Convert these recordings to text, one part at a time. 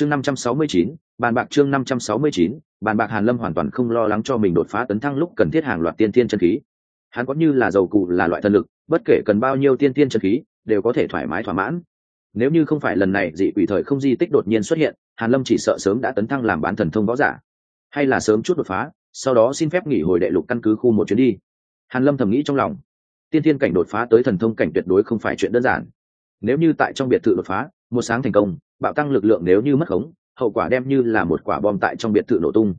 chương năm trăm sáu mươi chín, bàn bạc chương năm trăm sáu mươi chín, bàn bạc hàn lâm hoàn toàn không lo lắng cho mình đột phá tấn thăng lúc cần thiết hàng loạt tiên tiên chân khí. Hắn có như là dầu cụ là loại thần lực, bất kể cần bao nhiêu tiên tiên chân khí, đều có thể thoải mái thỏa mãn. Nếu như không phải lần này dị quỷ thời không di tích đột nhiên xuất hiện, hàn lâm chỉ sợ sớm đã tấn thăng làm bán thần thông võ giả. Hay là sớm chút đột phá, sau đó xin phép nghỉ hồi đệ lục căn cứ khu một chuyến đi. Hàn lâm thầm nghĩ trong lòng. Tiên tiên cảnh đột phá tới thần thông cảnh tuyệt đối không phải chuyện đơn giản. Nếu như tại trong biệt thự đột phá, một sáng thành công bạo tăng lực lượng nếu như mất khống, hậu quả đem như là một quả bom tại trong biệt thự nổ tung.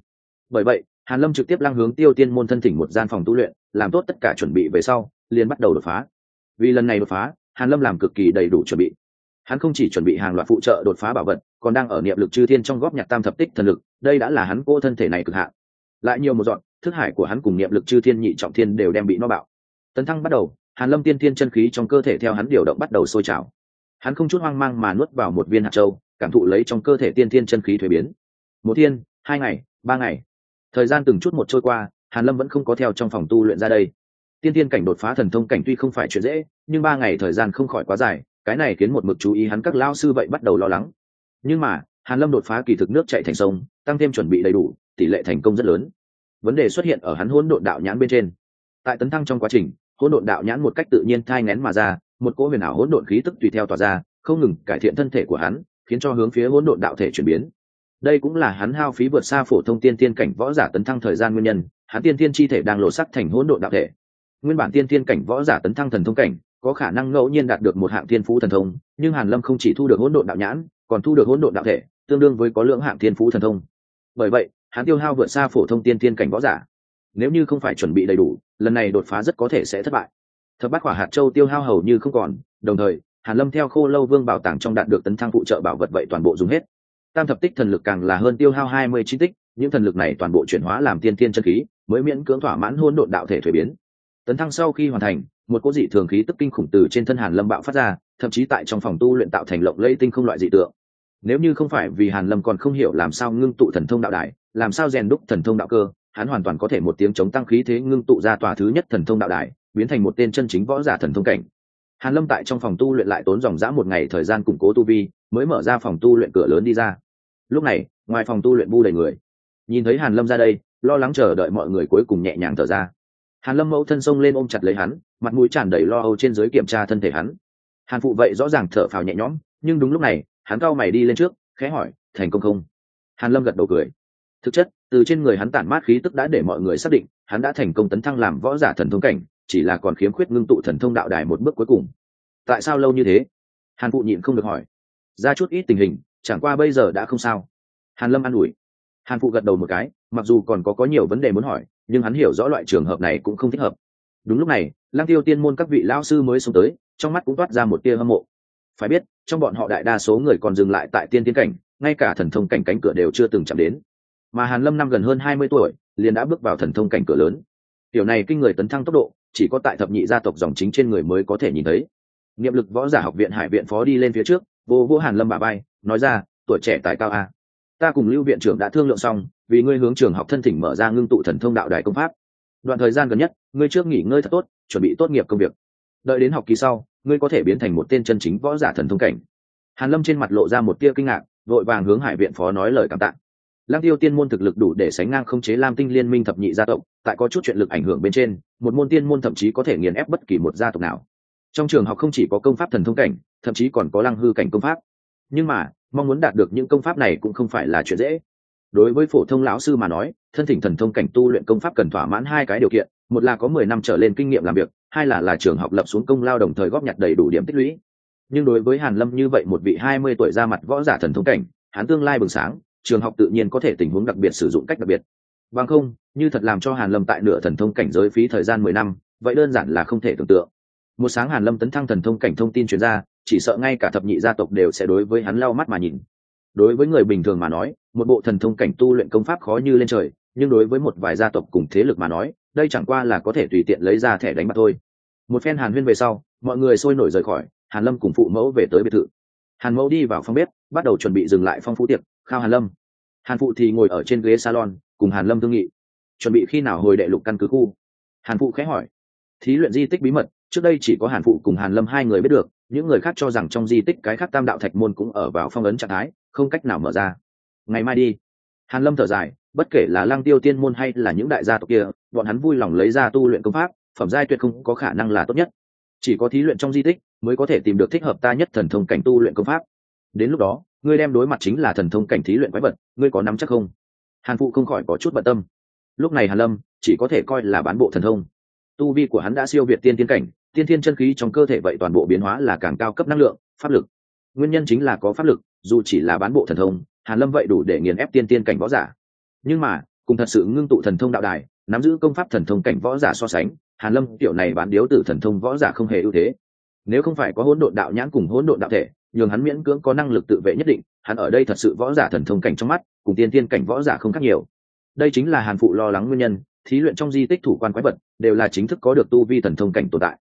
Bởi vậy, hàn lâm trực tiếp lăng hướng tiêu tiên môn thân thỉnh một gian phòng tu luyện, làm tốt tất cả chuẩn bị về sau, liền bắt đầu đột phá. Vì lần này đột phá, hàn lâm làm cực kỳ đầy đủ chuẩn bị. Hắn không chỉ chuẩn bị hàng loạt phụ trợ đột phá bảo vật, còn đang ở niệm lực chư thiên trong góp nhặt tam thập tích thần lực, đây đã là hắn cô thân thể này cực hạn. Lại nhiều một dọn, thức hải của hắn cùng niệm lực chư thiên nhị trọng thiên đều đem bị nó bạo. Tấn thăng bắt đầu, hàn lâm tiên thiên chân khí trong cơ thể theo hắn điều động bắt đầu sôi trào hắn không chút hoang mang mà nuốt vào một viên hạt châu, cảm thụ lấy trong cơ thể tiên thiên chân khí thuế biến. Một thiên, hai ngày, ba ngày. Thời gian từng chút một trôi qua, hàn lâm vẫn không có theo trong phòng tu luyện ra đây. Tiên thiên cảnh đột phá thần thông cảnh tuy không phải chuyện dễ, nhưng ba ngày thời gian không khỏi quá dài, cái này khiến một mực chú ý hắn các lao sư vậy bắt đầu lo lắng. Nhưng mà, hàn lâm đột phá kỳ thực nước chạy thành sông, tăng thêm chuẩn bị đầy đủ, tỷ lệ thành công rất lớn. Vấn đề xuất hiện ở hắn hỗn độn đạo nhãn bên trên. Tại tấn thăng trong quá trình, hỗn độn đạo nhãn một cách tự nhiên thai ngén mà ra một cỗ huyền ảo hỗn độn khí tức tùy theo tỏa ra, không ngừng cải thiện thân thể của hắn, khiến cho hướng phía hỗn độn đạo thể chuyển biến. Đây cũng là hắn hao phí vượt xa phổ thông tiên tiên cảnh võ giả tấn thăng thời gian nguyên nhân, hắn tiên tiên chi thể đang lộ sắc thành hỗn độn đạo thể. Nguyên bản tiên tiên cảnh võ giả tấn thăng thần thông cảnh, có khả năng ngẫu nhiên đạt được một hạng thiên phú thần thông, nhưng hàn lâm không chỉ thu được hỗn độn đạo nhãn, còn thu được hỗn độn đạo thể, tương đương với có lượng hạng thiên phú thần thông. Bởi vậy, hắn tiêu hao vượt xa phổ thông tiên tiên cảnh võ giả. Nếu như không phải chuẩn bị đầy đủ, lần này đột phá rất có thể sẽ thất bại thập bát quả hạt châu tiêu hao hầu như không còn, đồng thời, hàn lâm theo khô lâu vương bảo tàng trong đạt được tấn thăng phụ trợ bảo vật vậy toàn bộ dùng hết. Tam thập tích thần lực càng là hơn tiêu hao hai mươi chín tích, những thần lực này toàn bộ chuyển hóa làm tiên thiên chân khí, mới miễn cưỡng thỏa mãn hôn độn đạo thể thuế biến. Tấn thăng sau khi hoàn thành, một cỗ dị thường khí tức kinh khủng từ trên thân hàn lâm bạo phát ra, thậm chí tại trong phòng tu luyện tạo thành lộng lẫy tinh không loại dị tượng. Nếu như không phải vì hàn lâm còn không hiểu làm sao ngưng tụ thần thông đạo đài, làm sao rèn đúc thần thông đạo cơ, hắn hoàn toàn có thể một tiếng chống tăng khí thế ngưng tụ ra tòa thứ nhất thần thông đạo đài biến thành một tên chân chính võ giả thần thông cảnh. Hàn lâm tại trong phòng tu luyện lại tốn dòng dã một ngày thời gian củng cố tu vi, mới mở ra phòng tu luyện cửa lớn đi ra. Lúc này, ngoài phòng tu luyện bu đầy người. Nhìn thấy hàn lâm ra đây, lo lắng chờ đợi mọi người cuối cùng nhẹ nhàng thở ra. Hàn lâm mẫu thân sông lên ôm chặt lấy hắn, mặt mũi tràn đầy lo âu trên dưới kiểm tra thân thể hắn. Hàn phụ vậy rõ ràng thở phào nhẹ nhõm, nhưng đúng lúc này, hắn cao mày đi lên trước, khẽ hỏi, thành công không? Hàn lâm gật đầu cười. Thực chất, từ trên người hắn tản mát khí tức đã để mọi người xác định, hắn đã thành công tấn thăng làm võ giả thần thông cảnh chỉ là còn khiếm khuyết ngưng tụ thần thông đạo đài một bước cuối cùng. Tại sao lâu như thế? Hàn phụ nhịn không được hỏi. Ra chút ít tình hình, chẳng qua bây giờ đã không sao. Hàn lâm an ủi. Hàn phụ gật đầu một cái, mặc dù còn có có nhiều vấn đề muốn hỏi, nhưng hắn hiểu rõ loại trường hợp này cũng không thích hợp. Đúng lúc này lang tiêu tiên môn các vị lão sư mới xuống tới, trong mắt cũng toát ra một tia hâm mộ. Phải biết, trong bọn họ đại đa số người còn dừng lại tại tiên tiến cảnh, ngay cả thần thông cảnh cánh cửa đều chưa từng chạm đến. Mà hàn lâm năm gần hơn hai mươi tuổi, liền đã bước vào thần thông cảnh cửa lớn. Tiểu này kinh người tấn thăng tốc độ chỉ có tại thập nhị gia tộc dòng chính trên người mới có thể nhìn thấy. Niệm lực võ giả học viện hải viện phó đi lên phía trước, vô vô hàn lâm bà bay nói ra, tuổi trẻ tài cao a, ta cùng lưu viện trưởng đã thương lượng xong, vì ngươi hướng trường học thân thỉnh mở ra ngưng tụ thần thông đạo đài công pháp. Đoạn thời gian gần nhất, ngươi trước nghỉ ngơi thật tốt, chuẩn bị tốt nghiệp công việc. Đợi đến học kỳ sau, ngươi có thể biến thành một tên chân chính võ giả thần thông cảnh. Hàn lâm trên mặt lộ ra một tia kinh ngạc, vội vàng hướng hải viện phó nói lời cảm tạ. Lăng Tiêu Tiên môn thực lực đủ để sánh ngang không chế Lam Tinh Liên minh thập nhị gia tộc, tại có chút chuyện lực ảnh hưởng bên trên, một môn tiên môn thậm chí có thể nghiền ép bất kỳ một gia tộc nào. Trong trường học không chỉ có công pháp thần thông cảnh, thậm chí còn có lăng hư cảnh công pháp. Nhưng mà, mong muốn đạt được những công pháp này cũng không phải là chuyện dễ. Đối với phổ thông lão sư mà nói, thân thỉnh thần thông cảnh tu luyện công pháp cần thỏa mãn hai cái điều kiện, một là có mười năm trở lên kinh nghiệm làm việc, hai là là trường học lập xuống công lao đồng thời góp nhặt đầy đủ điểm tích lũy. Nhưng đối với Hàn Lâm như vậy một vị hai mươi tuổi ra mặt võ giả thần thông cảnh, hắn tương lai bừng sáng, trường học tự nhiên có thể tình huống đặc biệt sử dụng cách đặc biệt. Bằng không, như thật làm cho hàn lâm tại nửa thần thông cảnh giới phí thời gian mười năm, vậy đơn giản là không thể tưởng tượng. Một sáng hàn lâm tấn thăng thần thông cảnh thông tin truyền ra chỉ sợ ngay cả thập nhị gia tộc đều sẽ đối với hắn lau mắt mà nhìn. Đối với người bình thường mà nói, một bộ thần thông cảnh tu luyện công pháp khó như lên trời, nhưng đối với một vài gia tộc cùng thế lực mà nói, đây chẳng qua là có thể tùy tiện lấy ra thẻ đánh bạc thôi. Một phen hàn huyên về sau, mọi người sôi nổi rời khỏi, hàn lâm cùng phụ mẫu về tới biệt thự. Hàn mẫu đi vào phòng bếp, bắt đầu chuẩn bị dừng lại phong phú tiệc khao hàn lâm hàn phụ thì ngồi ở trên ghế salon cùng hàn lâm thương nghị chuẩn bị khi nào hồi đệ lục căn cứ khu hàn phụ khẽ hỏi thí luyện di tích bí mật trước đây chỉ có hàn phụ cùng hàn lâm hai người biết được những người khác cho rằng trong di tích cái khác tam đạo thạch môn cũng ở vào phong ấn trạng thái không cách nào mở ra ngày mai đi hàn lâm thở dài bất kể là lăng tiêu tiên môn hay là những đại gia tộc kia bọn hắn vui lòng lấy ra tu luyện công pháp phẩm giai tuyệt không có khả năng là tốt nhất chỉ có thí luyện trong di tích mới có thể tìm được thích hợp ta nhất thần thông cảnh tu luyện công pháp đến lúc đó ngươi đem đối mặt chính là thần thông cảnh thí luyện quái vật, ngươi có nắm chắc không? Hàn phụ không khỏi có chút bận tâm. Lúc này hàn lâm chỉ có thể coi là bán bộ thần thông. Tu vi của hắn đã siêu việt tiên tiên cảnh, tiên thiên chân khí trong cơ thể vậy toàn bộ biến hóa là càng cao cấp năng lượng, pháp lực. Nguyên nhân chính là có pháp lực, dù chỉ là bán bộ thần thông, hàn lâm vậy đủ để nghiền ép tiên tiên cảnh võ giả. Nhưng mà, cùng thật sự ngưng tụ thần thông đạo đài, nắm giữ công pháp thần thông cảnh võ giả so sánh, hàn lâm tiểu này bán điếu tử thần thông võ giả không hề ưu thế. Nếu không phải có hỗn độn đạo nhãn cùng hỗn độn đạo thể nhường hắn miễn cưỡng có năng lực tự vệ nhất định, hắn ở đây thật sự võ giả thần thông cảnh trong mắt, cùng tiên tiên cảnh võ giả không khác nhiều. Đây chính là hàn phụ lo lắng nguyên nhân, thí luyện trong di tích thủ quan quái vật, đều là chính thức có được tu vi thần thông cảnh tồn tại.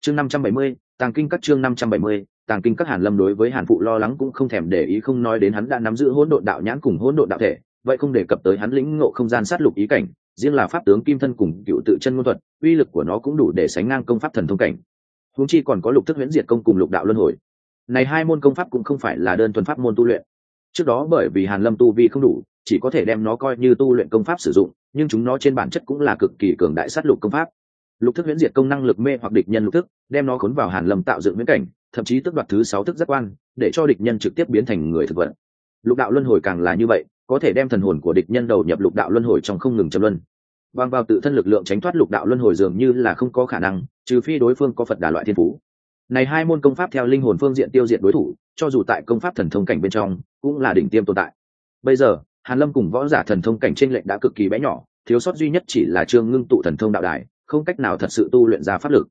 Chương năm trăm bảy mươi, tàng kinh các chương năm trăm bảy mươi, tàng kinh các hàn lâm đối với hàn phụ lo lắng cũng không thèm để ý không nói đến hắn đã nắm giữ hỗn độn đạo nhãn cùng hỗn độn đạo thể, vậy không đề cập tới hắn lĩnh ngộ không gian sát lục ý cảnh, riêng là pháp tướng kim thân cùng cựu tự chân ngôn thuật, uy lực của nó cũng đủ để sánh ngang công pháp thần thông cảnh. Huống chi còn có lục thức huyễn diệt công cùng lục đạo luân hồi này hai môn công pháp cũng không phải là đơn thuần pháp môn tu luyện. Trước đó bởi vì hàn lâm tu vi không đủ, chỉ có thể đem nó coi như tu luyện công pháp sử dụng, nhưng chúng nó trên bản chất cũng là cực kỳ cường đại sát lục công pháp. Lục thức huyễn diệt công năng lực mê hoặc địch nhân lục thức, đem nó khốn vào hàn lâm tạo dựng viễn cảnh, thậm chí tức đoạt thứ sáu thức giác quan, để cho địch nhân trực tiếp biến thành người thực vật. Lục đạo luân hồi càng là như vậy, có thể đem thần hồn của địch nhân đầu nhập lục đạo luân hồi trong không ngừng châm luân. Bằng vào tự thân lực lượng tránh thoát lục đạo luân hồi dường như là không có khả năng, trừ phi đối phương có phật đà loại thiên phú này hai môn công pháp theo linh hồn phương diện tiêu diệt đối thủ, cho dù tại công pháp thần thông cảnh bên trong, cũng là đỉnh tiêm tồn tại. Bây giờ, hàn lâm cùng võ giả thần thông cảnh trên lệnh đã cực kỳ bé nhỏ, thiếu sót duy nhất chỉ là trương ngưng tụ thần thông đạo đài, không cách nào thật sự tu luyện ra pháp lực.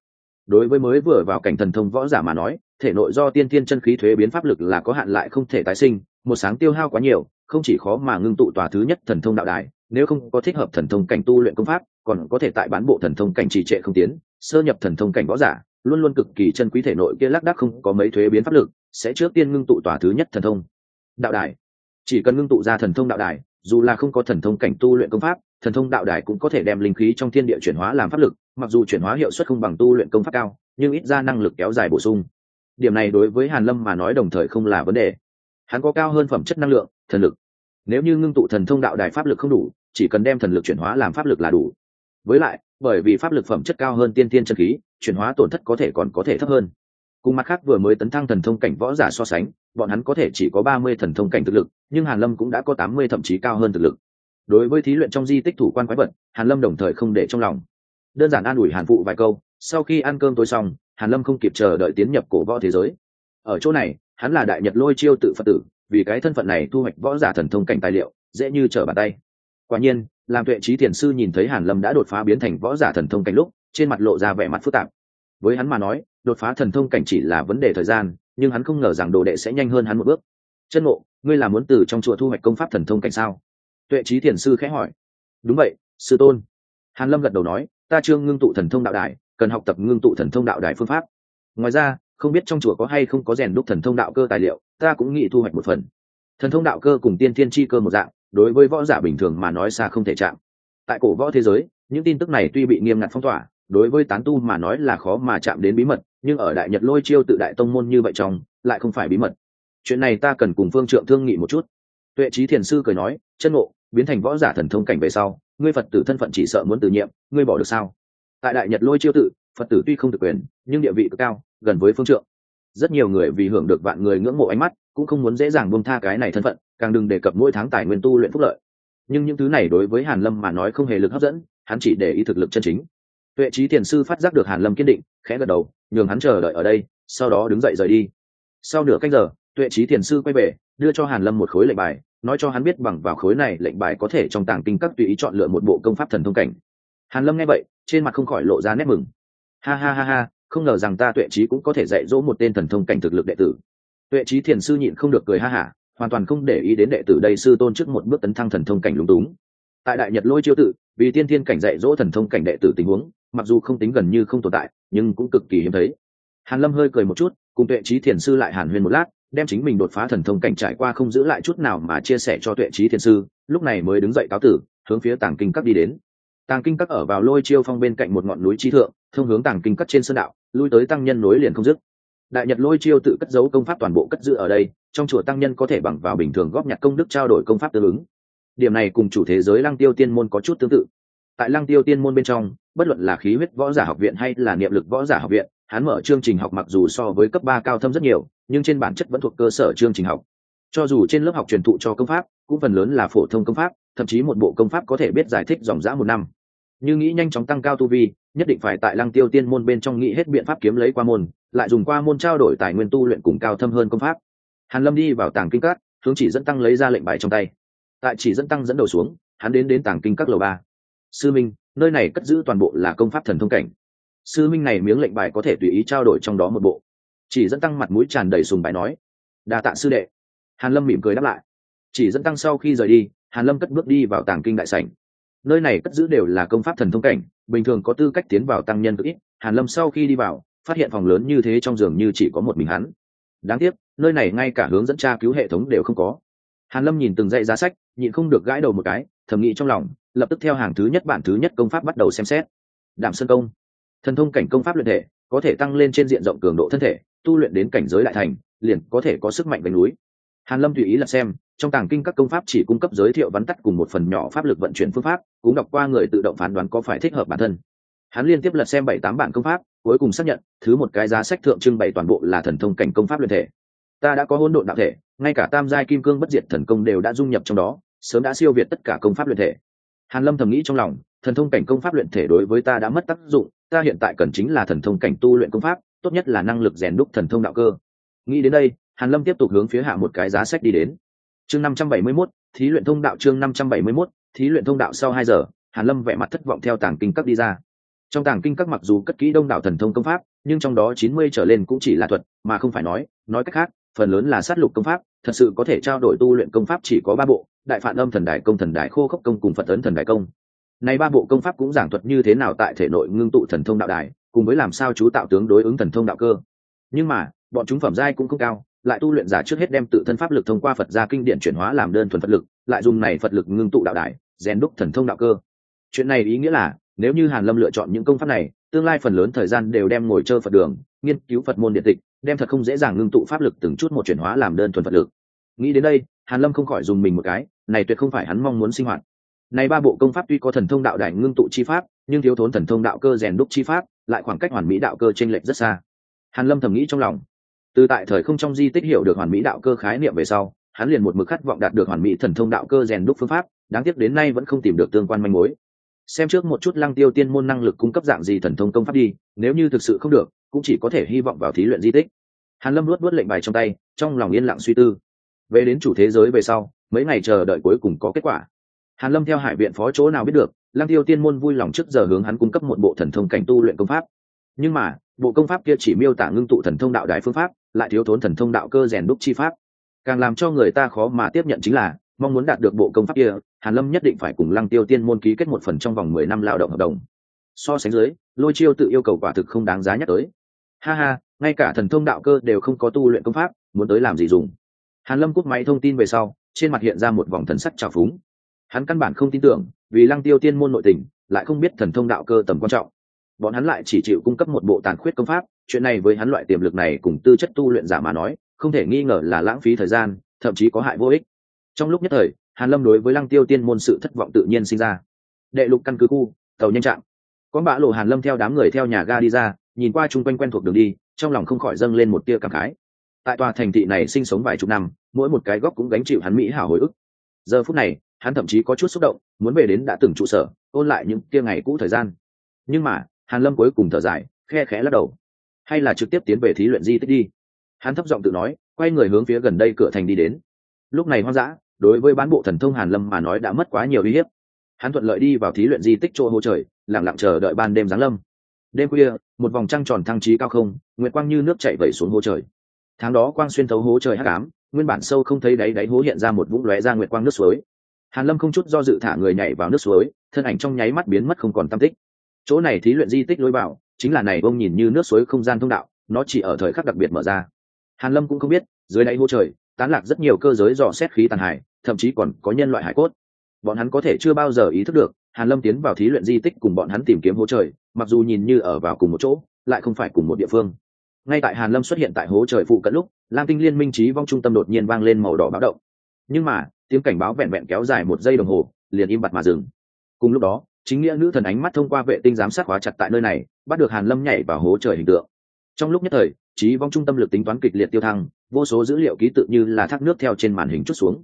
Đối với mới vừa vào cảnh thần thông võ giả mà nói, thể nội do tiên thiên chân khí thuế biến pháp lực là có hạn lại không thể tái sinh, một sáng tiêu hao quá nhiều, không chỉ khó mà ngưng tụ tòa thứ nhất thần thông đạo đài, nếu không có thích hợp thần thông cảnh tu luyện công pháp, còn có thể tại bán bộ thần thông cảnh trì trệ không tiến, sơ nhập thần thông cảnh võ giả luôn luôn cực kỳ chân quý thể nội kia lác đác không có mấy thuế biến pháp lực, sẽ trước tiên ngưng tụ tòa thứ nhất thần thông. Đạo đài. Chỉ cần ngưng tụ ra thần thông đạo đài, dù là không có thần thông cảnh tu luyện công pháp, thần thông đạo đài cũng có thể đem linh khí trong thiên địa chuyển hóa làm pháp lực, mặc dù chuyển hóa hiệu suất không bằng tu luyện công pháp cao, nhưng ít ra năng lực kéo dài bổ sung. Điểm này đối với hàn lâm mà nói đồng thời không là vấn đề. Hắn có cao hơn phẩm chất năng lượng, thần lực. Nếu như ngưng tụ thần thông đạo đài pháp lực không đủ, chỉ cần đem thần lực chuyển hóa làm pháp lực là đủ với lại, bởi vì pháp lực phẩm chất cao hơn tiên tiên chân khí, chuyển hóa tổn thất có thể còn có thể thấp hơn. Cùng mặt khác vừa mới tấn thăng thần thông cảnh võ giả so sánh, bọn hắn có thể chỉ có ba mươi thần thông cảnh thực lực, nhưng hàn lâm cũng đã có tám mươi thậm chí cao hơn thực lực. Đối với thí luyện trong di tích thủ quan quái vật, hàn lâm đồng thời không để trong lòng. Đơn giản an ủi hàn phụ vài câu, sau khi ăn cơm tối xong, hàn lâm không kịp chờ đợi tiến nhập cổ võ thế giới. Ở chỗ này, hắn là đại nhật lôi chiêu tự phật tử, vì cái thân phận này thu hoạch võ giả thần thông cảnh tài liệu, dễ như trở bàn tay. Quả nhiên làm tuệ trí thiền sư nhìn thấy hàn lâm đã đột phá biến thành võ giả thần thông cảnh lúc, trên mặt lộ ra vẻ mặt phức tạp. Với hắn mà nói, đột phá thần thông cảnh chỉ là vấn đề thời gian, nhưng hắn không ngờ rằng đồ đệ sẽ nhanh hơn hắn một bước. Chân mộ ngươi là muốn từ trong chùa thu hoạch công pháp thần thông cảnh sao? Tuệ trí thiền sư khẽ hỏi. Đúng vậy, sư tôn. Hàn lâm gật đầu nói, ta chưa ngưng tụ thần thông đạo đài, cần học tập ngưng tụ thần thông đạo đài phương pháp. Ngoài ra, không biết trong chùa có hay không có rèn đúc thần thông đạo cơ tài liệu, ta cũng nghĩ thu hoạch một phần. Thần thông đạo cơ cùng tiên thiên chi cơ một dạng đối với võ giả bình thường mà nói xa không thể chạm. Tại cổ võ thế giới, những tin tức này tuy bị nghiêm ngặt phong tỏa, đối với tán tu mà nói là khó mà chạm đến bí mật, nhưng ở đại nhật lôi chiêu tự đại tông môn như vậy trong, lại không phải bí mật. Chuyện này ta cần cùng phương trượng thương nghị một chút. Tuệ trí thiền sư cười nói, chân ngộ, biến thành võ giả thần thông cảnh về sau, ngươi phật tử thân phận chỉ sợ muốn từ nhiệm, ngươi bỏ được sao? Tại đại nhật lôi chiêu tự, phật tử tuy không được quyền, nhưng địa vị cực cao, gần với phương trượng. Rất nhiều người vì hưởng được vạn người ngưỡng mộ ánh mắt, cũng không muốn dễ dàng buông tha cái này thân phận càng đừng đề cập mỗi tháng tài nguyên tu luyện phúc lợi. Nhưng những thứ này đối với hàn lâm mà nói không hề lực hấp dẫn, hắn chỉ để ý thực lực chân chính. Tuệ trí thiền sư phát giác được hàn lâm kiên định, khẽ gật đầu, nhường hắn chờ đợi ở đây, sau đó đứng dậy rời đi. Sau nửa cách giờ, tuệ trí thiền sư quay về, đưa cho hàn lâm một khối lệnh bài, nói cho hắn biết bằng vào khối này lệnh bài có thể trong tảng kinh các tùy ý chọn lựa một bộ công pháp thần thông cảnh. Hàn lâm nghe vậy, trên mặt không khỏi lộ ra nét mừng. Ha ha ha ha, không ngờ rằng ta tuệ trí cũng có thể dạy dỗ một tên thần thông cảnh thực lực đệ tử. Tuệ trí thiền sư nhịn không được cười ha hả hoàn toàn không để ý đến đệ tử đây sư tôn trước một bước tấn thăng thần thông cảnh lúng túng. Tại đại nhật lôi chiêu tự, vì tiên thiên cảnh dạy dỗ thần thông cảnh đệ tử tình huống, mặc dù không tính gần như không tồn tại, nhưng cũng cực kỳ hiếm thấy. Hàn lâm hơi cười một chút, cùng tuệ trí thiền sư lại hàn huyên một lát, đem chính mình đột phá thần thông cảnh trải qua không giữ lại chút nào mà chia sẻ cho tuệ trí thiền sư, lúc này mới đứng dậy cáo tử, hướng phía tàng kinh các đi đến. Tàng kinh các ở vào lôi chiêu phong bên cạnh một ngọn núi chi thượng, thông hướng tàng kinh các trên sơn đạo, lui tới tăng nhân nối liền không dứt đại nhật lôi chiêu tự cất giấu công pháp toàn bộ cất giữ ở đây, trong chùa tăng nhân có thể bằng vào bình thường góp nhặt công đức trao đổi công pháp tương ứng. Điểm này cùng chủ thế giới lăng tiêu tiên môn có chút tương tự. Tại lăng tiêu tiên môn bên trong, bất luận là khí huyết võ giả học viện hay là niệm lực võ giả học viện, hắn mở chương trình học mặc dù so với cấp ba cao thâm rất nhiều, nhưng trên bản chất vẫn thuộc cơ sở chương trình học. Cho dù trên lớp học truyền thụ cho công pháp, cũng phần lớn là phổ thông công pháp, thậm chí một bộ công pháp có thể biết giải thích dòng dã một năm. Như nghĩ nhanh chóng tăng cao tu vi, nhất định phải tại lăng tiêu tiên môn bên trong nghĩ hết biện pháp kiếm lấy qua môn lại dùng qua môn trao đổi tài nguyên tu luyện cùng cao thâm hơn công pháp. Hàn lâm đi vào tàng kinh các, hướng chỉ dẫn tăng lấy ra lệnh bài trong tay. Tại chỉ dẫn tăng dẫn đầu xuống, hắn đến đến tàng kinh các lầu ba. Sư minh, nơi này cất giữ toàn bộ là công pháp thần thông cảnh. Sư minh này miếng lệnh bài có thể tùy ý trao đổi trong đó một bộ. Chỉ dẫn tăng mặt mũi tràn đầy sùng bài nói, đa tạ sư đệ. Hàn lâm mỉm cười đáp lại. Chỉ dẫn tăng sau khi rời đi, hàn lâm cất bước đi vào tàng kinh đại sảnh. Nơi này cất giữ đều là công pháp thần thông cảnh, bình thường có tư cách tiến vào tăng nhân cực ít, hàn lâm sau khi đi vào phát hiện phòng lớn như thế trong giường như chỉ có một mình hắn. Đáng tiếc, nơi này ngay cả hướng dẫn tra cứu hệ thống đều không có. Hàn lâm nhìn từng dãy giá sách, nhịn không được gãi đầu một cái, thầm nghĩ trong lòng, lập tức theo hàng thứ nhất bản thứ nhất công pháp bắt đầu xem xét. Đảm sơn công. Thần thông cảnh công pháp luyện thể, có thể tăng lên trên diện rộng cường độ thân thể, tu luyện đến cảnh giới đại thành, liền có thể có sức mạnh đánh núi. Hàn lâm tùy ý là xem, trong tàng kinh các công pháp chỉ cung cấp giới thiệu vắn tắt cùng một phần nhỏ pháp lực vận chuyển phương pháp, cũng đọc qua người tự động phán đoán có phải thích hợp bản thân. Hắn liên tiếp lật xem bảy tám bản công pháp cuối cùng xác nhận thứ một cái giá sách thượng trưng bày toàn bộ là thần thông cảnh công pháp luyện thể. Ta đã có hỗn độn đạo thể ngay cả tam giai kim cương bất diệt thần công đều đã dung nhập trong đó sớm đã siêu việt tất cả công pháp luyện thể. Hàn lâm thầm nghĩ trong lòng thần thông cảnh công pháp luyện thể đối với ta đã mất tác dụng ta hiện tại cần chính là thần thông cảnh tu luyện công pháp tốt nhất là năng lực rèn đúc thần thông đạo cơ. Nghĩ đến đây hàn lâm tiếp tục hướng phía hạ một cái giá sách đi đến. Chương năm trăm bảy mươi 571, thí luyện thông đạo chương năm trăm bảy mươi 571, thí luyện thông đạo sau hai giờ hàn lâm vẻ mặt thất vọng theo tàng kinh các đi ra trong tàng kinh các mặc dù cất kỹ đông đảo thần thông công pháp, nhưng trong đó chín mươi trở lên cũng chỉ là thuật, mà không phải nói nói cách khác, phần lớn là sát lục công pháp, thật sự có thể trao đổi tu luyện công pháp chỉ có ba bộ, đại phản âm thần đại công, thần đại khô khốc công cùng phật ấn thần đại công. Này ba bộ công pháp cũng giảng thuật như thế nào tại thể nội ngưng tụ thần thông đạo đài, cùng với làm sao chú tạo tướng đối ứng thần thông đạo cơ. Nhưng mà, bọn chúng phẩm giai cũng không cao, lại tu luyện giả trước hết đem tự thân pháp lực thông qua phật gia kinh điển chuyển hóa làm đơn thuần phật lực, lại dùng này phật lực ngưng tụ đạo đài, rèn đúc thần thông đạo cơ. Chuyện này ý nghĩa là nếu như hàn lâm lựa chọn những công pháp này, tương lai phần lớn thời gian đều đem ngồi chơi phật đường, nghiên cứu phật môn điện tịch, đem thật không dễ dàng ngưng tụ pháp lực từng chút một chuyển hóa làm đơn thuần phật lực. Nghĩ đến đây, hàn lâm không khỏi dùng mình một cái, này tuyệt không phải hắn mong muốn sinh hoạt. Này ba bộ công pháp tuy có thần thông đạo đại ngưng tụ chi pháp, nhưng thiếu thốn thần thông đạo cơ rèn đúc chi pháp, lại khoảng cách hoàn mỹ đạo cơ trên lệch rất xa. Hàn lâm thầm nghĩ trong lòng. Từ tại thời không trong di tích hiểu được hoàn mỹ đạo cơ khái niệm về sau, hắn liền một mực khát vọng đạt được hoàn mỹ thần thông đạo cơ rèn đúc phương pháp, đáng tiếc đến nay vẫn không tìm được tương quan manh mối xem trước một chút lăng tiêu tiên môn năng lực cung cấp dạng gì thần thông công pháp đi, nếu như thực sự không được, cũng chỉ có thể hy vọng vào thí luyện di tích. Hàn lâm luốt luốt lệnh bài trong tay, trong lòng yên lặng suy tư. Về đến chủ thế giới về sau, mấy ngày chờ đợi cuối cùng có kết quả. Hàn lâm theo hải viện phó chỗ nào biết được, lăng tiêu tiên môn vui lòng trước giờ hướng hắn cung cấp một bộ thần thông cảnh tu luyện công pháp. Nhưng mà, bộ công pháp kia chỉ miêu tả ngưng tụ thần thông đạo đại phương pháp, lại thiếu thốn thần thông đạo cơ rèn đúc chi pháp. Càng làm cho người ta khó mà tiếp nhận chính là, mong muốn đạt được bộ công pháp kia hàn lâm nhất định phải cùng lăng tiêu tiên môn ký kết một phần trong vòng mười năm lao động hợp đồng. So sánh dưới, lôi chiêu tự yêu cầu quả thực không đáng giá nhắc tới. Ha ha, ngay cả thần thông đạo cơ đều không có tu luyện công pháp, muốn tới làm gì dùng? Hàn lâm cúp máy thông tin về sau, trên mặt hiện ra một vòng thần sắc trào phúng. Hắn căn bản không tin tưởng, vì lăng tiêu tiên môn nội tình, lại không biết thần thông đạo cơ tầm quan trọng. Bọn hắn lại chỉ chịu cung cấp một bộ tàn khuyết công pháp, chuyện này với hắn loại tiềm lực này cùng tư chất tu luyện giả mà nói, không thể nghi ngờ là lãng phí thời gian, thậm chí có hại vô ích. Trong lúc nhất thời hàn lâm đối với lăng tiêu tiên môn sự thất vọng tự nhiên sinh ra. Đệ lục căn cứ khu, tàu nhanh trạng con bã lộ hàn lâm theo đám người theo nhà ga đi ra, nhìn qua chung quanh quen thuộc đường đi, trong lòng không khỏi dâng lên một tia cảm khái. Tại tòa thành thị này sinh sống vài chục năm, mỗi một cái góc cũng gánh chịu hắn mỹ hảo hồi ức. Giờ phút này, hắn thậm chí có chút xúc động, muốn về đến đã từng trụ sở, ôn lại những tia ngày cũ thời gian. Nhưng mà, hàn lâm cuối cùng thở dài, khe khẽ lắc đầu. Hay là trực tiếp tiến về thí luyện di tích đi. Hắn thấp giọng tự nói, quay người hướng phía gần đây cửa thành đi đến. Lúc này hoang dã đối với bán bộ thần thông hàn lâm mà nói đã mất quá nhiều uy hiếp. Hắn thuận lợi đi vào thí luyện di tích chỗ hô trời, lặng lặng chờ đợi ban đêm giáng lâm. Đêm khuya, một vòng trăng tròn thăng trí cao không, nguyệt quang như nước chảy vẩy xuống hố trời. Tháng đó quang xuyên thấu hố trời hắc ám, nguyên bản sâu không thấy đáy đáy hố hiện ra một vũng lóe ra nguyệt quang nước suối. Hàn lâm không chút do dự thả người nhảy vào nước suối, thân ảnh trong nháy mắt biến mất không còn tâm tích. Chỗ này thí luyện di tích lối vào, chính là này ông nhìn như nước suối không gian thông đạo, nó chỉ ở thời khắc đặc biệt mở ra. Hàn lâm cũng không biết, dưới đáy hố trời, tán lạc rất nhiều cơ giới dò xét khí tàn hải thậm chí còn có nhân loại hải cốt. Bọn hắn có thể chưa bao giờ ý thức được, hàn lâm tiến vào thí luyện di tích cùng bọn hắn tìm kiếm hố trời, mặc dù nhìn như ở vào cùng một chỗ, lại không phải cùng một địa phương. Ngay tại hàn lâm xuất hiện tại hố trời phụ cận lúc, lam tinh liên minh trí vong trung tâm đột nhiên vang lên màu đỏ báo động. Nhưng mà, tiếng cảnh báo vẹn vẹn kéo dài một giây đồng hồ, liền im bặt mà dừng. Cùng lúc đó, chính nghĩa nữ thần ánh mắt thông qua vệ tinh giám sát khóa chặt tại nơi này, bắt được hàn lâm nhảy vào hố trời hình tượng. Trong lúc nhất thời trí vong trung tâm lực tính toán kịch liệt tiêu thăng, vô số dữ liệu ký tự như là thác nước theo trên màn hình chút xuống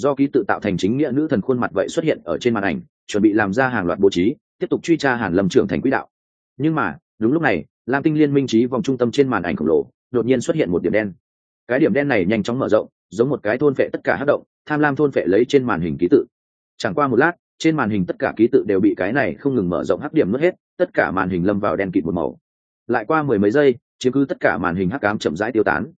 do ký tự tạo thành chính nghĩa nữ thần khuôn mặt vậy xuất hiện ở trên màn ảnh, chuẩn bị làm ra hàng loạt bố trí, tiếp tục truy tra hàn lâm trưởng thành quỹ đạo. Nhưng mà, đúng lúc này, lam tinh liên minh trí vòng trung tâm trên màn ảnh khổng lồ, đột nhiên xuất hiện một điểm đen. Cái điểm đen này nhanh chóng mở rộng, giống một cái thôn phệ tất cả hát động, tham lam thôn phệ lấy trên màn hình ký tự. Chẳng qua một lát, trên màn hình tất cả ký tự đều bị cái này không ngừng mở rộng hắc điểm mất hết, tất cả màn hình lâm vào đen kịt một màu. Lại qua mười mấy giây, chiếm cứ tất cả màn hình hắc cám chậm rãi tiêu tán.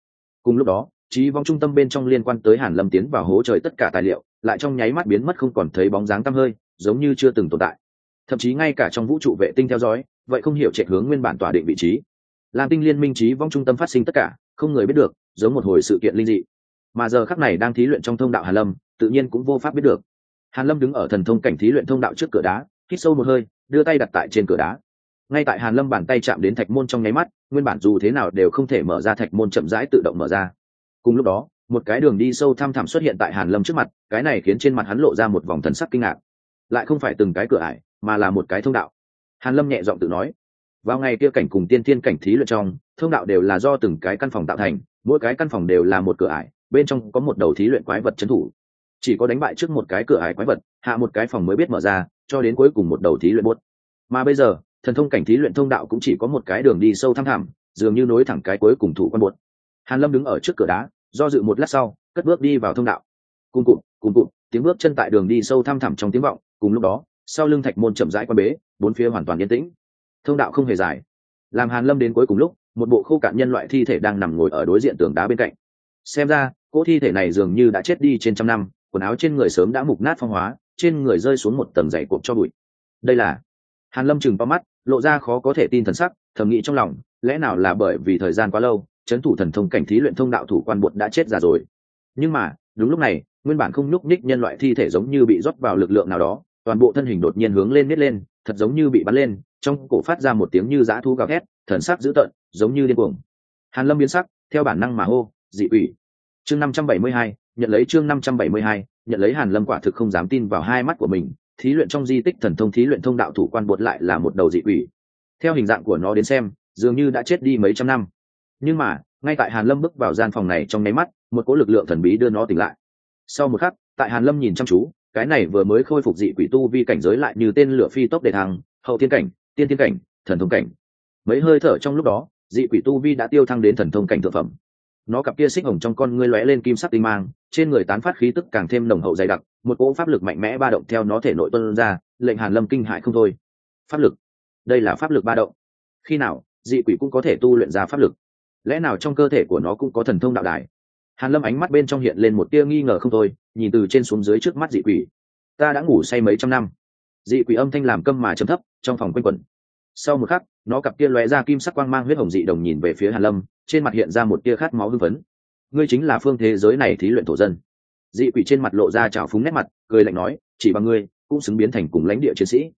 Cùng lúc đó trí vong trung tâm bên trong liên quan tới hàn lâm tiến vào hố trời tất cả tài liệu, lại trong nháy mắt biến mất không còn thấy bóng dáng tăm hơi, giống như chưa từng tồn tại. Thậm chí ngay cả trong vũ trụ vệ tinh theo dõi, vậy không hiểu chạy hướng nguyên bản tỏa định vị trí. Lam tinh liên minh trí vong trung tâm phát sinh tất cả, không người biết được, giống một hồi sự kiện linh dị. Mà giờ khắc này đang thí luyện trong thông đạo hàn lâm, tự nhiên cũng vô pháp biết được. Hàn lâm đứng ở thần thông cảnh thí luyện thông đạo trước cửa đá, hít sâu một hơi, đưa tay đặt tại trên cửa đá. Ngay tại hàn lâm bàn tay chạm đến thạch môn trong nháy mắt, nguyên bản dù thế nào đều không thể mở ra thạch môn chậm rãi tự động mở ra cùng lúc đó, một cái đường đi sâu thăm thẳm xuất hiện tại hàn lâm trước mặt, cái này khiến trên mặt hắn lộ ra một vòng thần sắc kinh ngạc. Lại không phải từng cái cửa ải, mà là một cái thông đạo. Hàn lâm nhẹ giọng tự nói, vào ngày kia cảnh cùng tiên tiên cảnh thí luyện trong, thông đạo đều là do từng cái căn phòng tạo thành, mỗi cái căn phòng đều là một cửa ải, bên trong có một đầu thí luyện quái vật trấn thủ. Chỉ có đánh bại trước một cái cửa ải quái vật, hạ một cái phòng mới biết mở ra, cho đến cuối cùng một đầu thí luyện bốt mà bây giờ, thần thông cảnh thí luyện thông đạo cũng chỉ có một cái đường đi sâu thăm thẳm, dường như nối thẳng cái cuối cùng thủ quan bột hàn lâm đứng ở trước cửa đá, do dự một lát sau, cất bước đi vào thông đạo. Cùng cụm cùng cụm tiếng bước chân tại đường đi sâu thăm thẳm trong tiếng vọng, cùng lúc đó, sau lưng thạch môn chậm rãi quan bế, bốn phía hoàn toàn yên tĩnh. Thông đạo không hề dài. Làm hàn lâm đến cuối cùng lúc, một bộ khô cạn nhân loại thi thể đang nằm ngồi ở đối diện tường đá bên cạnh. Xem ra, cỗ thi thể này dường như đã chết đi trên trăm năm, quần áo trên người sớm đã mục nát phong hóa, trên người rơi xuống một tầng dày cộp cho bụi. Đây là hàn lâm chừng to mắt, lộ ra khó có thể tin thần sắc, thầm nghĩ trong lòng, lẽ nào là bởi vì thời gian quá lâu? Chấn thủ thần thông cảnh thí luyện thông đạo thủ quan bột đã chết già rồi. Nhưng mà, đúng lúc này, nguyên bản không nhúc nhích nhân loại thi thể giống như bị rót vào lực lượng nào đó, toàn bộ thân hình đột nhiên hướng lên nít lên, thật giống như bị bắn lên, trong cổ phát ra một tiếng như dã thu gào thét, thần sắc dữ tợn, giống như điên cuồng. Hàn lâm biến sắc, theo bản năng mà hô, dị ủy chương năm trăm bảy mươi hai, nhận lấy chương năm trăm bảy mươi hai, nhận lấy hàn lâm quả thực không dám tin vào hai mắt của mình, thí luyện trong di tích thần thông thí luyện thông đạo thủ quan bột lại là một đầu dị ủy theo hình dạng của nó đến xem, dường như đã chết đi mấy trăm năm nhưng mà, ngay tại hàn lâm bước vào gian phòng này trong nháy mắt, một cỗ lực lượng thần bí đưa nó tỉnh lại. Sau một khắc, tại hàn lâm nhìn chăm chú, cái này vừa mới khôi phục dị quỷ tu vi cảnh giới lại như tên lửa phi tốc đề thăng, hậu thiên cảnh, tiên thiên cảnh, thần thông cảnh. Mấy hơi thở trong lúc đó, dị quỷ tu vi đã tiêu thăng đến thần thông cảnh thượng phẩm. Nó cặp kia xích hồng trong con ngươi lóe lên kim sắc tinh mang, trên người tán phát khí tức càng thêm nồng hậu dày đặc, một cỗ pháp lực mạnh mẽ ba động theo nó thể nội tuân ra, lệnh hàn lâm kinh hại không thôi. Pháp lực. Đây là pháp lực ba động. Khi nào, dị quỷ cũng có thể tu luyện ra pháp lực? Lẽ nào trong cơ thể của nó cũng có thần thông đạo đài? Hàn lâm ánh mắt bên trong hiện lên một tia nghi ngờ không thôi, nhìn từ trên xuống dưới trước mắt dị quỷ. Ta đã ngủ say mấy trăm năm. Dị quỷ âm thanh làm câm mà trầm thấp, trong phòng quanh quẩn. Sau một khắc, nó cặp kia lóe ra kim sắc quang mang huyết hồng dị đồng nhìn về phía hàn lâm, trên mặt hiện ra một tia khát máu hưng phấn. Ngươi chính là phương thế giới này thí luyện thổ dân. Dị quỷ trên mặt lộ ra trào phúng nét mặt, cười lạnh nói, chỉ bằng ngươi, cũng xứng biến thành cùng lãnh địa chiến sĩ.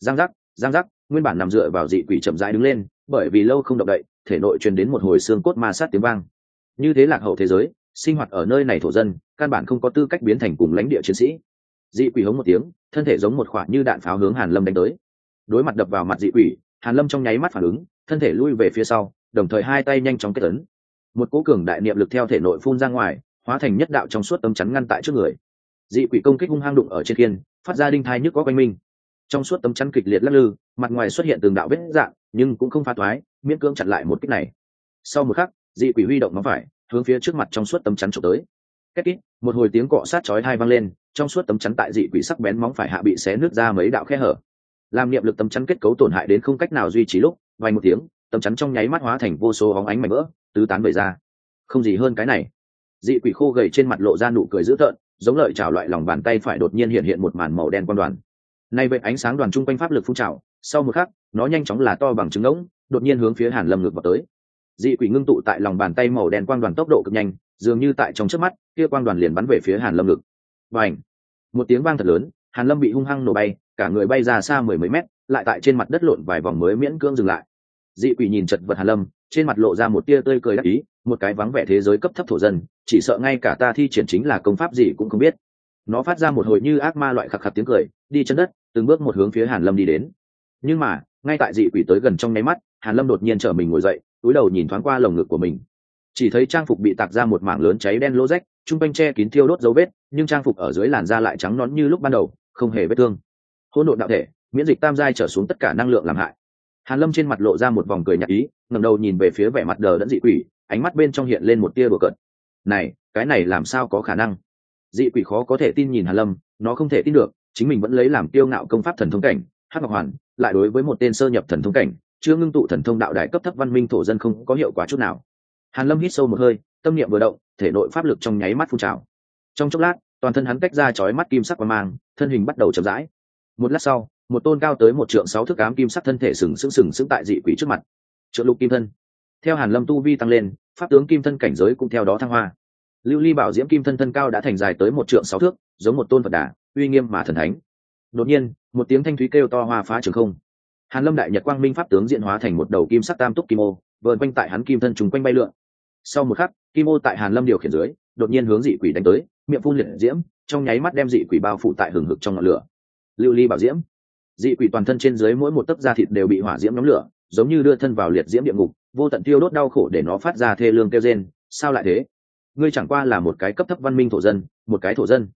Giang giác giang giác, nguyên bản nằm dựa vào dị quỷ chậm rãi đứng lên, bởi vì lâu không động đậy thể nội truyền đến một hồi xương cốt ma sát tiếng vang. Như thế lạc hậu thế giới, sinh hoạt ở nơi này thổ dân, căn bản không có tư cách biến thành cùng lãnh địa chiến sĩ. Dị quỷ hống một tiếng, thân thể giống một khoả như đạn pháo hướng hàn lâm đánh tới. Đối mặt đập vào mặt dị quỷ, hàn lâm trong nháy mắt phản ứng, thân thể lui về phía sau, đồng thời hai tay nhanh chóng kết tấn một cỗ cường đại niệm lực theo thể nội phun ra ngoài, hóa thành nhất đạo trong suốt tấm chắn ngăn tại trước người. Dị quỷ công kích hung hăng đụng ở trên kiên phát ra đinh thai nhức có quanh minh trong suốt tấm chắn kịch liệt lắc lư, mặt ngoài xuất hiện từng đạo vết dạng, nhưng cũng không phá toái miễn cưỡng chặn lại một kích này. Sau một khắc, dị quỷ huy động nó phải, hướng phía trước mặt trong suốt tấm chắn trộm tới. Két kít, một hồi tiếng cọ sát chói hai vang lên, trong suốt tấm chắn tại dị quỷ sắc bén móng phải hạ bị xé nước ra mấy đạo khe hở. Làm niệm lực tấm chắn kết cấu tổn hại đến không cách nào duy trì lúc, vài một tiếng, tấm chắn trong nháy mắt hóa thành vô số bóng ánh mảnh vỡ, tứ tán bể ra. Không gì hơn cái này. Dị quỷ khô gầy trên mặt lộ ra nụ cười dữ tợn, giống lợi trào loại lòng bàn tay phải đột nhiên hiện hiện một màn màu đen quan đoàn. Nay vậy ánh sáng đoàn trung quanh pháp lực phun trào, sau một khắc, nó nhanh chóng là to bằng trứng ngỗng đột nhiên hướng phía hàn lâm ngược vào tới. Dị quỷ ngưng tụ tại lòng bàn tay màu đen quang đoàn tốc độ cực nhanh, dường như tại trong trước mắt, kia quang đoàn liền bắn về phía hàn lâm ngực. Và ảnh một tiếng vang thật lớn, hàn lâm bị hung hăng nổ bay, cả người bay ra xa mười mấy mét, lại tại trên mặt đất lộn vài vòng mới miễn cưỡng dừng lại. Dị quỷ nhìn chật vật hàn lâm, trên mặt lộ ra một tia tươi cười đắc ý, một cái vắng vẻ thế giới cấp thấp thổ dân, chỉ sợ ngay cả ta thi triển chính là công pháp gì cũng không biết. Nó phát ra một hồi như ác ma loại khạc khạc tiếng cười, đi chân đất, từng bước một hướng phía hàn lâm đi đến. Nhưng mà ngay tại dị quỷ tới gần trong nháy mắt, hàn lâm đột nhiên trở mình ngồi dậy, túi đầu nhìn thoáng qua lồng ngực của mình. Chỉ thấy trang phục bị tạc ra một mảng lớn cháy đen lỗ rách trung quanh che kín thiêu đốt dấu vết, nhưng trang phục ở dưới làn da lại trắng nón như lúc ban đầu, không hề vết thương. Hỗn độn đạo thể, miễn dịch tam giai trở xuống tất cả năng lượng làm hại. Hàn lâm trên mặt lộ ra một vòng cười nhạt ý, ngẩng đầu nhìn về phía vẻ mặt đờ đẫn dị quỷ, ánh mắt bên trong hiện lên một tia bừa cợt. Này, cái này làm sao có khả năng? Dị quỷ khó có thể tin nhìn hàn lâm, nó không thể tin được, chính mình vẫn lấy làm tiêu ngạo công pháp thần thông cảnh, hắc ngọc hoàn lại đối với một tên sơ nhập thần thông cảnh, chưa ngưng tụ thần thông đạo đại cấp thấp văn minh thổ dân không có hiệu quả chút nào. Hàn lâm hít sâu một hơi, tâm niệm vừa động, thể nội pháp lực trong nháy mắt phun trào. Trong chốc lát, toàn thân hắn tách ra chói mắt kim sắc và mang, thân hình bắt đầu chậm rãi. Một lát sau, một tôn cao tới một trượng sáu thước ám kim sắc thân thể sừng sững sừng sững tại dị quỷ trước mặt. Trượng lục kim thân. Theo hàn lâm tu vi tăng lên, pháp tướng kim thân cảnh giới cũng theo đó thăng hoa. Lưu ly bảo diễm kim thân thân cao đã thành dài tới một trượng sáu thước, giống một tôn phật đà, uy nghiêm mà thần thánh đột nhiên, một tiếng thanh thúy kêu to hoa phá trường không. Hàn lâm đại nhật quang minh pháp tướng diện hóa thành một đầu kim sắc tam túc kim ô, vờn quanh tại hắn kim thân trùng quanh bay lượn. Sau một khắc, kim ô tại hàn lâm điều khiển dưới, đột nhiên hướng dị quỷ đánh tới, miệng phun liệt diễm, trong nháy mắt đem dị quỷ bao phủ tại hừng hực trong ngọn lửa. Lưu ly bảo diễm. Dị quỷ toàn thân trên dưới mỗi một tấc da thịt đều bị hỏa diễm nhóm lửa, giống như đưa thân vào liệt diễm địa ngục, vô tận tiêu đốt đau khổ để nó phát ra thê lương kêu rên. Sao lại thế? Ngươi chẳng qua là một cái cấp thấp văn minh thổ dân, một cái thổ dân.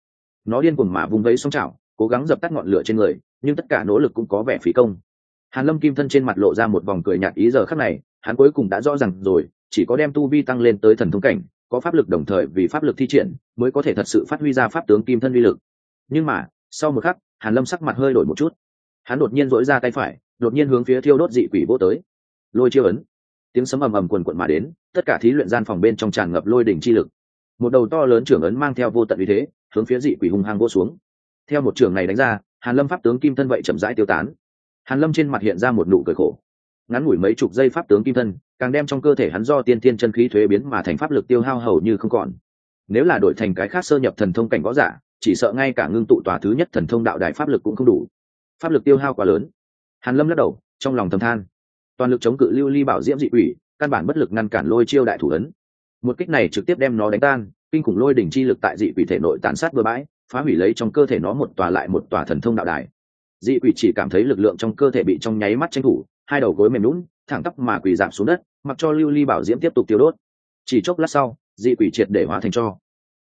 Nó điên cuồng mà vung vẫy sông chảo cố gắng dập tắt ngọn lửa trên người, nhưng tất cả nỗ lực cũng có vẻ phí công. Hàn lâm kim thân trên mặt lộ ra một vòng cười nhạt ý giờ khắc này, hắn cuối cùng đã rõ ràng rồi, chỉ có đem tu vi tăng lên tới thần thông cảnh, có pháp lực đồng thời vì pháp lực thi triển, mới có thể thật sự phát huy ra pháp tướng kim thân uy lực. Nhưng mà, sau một khắc, hàn lâm sắc mặt hơi đổi một chút. Hắn đột nhiên dỗi ra tay phải, đột nhiên hướng phía thiêu đốt dị quỷ vô tới. Lôi chiêu ấn. Tiếng sấm ầm ầm quần quận mà đến, tất cả thí luyện gian phòng bên trong tràn ngập lôi đỉnh chi lực. Một đầu to lớn trưởng ấn mang theo vô tận uy thế, hướng phía dị quỷ hung hăng vô xuống theo một trường này đánh ra hàn lâm pháp tướng kim thân vậy chậm rãi tiêu tán. Hàn lâm trên mặt hiện ra một nụ cười khổ. Ngắn ngủi mấy chục giây pháp tướng kim thân càng đem trong cơ thể hắn do tiên thiên chân khí thuế biến mà thành pháp lực tiêu hao hầu như không còn. Nếu là đổi thành cái khác sơ nhập thần thông cảnh võ giả chỉ sợ ngay cả ngưng tụ tòa thứ nhất thần thông đạo đại pháp lực cũng không đủ. Pháp lực tiêu hao quá lớn. Hàn lâm lắc đầu trong lòng thầm than. Toàn lực chống cự lưu ly bảo diễm dị ủy, căn bản bất lực ngăn cản lôi chiêu đại thủ ấn. Một kích này trực tiếp đem nó đánh tan kinh khủng lôi đỉnh chi lực tại dị quỷ thể nội tàn sát bừa bãi phá hủy lấy trong cơ thể nó một tòa lại một tòa thần thông đạo đài. Dị quỷ chỉ cảm thấy lực lượng trong cơ thể bị trong nháy mắt tranh thủ, hai đầu gối mềm lún thẳng tắp mà quỳ giảm xuống đất, mặc cho lưu ly bảo diễm tiếp tục tiêu đốt. Chỉ chốc lát sau, dị quỷ triệt để hóa thành cho.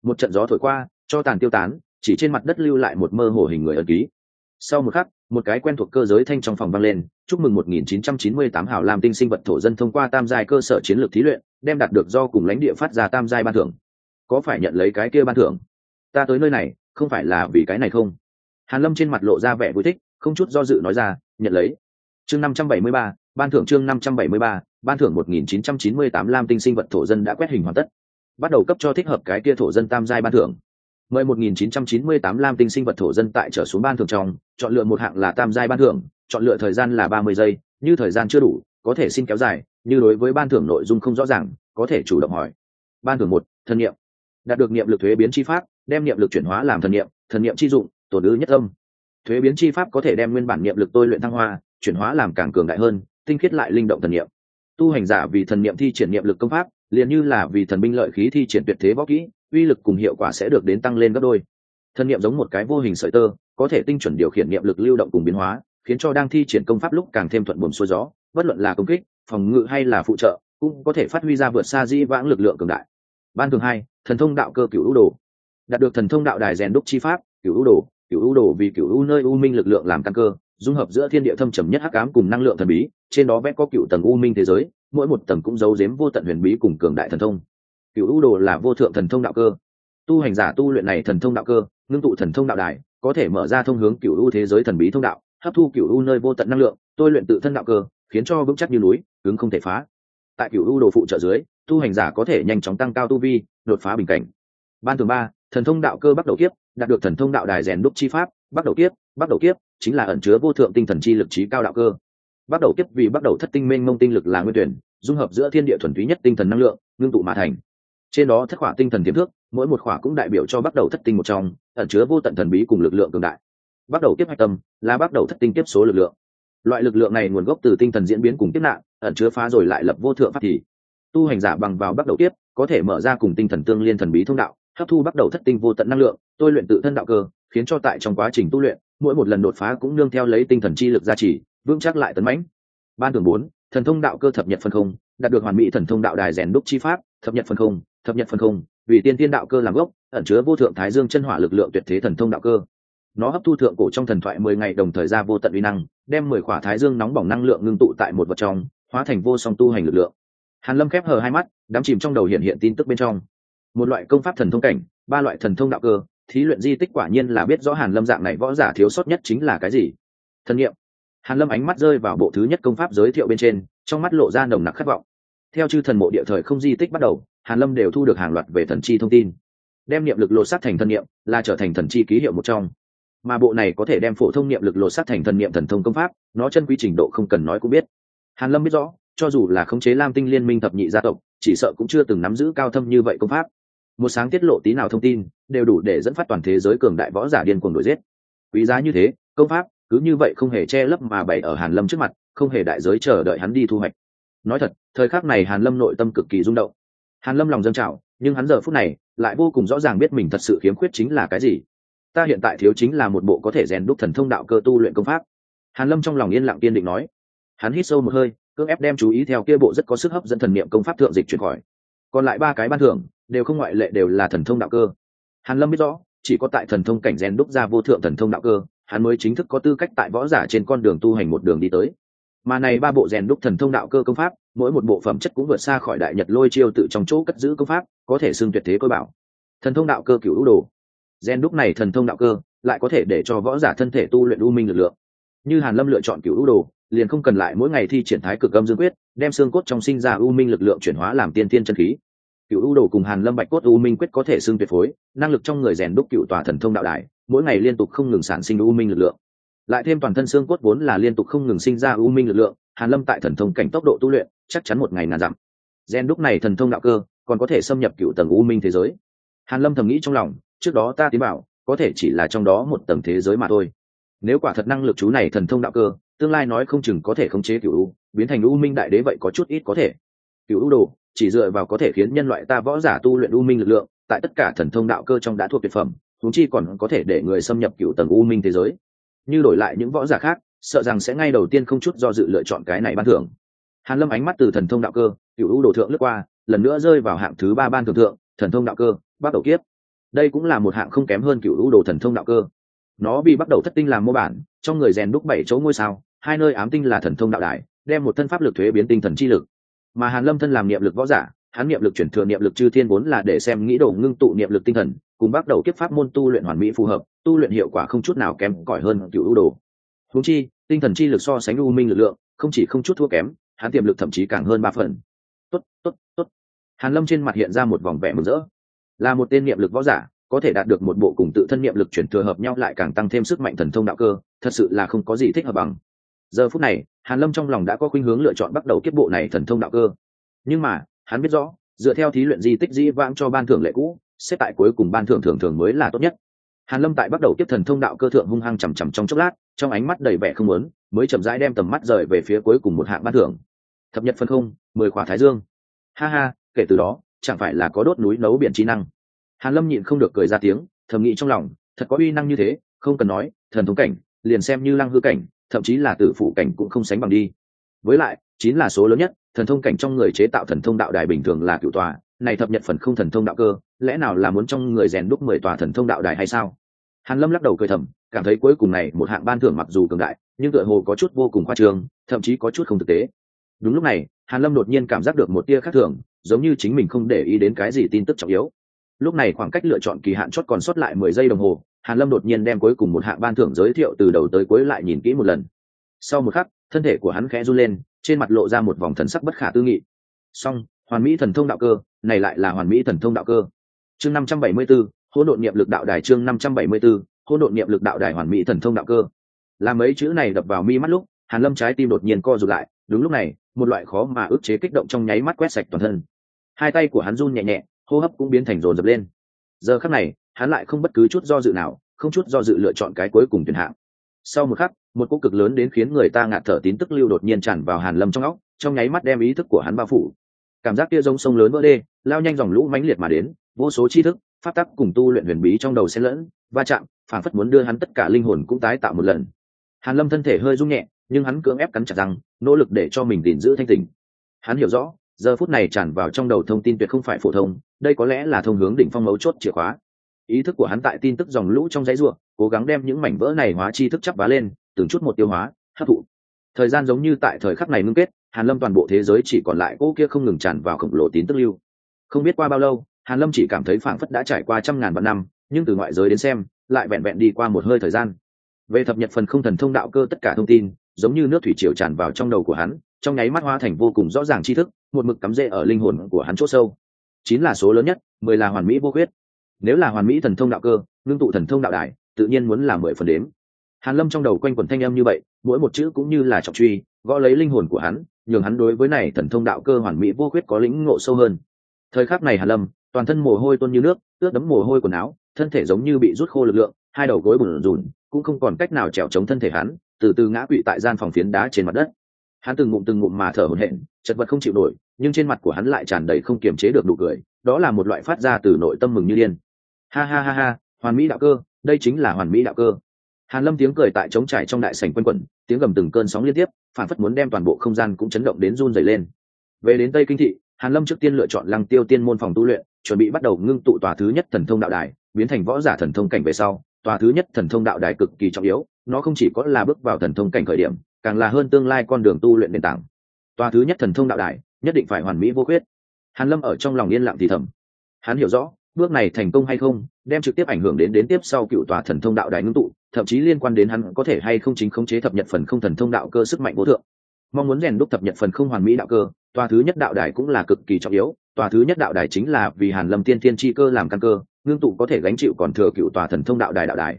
Một trận gió thổi qua, cho tàn tiêu tán, chỉ trên mặt đất lưu lại một mơ hồ hình người ẩn ký. Sau một khắc, một cái quen thuộc cơ giới thanh trong phòng vang lên, chúc mừng 1998 hào làm tinh sinh vật thổ dân thông qua tam giai cơ sở chiến lược thí luyện, đem đạt được do cùng lãnh địa phát ra tam giai ban thưởng. Có phải nhận lấy cái kia ban thưởng? Ta tới nơi này không phải là vì cái này không? Hàn lâm trên mặt lộ ra vẻ vui thích không chút do dự nói ra nhận lấy. Chương 573, ban thưởng chương 573, ban thưởng 1998 lam tinh sinh vật thổ dân đã quét hình hoàn tất. Bắt đầu cấp cho thích hợp cái kia thổ dân tam giai ban thưởng. Mời 1998 lam tinh sinh vật thổ dân tại trở xuống ban thưởng trong chọn lựa một hạng là tam giai ban thưởng chọn lựa thời gian là 30 giây như thời gian chưa đủ có thể xin kéo dài như đối với ban thưởng nội dung không rõ ràng có thể chủ động hỏi. Ban thưởng một thân nhiệm đạt được niệm lực thuế biến chi pháp đem niệm lực chuyển hóa làm thần niệm thần niệm chi dụng tổ ứ nhất âm. Thuế biến chi pháp có thể đem nguyên bản niệm lực tôi luyện thăng hoa, chuyển hóa làm càng cường đại hơn, tinh khiết lại linh động thần niệm. Tu hành giả vì thần niệm thi triển niệm lực công pháp, liền như là vì thần binh lợi khí thi triển tuyệt thế võ kỹ, uy lực cùng hiệu quả sẽ được đến tăng lên gấp đôi. Thần niệm giống một cái vô hình sợi tơ, có thể tinh chuẩn điều khiển niệm lực lưu động cùng biến hóa, khiến cho đang thi triển công pháp lúc càng thêm thuận buồm xuôi gió, bất luận là công kích, phòng ngự hay là phụ trợ, cũng có thể phát huy ra vượt xa di vãng lực lượng cường đại. Ban thường hai, thần thông đạo cơ cựu đồ đạt được thần thông đạo đài rèn đúc chi pháp cựu ưu đồ cựu ưu đồ vì cựu ưu nơi u minh lực lượng làm căn cơ, dung hợp giữa thiên địa thâm trầm nhất hắc ám cùng năng lượng thần bí, trên đó vẽ có cựu tầng u minh thế giới, mỗi một tầng cũng giấu giếm vô tận huyền bí cùng cường đại thần thông. Cựu ưu đồ là vô thượng thần thông đạo cơ. Tu hành giả tu luyện này thần thông đạo cơ, ngưng tụ thần thông đạo đài, có thể mở ra thông hướng cựu ưu thế giới thần bí thông đạo, hấp thu cựu ưu nơi vô tận năng lượng, tôi luyện tự thân đạo cơ, khiến cho vững chắc như núi, cứng không thể phá. Tại cựu ưu đồ phụ trợ dưới, tu hành giả có thể nhanh chóng tăng cao tu vi, đột phá bình cảnh. Ban thường ba thần thông đạo cơ bắt đầu kiếp, đạt được thần thông đạo đài rèn đúc chi pháp, bắt đầu kiếp, bắt đầu kiếp, chính là ẩn chứa vô thượng tinh thần chi lực trí cao đạo cơ. Bắt đầu kiếp vì bắt đầu thất tinh mênh mông tinh lực là nguyên tuyển, dung hợp giữa thiên địa thuần túy nhất tinh thần năng lượng, ngưng tụ mà thành. Trên đó thất khỏa tinh thần tiềm thước mỗi một khỏa cũng đại biểu cho bắt đầu thất tinh một trong, ẩn chứa vô tận thần bí cùng lực lượng cường đại. Bắt đầu kiếp hạch tâm, là bắt đầu thất tinh kiếp số lực lượng. Loại lực lượng này nguồn gốc từ tinh thần diễn biến cùng kiếp nạn, ẩn chứa phá rồi lại lập vô thượng pháp thì. Tu hành giả bằng vào bắt đầu tiếp có thể mở ra cùng tinh thần tương liên thần bí thông đạo hấp thu bắt đầu thất tinh vô tận năng lượng, tôi luyện tự thân đạo cơ, khiến cho tại trong quá trình tu luyện, mỗi một lần đột phá cũng nương theo lấy tinh thần chi lực gia trì, vững chắc lại tấn mãnh. Ban thường bốn, thần thông đạo cơ thập nhật phân không, đạt được hoàn mỹ thần thông đạo đài rèn đúc chi pháp, thập nhật phân không, thập nhật phân không, vì tiên tiên đạo cơ làm gốc, ẩn chứa vô thượng thái dương chân hỏa lực lượng tuyệt thế thần thông đạo cơ. Nó hấp thu thượng cổ trong thần thoại mười ngày đồng thời ra vô tận uy năng, đem mười khỏa thái dương nóng bỏng năng lượng ngưng tụ tại một vật trong, hóa thành vô song tu hành lực lượng. Hàn lâm khép hờ hai mắt, đắm chìm trong đầu hiện hiện tin tức bên trong một loại công pháp thần thông cảnh, ba loại thần thông đạo cơ, thí luyện di tích quả nhiên là biết rõ hàn lâm dạng này võ giả thiếu sót nhất chính là cái gì. Thân nhiệm hàn lâm ánh mắt rơi vào bộ thứ nhất công pháp giới thiệu bên trên, trong mắt lộ ra nồng nặc khát vọng. Theo chư thần mộ địa thời không di tích bắt đầu, hàn lâm đều thu được hàng loạt về thần chi thông tin. Đem niệm lực lột sát thành thân niệm, là trở thành thần chi ký hiệu một trong. Mà bộ này có thể đem phổ thông niệm lực lột sát thành thần niệm thần thông công pháp, nó chân quy trình độ không cần nói cũng biết. Hàn lâm biết rõ, cho dù là khống chế lam tinh liên minh thập nhị gia tộc, chỉ sợ cũng chưa từng nắm giữ cao thâm như vậy công pháp một sáng tiết lộ tí nào thông tin, đều đủ để dẫn phát toàn thế giới cường đại võ giả điên cuồng đuổi giết. Quý giá như thế, công pháp, cứ như vậy không hề che lấp mà bày ở hàn lâm trước mặt, không hề đại giới chờ đợi hắn đi thu hoạch. Nói thật, thời khắc này hàn lâm nội tâm cực kỳ rung động. Hàn lâm lòng dâng trào, nhưng hắn giờ phút này lại vô cùng rõ ràng biết mình thật sự khiếm khuyết chính là cái gì. Ta hiện tại thiếu chính là một bộ có thể rèn đúc thần thông đạo cơ tu luyện công pháp. Hàn lâm trong lòng yên lặng kiên định nói. Hắn hít sâu một hơi, cưỡng ép đem chú ý theo kia bộ rất có sức hấp dẫn thần niệm công pháp thượng dịch chuyển khỏi. Còn lại ba cái ban thưởng đều không ngoại lệ đều là thần thông đạo cơ. Hàn lâm biết rõ, chỉ có tại thần thông cảnh rèn đúc ra vô thượng thần thông đạo cơ, hắn mới chính thức có tư cách tại võ giả trên con đường tu hành một đường đi tới. Mà này ba bộ rèn đúc thần thông đạo cơ công pháp, mỗi một bộ phẩm chất cũng vượt xa khỏi đại nhật lôi chiêu tự trong chỗ cất giữ công pháp, có thể xưng tuyệt thế cơ bảo. Thần thông đạo cơ cửu ưu đồ. Rèn đúc này thần thông đạo cơ, lại có thể để cho võ giả thân thể tu luyện u minh lực lượng. Như hàn lâm lựa chọn cửu ưu đồ, liền không cần lại mỗi ngày thi triển thái cực âm dương quyết, đem xương cốt trong sinh ra u minh lực lượng chuyển hóa làm tiên tiên chân khí cựu u đồ cùng hàn lâm bạch cốt u minh quyết có thể xưng tuyệt phối, năng lực trong người rèn đúc cựu tòa thần thông đạo đại mỗi ngày liên tục không ngừng sản sinh u minh lực lượng. Lại thêm toàn thân xương cốt vốn là liên tục không ngừng sinh ra u minh lực lượng, hàn lâm tại thần thông cảnh tốc độ tu luyện, chắc chắn một ngày ngàn dặm. Rèn đúc này thần thông đạo cơ, còn có thể xâm nhập cựu tầng u minh thế giới. Hàn lâm thầm nghĩ trong lòng, trước đó ta tiến bảo, có thể chỉ là trong đó một tầng thế giới mà thôi. Nếu quả thật năng lực chú này thần thông đạo cơ, tương lai nói không chừng có thể khống chế cựu u, biến thành u minh đại đế vậy có chút ít có thể cựu u đồ, chỉ dựa vào có thể khiến nhân loại ta võ giả tu luyện u minh lực lượng, tại tất cả thần thông đạo cơ trong đã thuộc tuyệt phẩm thúng chi còn có thể để người xâm nhập cựu tầng u minh thế giới. Như đổi lại những võ giả khác, sợ rằng sẽ ngay đầu tiên không chút do dự lựa chọn cái này ban thưởng. Hàn lâm ánh mắt từ thần thông đạo cơ, cựu u đồ thượng lướt qua, lần nữa rơi vào hạng thứ ba ban thượng thượng, thần thông đạo cơ, bắt đầu kiếp. Đây cũng là một hạng không kém hơn cựu u đồ thần thông đạo cơ. Nó bị bắt đầu thất tinh làm mô bản, trong người rèn đúc bảy chỗ ngôi sao, hai nơi ám tinh là thần thông đạo đại đem một thân pháp lực thuế biến tinh thần chi lực mà hàn lâm thân làm niệm lực võ giả hắn niệm lực chuyển thừa niệm lực chư thiên vốn là để xem nghĩ đồ ngưng tụ niệm lực tinh thần cùng bắt đầu kiếp pháp môn tu luyện hoàn mỹ phù hợp tu luyện hiệu quả không chút nào kém cỏi hơn cựu ưu đồ húng chi tinh thần chi lực so sánh u minh lực lượng không chỉ không chút thua kém hắn tiềm lực thậm chí càng hơn ba phần tốt tốt tốt. hàn lâm trên mặt hiện ra một vòng vẻ mừng rỡ là một tên niệm lực võ giả có thể đạt được một bộ cùng tự thân niệm lực chuyển thừa hợp nhau lại càng tăng thêm sức mạnh thần thông đạo cơ thật sự là không có gì thích hợp bằng giờ phút này hàn lâm trong lòng đã có khuynh hướng lựa chọn bắt đầu kiếp bộ này thần thông đạo cơ. Nhưng mà, hắn biết rõ, dựa theo thí luyện di tích di vãng cho ban thưởng lệ cũ, xếp tại cuối cùng ban thưởng thường thường mới là tốt nhất. Hàn lâm tại bắt đầu kiếp thần thông đạo cơ thượng hung hăng chầm chầm trong chốc lát, trong ánh mắt đầy vẻ không muốn, mới chậm rãi đem tầm mắt rời về phía cuối cùng một hạng ban thưởng. Thập nhật phân không, mười khỏa thái dương. Ha ha, kể từ đó, chẳng phải là có đốt núi nấu biển trí năng. Hàn lâm nhịn không được cười ra tiếng, thầm nghĩ trong lòng, thật có uy năng như thế, không cần nói, thần thống cảnh, liền xem như lăng hư cảnh thậm chí là tử phụ cảnh cũng không sánh bằng đi. Với lại, chín là số lớn nhất, thần thông cảnh trong người chế tạo thần thông đạo đài bình thường là cựu tòa, này thập nhật phần không thần thông đạo cơ, lẽ nào là muốn trong người rèn đúc mười tòa thần thông đạo đài hay sao? Hàn lâm lắc đầu cười thầm, cảm thấy cuối cùng này một hạng ban thưởng mặc dù cường đại, nhưng tựa hồ có chút vô cùng khoa trương, thậm chí có chút không thực tế. Đúng lúc này, hàn lâm đột nhiên cảm giác được một tia khác thường, giống như chính mình không để ý đến cái gì tin tức trọng yếu. Lúc này khoảng cách lựa chọn kỳ hạn chốt còn sót lại mười giây đồng hồ hàn lâm đột nhiên đem cuối cùng một hạng ban thưởng giới thiệu từ đầu tới cuối lại nhìn kỹ một lần. Sau một khắc thân thể của hắn khẽ run lên trên mặt lộ ra một vòng thần sắc bất khả tư nghị. Song hoàn mỹ thần thông đạo cơ này lại là hoàn mỹ thần thông đạo cơ. Chương năm trăm bảy mươi 574, hỗn độn niệm lực đạo đài chương năm trăm bảy mươi 574, hỗn độn niệm lực đạo đài hoàn mỹ thần thông đạo cơ. Là mấy chữ này đập vào mi mắt lúc hàn lâm trái tim đột nhiên co rụt lại đúng lúc này một loại khó mà ức chế kích động trong nháy mắt quét sạch toàn thân. Hai tay của hắn run nhẹ nhẹ hô hấp cũng biến thành rồn dập lên. Giờ khắc này hắn lại không bất cứ chút do dự nào, không chút do dự lựa chọn cái cuối cùng tuyển hạng. Sau một khắc, một cỗ cực lớn đến khiến người ta ngạt thở tín tức lưu đột nhiên tràn vào hàn lâm trong óc, trong nháy mắt đem ý thức của hắn bao phủ. Cảm giác kia giống sông lớn vỡ đê, lao nhanh dòng lũ mãnh liệt mà đến, vô số tri thức, pháp tắc cùng tu luyện huyền bí trong đầu xen lẫn, va chạm phản phất muốn đưa hắn tất cả linh hồn cũng tái tạo một lần. Hàn lâm thân thể hơi rung nhẹ, nhưng hắn cưỡng ép cắn chặt răng, nỗ lực để cho mình gìn giữ thanh tỉnh. Hắn hiểu rõ, giờ phút này tràn vào trong đầu thông tin tuyệt không phải phổ thông, đây có lẽ là thông hướng đỉnh phong mấu chốt chìa khóa ý thức của hắn tại tin tức dòng lũ trong dãy ruộng cố gắng đem những mảnh vỡ này hóa chi thức chắp vá lên, từng chút một tiêu hóa, hấp thụ. Thời gian giống như tại thời khắc này ngưng kết, hàn lâm toàn bộ thế giới chỉ còn lại cô kia không ngừng tràn vào khổng lồ tín tức lưu. Không biết qua bao lâu, hàn lâm chỉ cảm thấy phảng phất đã trải qua trăm ngàn vạn năm, nhưng từ ngoại giới đến xem, lại vẹn vẹn đi qua một hơi thời gian. Về thập nhật phần không thần thông đạo cơ tất cả thông tin, giống như nước thủy triều tràn vào trong đầu của hắn, trong nháy mắt hóa thành vô cùng rõ ràng tri thức, một mực cắm rễ ở linh hồn của hắn chỗ sâu. Chín là số lớn nhất, mười là hoàn mỹ vô khuyết nếu là hoàn mỹ thần thông đạo cơ, ngưng tụ thần thông đạo đài, tự nhiên muốn làm mười phần đếm. Hàn lâm trong đầu quanh quẩn thanh âm như vậy, mỗi một chữ cũng như là trọng truy, gõ lấy linh hồn của hắn, nhường hắn đối với này thần thông đạo cơ hoàn mỹ vô khuyết có lĩnh ngộ sâu hơn. Thời khắc này hàn lâm, toàn thân mồ hôi tuôn như nước, ướt đẫm mồ hôi quần áo, thân thể giống như bị rút khô lực lượng, hai đầu gối bùn rùn, cũng không còn cách nào trèo chống thân thể hắn, từ từ ngã quỵ tại gian phòng phiến đá trên mặt đất. Hắn từng ngụm từng ngụm mà thở hổn hển, chật vật không chịu nổi, nhưng trên mặt của hắn lại tràn đầy không kiềm chế được nụ cười, đó là một loại phát ra từ nội tâm mừng như điên ha ha ha ha, hoàn mỹ đạo cơ, đây chính là hoàn mỹ đạo cơ. Hàn lâm tiếng cười tại trống trải trong đại sảnh quanh quẩn, tiếng gầm từng cơn sóng liên tiếp, phản phất muốn đem toàn bộ không gian cũng chấn động đến run rẩy lên. Về đến tây kinh thị, hàn lâm trước tiên lựa chọn lăng tiêu tiên môn phòng tu luyện, chuẩn bị bắt đầu ngưng tụ tòa thứ nhất thần thông đạo đài, biến thành võ giả thần thông cảnh về sau. Tòa thứ nhất thần thông đạo đài cực kỳ trọng yếu, nó không chỉ có là bước vào thần thông cảnh khởi điểm, càng là hơn tương lai con đường tu luyện nền tảng. Tòa thứ nhất thần thông đạo đài, nhất định phải hoàn mỹ vô khuyết. Hàn lâm ở trong lòng yên lặng thì thầm. Hắn hiểu rõ bước này thành công hay không, đem trực tiếp ảnh hưởng đến đến tiếp sau cựu tòa thần thông đạo đại ngưng tụ, thậm chí liên quan đến hắn có thể hay không chính khống chế thập nhật phần không thần thông đạo cơ sức mạnh vô thượng. Mong muốn rèn đúc thập nhật phần không hoàn mỹ đạo cơ, tòa thứ nhất đạo đài cũng là cực kỳ trọng yếu, tòa thứ nhất đạo đài chính là vì hàn lâm tiên tiên chi cơ làm căn cơ, ngưng tụ có thể gánh chịu còn thừa cựu tòa thần thông đạo đài đạo đài.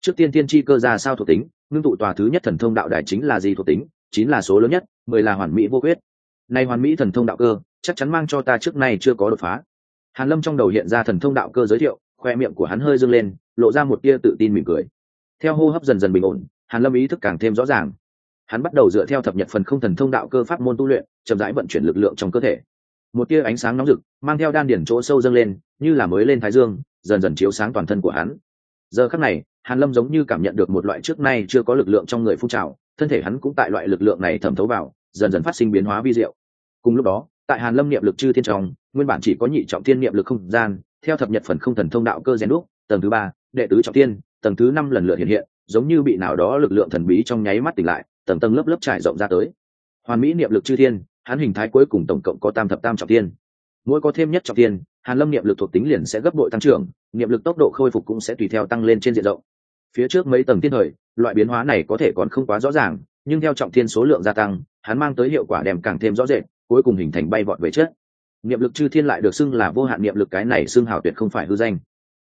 Trước tiên tiên chi cơ ra sao thuộc tính, ngưng tụ tòa thứ nhất thần thông đạo đài chính là gì thuộc tính chính là số lớn nhất, mười là hoàn mỹ vô quyết nay hoàn mỹ thần thông đạo cơ, chắc chắn mang cho ta trước nay chưa có đột phá hàn lâm trong đầu hiện ra thần thông đạo cơ giới thiệu, khoe miệng của hắn hơi dâng lên, lộ ra một tia tự tin mỉm cười. Theo hô hấp dần dần bình ổn, hàn lâm ý thức càng thêm rõ ràng. Hắn bắt đầu dựa theo thập nhật phần không thần thông đạo cơ pháp môn tu luyện, chậm rãi vận chuyển lực lượng trong cơ thể. Một tia ánh sáng nóng rực, mang theo đan điển chỗ sâu dâng lên, như là mới lên thái dương, dần dần chiếu sáng toàn thân của hắn. Giờ khắc này, hàn lâm giống như cảm nhận được một loại trước nay chưa có lực lượng trong người phun trào, thân thể hắn cũng tại loại lực lượng này thẩm thấu vào, dần dần phát sinh biến hóa vi diệu. Cùng lúc đó, tại hàn lâm niệm lực chư thiên trong nguyên bản chỉ có nhị trọng thiên niệm lực không gian, theo thập nhật phần không thần thông đạo cơ rèn đúc, tầng thứ ba, đệ tứ trọng thiên, tầng thứ năm lần lượt hiện hiện, giống như bị nào đó lực lượng thần bí trong nháy mắt tỉnh lại, tầng tầng lớp lớp trải rộng ra tới. Hoàn mỹ niệm lực chư thiên hắn hình thái cuối cùng tổng cộng có tam thập tam trọng thiên. Mỗi có thêm nhất trọng thiên, hàn lâm niệm lực thuộc tính liền sẽ gấp bội tăng trưởng, niệm lực tốc độ khôi phục cũng sẽ tùy theo tăng lên trên diện rộng. Phía trước mấy tầng thiên thời, loại biến hóa này có thể còn không quá rõ ràng, nhưng theo trọng thiên số lượng gia tăng, hắn mang tới hiệu quả đem càng thêm rõ rệt, cuối cùng hình thành bay vọt về trước niệm lực chư thiên lại được xưng là vô hạn niệm lực cái này xưng hào tuyệt không phải hư danh.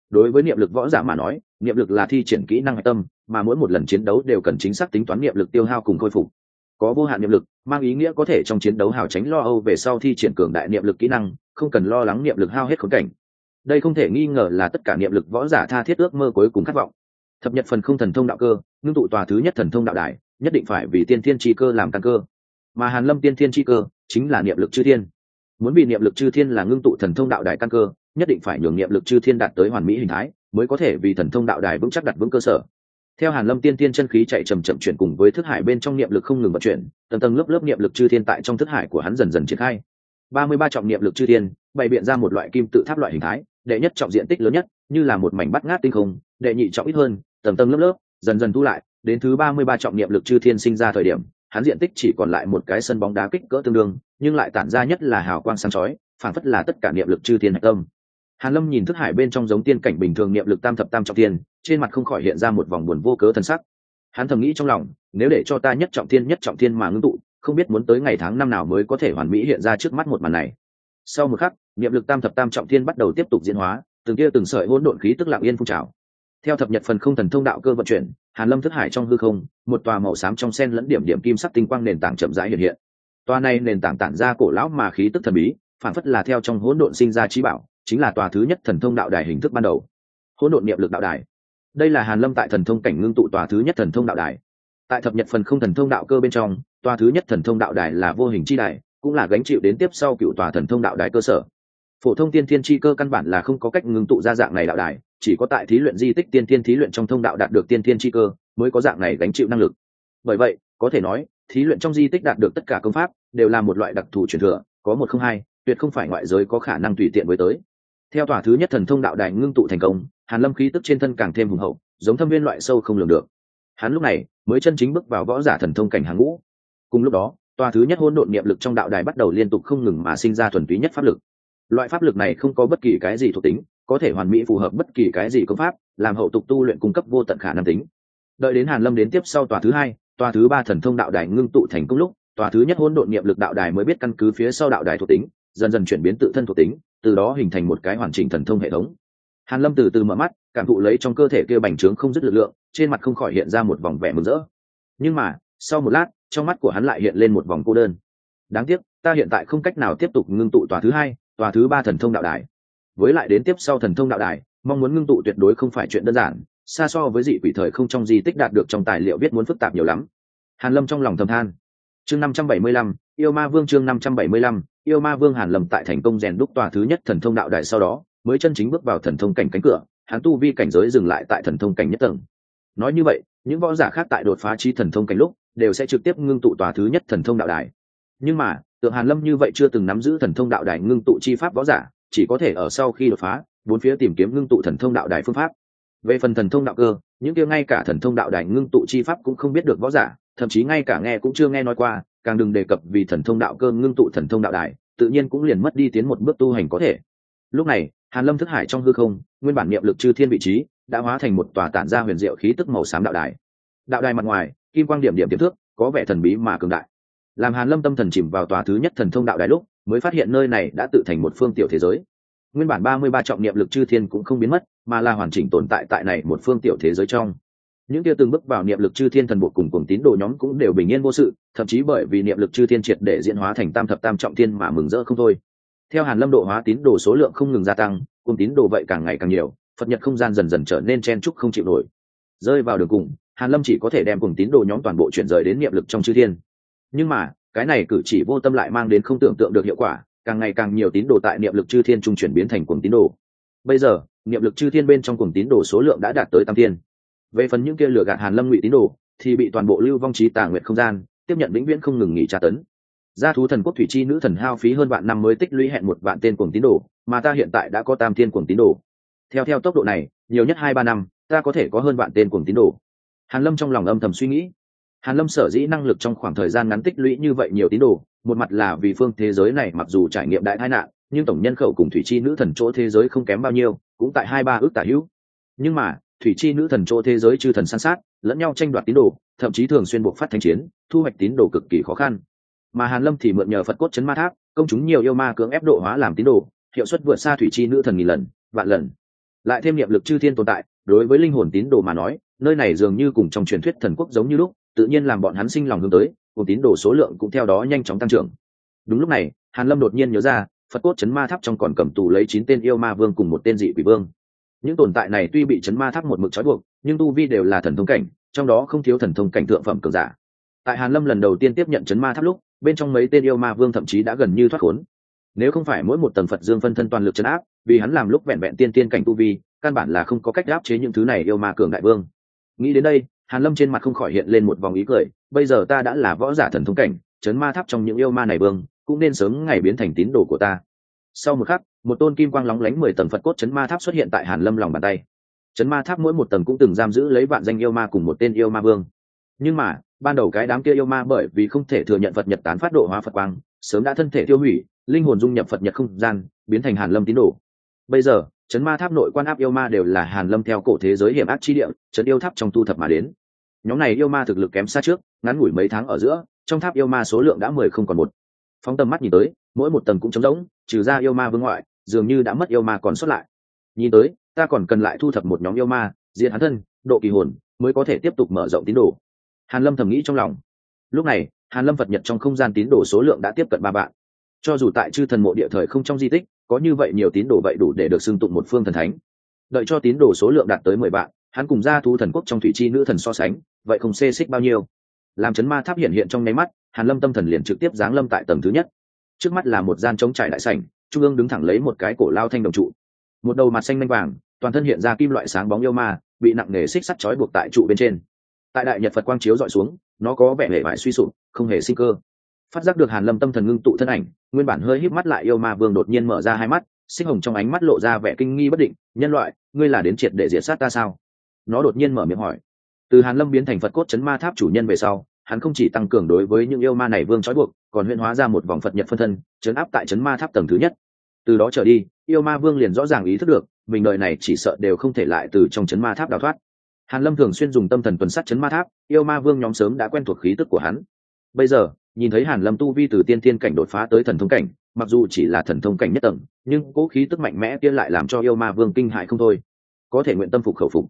Đối với niệm lực võ giả mà nói, niệm lực là thi triển kỹ năng hạch tâm, mà mỗi một lần chiến đấu đều cần chính xác tính toán niệm lực tiêu hao cùng khôi phục. Có vô hạn niệm lực, mang ý nghĩa có thể trong chiến đấu hào tránh lo âu về sau thi triển cường đại niệm lực kỹ năng, không cần lo lắng niệm lực hao hết khốn cảnh. Đây không thể nghi ngờ là tất cả niệm lực võ giả tha thiết ước mơ cuối cùng khát vọng. Thập nhật phần không thần thông đạo cơ, ngưng tụ tòa thứ nhất thần thông đạo đài, nhất định phải vì tiên thiên tri cơ làm căn cơ. Mà hàn lâm tiên thiên tri cơ chính là niệm lực chư thiên muốn bị niệm lực chư thiên là ngưng tụ thần thông đạo đài căn cơ, nhất định phải nhường niệm lực chư thiên đạt tới hoàn mỹ hình thái, mới có thể vì thần thông đạo đài vững chắc đặt vững cơ sở. Theo hàn lâm tiên tiên chân khí chạy chậm chậm chuyển cùng với thức hải bên trong niệm lực không ngừng vận chuyển, tầng tầng lớp lớp niệm lực chư thiên tại trong thức hải của hắn dần dần triển khai. Ba mươi ba trọng niệm lực chư thiên, bày biện ra một loại kim tự tháp loại hình thái, đệ nhất trọng diện tích lớn nhất, như là một mảnh bắt ngát tinh không, đệ nhị trọng ít hơn, tầng tầng lớp lớp, dần dần thu lại, đến thứ ba mươi ba trọng niệm lực chư thiên sinh ra thời điểm, hắn diện tích chỉ còn lại một cái sân bóng đá kích cỡ tương đương nhưng lại tản ra nhất là hào quang sáng chói, phảng phất là tất cả niệm lực chư thiên hạch tâm. Hàn lâm nhìn thức hải bên trong giống tiên cảnh bình thường niệm lực tam thập tam trọng thiên, trên mặt không khỏi hiện ra một vòng buồn vô cớ thân sắc. Hắn thầm nghĩ trong lòng, nếu để cho ta nhất trọng thiên nhất trọng thiên mà ngưng tụ, không biết muốn tới ngày tháng năm nào mới có thể hoàn mỹ hiện ra trước mắt một màn này. Sau một khắc, niệm lực tam thập tam trọng thiên bắt đầu tiếp tục diễn hóa, từng kia từng sợi hỗn độn khí tức lặng yên phun trào. Theo thập nhật phần không thần thông đạo cơ vận chuyển, hàn lâm thức hải trong hư không, một tòa màu xám trong sen lẫn điểm điểm kim sắc tinh quang nền tảng chậm rãi hiện hiện tòa này nền tảng tản ra cổ lão mà khí tức thần bí, phản phất là theo trong hỗn độn sinh ra trí bảo, chính là tòa thứ nhất thần thông đạo đài hình thức ban đầu. Hỗn độn niệm lực đạo đài. Đây là hàn lâm tại thần thông cảnh ngưng tụ tòa thứ nhất thần thông đạo đài. Tại thập nhật phần không thần thông đạo cơ bên trong, tòa thứ nhất thần thông đạo đài là vô hình chi đài, cũng là gánh chịu đến tiếp sau cựu tòa thần thông đạo đài cơ sở. Phổ thông tiên thiên chi cơ căn bản là không có cách ngưng tụ ra dạng này đạo đài, chỉ có tại thí luyện di tích tiên thiên thí luyện trong thông đạo đạt được tiên thiên chi cơ, mới có dạng này gánh chịu năng lực. Bởi vậy, có thể nói thí luyện trong di tích đạt được tất cả công pháp, đều là một loại đặc thù truyền thừa, có một không hai, tuyệt không phải ngoại giới có khả năng tùy tiện với tới. Theo tòa thứ nhất thần thông đạo đài ngưng tụ thành công, hàn lâm khí tức trên thân càng thêm hùng hậu, giống thâm viên loại sâu không lường được. Hắn lúc này mới chân chính bước vào võ giả thần thông cảnh hàng ngũ. Cùng lúc đó, tòa thứ nhất hôn độn niệm lực trong đạo đài bắt đầu liên tục không ngừng mà sinh ra thuần túy nhất pháp lực. Loại pháp lực này không có bất kỳ cái gì thuộc tính, có thể hoàn mỹ phù hợp bất kỳ cái gì công pháp, làm hậu tục tu luyện cung cấp vô tận khả năng tính. Đợi đến hàn lâm đến tiếp sau tòa thứ hai tòa thứ ba thần thông đạo đài ngưng tụ thành công lúc, tòa thứ nhất hỗn độn niệm lực đạo đài mới biết căn cứ phía sau đạo đài thuộc tính, dần dần chuyển biến tự thân thuộc tính, từ đó hình thành một cái hoàn chỉnh thần thông hệ thống. Hàn lâm từ từ mở mắt, cảm thụ lấy trong cơ thể kia bành trướng không dứt lực lượng, trên mặt không khỏi hiện ra một vòng vẻ mừng rỡ. Nhưng mà, sau một lát, trong mắt của hắn lại hiện lên một vòng cô đơn. Đáng tiếc, ta hiện tại không cách nào tiếp tục ngưng tụ tòa thứ hai, tòa thứ ba thần thông đạo đài. Với lại đến tiếp sau thần thông đạo đài, mong muốn ngưng tụ tuyệt đối không phải chuyện đơn giản xa so với dị quỷ thời không trong di tích đạt được trong tài liệu viết muốn phức tạp nhiều lắm. Hàn lâm trong lòng thầm than. Chương năm trăm bảy mươi lăm, yêu ma vương chương năm trăm bảy mươi lăm, yêu ma vương hàn lâm tại thành công rèn đúc tòa thứ nhất thần thông đạo đài sau đó, mới chân chính bước vào thần thông cảnh cánh cửa, hắn tu vi cảnh giới dừng lại tại thần thông cảnh nhất tầng. Nói như vậy, những võ giả khác tại đột phá chi thần thông cảnh lúc, đều sẽ trực tiếp ngưng tụ tòa thứ nhất thần thông đạo đài. Nhưng mà, tượng hàn lâm như vậy chưa từng nắm giữ thần thông đạo đài ngưng tụ chi pháp võ giả, chỉ có thể ở sau khi đột phá, bốn phía tìm kiếm ngưng tụ thần thông đạo đài phương pháp về phần thần thông đạo cơ, những kia ngay cả thần thông đạo đài ngưng tụ chi pháp cũng không biết được võ giả, thậm chí ngay cả nghe cũng chưa nghe nói qua, càng đừng đề cập vì thần thông đạo cơ ngưng tụ thần thông đạo đài, tự nhiên cũng liền mất đi tiến một bước tu hành có thể. Lúc này, hàn lâm thức hải trong hư không, nguyên bản niệm lực chư thiên vị trí, đã hóa thành một tòa tản ra huyền diệu khí tức màu xám đạo đài. Đạo đài mặt ngoài, kim quang điểm điểm tiềm thước có vẻ thần bí mà cường đại. Làm hàn lâm tâm thần chìm vào tòa thứ nhất thần thông đạo đài lúc, mới phát hiện nơi này đã tự thành một phương tiểu thế giới. Nguyên bản ba mươi ba trọng niệm lực chư thiên cũng không biến mất mà là hoàn chỉnh tồn tại tại này một phương tiểu thế giới trong. Những kia từng bước vào niệm lực chư thiên thần bộ cùng cùng tín đồ nhóm cũng đều bình yên vô sự, thậm chí bởi vì niệm lực chư thiên triệt để diễn hóa thành tam thập tam trọng thiên mà mừng rỡ không thôi. Theo hàn lâm độ hóa tín đồ số lượng không ngừng gia tăng cùng tín đồ vậy càng ngày càng nhiều, phật nhật không gian dần dần trở nên chen trúc không chịu nổi. Rơi vào đường cùng, hàn lâm chỉ có thể đem cùng tín đồ nhóm toàn bộ chuyển rời đến niệm lực trong chư thiên. Nhưng mà, cái này cử chỉ vô tâm lại mang đến không tưởng tượng được hiệu quả, càng ngày càng nhiều tín đồ tại niệm lực chư thiên trung chuyển biến thành cuồng tín đồ bây giờ, niệm lực chư thiên bên trong cuồng tín đồ số lượng đã đạt tới tam thiên. Về phần những kia lừa gạt hàn lâm ngụy tín đồ, thì bị toàn bộ lưu vong trí tà nguyện không gian, tiếp nhận vĩnh viễn không ngừng nghỉ tra tấn. Gia thú thần quốc thủy chi nữ thần hao phí hơn vạn năm mới tích lũy hẹn một vạn tên cuồng tín đồ, mà ta hiện tại đã có tam thiên cuồng tín đồ. Theo theo tốc độ này, nhiều nhất hai ba năm, ta có thể có hơn vạn tên cuồng tín đồ. Hàn lâm trong lòng âm thầm suy nghĩ. Hàn lâm sở dĩ năng lực trong khoảng thời gian ngắn tích lũy như vậy nhiều tín đồ, một mặt là vì phương thế giới này mặc dù trải nghiệm đại tai nạn nhưng tổng nhân khẩu cùng thủy chi nữ thần chỗ thế giới không kém bao nhiêu, cũng tại hai ba ước tả hữu. Nhưng mà, thủy chi nữ thần chỗ thế giới chư thần san sát, lẫn nhau tranh đoạt tín đồ, thậm chí thường xuyên buộc phát thanh chiến, thu hoạch tín đồ cực kỳ khó khăn. Mà hàn lâm thì mượn nhờ phật cốt chấn ma tháp, công chúng nhiều yêu ma cưỡng ép độ hóa làm tín đồ, hiệu suất vượt xa thủy chi nữ thần nghìn lần, vạn lần. Lại thêm niệm lực chư thiên tồn tại, đối với linh hồn tín đồ mà nói, nơi này dường như cùng trong truyền thuyết thần quốc giống như lúc, tự nhiên làm bọn hắn sinh lòng hướng tới, cùng tín đồ số lượng cũng theo đó nhanh chóng tăng trưởng. Đúng lúc này, hàn lâm đột nhiên nhớ ra phật cốt chấn ma tháp trong còn cầm tù lấy chín tên yêu ma vương cùng một tên dị quỷ vương. Những tồn tại này tuy bị chấn ma tháp một mực trói buộc, nhưng tu vi đều là thần thông cảnh, trong đó không thiếu thần thông cảnh thượng phẩm cường giả. Tại hàn lâm lần đầu tiên tiếp nhận chấn ma tháp lúc, bên trong mấy tên yêu ma vương thậm chí đã gần như thoát khốn. Nếu không phải mỗi một tầng phật dương phân thân toàn lực chấn áp, vì hắn làm lúc vẹn vẹn tiên tiên cảnh tu vi, căn bản là không có cách áp chế những thứ này yêu ma cường đại vương. Nghĩ đến đây, hàn lâm trên mặt không khỏi hiện lên một vòng ý cười, bây giờ ta đã là võ giả thần thông cảnh, chấn ma tháp trong những yêu ma này vương cũng nên sớm ngày biến thành tín đồ của ta. Sau một khắc, một tôn kim quang lóng lánh mười tầng phật cốt chấn ma tháp xuất hiện tại hàn lâm lòng bàn tay. Chấn ma tháp mỗi một tầng cũng từng giam giữ lấy vạn danh yêu ma cùng một tên yêu ma vương. Nhưng mà, ban đầu cái đám kia yêu ma bởi vì không thể thừa nhận phật nhật tán phát độ hóa phật quang, sớm đã thân thể tiêu hủy, linh hồn dung nhập phật nhật không gian, biến thành hàn lâm tín đồ. Bây giờ, chấn ma tháp nội quan áp yêu ma đều là hàn lâm theo cổ thế giới hiểm ác chi địa, chấn yêu tháp trong tu thập mà đến. Nhóm này yêu ma thực lực kém xa trước, ngắn ngủi mấy tháng ở giữa, trong tháp yêu ma số lượng đã mười không còn một phóng tầm mắt nhìn tới, mỗi một tầng cũng trống rỗng, trừ ra yêu ma vương ngoại, dường như đã mất yêu ma còn xuất lại. Nhìn tới, ta còn cần lại thu thập một nhóm yêu ma diện hắn thân, độ kỳ hồn, mới có thể tiếp tục mở rộng tín đồ. Hàn lâm thầm nghĩ trong lòng. Lúc này, hàn lâm vật nhật trong không gian tín đồ số lượng đã tiếp cận ba vạn. Cho dù tại chư thần mộ địa thời không trong di tích, có như vậy nhiều tín đồ vậy đủ để được xưng tụng một phương thần thánh. Đợi cho tín đồ số lượng đạt tới mười vạn, hắn cùng gia thu thần quốc trong thủy chi nữ thần so sánh, vậy không xê xích bao nhiêu. Làm chấn ma tháp hiện hiện trong nháy mắt hàn lâm tâm thần liền trực tiếp giáng lâm tại tầng thứ nhất. Trước mắt là một gian trống trải đại sảnh, trung ương đứng thẳng lấy một cái cổ lao thanh đồng trụ. Một đầu mặt xanh manh vàng, toàn thân hiện ra kim loại sáng bóng yêu ma, bị nặng nề xích sắt trói buộc tại trụ bên trên. Tại đại nhật phật quang chiếu dọi xuống, nó có vẻ hề vải suy sụp, không hề sinh cơ. Phát giác được hàn lâm tâm thần ngưng tụ thân ảnh, nguyên bản hơi híp mắt lại yêu ma vương đột nhiên mở ra hai mắt, sinh hồng trong ánh mắt lộ ra vẻ kinh nghi bất định, nhân loại, ngươi là đến triệt để diệt sát ta sao? Nó đột nhiên mở miệng hỏi. Từ hàn lâm biến thành phật cốt chấn ma tháp chủ nhân về sau hắn không chỉ tăng cường đối với những yêu ma này vương trói buộc, còn huyễn hóa ra một vòng phật nhật phân thân, chấn áp tại chấn ma tháp tầng thứ nhất. Từ đó trở đi, yêu ma vương liền rõ ràng ý thức được, mình đời này chỉ sợ đều không thể lại từ trong chấn ma tháp đào thoát. Hàn lâm thường xuyên dùng tâm thần tuần sát chấn ma tháp, yêu ma vương nhóm sớm đã quen thuộc khí tức của hắn. Bây giờ, nhìn thấy hàn lâm tu vi từ tiên thiên cảnh đột phá tới thần thông cảnh, mặc dù chỉ là thần thông cảnh nhất tầng, nhưng cố khí tức mạnh mẽ kia lại làm cho yêu ma vương kinh hại không thôi. Có thể nguyện tâm phục khẩu phục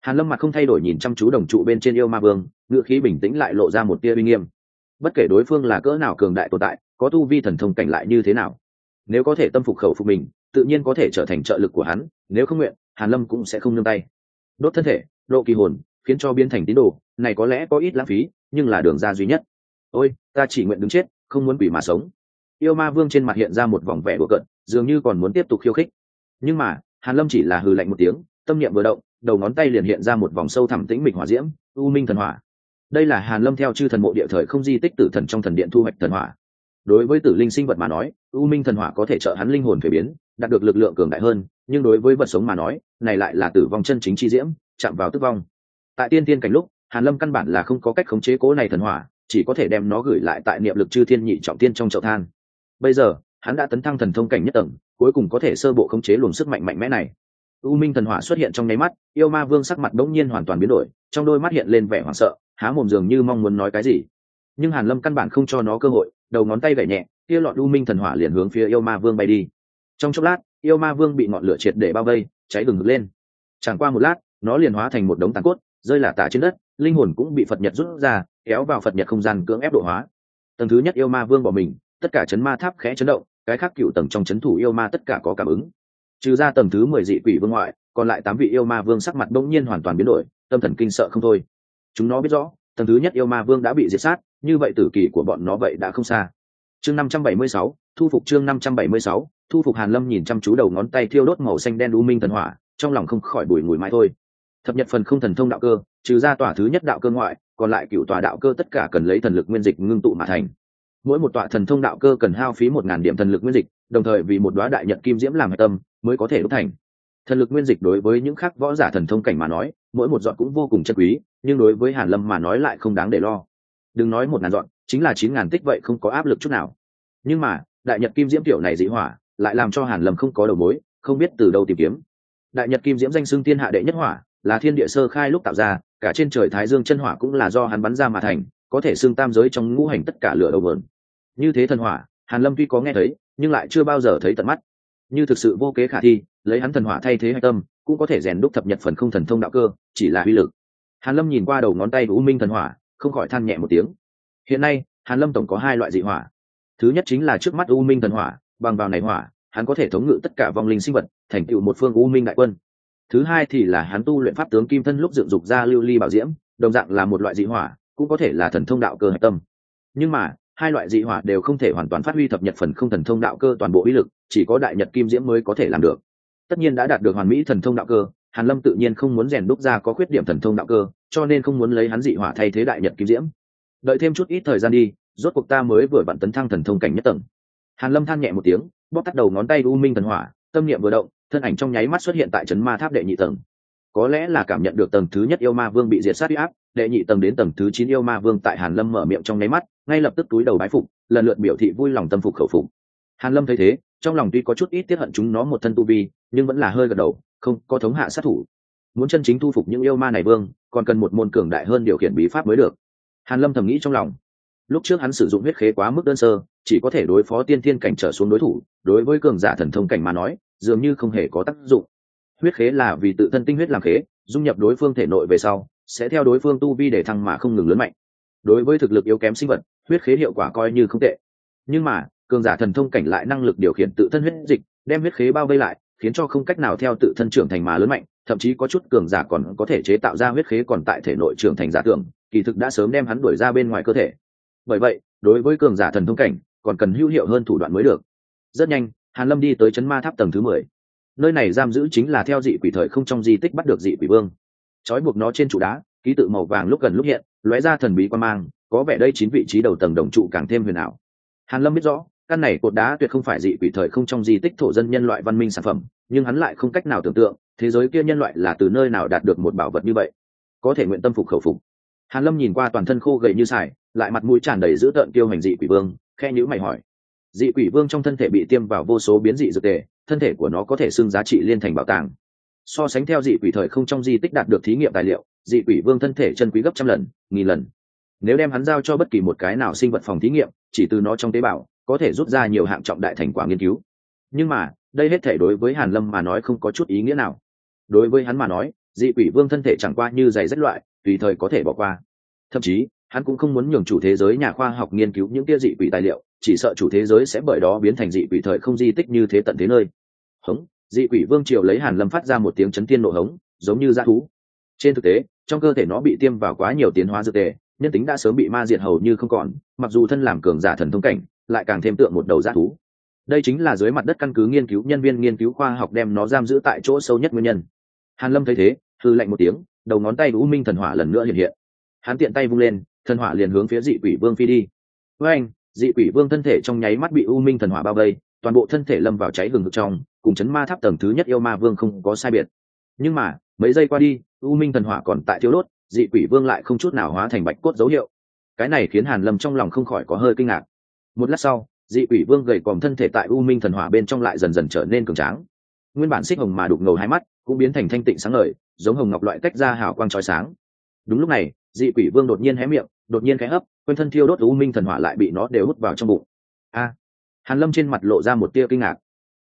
hàn lâm mặt không thay đổi nhìn chăm chú đồng trụ bên trên yêu ma vương ngựa khí bình tĩnh lại lộ ra một tia uy nghiêm. Bất kể đối phương là cỡ nào cường đại tồn tại, có tu vi thần thông cảnh lại như thế nào, nếu có thể tâm phục khẩu phục mình, tự nhiên có thể trở thành trợ lực của hắn, nếu không nguyện, hàn lâm cũng sẽ không nương tay. Đốt thân thể, độ kỳ hồn, khiến cho biến thành tín đồ, này có lẽ có ít lãng phí, nhưng là đường ra duy nhất. Ôi, ta chỉ nguyện đứng chết, không muốn quỷ mà sống. Yêu ma vương trên mặt hiện ra một vòng vẻ đùa cận dường như còn muốn tiếp tục khiêu khích. Nhưng mà, hàn lâm chỉ là hừ lạnh một tiếng tâm niệm vừa động, đầu ngón tay liền hiện ra một vòng sâu thẳm tĩnh mịch hỏa diễm, u minh thần hỏa. Đây là hàn lâm theo chư thần mộ địa thời không di tích tử thần trong thần điện thu hoạch thần hỏa. Đối với tử linh sinh vật mà nói, u minh thần hỏa có thể trợ hắn linh hồn thuế biến, đạt được lực lượng cường đại hơn, nhưng đối với vật sống mà nói, này lại là tử vong chân chính chi diễm, chạm vào tức vong. Tại tiên tiên cảnh lúc, hàn lâm căn bản là không có cách khống chế cố này thần hỏa, chỉ có thể đem nó gửi lại tại niệm lực chư thiên nhị trọng tiên trong chậu than. Bây giờ, hắn đã tấn thăng thần thông cảnh nhất tầng, cuối cùng có thể sơ bộ khống chế luồng sức mạnh mạnh mẽ này u minh thần hỏa xuất hiện trong nháy mắt, yêu ma vương sắc mặt đống nhiên hoàn toàn biến đổi, trong đôi mắt hiện lên vẻ hoảng sợ, há mồm dường như mong muốn nói cái gì. Nhưng hàn lâm căn bản không cho nó cơ hội, đầu ngón tay gậy nhẹ, kia lọt u minh thần hỏa liền hướng phía yêu ma vương bay đi. Trong chốc lát, yêu ma vương bị ngọn lửa triệt để bao vây, cháy gừng lên. Chẳng qua một lát, nó liền hóa thành một đống tàn cốt, rơi là tả trên đất, linh hồn cũng bị phật nhật rút ra, kéo vào phật nhật không gian cưỡng ép độ hóa. Tầng thứ nhất yêu ma vương bỏ mình, tất cả chấn ma tháp khẽ chấn động, cái khác cựu tầng trong chấn thủ yêu ma tất cả có cảm ứng trừ ra tầng thứ mười dị quỷ vương ngoại, còn lại tám vị yêu ma vương sắc mặt bỗng nhiên hoàn toàn biến đổi, tâm thần kinh sợ không thôi. Chúng nó biết rõ, tầng thứ nhất yêu ma vương đã bị diệt sát, như vậy tử kỳ của bọn nó vậy đã không xa. Chương năm trăm bảy mươi sáu, thu phục chương năm trăm bảy mươi sáu, thu phục hàn lâm nhìn chăm chú đầu ngón tay thiêu đốt màu xanh đen u minh thần hỏa, trong lòng không khỏi bùi ngùi mãi thôi. Thập nhật phần không thần thông đạo cơ, trừ ra tòa thứ nhất đạo cơ ngoại, còn lại cựu tòa đạo cơ tất cả cần lấy thần lực nguyên dịch ngưng tụ mà thành. Mỗi một tọa thần thông đạo cơ cần hao phí một ngàn điểm thần lực nguyên dịch, đồng thời vì một đoá đại nhật kim diễm làm hạch tâm mới có thể đúc thành. Thần lực nguyên dịch đối với những khác võ giả thần thông cảnh mà nói, mỗi một dọn cũng vô cùng chân quý, nhưng đối với hàn lâm mà nói lại không đáng để lo. Đừng nói một ngàn dọn chính là chín ngàn tích vậy không có áp lực chút nào. Nhưng mà, đại nhật kim diễm tiểu này dị hỏa, lại làm cho hàn lâm không có đầu mối, không biết từ đâu tìm kiếm. Đại nhật kim diễm danh xưng thiên hạ đệ nhất hỏa, là thiên địa sơ khai lúc tạo ra, cả trên trời thái dương chân hỏa cũng là do hắn bắn ra mà thành, có thể xưng tam giới trong ngũ hành tất cả lửa đầu vườn như thế thần hỏa, hàn lâm tuy có nghe thấy, nhưng lại chưa bao giờ thấy tận mắt như thực sự vô kế khả thi, lấy hắn thần hỏa thay thế hạch tâm, cũng có thể rèn đúc thập nhật phần không thần thông đạo cơ, chỉ là uy lực. Hàn lâm nhìn qua đầu ngón tay của u minh thần hỏa, không khỏi than nhẹ một tiếng. Hiện nay, hàn lâm tổng có hai loại dị hỏa. Thứ nhất chính là trước mắt u minh thần hỏa, bằng vào này hỏa, hắn có thể thống ngự tất cả vong linh sinh vật, thành tựu một phương u minh đại quân. Thứ hai thì là hắn tu luyện pháp tướng kim thân lúc dựng dục ra lưu ly bảo diễm, đồng dạng là một loại dị hỏa, cũng có thể là thần thông đạo cơ hạch tâm. Nhưng mà hai loại dị hỏa đều không thể hoàn toàn phát huy thập nhật phần không thần thông đạo cơ toàn bộ uy lực, chỉ có đại nhật kim diễm mới có thể làm được. Tất nhiên đã đạt được hoàn mỹ thần thông đạo cơ, hàn lâm tự nhiên không muốn rèn đúc ra có khuyết điểm thần thông đạo cơ, cho nên không muốn lấy hắn dị hỏa thay thế đại nhật kim diễm. Đợi thêm chút ít thời gian đi, rốt cuộc ta mới vừa vặn tấn thăng thần thông cảnh nhất tầng. Hàn lâm than nhẹ một tiếng, bóp tắt đầu ngón tay u minh thần hỏa, tâm niệm vừa động, thân ảnh trong nháy mắt xuất hiện tại trấn ma tháp đệ nhị tầng có lẽ là cảm nhận được tầng thứ nhất yêu ma vương bị diệt sát huy áp, đệ nhị tầng đến tầng thứ chín yêu ma vương tại hàn lâm mở miệng trong nháy mắt, ngay lập tức túi đầu bái phục, lần lượt biểu thị vui lòng tâm phục khẩu phục. Hàn lâm thấy thế, trong lòng tuy có chút ít tiếc hận chúng nó một thân tu vi, nhưng vẫn là hơi gật đầu, không, có thống hạ sát thủ. Muốn chân chính thu phục những yêu ma này vương, còn cần một môn cường đại hơn điều khiển bí pháp mới được. Hàn lâm thầm nghĩ trong lòng. Lúc trước hắn sử dụng huyết khế quá mức đơn sơ, chỉ có thể đối phó tiên thiên cảnh trở xuống đối thủ, đối với cường giả thần thông cảnh mà nói, dường như không hề có tác dụng huyết khế là vì tự thân tinh huyết làm khế, dung nhập đối phương thể nội về sau, sẽ theo đối phương tu vi để thăng mà không ngừng lớn mạnh. Đối với thực lực yếu kém sinh vật, huyết khế hiệu quả coi như không tệ. Nhưng mà, cường giả thần thông cảnh lại năng lực điều khiển tự thân huyết dịch, đem huyết khế bao vây lại, khiến cho không cách nào theo tự thân trưởng thành mà lớn mạnh, thậm chí có chút cường giả còn có thể chế tạo ra huyết khế còn tại thể nội trưởng thành giả tưởng, kỳ thực đã sớm đem hắn đuổi ra bên ngoài cơ thể. Bởi vậy, đối với cường giả thần thông cảnh, còn cần hữu hiệu hơn thủ đoạn mới được. Rất nhanh, hàn lâm đi tới chấn ma tháp tầng thứ mười nơi này giam giữ chính là theo dị quỷ thời không trong di tích bắt được dị quỷ vương. Trói buộc nó trên trụ đá, ký tự màu vàng lúc gần lúc hiện, lóe ra thần bí quan mang, có vẻ đây chín vị trí đầu tầng đồng trụ càng thêm huyền ảo. Hàn lâm biết rõ, căn này cột đá tuyệt không phải dị quỷ thời không trong di tích thổ dân nhân loại văn minh sản phẩm, nhưng hắn lại không cách nào tưởng tượng, thế giới kia nhân loại là từ nơi nào đạt được một bảo vật như vậy. Có thể nguyện tâm phục khẩu phục. Hàn lâm nhìn qua toàn thân khô gầy như sải, lại mặt mũi tràn đầy dữ tợn tiêu hành dị quỷ vương khe nhữ mày hỏi. Dị quỷ vương trong thân thể bị tiêm vào vô số biến dị dược tề thân thể của nó có thể xưng giá trị liên thành bảo tàng. So sánh theo dị quỷ thời không trong di tích đạt được thí nghiệm tài liệu, dị quỷ vương thân thể chân quý gấp trăm lần, nghìn lần. Nếu đem hắn giao cho bất kỳ một cái nào sinh vật phòng thí nghiệm, chỉ từ nó trong tế bào, có thể rút ra nhiều hạng trọng đại thành quả nghiên cứu. Nhưng mà, đây hết thể đối với hàn lâm mà nói không có chút ý nghĩa nào. Đối với hắn mà nói, dị quỷ vương thân thể chẳng qua như giày rất loại, tùy thời có thể bỏ qua. Thậm chí, hắn cũng không muốn nhường chủ thế giới nhà khoa học nghiên cứu những kia dị quỷ tài liệu, chỉ sợ chủ thế giới sẽ bởi đó biến thành dị quỷ thời không di tích như thế tận thế nơi hống, dị quỷ vương triều lấy hàn lâm phát ra một tiếng chấn thiên nổ hống, giống như dã thú. Trên thực tế, trong cơ thể nó bị tiêm vào quá nhiều tiến hóa dược tề, nhân tính đã sớm bị ma diệt hầu như không còn, mặc dù thân làm cường giả thần thông cảnh, lại càng thêm tượng một đầu dã thú. Đây chính là dưới mặt đất căn cứ nghiên cứu, nhân viên nghiên cứu khoa học đem nó giam giữ tại chỗ sâu nhất nguyên nhân. Hàn lâm thấy thế, hư lạnh một tiếng, đầu ngón tay u minh thần hỏa lần nữa hiện hiện. Hắn tiện tay vung lên, thần hỏa liền hướng phía dị quỷ vương phi đi. Với anh dị quỷ vương thân thể trong nháy mắt bị u minh thần hỏa bao vây, toàn bộ thân thể lâm vào cháy gừng ngực trong cùng chấn ma tháp tầng thứ nhất yêu ma vương không có sai biệt. Nhưng mà, mấy giây qua đi, u minh thần hỏa còn tại thiếu đốt, dị quỷ vương lại không chút nào hóa thành bạch cốt dấu hiệu. Cái này khiến hàn lâm trong lòng không khỏi có hơi kinh ngạc. Một lát sau, dị quỷ vương gầy còm thân thể tại u minh thần hỏa bên trong lại dần dần trở nên cường tráng. Nguyên bản xích hồng mà đục ngầu hai mắt, cũng biến thành thanh tịnh sáng ngời, giống hồng ngọc loại cách ra hào quang trói sáng. Đúng lúc này, dị quỷ vương đột nhiên hé miệng, đột nhiên khẽ hấp quên thân thiêu đốt u minh thần hỏa lại bị nó đều hút vào trong bụng. A! Hàn lâm trên mặt lộ ra một tia kinh ngạc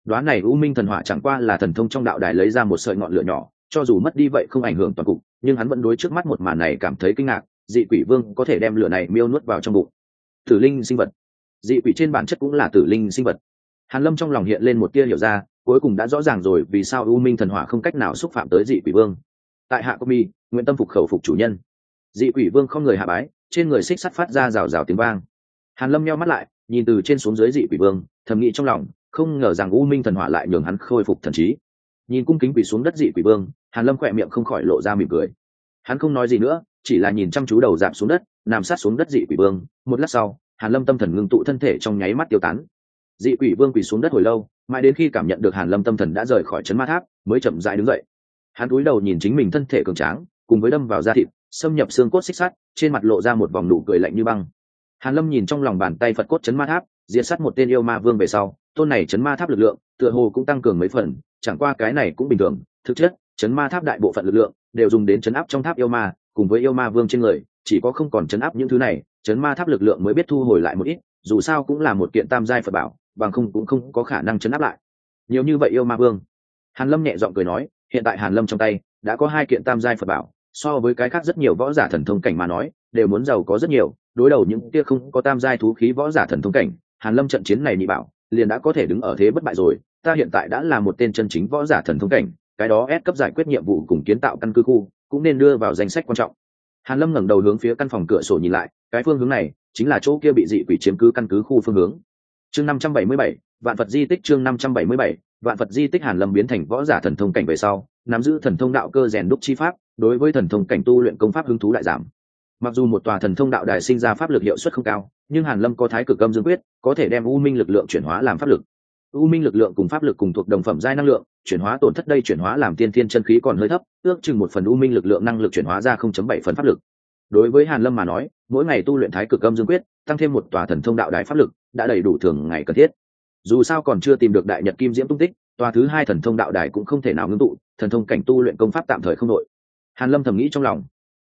đoán này u minh thần hỏa chẳng qua là thần thông trong đạo đài lấy ra một sợi ngọn lửa nhỏ, cho dù mất đi vậy không ảnh hưởng toàn cục, nhưng hắn vẫn đối trước mắt một màn này cảm thấy kinh ngạc, dị quỷ vương có thể đem lửa này miêu nuốt vào trong bụng. Tử linh sinh vật. Dị quỷ trên bản chất cũng là tử linh sinh vật. Hàn lâm trong lòng hiện lên một tia hiểu ra, cuối cùng đã rõ ràng rồi vì sao u minh thần hỏa không cách nào xúc phạm tới dị quỷ vương. Tại hạ công mi, nguyện tâm phục khẩu phục chủ nhân. Dị quỷ vương không người hạ bái, trên người xích sắt phát ra rào rào tiếng vang. Hàn lâm nheo mắt lại, nhìn từ trên xuống dưới dị quỷ vương, thầm nghĩ trong lòng không ngờ rằng u minh thần hỏa lại nhường hắn khôi phục thần trí. Nhìn cung kính quỷ xuống đất dị quỷ vương, hàn lâm khỏe miệng không khỏi lộ ra mỉm cười. Hắn không nói gì nữa, chỉ là nhìn chăm chú đầu giảm xuống đất, nằm sát xuống đất dị quỷ vương. Một lát sau, hàn lâm tâm thần ngưng tụ thân thể trong nháy mắt tiêu tán. Dị quỷ vương quỳ xuống đất hồi lâu, mãi đến khi cảm nhận được hàn lâm tâm thần đã rời khỏi chấn ma tháp, mới chậm rãi đứng dậy. Hắn cúi đầu nhìn chính mình thân thể cường tráng, cùng với đâm vào da thịt, xâm nhập xương cốt xích sắt, trên mặt lộ ra một vòng nụ cười lạnh như băng. Hàn lâm nhìn trong lòng bàn tay phật cốt chấn ma tháp diệt sát một tên yêu ma vương về sau, tôn này chấn ma tháp lực lượng tựa hồ cũng tăng cường mấy phần, chẳng qua cái này cũng bình thường, thực chất, chấn ma tháp đại bộ phận lực lượng đều dùng đến chấn áp trong tháp yêu ma, cùng với yêu ma vương trên người, chỉ có không còn chấn áp những thứ này, chấn ma tháp lực lượng mới biết thu hồi lại một ít, dù sao cũng là một kiện tam giai phật bảo, bằng không cũng không có khả năng chấn áp lại. Nhiều như vậy yêu ma vương. Hàn lâm nhẹ giọng cười nói, hiện tại hàn lâm trong tay đã có hai kiện tam giai phật bảo, so với cái khác rất nhiều võ giả thần thông cảnh mà nói, đều muốn giàu có rất nhiều, đối đầu những kia không có tam giai thú khí võ giả thần thông cảnh hàn lâm trận chiến này nhị bảo liền đã có thể đứng ở thế bất bại rồi ta hiện tại đã là một tên chân chính võ giả thần thông cảnh cái đó ép cấp giải quyết nhiệm vụ cùng kiến tạo căn cứ khu cũng nên đưa vào danh sách quan trọng. Hàn lâm ngẩng đầu hướng phía căn phòng cửa sổ nhìn lại cái phương hướng này chính là chỗ kia bị dị quỷ chiếm cứ căn cứ khu phương hướng. Chương 577, vạn phật di tích chương 577, vạn phật di tích hàn lâm biến thành võ giả thần thông cảnh về sau nắm giữ thần thông đạo cơ rèn đúc chi pháp đối với thần thông cảnh tu luyện công pháp hứng thú đại giảm mặc dù một tòa thần thông đạo đài sinh ra pháp lực hiệu suất không cao, nhưng hàn lâm có thái cực âm dương quyết, có thể đem u minh lực lượng chuyển hóa làm pháp lực. U minh lực lượng cùng pháp lực cùng thuộc đồng phẩm giai năng lượng, chuyển hóa tổn thất đây chuyển hóa làm tiên thiên chân khí còn hơi thấp, ước chừng một phần u minh lực lượng năng lực chuyển hóa ra 0.7 phần pháp lực. Đối với hàn lâm mà nói, mỗi ngày tu luyện thái cực âm dương quyết, tăng thêm một tòa thần thông đạo đài pháp lực, đã đầy đủ thường ngày cần thiết. Dù sao còn chưa tìm được đại nhật kim diễm tung tích, tòa thứ hai thần thông đạo đài cũng không thể nào ngưng tụ, thần thông cảnh tu luyện công pháp tạm thời không nội. hàn lâm thầm nghĩ trong lòng.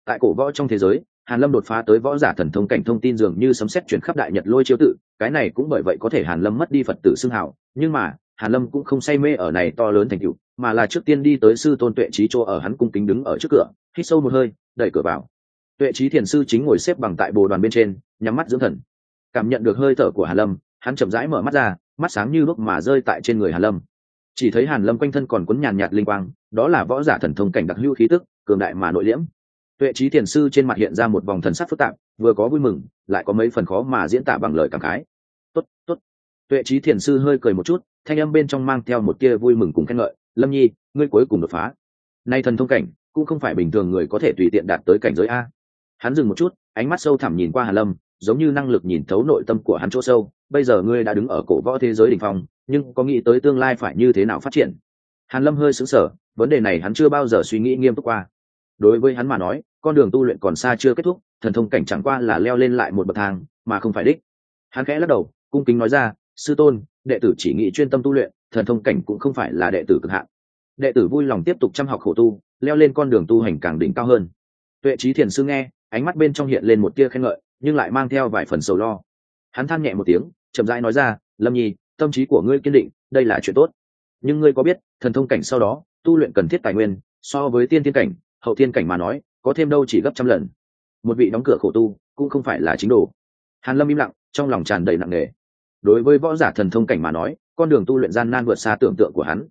Tại cổ võ trong thế giới hàn lâm đột phá tới võ giả thần thông cảnh thông tin dường như sấm xét chuyển khắp đại nhật lôi chiếu tự cái này cũng bởi vậy có thể hàn lâm mất đi phật tử xưng hào, nhưng mà, hàn lâm cũng không say mê ở này to lớn thành tựu, mà là trước tiên đi tới sư tôn tuệ trí chỗ ở hắn cung kính đứng ở trước cửa, hít sâu một hơi, đẩy cửa vào. Tuệ trí thiền sư chính ngồi xếp bằng tại bồ đoàn bên trên, nhắm mắt dưỡng thần. Cảm nhận được hơi thở của hàn lâm, hắn chậm rãi mở mắt ra, mắt sáng như lúc mà rơi tại trên người hàn lâm. Chỉ thấy hàn lâm quanh thân còn cuốn nhàn nhạt linh quang, đó là võ giả thần thông cảnh đặc hữu khí tức, cường đại mà nội liễm tuệ trí thiền sư trên mặt hiện ra một vòng thần sắc phức tạp, vừa có vui mừng, lại có mấy phần khó mà diễn tả bằng lời cảm khái. Tốt tốt. Tuệ trí thiền sư hơi cười một chút, thanh âm bên trong mang theo một tia vui mừng cùng khen ngợi. Lâm nhi, ngươi cuối cùng đột phá. Nay thần thông cảnh, cũng không phải bình thường người có thể tùy tiện đạt tới cảnh giới a. Hắn dừng một chút, ánh mắt sâu thẳm nhìn qua hàn lâm, giống như năng lực nhìn thấu nội tâm của hắn chỗ sâu. Bây giờ ngươi đã đứng ở cổ võ thế giới đỉnh phong, nhưng có nghĩ tới tương lai phải như thế nào phát triển? Hàn lâm hơi sững sờ, vấn đề này hắn chưa bao giờ suy nghĩ nghiêm túc qua đối với hắn mà nói, con đường tu luyện còn xa chưa kết thúc, thần thông cảnh chẳng qua là leo lên lại một bậc thang, mà không phải đích. Hắn khẽ lắc đầu, cung kính nói ra, sư tôn, đệ tử chỉ nghĩ chuyên tâm tu luyện, thần thông cảnh cũng không phải là đệ tử cực hạn. Đệ tử vui lòng tiếp tục chăm học khổ tu, leo lên con đường tu hành càng đỉnh cao hơn. Tuệ trí thiền sư nghe, ánh mắt bên trong hiện lên một tia khen ngợi, nhưng lại mang theo vài phần sầu lo. Hắn than nhẹ một tiếng, chậm rãi nói ra, lâm nhi, tâm trí của ngươi kiên định, đây là chuyện tốt. Nhưng ngươi có biết, thần thông cảnh sau đó, tu luyện cần thiết tài nguyên, so với tiên tiên cảnh hậu thiên cảnh mà nói, có thêm đâu chỉ gấp trăm lần. Một vị đóng cửa khổ tu, cũng không phải là chính đồ. Hàn lâm im lặng, trong lòng tràn đầy nặng nề. Đối với võ giả thần thông cảnh mà nói, con đường tu luyện gian nan vượt xa tưởng tượng của hắn.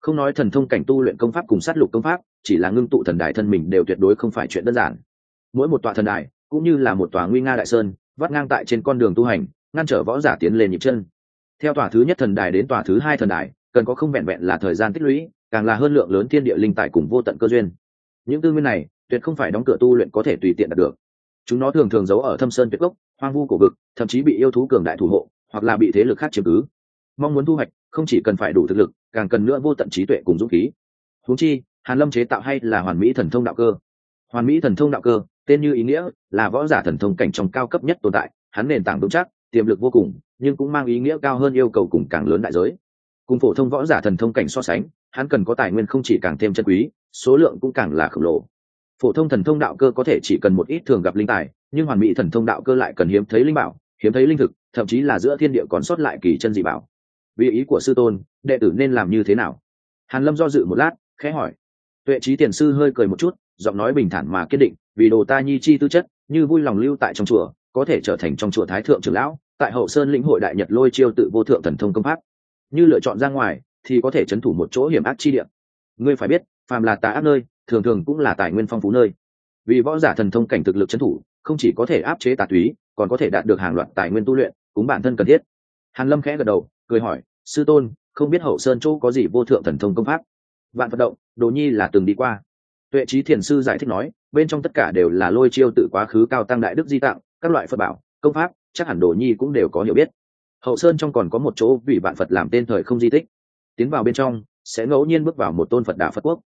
Không nói thần thông cảnh tu luyện công pháp cùng sát lục công pháp, chỉ là ngưng tụ thần đài thân mình đều tuyệt đối không phải chuyện đơn giản. Mỗi một tòa thần đài, cũng như là một tòa nguy nga đại sơn, vắt ngang tại trên con đường tu hành, ngăn trở võ giả tiến lên nhịp chân. Theo tòa thứ nhất thần đài đến tòa thứ hai thần đài, cần có không vẹn vẹn là thời gian tích lũy, càng là hơn lượng lớn thiên địa linh tài cùng vô tận cơ duyên những tư nguyên này, tuyệt không phải đóng cửa tu luyện có thể tùy tiện đạt được. Chúng nó thường thường giấu ở thâm sơn tuyệt gốc, hoang vu cổ vực, thậm chí bị yêu thú cường đại thủ hộ, hoặc là bị thế lực khác chiếm cứ. Mong muốn thu hoạch, không chỉ cần phải đủ thực lực, càng cần nữa vô tận trí tuệ cùng dũng khí. Huống chi, hàn lâm chế tạo hay là hoàn mỹ thần thông đạo cơ. Hoàn mỹ thần thông đạo cơ, tên như ý nghĩa, là võ giả thần thông cảnh trong cao cấp nhất tồn tại, hắn nền tảng vững chắc, tiềm lực vô cùng, nhưng cũng mang ý nghĩa cao hơn yêu cầu cùng càng lớn đại giới cùng phổ thông võ giả thần thông cảnh so sánh, hắn cần có tài nguyên không chỉ càng thêm chân quý, số lượng cũng càng là khổng lồ. Phổ thông thần thông đạo cơ có thể chỉ cần một ít thường gặp linh tài, nhưng hoàn mỹ thần thông đạo cơ lại cần hiếm thấy linh bảo, hiếm thấy linh thực, thậm chí là giữa thiên địa còn sót lại kỳ chân dị bảo. Vì ý của sư tôn, đệ tử nên làm như thế nào? Hàn lâm do dự một lát, khẽ hỏi. Tuệ trí tiền sư hơi cười một chút, giọng nói bình thản mà kiên định, vì đồ ta nhi chi tư chất, như vui lòng lưu tại trong chùa, có thể trở thành trong chùa thái thượng trưởng lão, tại hậu sơn lĩnh hội đại nhật lôi chiêu tự vô thượng thần thông công pháp như lựa chọn ra ngoài thì có thể c thủ một chỗ hiểm ác chi địa. Ngươi phải biết, phàm là tà ác nơi, thường thường cũng là tài nguyên phong phú nơi. Vì võ giả thần thông cảnh thực lực c thủ, không chỉ có thể áp chế tà túy, còn có thể đạt được hàng loạt tài nguyên tu luyện cũng bản thân cần thiết. Hàn lâm khẽ gật đầu, cười hỏi, sư tôn, không biết hậu sơn chỗ có gì vô thượng thần thông công pháp? Vạn vận động, đồ nhi là từng đi qua. Tuệ trí thiền sư giải thích nói, bên trong tất cả đều là lôi chiêu tự quá khứ cao tăng đại đức di tặng các loại phật bảo, công pháp, chắc hẳn đồ nhi cũng đều có hiểu biết hậu sơn trong còn có một chỗ vì vạn phật làm tên thời không di tích. Tiến vào bên trong, sẽ ngẫu nhiên bước vào một tôn phật đạo phật quốc.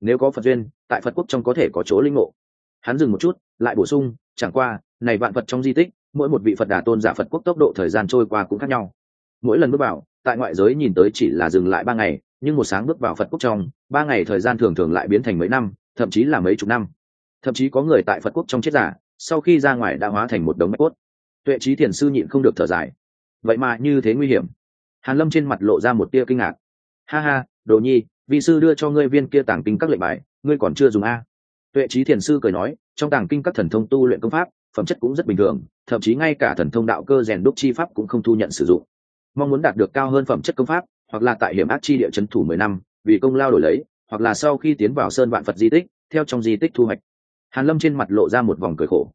Nếu có phật duyên, tại phật quốc trong có thể có chỗ linh ngộ. Hắn dừng một chút, lại bổ sung, chẳng qua, này vạn phật trong di tích, mỗi một vị phật đà tôn giả phật quốc tốc độ thời gian trôi qua cũng khác nhau. Mỗi lần bước vào, tại ngoại giới nhìn tới chỉ là dừng lại ba ngày, nhưng một sáng bước vào phật quốc trong, ba ngày thời gian thường thường lại biến thành mấy năm, thậm chí là mấy chục năm. Thậm chí có người tại phật quốc trong chết giả, sau khi ra ngoài đã hóa thành một đống mạch cốt. Tuệ trí thiền sư nhịn không được thở dài vậy mà như thế nguy hiểm. Hàn lâm trên mặt lộ ra một tia kinh ngạc. Ha ha, đồ nhi, vị sư đưa cho ngươi viên kia tàng kinh các lệnh bài, ngươi còn chưa dùng a. Tuệ trí thiền sư cười nói, trong tàng kinh các thần thông tu luyện công pháp, phẩm chất cũng rất bình thường, thậm chí ngay cả thần thông đạo cơ rèn đúc chi pháp cũng không thu nhận sử dụng. Mong muốn đạt được cao hơn phẩm chất công pháp, hoặc là tại hiểm ác chi địa chấn thủ mười năm, vì công lao đổi lấy, hoặc là sau khi tiến vào sơn vạn phật di tích, theo trong di tích thu hoạch. Hàn lâm trên mặt lộ ra một vòng cười khổ.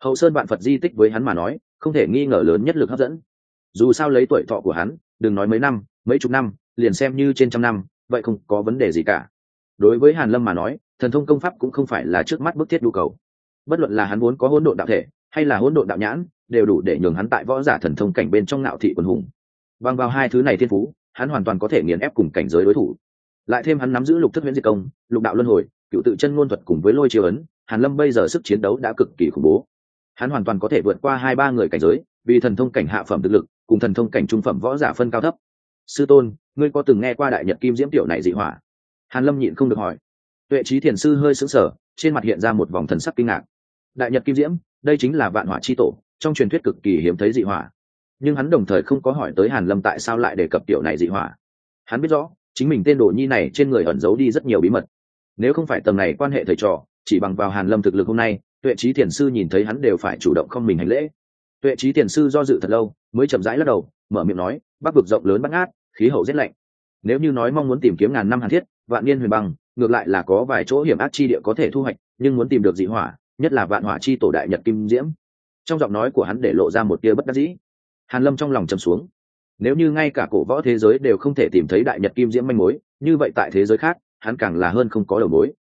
Hậu sơn vạn phật di tích với hắn mà nói, không thể nghi ngờ lớn nhất lực hấp dẫn dù sao lấy tuổi thọ của hắn, đừng nói mấy năm, mấy chục năm, liền xem như trên trăm năm, vậy không có vấn đề gì cả. Đối với hàn lâm mà nói, thần thông công pháp cũng không phải là trước mắt bức thiết nhu cầu. Bất luận là hắn muốn có hỗn độn đạo thể, hay là hỗn độn đạo nhãn, đều đủ để nhường hắn tại võ giả thần thông cảnh bên trong nạo thị quần hùng. Bằng vào hai thứ này thiên phú, hắn hoàn toàn có thể nghiền ép cùng cảnh giới đối thủ. Lại thêm hắn nắm giữ lục thức huyễn diệt công, lục đạo luân hồi, cựu tự chân ngôn thuật cùng với lôi chiêu ấn, hàn lâm bây giờ sức chiến đấu đã cực kỳ khủng bố. Hắn hoàn toàn có thể vượt qua hai ba người cảnh giới, vì thần thông cảnh hạ phẩm thực lực cùng thần thông cảnh trung phẩm võ giả phân cao thấp. Sư tôn, ngươi có từng nghe qua đại nhật kim diễm tiểu này dị hỏa? Hàn lâm nhịn không được hỏi. Tuệ trí thiền sư hơi sững sờ, trên mặt hiện ra một vòng thần sắc kinh ngạc. Đại nhật kim diễm, đây chính là vạn hỏa chi tổ, trong truyền thuyết cực kỳ hiếm thấy dị hỏa. Nhưng hắn đồng thời không có hỏi tới hàn lâm tại sao lại đề cập tiểu này dị hỏa. Hắn biết rõ, chính mình tên đồ nhi này trên người ẩn giấu đi rất nhiều bí mật. Nếu không phải tầng này quan hệ thầy trò, chỉ bằng vào hàn lâm thực lực hôm nay, tuệ trí thiền sư nhìn thấy hắn đều phải chủ động không mình hành lễ tuệ trí tiền sư do dự thật lâu, mới chậm rãi lắc đầu, mở miệng nói, bắc vực rộng lớn bắt ngát, khí hậu rét lạnh. Nếu như nói mong muốn tìm kiếm ngàn năm hàn thiết, vạn niên huyền băng, ngược lại là có vài chỗ hiểm ác chi địa có thể thu hoạch, nhưng muốn tìm được dị hỏa, nhất là vạn hỏa chi tổ đại nhật kim diễm. Trong giọng nói của hắn để lộ ra một tia bất đắc dĩ. Hàn lâm trong lòng trầm xuống. Nếu như ngay cả cổ võ thế giới đều không thể tìm thấy đại nhật kim diễm manh mối, như vậy tại thế giới khác, hắn càng là hơn không có đầu mối.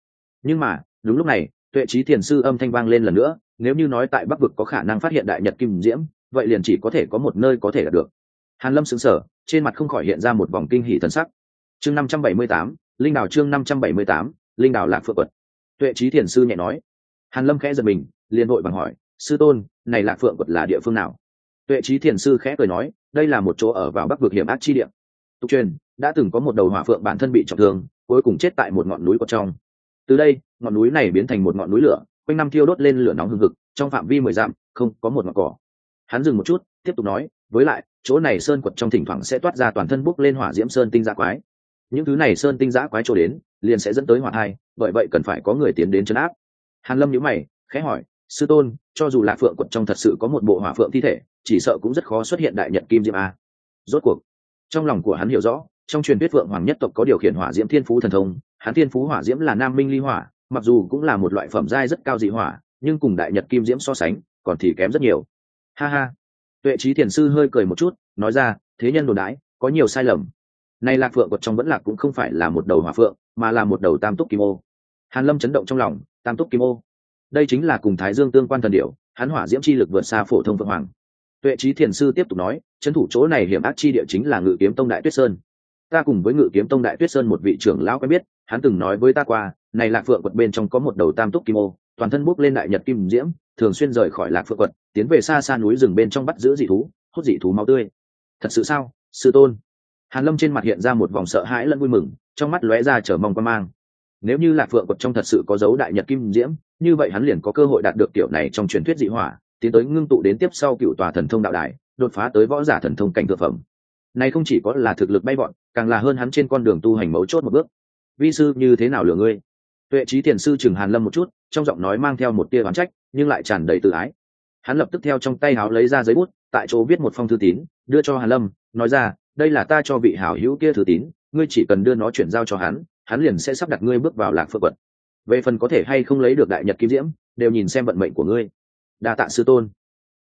Nhưng mà, đúng lúc này, tuệ trí thiền sư âm thanh vang lên lần nữa nếu như nói tại bắc vực có khả năng phát hiện đại nhật kim diễm, vậy liền chỉ có thể có một nơi có thể đạt được. Hàn lâm sững sờ, trên mặt không khỏi hiện ra một vòng kinh hỉ thần sắc. Chương năm trăm bảy mươi tám, linh đảo chương năm trăm bảy mươi tám, linh đảo lạc phượng quật. Tuệ trí thiền sư nhẹ nói. Hàn lâm khẽ giật mình, liền vội bằng hỏi, sư tôn, này lạc phượng quật là địa phương nào? Tuệ trí thiền sư khẽ cười nói, đây là một chỗ ở vào bắc vực hiểm ác chi địa. Tục truyền, đã từng có một đầu hỏa phượng bản thân bị trọng thương, cuối cùng chết tại một ngọn núi có trong. Từ đây, ngọn núi này biến thành một ngọn núi lửa quanh năm thiêu đốt lên lửa nóng hừng hực, trong phạm vi mười dặm, không có một ngọn cỏ. Hắn dừng một chút, tiếp tục nói, với lại, chỗ này sơn quật trong thỉnh thoảng sẽ toát ra toàn thân bốc lên hỏa diễm sơn tinh giã quái. Những thứ này sơn tinh giã quái trổ đến, liền sẽ dẫn tới hỏa thai, bởi vậy cần phải có người tiến đến chấn áp. Hàn lâm nhíu mày, khẽ hỏi, sư tôn, cho dù là phượng quật trong thật sự có một bộ hỏa phượng thi thể, chỉ sợ cũng rất khó xuất hiện đại nhật kim diễm a. Rốt cuộc, trong lòng của hắn hiểu rõ, trong truyền thuyết phượng hoàng nhất tộc có điều khiển hỏa diễm thiên phú thần thông, hắn thiên phú hỏa diễm là nam minh ly hỏa mặc dù cũng là một loại phẩm giai rất cao dị hỏa, nhưng cùng đại nhật kim diễm so sánh, còn thì kém rất nhiều. Ha ha. Tuệ trí thiền sư hơi cười một chút, nói ra, thế nhân đồn đãi, có nhiều sai lầm. Nay lạc phượng quật trong vẫn lạc cũng không phải là một đầu hỏa phượng, mà là một đầu tam túc kim ô. Hàn lâm chấn động trong lòng, tam túc kim ô. Đây chính là cùng thái dương tương quan thần điệu hắn hỏa diễm chi lực vượt xa phổ thông phượng hoàng. Tuệ trí thiền sư tiếp tục nói trấn thủ chỗ này hiểm ác chi địa chính là ngự kiếm tông đại tuyết sơn. Ta cùng với ngự kiếm tông đại tuyết sơn một vị trưởng lão quen biết, hắn từng nói với ta qua này lạc phượng quật bên trong có một đầu tam túc kim ô, toàn thân bốc lên đại nhật kim diễm, thường xuyên rời khỏi lạc phượng quật, tiến về xa xa núi rừng bên trong bắt giữ dị thú, hút dị thú máu tươi. Thật sự sao, sư tôn? Hàn lâm trên mặt hiện ra một vòng sợ hãi lẫn vui mừng, trong mắt lóe ra chờ mong quan mang. Nếu như lạc phượng quật trong thật sự có dấu đại nhật kim diễm, như vậy hắn liền có cơ hội đạt được kiểu này trong truyền thuyết dị hỏa, tiến tới ngưng tụ đến tiếp sau cựu tòa thần thông đạo đài, đột phá tới võ giả thần thông cảnh thực phẩm. Này không chỉ có là thực lực bay bọn càng là hơn hắn trên con đường tu hành mấu chốt một bước. Vi sư, như thế nào lừa ngươi? Tuệ trí thiền sư chừng hàn lâm một chút, trong giọng nói mang theo một tia oán trách, nhưng lại tràn đầy tự ái. Hắn lập tức theo trong tay háo lấy ra giấy bút, tại chỗ viết một phong thư tín, đưa cho hàn lâm, nói ra, đây là ta cho vị hảo hữu kia thư tín, ngươi chỉ cần đưa nó chuyển giao cho hắn hắn liền sẽ sắp đặt ngươi bước vào lạc phượng quận. Về phần có thể hay không lấy được đại nhật kim diễm, đều nhìn xem vận mệnh của ngươi. Đa tạ sư tôn.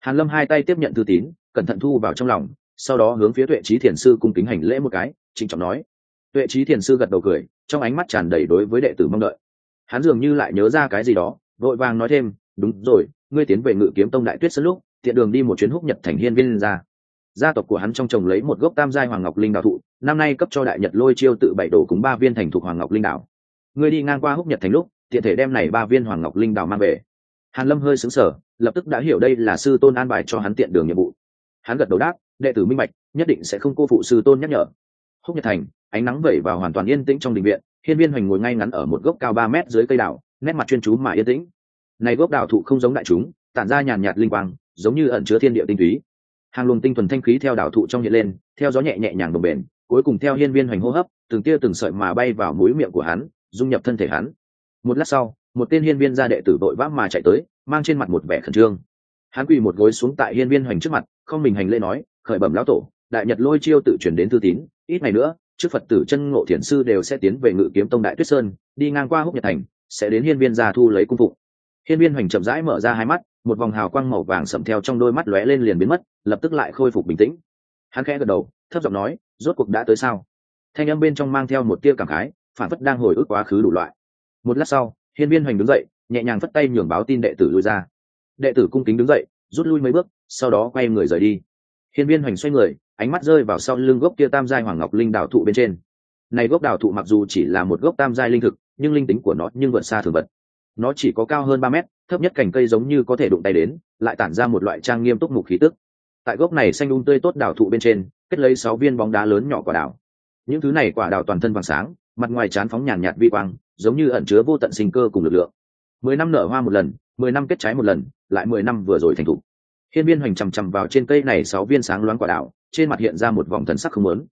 Hàn lâm hai tay tiếp nhận thư tín, cẩn thận thu vào trong lòng, sau đó hướng phía tuệ trí thiền sư cung kính hành lễ một cái, trịnh trọng nói. Tuệ trí thiền sư gật đầu cười, trong ánh mắt tràn đầy đối với đệ tử mong đợi hắn dường như lại nhớ ra cái gì đó, vội vàng nói thêm, đúng rồi, ngươi tiến về ngự kiếm tông đại tuyết sân lúc, tiện đường đi một chuyến húc nhật thành hiên viên ra. Gia tộc của hắn trong chồng lấy một gốc tam giai hoàng ngọc linh đạo thụ, năm nay cấp cho đại nhật lôi chiêu tự bảy đổ cúng ba viên thành thuộc hoàng ngọc linh đạo ngươi đi ngang qua húc nhật thành lúc, tiện thể đem này ba viên hoàng ngọc linh đạo mang về. Hàn lâm hơi sững sờ, lập tức đã hiểu đây là sư tôn an bài cho hắn tiện đường nhiệm vụ. Hắn gật đầu đáp, đệ tử minh bạch, nhất định sẽ không cô phụ sư tôn nhắc nhở. Húc nhật thành, ánh nắng vẩy vào hoàn toàn yên tĩnh trong đình viện hiên viên hoành ngồi ngay ngắn ở một gốc cao ba mét dưới cây đào, nét mặt chuyên chú mà yên tĩnh. Này gốc đào thụ không giống đại chúng tản ra nhàn nhạt linh quang giống như ẩn chứa thiên địa tinh túy. Hàng luồng tinh thuần thanh khí theo đào thụ trong hiện lên theo gió nhẹ nhẹ nhàng đồng bền cuối cùng theo hiên viên hoành hô hấp từng tia từng sợi mà bay vào mũi miệng của hắn dung nhập thân thể hắn. Một lát sau một tên hiên viên gia đệ tử vội vã mà chạy tới mang trên mặt một vẻ khẩn trương. Hắn quỳ một gối xuống tại hiên viên hoành trước mặt không mình hành lễ nói khởi bẩm lão tổ đại nhật lôi chiêu tự chuyển đến thư tín ít ngày nữa trước phật tử chân ngộ thiền sư đều sẽ tiến về ngự kiếm tông đại tuyết sơn, đi ngang qua húc nhật thành, sẽ đến hiên viên gia thu lấy cung phụng. Hiên viên hoành chậm rãi mở ra hai mắt, một vòng hào quang màu vàng sậm theo trong đôi mắt lóe lên liền biến mất, lập tức lại khôi phục bình tĩnh. Hắn khẽ gật đầu, thấp giọng nói, rốt cuộc đã tới sao? Thanh âm bên trong mang theo một tia cảm khái, phản phất đang hồi ức quá khứ đủ loại. Một lát sau, hiên viên hoành đứng dậy, nhẹ nhàng phất tay nhường báo tin đệ tử lui ra. Đệ tử cung kính đứng dậy, rút lui mấy bước, sau đó quay người rời đi. Hiên viên hoành xoay người ánh mắt rơi vào sau lưng gốc kia tam giai hoàng ngọc linh đào thụ bên trên. Này gốc đào thụ mặc dù chỉ là một gốc tam giai linh thực, nhưng linh tính của nó nhưng vượt xa thường vật. Nó chỉ có cao hơn ba mét, thấp nhất cành cây giống như có thể đụng tay đến, lại tản ra một loại trang nghiêm túc mục khí tức. Tại gốc này xanh đun um tươi tốt đào thụ bên trên, kết lấy sáu viên bóng đá lớn nhỏ quả đào. Những thứ này quả đào toàn thân vàng sáng, mặt ngoài chán phóng nhàn nhạt vi quang, giống như ẩn chứa vô tận sinh cơ cùng lực lượng. Mười năm nở hoa một lần, mười năm kết trái một lần, lại mười năm vừa rồi thành thục hiên viên hoành chằm chằm vào trên cây này sáu viên sáng loáng quả đảo, trên mặt hiện ra một vòng thần sắc không lớn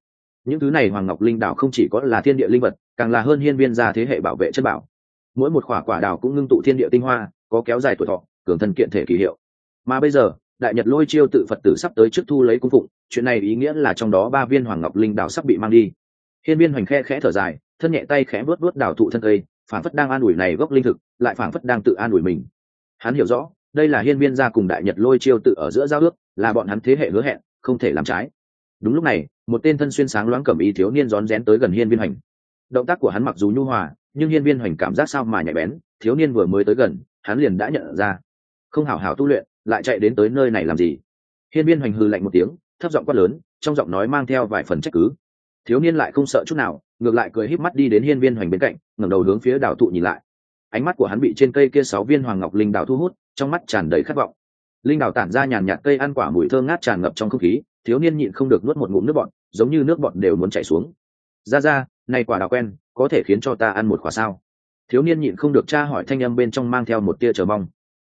những thứ này hoàng ngọc linh đảo không chỉ có là thiên địa linh vật, càng là hơn hiên viên gia thế hệ bảo vệ chất bảo. Mỗi một quả quả đảo cũng ngưng tụ thiên địa tinh hoa, có kéo dài tuổi thọ, cường thân kiện thể kỳ hiệu. Mà bây giờ, đại nhật lôi chiêu tự phật tử sắp tới trước thu lấy cung phụng, chuyện này ý nghĩa là trong đó ba viên hoàng ngọc linh đảo sắp bị mang đi. Hiên viên hoành khe khẽ thở dài, thân nhẹ tay khẽ vuốt vuốt đảo thụ thân cây phản phất đang an ủi này gốc linh thực, lại phản phất đang tự an ủi mình. Hắn hiểu rõ đây là hiên viên gia cùng đại nhật lôi chiêu tự ở giữa giao ước, là bọn hắn thế hệ hứa hẹn, không thể làm trái. Đúng lúc này, một tên thân xuyên sáng loáng cẩm y thiếu niên rón rén tới gần hiên viên hoành. Động tác của hắn mặc dù nhu hòa, nhưng hiên viên hoành cảm giác sao mà nhạy bén, thiếu niên vừa mới tới gần, hắn liền đã nhận ra. Không hảo hảo tu luyện, lại chạy đến tới nơi này làm gì? Hiên viên hoành hư lạnh một tiếng, thấp giọng quát lớn, trong giọng nói mang theo vài phần trách cứ. Thiếu niên lại không sợ chút nào, ngược lại cười híp mắt đi đến hiên viên hoành bên cạnh, ngẩng đầu hướng phía đảo thụ nhìn lại. Ánh mắt của hắn bị trên cây kia sáu viên hoàng ngọc linh đảo thu hút trong mắt tràn đầy khát vọng. Linh đào tản ra nhàn nhạt cây ăn quả mùi thơm ngát tràn ngập trong không khí, thiếu niên nhịn không được nuốt một ngụm nước bọt, giống như nước bọt đều muốn chảy xuống. Ra ra, này quả đào quen, có thể khiến cho ta ăn một quả sao? Thiếu niên nhịn không được tra hỏi thanh âm bên trong mang theo một tia chờ mong.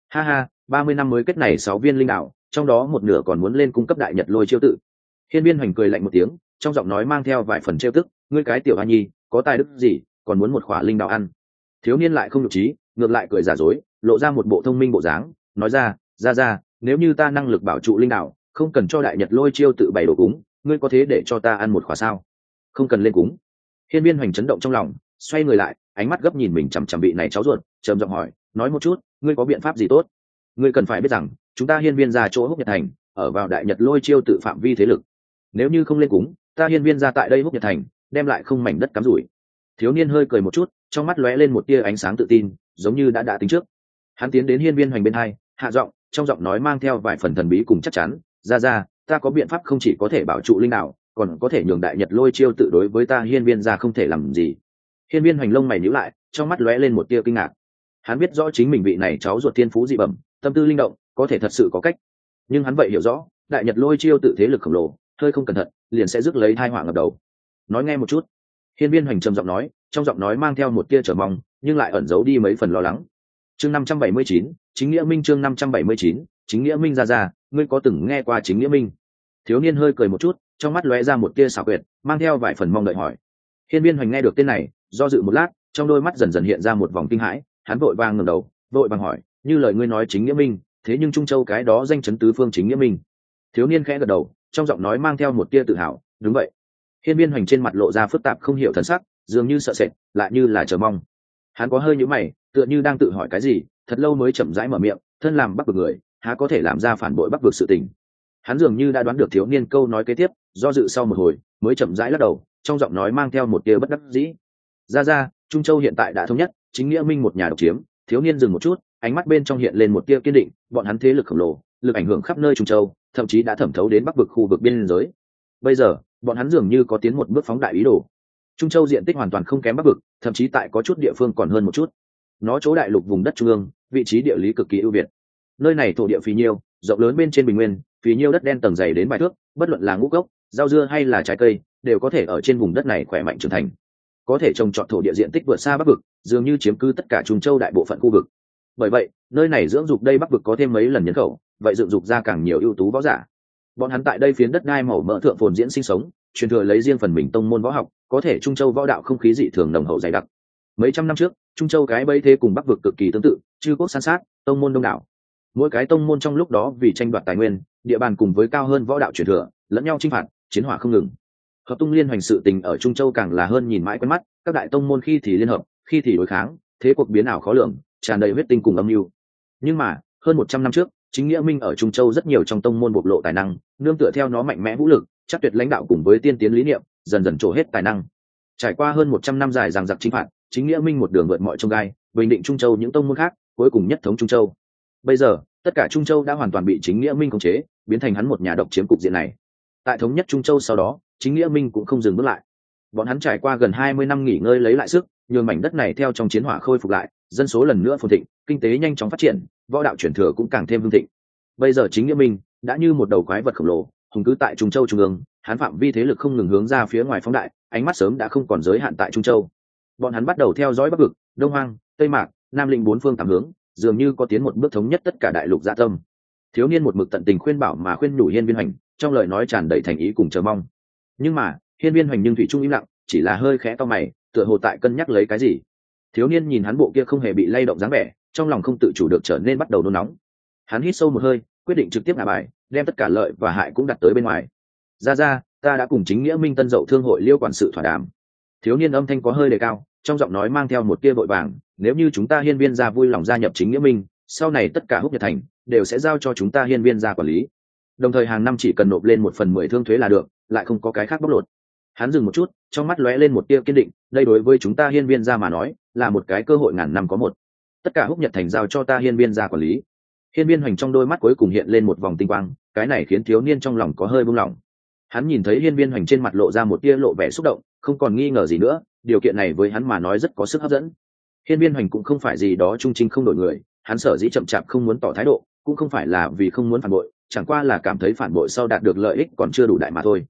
Ha ha, ba mươi năm mới kết này sáu viên linh đảo trong đó một nửa còn muốn lên cung cấp đại nhật lôi chiêu tự. Hiên viên hoành cười lạnh một tiếng, trong giọng nói mang theo vài phần trêu tức, ngươi cái tiểu hoa nhi, có tài đức gì, còn muốn một khỏa linh đào ăn? Thiếu niên lại không nhục trí ngược lại cười giả dối, lộ ra một bộ thông minh bộ dáng, nói ra ra ra nếu như ta năng lực bảo trụ linh đạo, không cần cho đại nhật lôi chiêu tự bày đồ cúng, ngươi có thế để cho ta ăn một khóa sao? Không cần lên cúng. Hiên viên hoành chấn động trong lòng, xoay người lại, ánh mắt gấp nhìn mình chằm chằm bị này cháu ruột, trầm giọng hỏi, nói một chút, ngươi có biện pháp gì tốt? Ngươi cần phải biết rằng, chúng ta hiên viên ra chỗ húc nhật thành, ở vào đại nhật lôi chiêu tự phạm vi thế lực. Nếu như không lên cúng, ta hiên viên ra tại đây húc nhật thành, đem lại không mảnh đất cắm rủi thiếu niên hơi cười một chút, trong mắt lóe lên một tia ánh sáng tự tin, giống như đã đã tính trước. Hắn tiến đến hiên viên hoành bên hai, hạ giọng, trong giọng nói mang theo vài phần thần bí cùng chắc chắn, ra ra, ta có biện pháp không chỉ có thể bảo trụ linh đạo, còn có thể nhường đại nhật lôi chiêu tự đối với ta hiên viên ra không thể làm gì. Hiên viên hoành lông mày nhíu lại, trong mắt lóe lên một tia kinh ngạc. Hắn biết rõ chính mình vị này cháu ruột thiên phú dị bẩm, tâm tư linh động, có thể thật sự có cách. Nhưng hắn vậy hiểu rõ, đại nhật lôi chiêu tự thế lực khổng lồ, hơi không cẩn thận, liền sẽ rước lấy thai họa ngập đầu. Nói nghe một chút hiên viên hoành trầm giọng nói, trong giọng nói mang theo một tia trở mong, nhưng lại ẩn giấu đi mấy phần lo lắng. Chương năm trăm bảy mươi chín, chính nghĩa minh chương năm trăm bảy mươi chín, chính nghĩa minh ra ra, ngươi có từng nghe qua chính nghĩa minh? Thiếu niên hơi cười một chút, trong mắt lóe ra một tia xảo quyệt, mang theo vài phần mong đợi hỏi. Hiên viên hoành nghe được tên này, do dự một lát, trong đôi mắt dần dần hiện ra một vòng kinh hãi, hắn vội vàng ngẩng đầu, vội vàng hỏi, như lời ngươi nói chính nghĩa minh, thế nhưng trung châu cái đó danh chấn tứ phương chính nghĩa minh. Thiếu niên khẽ gật đầu, trong giọng nói mang theo một tia tự hào, đúng vậy hiên viên hoành trên mặt lộ ra phức tạp không hiểu thần sắc, dường như sợ sệt, lại như là chờ mong. Hắn có hơi nhũ mày, tựa như đang tự hỏi cái gì, thật lâu mới chậm rãi mở miệng, thân làm bắc vực người, há có thể làm ra phản bội bắc vực sự tình. Hắn dường như đã đoán được thiếu niên câu nói kế tiếp, do dự sau một hồi, mới chậm rãi lắc đầu, trong giọng nói mang theo một tia bất đắc dĩ. Ra ra, trung châu hiện tại đã thống nhất, chính nghĩa minh một nhà độc chiếm, thiếu niên dừng một chút, ánh mắt bên trong hiện lên một tia kiên định, bọn hắn thế lực khổng lồ, lực ảnh hưởng khắp nơi trung châu, thậm chí đã thẩm thấu đến bắc vực khu vực biên giới. Bây giờ bọn hắn dường như có tiến một bước phóng đại ý đồ. Trung châu diện tích hoàn toàn không kém bắc vực, thậm chí tại có chút địa phương còn hơn một chút. Nó chỗ đại lục vùng đất trung ương, vị trí địa lý cực kỳ ưu việt. Nơi này thổ địa phì nhiêu, rộng lớn bên trên bình nguyên, phì nhiêu đất đen tầng dày đến bài thước, bất luận là ngũ cốc, rau dưa hay là trái cây, đều có thể ở trên vùng đất này khỏe mạnh trưởng thành. Có thể trồng trọt thổ địa diện tích vượt xa bắc vực, dường như chiếm cứ tất cả trung châu đại bộ phận khu vực. Bởi vậy, nơi này dưỡng dục đây bắc vực có thêm mấy lần nhân khẩu, vậy dựng dục ra càng nhiều ưu tú võ giả bọn hắn tại đây phiến đất ngai màu mỡ thượng phồn diễn sinh sống, truyền thừa lấy riêng phần mình tông môn võ học, có thể trung châu võ đạo không khí dị thường nồng hậu dày đặc. Mấy trăm năm trước, trung châu cái bấy thế cùng bắc vực cực kỳ tương tự, chư quốc san sát, tông môn đông đảo. Mỗi cái tông môn trong lúc đó vì tranh đoạt tài nguyên, địa bàn cùng với cao hơn võ đạo truyền thừa, lẫn nhau chinh phạt, chiến hỏa không ngừng. Hợp tung liên hoành sự tình ở trung châu càng là hơn nhìn mãi quen mắt, các đại tông môn khi thì liên hợp, khi thì đối kháng, thế cuộc biến ảo khó lường, tràn đầy huyết tinh cùng âm mưu. Nhưng mà, hơn một trăm năm trước chính nghĩa minh ở trung châu rất nhiều trong tông môn bộc lộ tài năng, nương tựa theo nó mạnh mẽ vũ lực, chắc tuyệt lãnh đạo cùng với tiên tiến lý niệm, dần dần trổ hết tài năng. Trải qua hơn một trăm năm dài rằng giặc chính phạt, chính nghĩa minh một đường vượt mọi trông gai, bình định trung châu những tông môn khác, cuối cùng nhất thống trung châu. Bây giờ, tất cả trung châu đã hoàn toàn bị chính nghĩa minh khống chế, biến thành hắn một nhà độc chiếm cục diện này. Tại thống nhất trung châu sau đó, chính nghĩa minh cũng không dừng bước lại. Bọn hắn trải qua gần hai mươi năm nghỉ ngơi lấy lại sức, nhường mảnh đất này theo trong chiến hỏa khôi phục lại dân số lần nữa phồn thịnh, kinh tế nhanh chóng phát triển, võ đạo truyền thừa cũng càng thêm hương thịnh. Bây giờ chính nghĩa minh đã như một đầu quái vật khổng lồ, hùng cứ tại trung châu trung ương hắn phạm vi thế lực không ngừng hướng ra phía ngoài phóng đại, ánh mắt sớm đã không còn giới hạn tại trung châu. Bọn hắn bắt đầu theo dõi bắc vực, đông hoang, tây mạc, nam linh bốn phương tám hướng, dường như có tiến một bước thống nhất tất cả đại lục dạ tâm. Thiếu niên một mực tận tình khuyên bảo mà khuyên nhủ hiên viên hoành, trong lời nói tràn đầy thành ý cùng chờ mong. Nhưng mà, hiên viên hoành nhưng thủy trung im lặng, chỉ là hơi khẽ to mày, tựa hồ tại cân nhắc lấy cái gì thiếu niên nhìn hắn bộ kia không hề bị lay động dáng vẻ, trong lòng không tự chủ được trở nên bắt đầu nôn nóng. Hắn hít sâu một hơi, quyết định trực tiếp ngả bài, đem tất cả lợi và hại cũng đặt tới bên ngoài. Ra ra, ta đã cùng chính nghĩa minh tân dậu thương hội liêu quản sự thỏa đàm. Thiếu niên âm thanh có hơi đề cao, trong giọng nói mang theo một tia vội vàng, nếu như chúng ta hiên viên gia vui lòng gia nhập chính nghĩa minh, sau này tất cả húc nhật thành đều sẽ giao cho chúng ta hiên viên gia quản lý. Đồng thời hàng năm chỉ cần nộp lên một phần mười thương thuế là được, lại không có cái khác bóc lột. Hắn dừng một chút, trong mắt lóe lên một tia kiên định, đây đối với chúng ta hiên viên gia mà nói là một cái cơ hội ngàn năm có một. Tất cả húc nhật thành giao cho ta hiên viên gia quản lý. Hiên viên hoành trong đôi mắt cuối cùng hiện lên một vòng tinh quang, cái này khiến thiếu niên trong lòng có hơi buông lỏng. Hắn nhìn thấy hiên viên hoành trên mặt lộ ra một tia lộ vẻ xúc động, không còn nghi ngờ gì nữa, điều kiện này với hắn mà nói rất có sức hấp dẫn. Hiên viên hoành cũng không phải gì đó trung trinh không đổi người, hắn sở dĩ chậm chạp không muốn tỏ thái độ, cũng không phải là vì không muốn phản bội, chẳng qua là cảm thấy phản bội sau đạt được lợi ích còn chưa đủ đại mà thôi.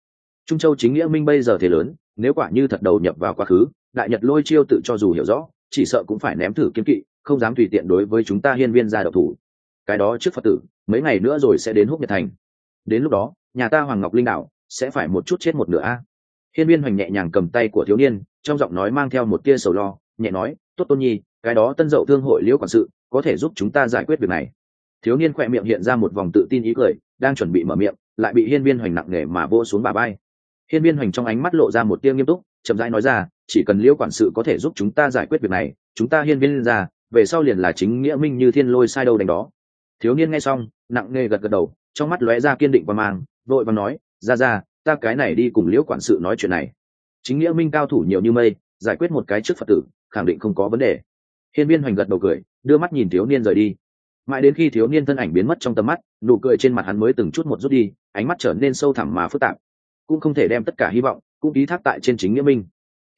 Trung châu chính nghĩa minh bây giờ thế lớn, nếu quả như thật đầu nhập vào quá khứ đại nhật lôi chiêu tự cho dù hiểu rõ, chỉ sợ cũng phải ném thử kiếm kỵ, không dám tùy tiện đối với chúng ta hiên viên gia độc thủ. Cái đó trước phật tử, mấy ngày nữa rồi sẽ đến húc nhật thành. Đến lúc đó, nhà ta hoàng ngọc linh đạo sẽ phải một chút chết một nửa a. Hiên viên hoành nhẹ nhàng cầm tay của thiếu niên, trong giọng nói mang theo một tia sầu lo, nhẹ nói, tốt tôn nhi, cái đó tân dậu thương hội liễu quản sự, có thể giúp chúng ta giải quyết việc này. Thiếu niên khỏe miệng hiện ra một vòng tự tin ý cười, đang chuẩn bị mở miệng, lại bị hiên viên hoành nặng nề mà vô xuống bà bay. Hiên viên hoành trong ánh mắt lộ ra một tia nghiêm túc, chậm rãi nói ra chỉ cần liễu quản sự có thể giúp chúng ta giải quyết việc này, chúng ta hiên viên ra, về sau liền là chính nghĩa minh như thiên lôi sai đâu đánh đó. Thiếu niên nghe xong, nặng nề gật gật đầu, trong mắt lóe ra kiên định và mang, vội và nói, ra ra, ta cái này đi cùng liễu quản sự nói chuyện này. Chính nghĩa minh cao thủ nhiều như mây, giải quyết một cái trước phật tử, khẳng định không có vấn đề. Hiên viên hoành gật đầu cười, đưa mắt nhìn thiếu niên rời đi. Mãi đến khi thiếu niên thân ảnh biến mất trong tầm mắt, nụ cười trên mặt hắn mới từng chút một rút đi, ánh mắt trở nên sâu thẳm mà phức tạp. Cũng không thể đem tất cả hy vọng, cũng ý thác tại trên chính nghĩa minh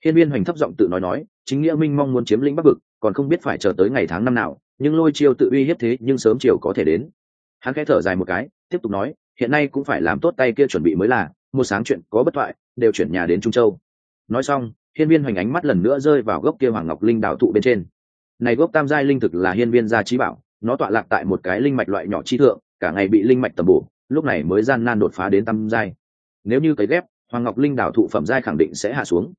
hiên viên hoành thấp giọng tự nói nói, chính nghĩa minh mong muốn chiếm lĩnh bắc vực, còn không biết phải chờ tới ngày tháng năm nào, nhưng lôi chiêu tự uy hiếp thế nhưng sớm chiều có thể đến. Hắn khẽ thở dài một cái, tiếp tục nói, hiện nay cũng phải làm tốt tay kia chuẩn bị mới là, một sáng chuyện có bất thoại, đều chuyển nhà đến trung châu. Nói xong, hiên viên hoành ánh mắt lần nữa rơi vào gốc kia hoàng ngọc linh đào thụ bên trên. Này gốc tam giai linh thực là hiên viên gia trí bảo, nó tọa lạc tại một cái linh mạch loại nhỏ chi thượng, cả ngày bị linh mạch tầm bổ, lúc này mới gian nan đột phá đến tam giai. Nếu như cấy ghép, hoàng ngọc linh đảo thụ phẩm giai khẳng định sẽ hạ xuống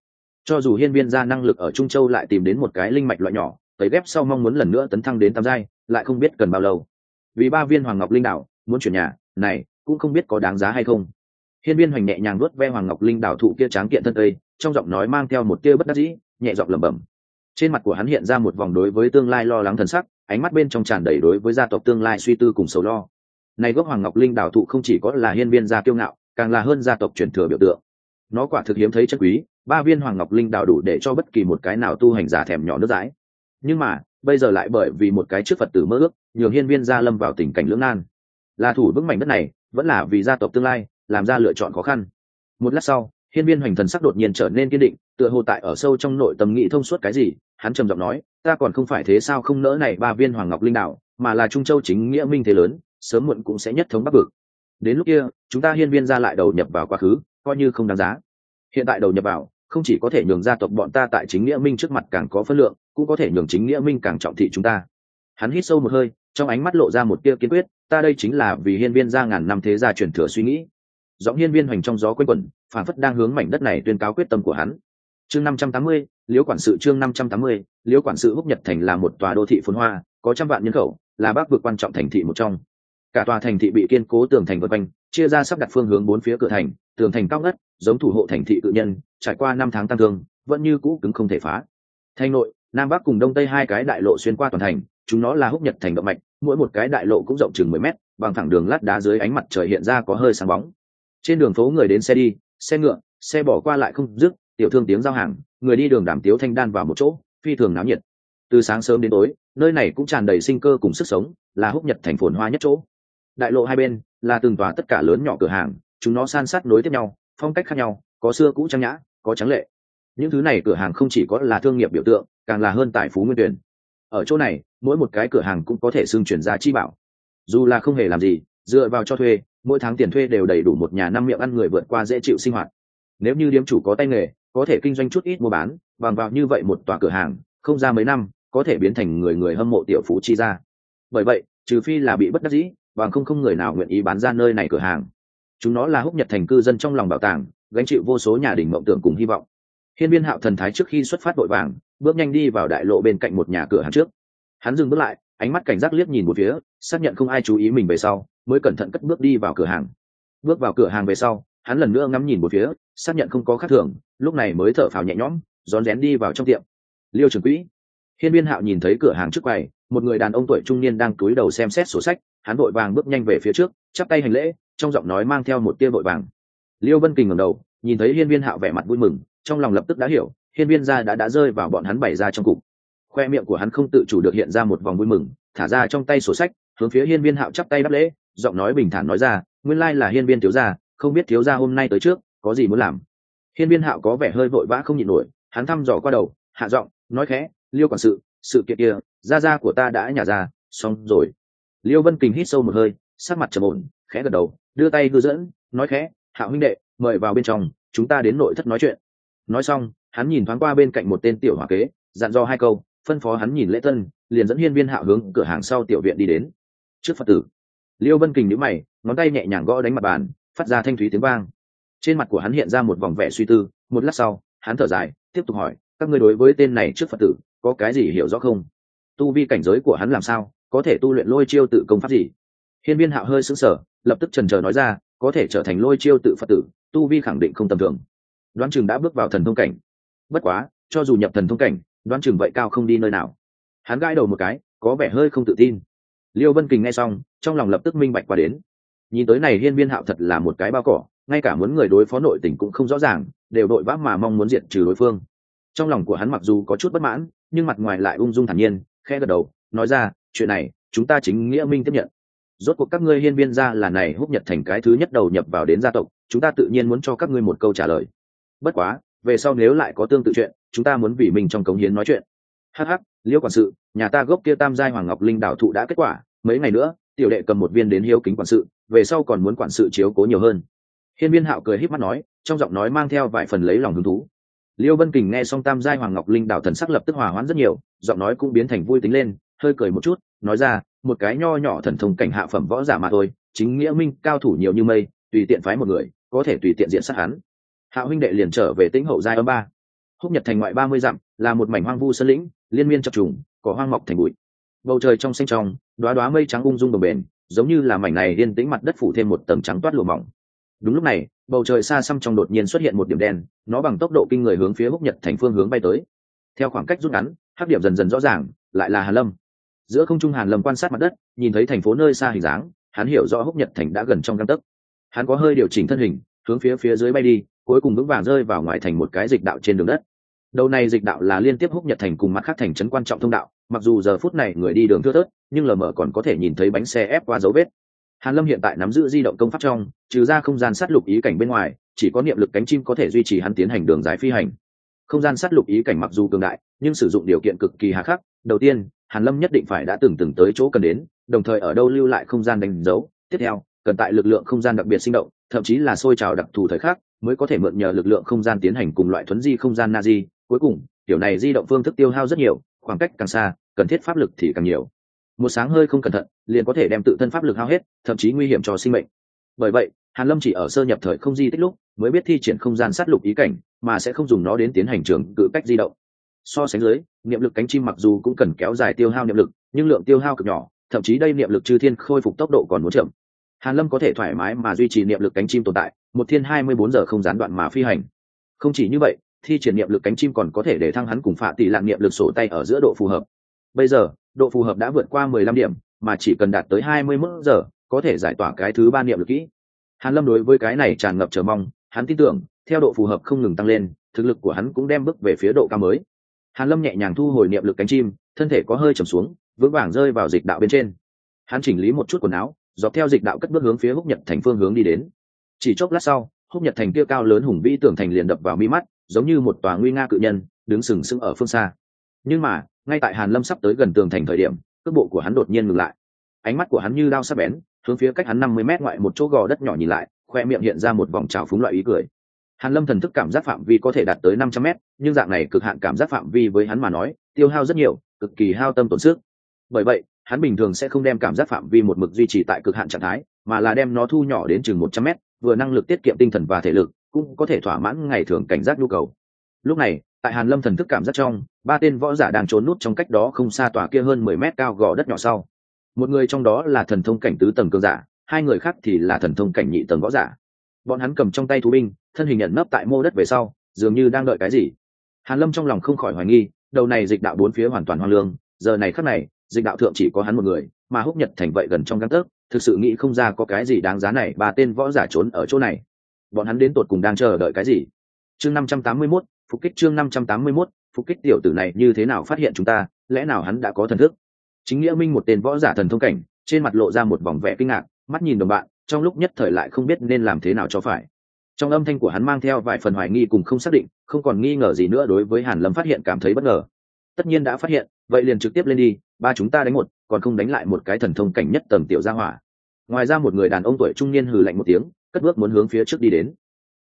cho dù hiên viên gia năng lực ở trung châu lại tìm đến một cái linh mạch loại nhỏ, tấy ghép sau mong muốn lần nữa tấn thăng đến tam giai, lại không biết cần bao lâu. Vì ba viên hoàng ngọc linh đảo, muốn chuyển nhà, này, cũng không biết có đáng giá hay không. Hiên viên hoành nhẹ nhàng nuốt ve hoàng ngọc linh đảo thụ kia tráng kiện thân cây, trong giọng nói mang theo một tia bất đắc dĩ, nhẹ giọng lẩm bẩm. Trên mặt của hắn hiện ra một vòng đối với tương lai lo lắng thần sắc, ánh mắt bên trong tràn đầy đối với gia tộc tương lai suy tư cùng sầu lo. Này gốc hoàng ngọc linh đảo thụ không chỉ có là hiên viên gia kiêu ngạo, càng là hơn gia tộc truyền thừa biểu tượng nó quả thực hiếm thấy chất quý, ba viên hoàng ngọc linh đạo đủ để cho bất kỳ một cái nào tu hành giả thèm nhỏ nước dãi. Nhưng mà, bây giờ lại bởi vì một cái trước phật tử mơ ước, nhường hiên viên gia lâm vào tình cảnh lưỡng nan. Là thủ vững mảnh đất này, vẫn là vì gia tộc tương lai, làm ra lựa chọn khó khăn. Một lát sau, hiên viên hoành thần sắc đột nhiên trở nên kiên định, tựa hồ tại ở sâu trong nội tâm nghĩ thông suốt cái gì, hắn trầm giọng nói, ta còn không phải thế sao không nỡ này ba viên hoàng ngọc linh đạo, mà là trung châu chính nghĩa minh thế lớn, sớm muộn cũng sẽ nhất thống bắc vực. Đến lúc kia, chúng ta hiên viên ra lại đầu nhập vào quá khứ coi như không đáng giá. Hiện tại đầu nhập vào, không chỉ có thể nhường gia tộc bọn ta tại chính nghĩa minh trước mặt càng có phân lượng, cũng có thể nhường chính nghĩa minh càng trọng thị chúng ta. Hắn hít sâu một hơi, trong ánh mắt lộ ra một tia kiên quyết, ta đây chính là vì hiên viên gia ngàn năm thế gia truyền thừa suy nghĩ. Giọng hiên viên hoành trong gió quanh quẩn phản phất đang hướng mảnh đất này tuyên cáo quyết tâm của hắn. Chương năm trăm tám mươi, liễu quản sự chương năm trăm tám mươi, liễu quản sự húc nhật thành là một tòa đô thị phồn hoa, có trăm vạn nhân khẩu, là bắc vực quan trọng thành thị một trong. Cả tòa thành thị bị kiên cố tường thành vượt quanh chia ra sắp đặt phương hướng bốn phía cửa thành, tường thành cao ngất, giống thủ hộ thành thị tự nhân, trải qua năm tháng tăng thương, vẫn như cũ cứng không thể phá. Thành nội, nam bắc cùng đông tây hai cái đại lộ xuyên qua toàn thành, chúng nó là húc nhật thành động mạch, mỗi một cái đại lộ cũng rộng chừng mười mét, bằng thẳng đường lát đá dưới ánh mặt trời hiện ra có hơi sáng bóng. Trên đường phố người đến xe đi, xe ngựa, xe bỏ qua lại không dứt, tiểu thương tiếng giao hàng, người đi đường đảm tiếu thanh đan vào một chỗ, phi thường náo nhiệt. Từ sáng sớm đến tối, nơi này cũng tràn đầy sinh cơ cùng sức sống, là húc nhật thành phồn hoa nhất chỗ. Đại lộ hai bên là từng tòa tất cả lớn nhỏ cửa hàng, chúng nó san sát nối tiếp nhau, phong cách khác nhau, có xưa cũ trang nhã, có trắng lệ. Những thứ này cửa hàng không chỉ có là thương nghiệp biểu tượng, càng là hơn tài phú nguyên tuyển. Ở chỗ này, mỗi một cái cửa hàng cũng có thể xưng chuyển ra chi bảo. Dù là không hề làm gì, dựa vào cho thuê, mỗi tháng tiền thuê đều đầy đủ một nhà năm miệng ăn người vượt qua dễ chịu sinh hoạt. Nếu như điếm chủ có tay nghề, có thể kinh doanh chút ít mua bán, bằng vào như vậy một tòa cửa hàng, không ra mấy năm, có thể biến thành người người hâm mộ tiểu phú chi ra. Bởi vậy, trừ phi là bị bất đắc dĩ bằng không không người nào nguyện ý bán ra nơi này cửa hàng. Chúng nó là húc nhật thành cư dân trong lòng bảo tàng, gánh chịu vô số nhà đình mộng tưởng cùng hy vọng. Hiên viên hạo thần thái trước khi xuất phát vội vàng, bước nhanh đi vào đại lộ bên cạnh một nhà cửa hàng trước. Hắn dừng bước lại, ánh mắt cảnh giác liếc nhìn một phía, xác nhận không ai chú ý mình về sau, mới cẩn thận cất bước đi vào cửa hàng. Bước vào cửa hàng về sau, hắn lần nữa ngắm nhìn một phía, xác nhận không có khác thường, lúc này mới thở phào nhẹ nhõm, rón rén đi vào trong tiệm. Liêu trưởng quỹ. Hiên viên hạo nhìn thấy cửa hàng trước quầy, một người đàn ông tuổi trung niên đang cúi đầu xem xét sổ sách hắn vội vàng bước nhanh về phía trước, chắp tay hành lễ, trong giọng nói mang theo một tia vội vàng. Liêu vân kình ngẩng đầu, nhìn thấy hiên viên hạo vẻ mặt vui mừng, trong lòng lập tức đã hiểu, hiên viên gia đã đã rơi vào bọn hắn bày ra trong cục. Khoe miệng của hắn không tự chủ được hiện ra một vòng vui mừng, thả ra trong tay sổ sách, hướng phía hiên viên hạo chắp tay đáp lễ, giọng nói bình thản nói ra, nguyên lai là hiên viên thiếu gia, không biết thiếu gia hôm nay tới trước, có gì muốn làm? Hiên viên hạo có vẻ hơi vội vã không nhịn nổi, hắn thăm dò qua đầu, hạ giọng, nói khẽ, liêu quản sự sự kiện kia, gia gia của ta đã nhả ra, xong rồi liêu vân kình hít sâu một hơi sát mặt trầm ổn, khẽ gật đầu, đưa tay hư dẫn, nói khẽ hạo huynh đệ, mời vào bên trong, chúng ta đến nội thất nói chuyện. Nói xong, hắn nhìn thoáng qua bên cạnh một tên tiểu hòa kế, dặn dò hai câu, phân phó hắn nhìn lễ tân, liền dẫn hiên viên hạ hướng cửa hàng sau tiểu viện đi đến. Trước phật tử, liêu vân kình nhíu mày, ngón tay nhẹ nhàng gõ đánh mặt bàn, phát ra thanh thúy tiếng vang. Trên mặt của hắn hiện ra một vòng vẻ suy tư, một lát sau, hắn thở dài, tiếp tục hỏi, các ngươi đối với tên này trước phật tử, có cái gì hiểu rõ không? Tu vi cảnh giới của hắn làm sao? Có thể tu luyện lôi chiêu tự công pháp gì? Hiên viên hạo hơi sững sờ, lập tức trần trờ nói ra, có thể trở thành lôi chiêu tự phật tử, tu vi khẳng định không tầm thường. Đoán chừng đã bước vào thần thông cảnh. Bất quá, cho dù nhập thần thông cảnh, đoán chừng vậy cao không đi nơi nào. Hắn gãi đầu một cái, có vẻ hơi không tự tin. Liêu vân kình nghe xong, trong lòng lập tức minh bạch qua đến. Nhìn tới này hiên viên hạo thật là một cái bao cỏ, ngay cả muốn người đối phó nội tình cũng không rõ ràng, đều đội vã mà mong muốn diệt trừ đối phương. Trong lòng của hắn mặc dù có chút bất mãn, nhưng mặt ngoài lại ung dung thản nhiên khe gật đầu, nói ra chuyện này, chúng ta chính nghĩa minh tiếp nhận. Rốt cuộc các ngươi hiên viên gia là này húc nhật thành cái thứ nhất đầu nhập vào đến gia tộc, chúng ta tự nhiên muốn cho các ngươi một câu trả lời. Bất quá, về sau nếu lại có tương tự chuyện, chúng ta muốn vì mình trong cống hiến nói chuyện. Hh liêu quản sự, nhà ta gốc kia tam giai hoàng ngọc linh đảo thụ đã kết quả, mấy ngày nữa, tiểu đệ cầm một viên đến hiếu kính quản sự, về sau còn muốn quản sự chiếu cố nhiều hơn. Hiên viên hạo cười h í p mắt nói, trong giọng nói mang theo vài phần lấy lòng hứng thú. Liêu vân kình nghe xong tam giai hoàng ngọc linh đảo thần sắc lập tức hòa hoãn rất nhiều, giọng nói cũng biến thành vui tính lên hơi cười một chút, nói ra, một cái nho nhỏ thần thông cảnh hạ phẩm võ giả mà thôi, chính nghĩa minh cao thủ nhiều như mây, tùy tiện phái một người, có thể tùy tiện diện sát hắn. Hạ huynh đệ liền trở về tĩnh hậu giai âm ba. Húc nhật thành ngoại ba mươi dặm, là một mảnh hoang vu sơn lĩnh, liên miên chập trùng cỏ hoang mọc thành bụi. Bầu trời trong xanh trong đoá đoá mây trắng ung dung đồng bền, giống như là mảnh này liên tĩnh mặt đất phủ thêm một tầng trắng toát lùa mỏng. Đúng lúc này, bầu trời xa xăm trong đột nhiên xuất hiện một điểm đen, nó bằng tốc độ kinh người hướng phía húc nhật thành phương hướng bay tới. Theo khoảng cách rút ngắn, hắc điểm dần dần rõ ràng, lại là hà lâm giữa không trung hàn lâm quan sát mặt đất, nhìn thấy thành phố nơi xa hình dáng, hắn hiểu rõ húc nhật thành đã gần trong căn tấc. Hắn có hơi điều chỉnh thân hình, hướng phía phía dưới bay đi, cuối cùng vững vàng rơi vào ngoài thành một cái dịch đạo trên đường đất. Đầu này dịch đạo là liên tiếp húc nhật thành cùng mặt khác thành trấn quan trọng thông đạo, mặc dù giờ phút này người đi đường thưa thớt, nhưng lờ mờ còn có thể nhìn thấy bánh xe ép qua dấu vết. Hàn lâm hiện tại nắm giữ di động công pháp trong, trừ ra không gian sát lục ý cảnh bên ngoài, chỉ có niệm lực cánh chim có thể duy trì hắn tiến hành đường dài phi hành. Không gian sát lục ý cảnh mặc dù cường đại, nhưng sử dụng điều kiện cực kỳ hà khắc. Đầu tiên hàn lâm nhất định phải đã từng từng tới chỗ cần đến, đồng thời ở đâu lưu lại không gian đánh dấu. Tiếp theo, cần tại lực lượng không gian đặc biệt sinh động, thậm chí là sôi trào đặc thù thời khắc, mới có thể mượn nhờ lực lượng không gian tiến hành cùng loại thuấn di không gian na di cuối cùng, kiểu này di động phương thức tiêu hao rất nhiều, khoảng cách càng xa, cần thiết pháp lực thì càng nhiều. Một sáng hơi không cẩn thận, liền có thể đem tự thân pháp lực hao hết, thậm chí nguy hiểm cho sinh mệnh. Bởi vậy, hàn lâm chỉ ở sơ nhập thời không di tích lúc, mới biết thi triển không gian sát lục ý cảnh, mà sẽ không dùng nó đến tiến hành trường cự cách di động so sánh dưới, niệm lực cánh chim mặc dù cũng cần kéo dài tiêu hao niệm lực, nhưng lượng tiêu hao cực nhỏ, thậm chí đây niệm lực chư thiên khôi phục tốc độ còn muốn chậm. Hàn lâm có thể thoải mái mà duy trì niệm lực cánh chim tồn tại, một thiên hai mươi bốn giờ không gián đoạn mà phi hành. Không chỉ như vậy, thi triển niệm lực cánh chim còn có thể để thăng hắn cùng phạ tỷ lạng niệm lực sổ tay ở giữa độ phù hợp. Bây giờ, độ phù hợp đã vượt qua mười lăm điểm, mà chỉ cần đạt tới hai mươi mức giờ, có thể giải tỏa cái thứ ba niệm lực kỹ. Hàn lâm đối với cái này tràn ngập chờ mong, hắn tin tưởng, theo độ phù hợp không ngừng tăng lên, thực lực của hắn cũng đem bước về phía độ cao mới hàn lâm nhẹ nhàng thu hồi niệm lực cánh chim, thân thể có hơi trầm xuống, vững vàng rơi vào dịch đạo bên trên. Hắn chỉnh lý một chút quần áo, dọc theo dịch đạo cất bước hướng phía húc nhật thành phương hướng đi đến. Chỉ chốc lát sau, húc nhật thành kia cao lớn hùng vĩ tưởng thành liền đập vào mi mắt, giống như một tòa nguy nga cự nhân, đứng sừng sững ở phương xa. Nhưng mà, ngay tại hàn lâm sắp tới gần tường thành thời điểm, cước bộ của hắn đột nhiên ngừng lại. Ánh mắt của hắn như đao sắc bén, hướng phía cách hắn năm mươi mét ngoại một chỗ gò đất nhỏ nhìn lại, khoe miệng hiện ra một vòng trào phúng loại ý cười hàn lâm thần thức cảm giác phạm vi có thể đạt tới năm trăm mét, nhưng dạng này cực hạn cảm giác phạm vi với hắn mà nói, tiêu hao rất nhiều, cực kỳ hao tâm tổn sức. Bởi vậy, hắn bình thường sẽ không đem cảm giác phạm vi một mực duy trì tại cực hạn trạng thái, mà là đem nó thu nhỏ đến chừng một trăm mét, vừa năng lực tiết kiệm tinh thần và thể lực, cũng có thể thỏa mãn ngày thường cảnh giác nhu cầu. Lúc này, tại hàn lâm thần thức cảm giác trong, ba tên võ giả đang trốn nút trong cách đó không xa tòa kia hơn mười mét cao gò đất nhỏ sau. Một người trong đó là thần thông cảnh tứ tầng cường giả, hai người khác thì là thần thông cảnh nhị tầng võ giả. Bọn hắn cầm trong tay thú binh thân hình nhận nấp tại mô đất về sau dường như đang đợi cái gì. Hàn lâm trong lòng không khỏi hoài nghi đầu này dịch đạo bốn phía hoàn toàn hoang lương giờ này khắc này dịch đạo thượng chỉ có hắn một người mà húc nhật thành vậy gần trong găng tấc thực sự nghĩ không ra có cái gì đáng giá này ba tên võ giả trốn ở chỗ này. Bọn hắn đến tột cùng đang chờ đợi cái gì? Chương năm trăm tám mươi 581, phục kích chương năm trăm tám mươi 581, phục kích tiểu tử này như thế nào phát hiện chúng ta lẽ nào hắn đã có thần thức? Chính nghĩa minh một tên võ giả thần thông cảnh trên mặt lộ ra một vòng vẻ kinh ngạc mắt nhìn đồng bạn trong lúc nhất thời lại không biết nên làm thế nào cho phải trong âm thanh của hắn mang theo vài phần hoài nghi cùng không xác định, không còn nghi ngờ gì nữa đối với hàn lâm phát hiện cảm thấy bất ngờ. Tất nhiên đã phát hiện, vậy liền trực tiếp lên đi, ba chúng ta đánh một, còn không đánh lại một cái thần thông cảnh nhất tầm tiểu gia hỏa. Ngoài ra một người đàn ông tuổi trung niên hừ lạnh một tiếng, cất bước muốn hướng phía trước đi đến.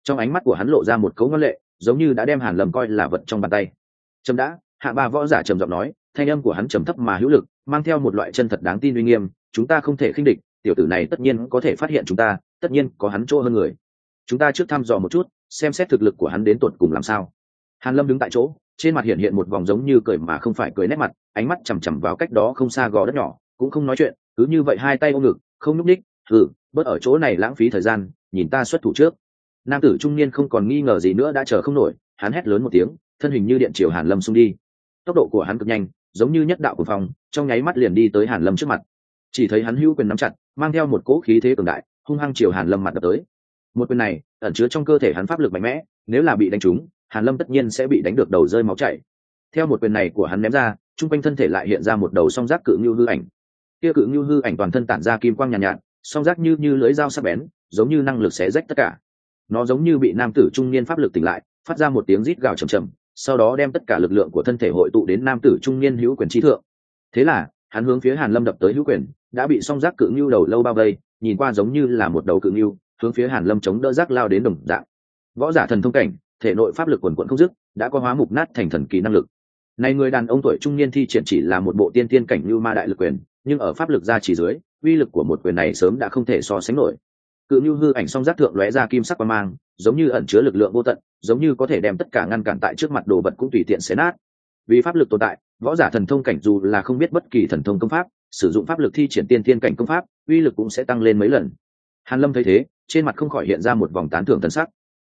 Trong ánh mắt của hắn lộ ra một cấu ngân lệ, giống như đã đem hàn lâm coi là vật trong bàn tay. Trầm đã, hạ ba võ giả trầm giọng nói, thanh âm của hắn trầm thấp mà hữu lực, mang theo một loại chân thật đáng tin uy nghiêm, chúng ta không thể khinh địch, tiểu tử này tất nhiên có thể phát hiện chúng ta, tất nhiên có hắn chỗ hơn người chúng ta trước thăm dò một chút, xem xét thực lực của hắn đến tột cùng làm sao. Hàn lâm đứng tại chỗ, trên mặt hiện hiện một vòng giống như cười mà không phải cười nét mặt, ánh mắt chằm chằm vào cách đó không xa gò đất nhỏ, cũng không nói chuyện, cứ như vậy hai tay ôm ngực, không nhúc ních thử bớt ở chỗ này lãng phí thời gian, nhìn ta xuất thủ trước. Nam tử trung niên không còn nghi ngờ gì nữa đã chờ không nổi, hắn hét lớn một tiếng, thân hình như điện chiều hàn lâm xung đi. Tốc độ của hắn cực nhanh, giống như nhất đạo của phòng trong nháy mắt liền đi tới hàn lâm trước mặt. Chỉ thấy hắn hữu quyền nắm chặt, mang theo một cỗ khí thế cường đại, hung hăng chiều hàn lâm mặt đập tới một quyền này ẩn chứa trong cơ thể hắn pháp lực mạnh mẽ nếu là bị đánh trúng hàn lâm tất nhiên sẽ bị đánh được đầu rơi máu chảy. Theo một quyền này của hắn ném ra trung quanh thân thể lại hiện ra một đầu song giác cự như hư ảnh. Kia cự như hư ảnh toàn thân tản ra kim quang nhàn nhạt, nhạt song giác như như lưới dao sắc bén giống như năng lực xé rách tất cả. Nó giống như bị nam tử trung niên pháp lực tỉnh lại phát ra một tiếng rít gào trầm trầm sau đó đem tất cả lực lượng của thân thể hội tụ đến nam tử trung niên hữu quyền trí thượng. Thế là hắn hướng phía hàn lâm đập tới hữu quyền đã bị song giác cự ngưu đầu lâu bao vây nhìn qua giống như là một đầu cự ngưu hướng phía hàn lâm chống đỡ rác lao đến đồng dạng. Võ giả thần thông cảnh, thể nội pháp lực quần quận không dứt, đã có hóa mục nát thành thần kỳ năng lực. Này người đàn ông tuổi trung niên thi triển chỉ là một bộ tiên tiên cảnh lưu ma đại lực quyền, nhưng ở pháp lực ra chỉ dưới, uy lực của một quyền này sớm đã không thể so sánh nổi. Cự như hư ảnh song giác thượng lóe ra kim sắc qua mang, giống như ẩn chứa lực lượng vô tận, giống như có thể đem tất cả ngăn cản tại trước mặt đồ vật cũng tùy tiện xé nát. Vì pháp lực tồn tại, võ giả thần thông cảnh dù là không biết bất kỳ thần thông công pháp, sử dụng pháp lực thi triển tiên tiên cảnh công pháp, uy lực cũng sẽ tăng lên mấy lần hàn lâm thấy thế, trên mặt không khỏi hiện ra một vòng tán thưởng tân sắc.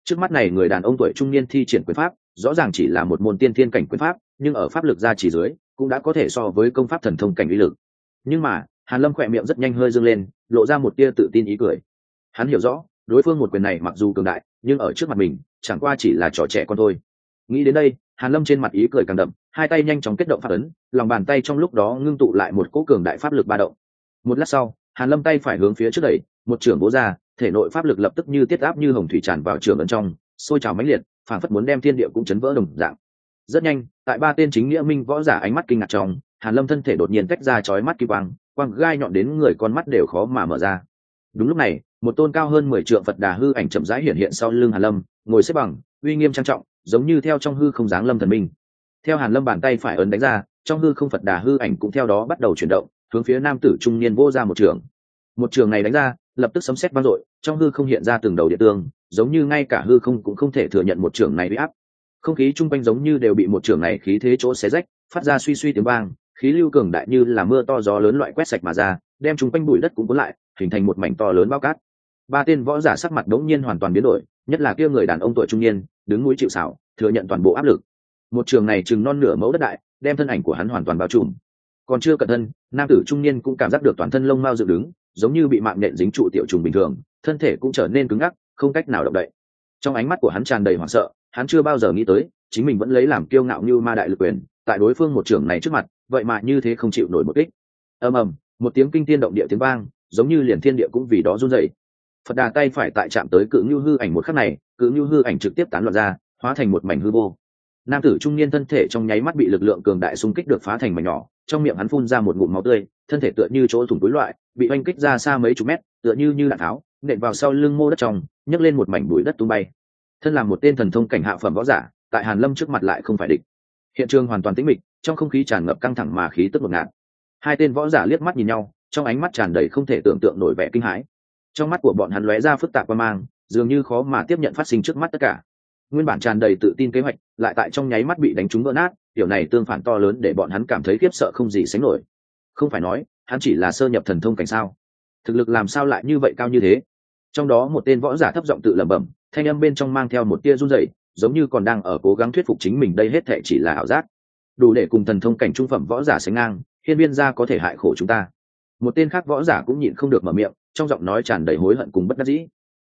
Trước mắt này người đàn ông tuổi trung niên thi triển quyền pháp, rõ ràng chỉ là một môn tiên thiên cảnh quyền pháp, nhưng ở pháp lực gia chỉ dưới, cũng đã có thể so với công pháp thần thông cảnh uy lực. Nhưng mà, hàn lâm khỏe miệng rất nhanh hơi dương lên, lộ ra một tia tự tin ý cười. Hắn hiểu rõ, đối phương một quyền này mặc dù cường đại, nhưng ở trước mặt mình, chẳng qua chỉ là trò trẻ con thôi. Nghĩ đến đây, hàn lâm trên mặt ý cười càng đậm, hai tay nhanh chóng kết động pháp ấn, lòng bàn tay trong lúc đó ngưng tụ lại một cỗ cường đại pháp lực ba động. Một lát sau hàn lâm tay phải hướng phía trước đẩy, một trường bố ra, thể nội pháp lực lập tức như tiết áp như hồng thủy tràn vào trường ấn trong, sôi trào mãnh liệt, phảng phất muốn đem thiên địa cũng chấn vỡ đồng dạng. Rất nhanh, tại ba tên chính nghĩa minh võ giả ánh mắt kinh ngạc trong, hàn lâm thân thể đột nhiên tách ra chói mắt kỳ quang quang gai nhọn đến người con mắt đều khó mà mở ra. Đúng lúc này, một tôn cao hơn mười trượng phật đà hư ảnh chậm rãi hiện hiện sau lưng hàn lâm, ngồi xếp bằng, uy nghiêm trang trọng, giống như theo trong hư không dáng lâm thần minh. Theo hàn lâm bàn tay phải ấn đánh ra, trong hư không phật đà hư ảnh cũng theo đó bắt đầu chuyển động hướng phía nam tử trung niên vô ra một trường. Một trường này đánh ra, lập tức sấm sét vang dội, trong hư không hiện ra từng đầu địa tương giống như ngay cả hư không cũng không thể thừa nhận một trường này bị áp. Không khí chung quanh giống như đều bị một trường này khí thế chỗ xé rách, phát ra suy suy tiếng vang, khí lưu cường đại như là mưa to gió lớn loại quét sạch mà ra, đem chung quanh bụi đất cũng cuốn lại, hình thành một mảnh to lớn bao cát. Ba tên võ giả sắc mặt đống nhiên hoàn toàn biến đổi, nhất là kia người đàn ông tuổi trung niên, đứng núi chịu xảo thừa nhận toàn bộ áp lực. Một trường này chừng non nửa mẫu đất đại, đem thân ảnh của hắn hoàn toàn bao trùm còn chưa cẩn thân, nam tử trung niên cũng cảm giác được toàn thân lông mao dựng đứng, giống như bị mạng nhện dính trụ tiểu trùng bình thường, thân thể cũng trở nên cứng ngắc, không cách nào động đậy. Trong ánh mắt của hắn tràn đầy hoảng sợ, hắn chưa bao giờ nghĩ tới, chính mình vẫn lấy làm kiêu ngạo như ma đại lực quyền, tại đối phương một trưởng này trước mặt, vậy mà như thế không chịu nổi một kích. Ầm ầm, một tiếng kinh tiên động địa tiếng vang, giống như liền thiên địa cũng vì đó run dậy phật đà tay phải tại chạm tới cự như hư ảnh một khắc này, cự như hư ảnh trực tiếp tán loạn ra, hóa thành một mảnh hư vô nam tử trung niên thân thể trong nháy mắt bị lực lượng cường đại xung kích được phá thành mảnh nhỏ, trong miệng hắn phun ra một ngụm máu tươi, thân thể tựa như chỗ thủng túi loại, bị oanh kích ra xa mấy chục mét, tựa như như đạn tháo, nện vào sau lưng mô đất trong, nhấc lên một mảnh bụi đất tung bay. Thân là một tên thần thông cảnh hạ phẩm võ giả, tại hàn lâm trước mặt lại không phải địch. Hiện trường hoàn toàn tĩnh mịch, trong không khí tràn ngập căng thẳng mà khí tức ngột ngạt. Hai tên võ giả liếc mắt nhìn nhau, trong ánh mắt tràn đầy không thể tưởng tượng nổi vẻ kinh hãi. Trong mắt của bọn hắn lóe ra phức tạp qua mang, dường như khó mà tiếp nhận phát sinh trước mắt tất cả. Nguyên bản tràn đầy tự tin kế hoạch lại tại trong nháy mắt bị đánh trúng vỡ nát điều này tương phản to lớn để bọn hắn cảm thấy khiếp sợ không gì sánh nổi. Không phải nói, hắn chỉ là sơ nhập thần thông cảnh sao? Thực lực làm sao lại như vậy cao như thế? Trong đó một tên võ giả thấp giọng tự lẩm bẩm, thanh âm bên trong mang theo một tia run rẩy, giống như còn đang ở cố gắng thuyết phục chính mình đây hết thệ chỉ là ảo giác. Đủ để cùng thần thông cảnh trung phẩm võ giả sánh ngang, hiên viên gia có thể hại khổ chúng ta. Một tên khác võ giả cũng nhịn không được mở miệng, trong giọng nói tràn đầy hối hận cùng bất đắc dĩ.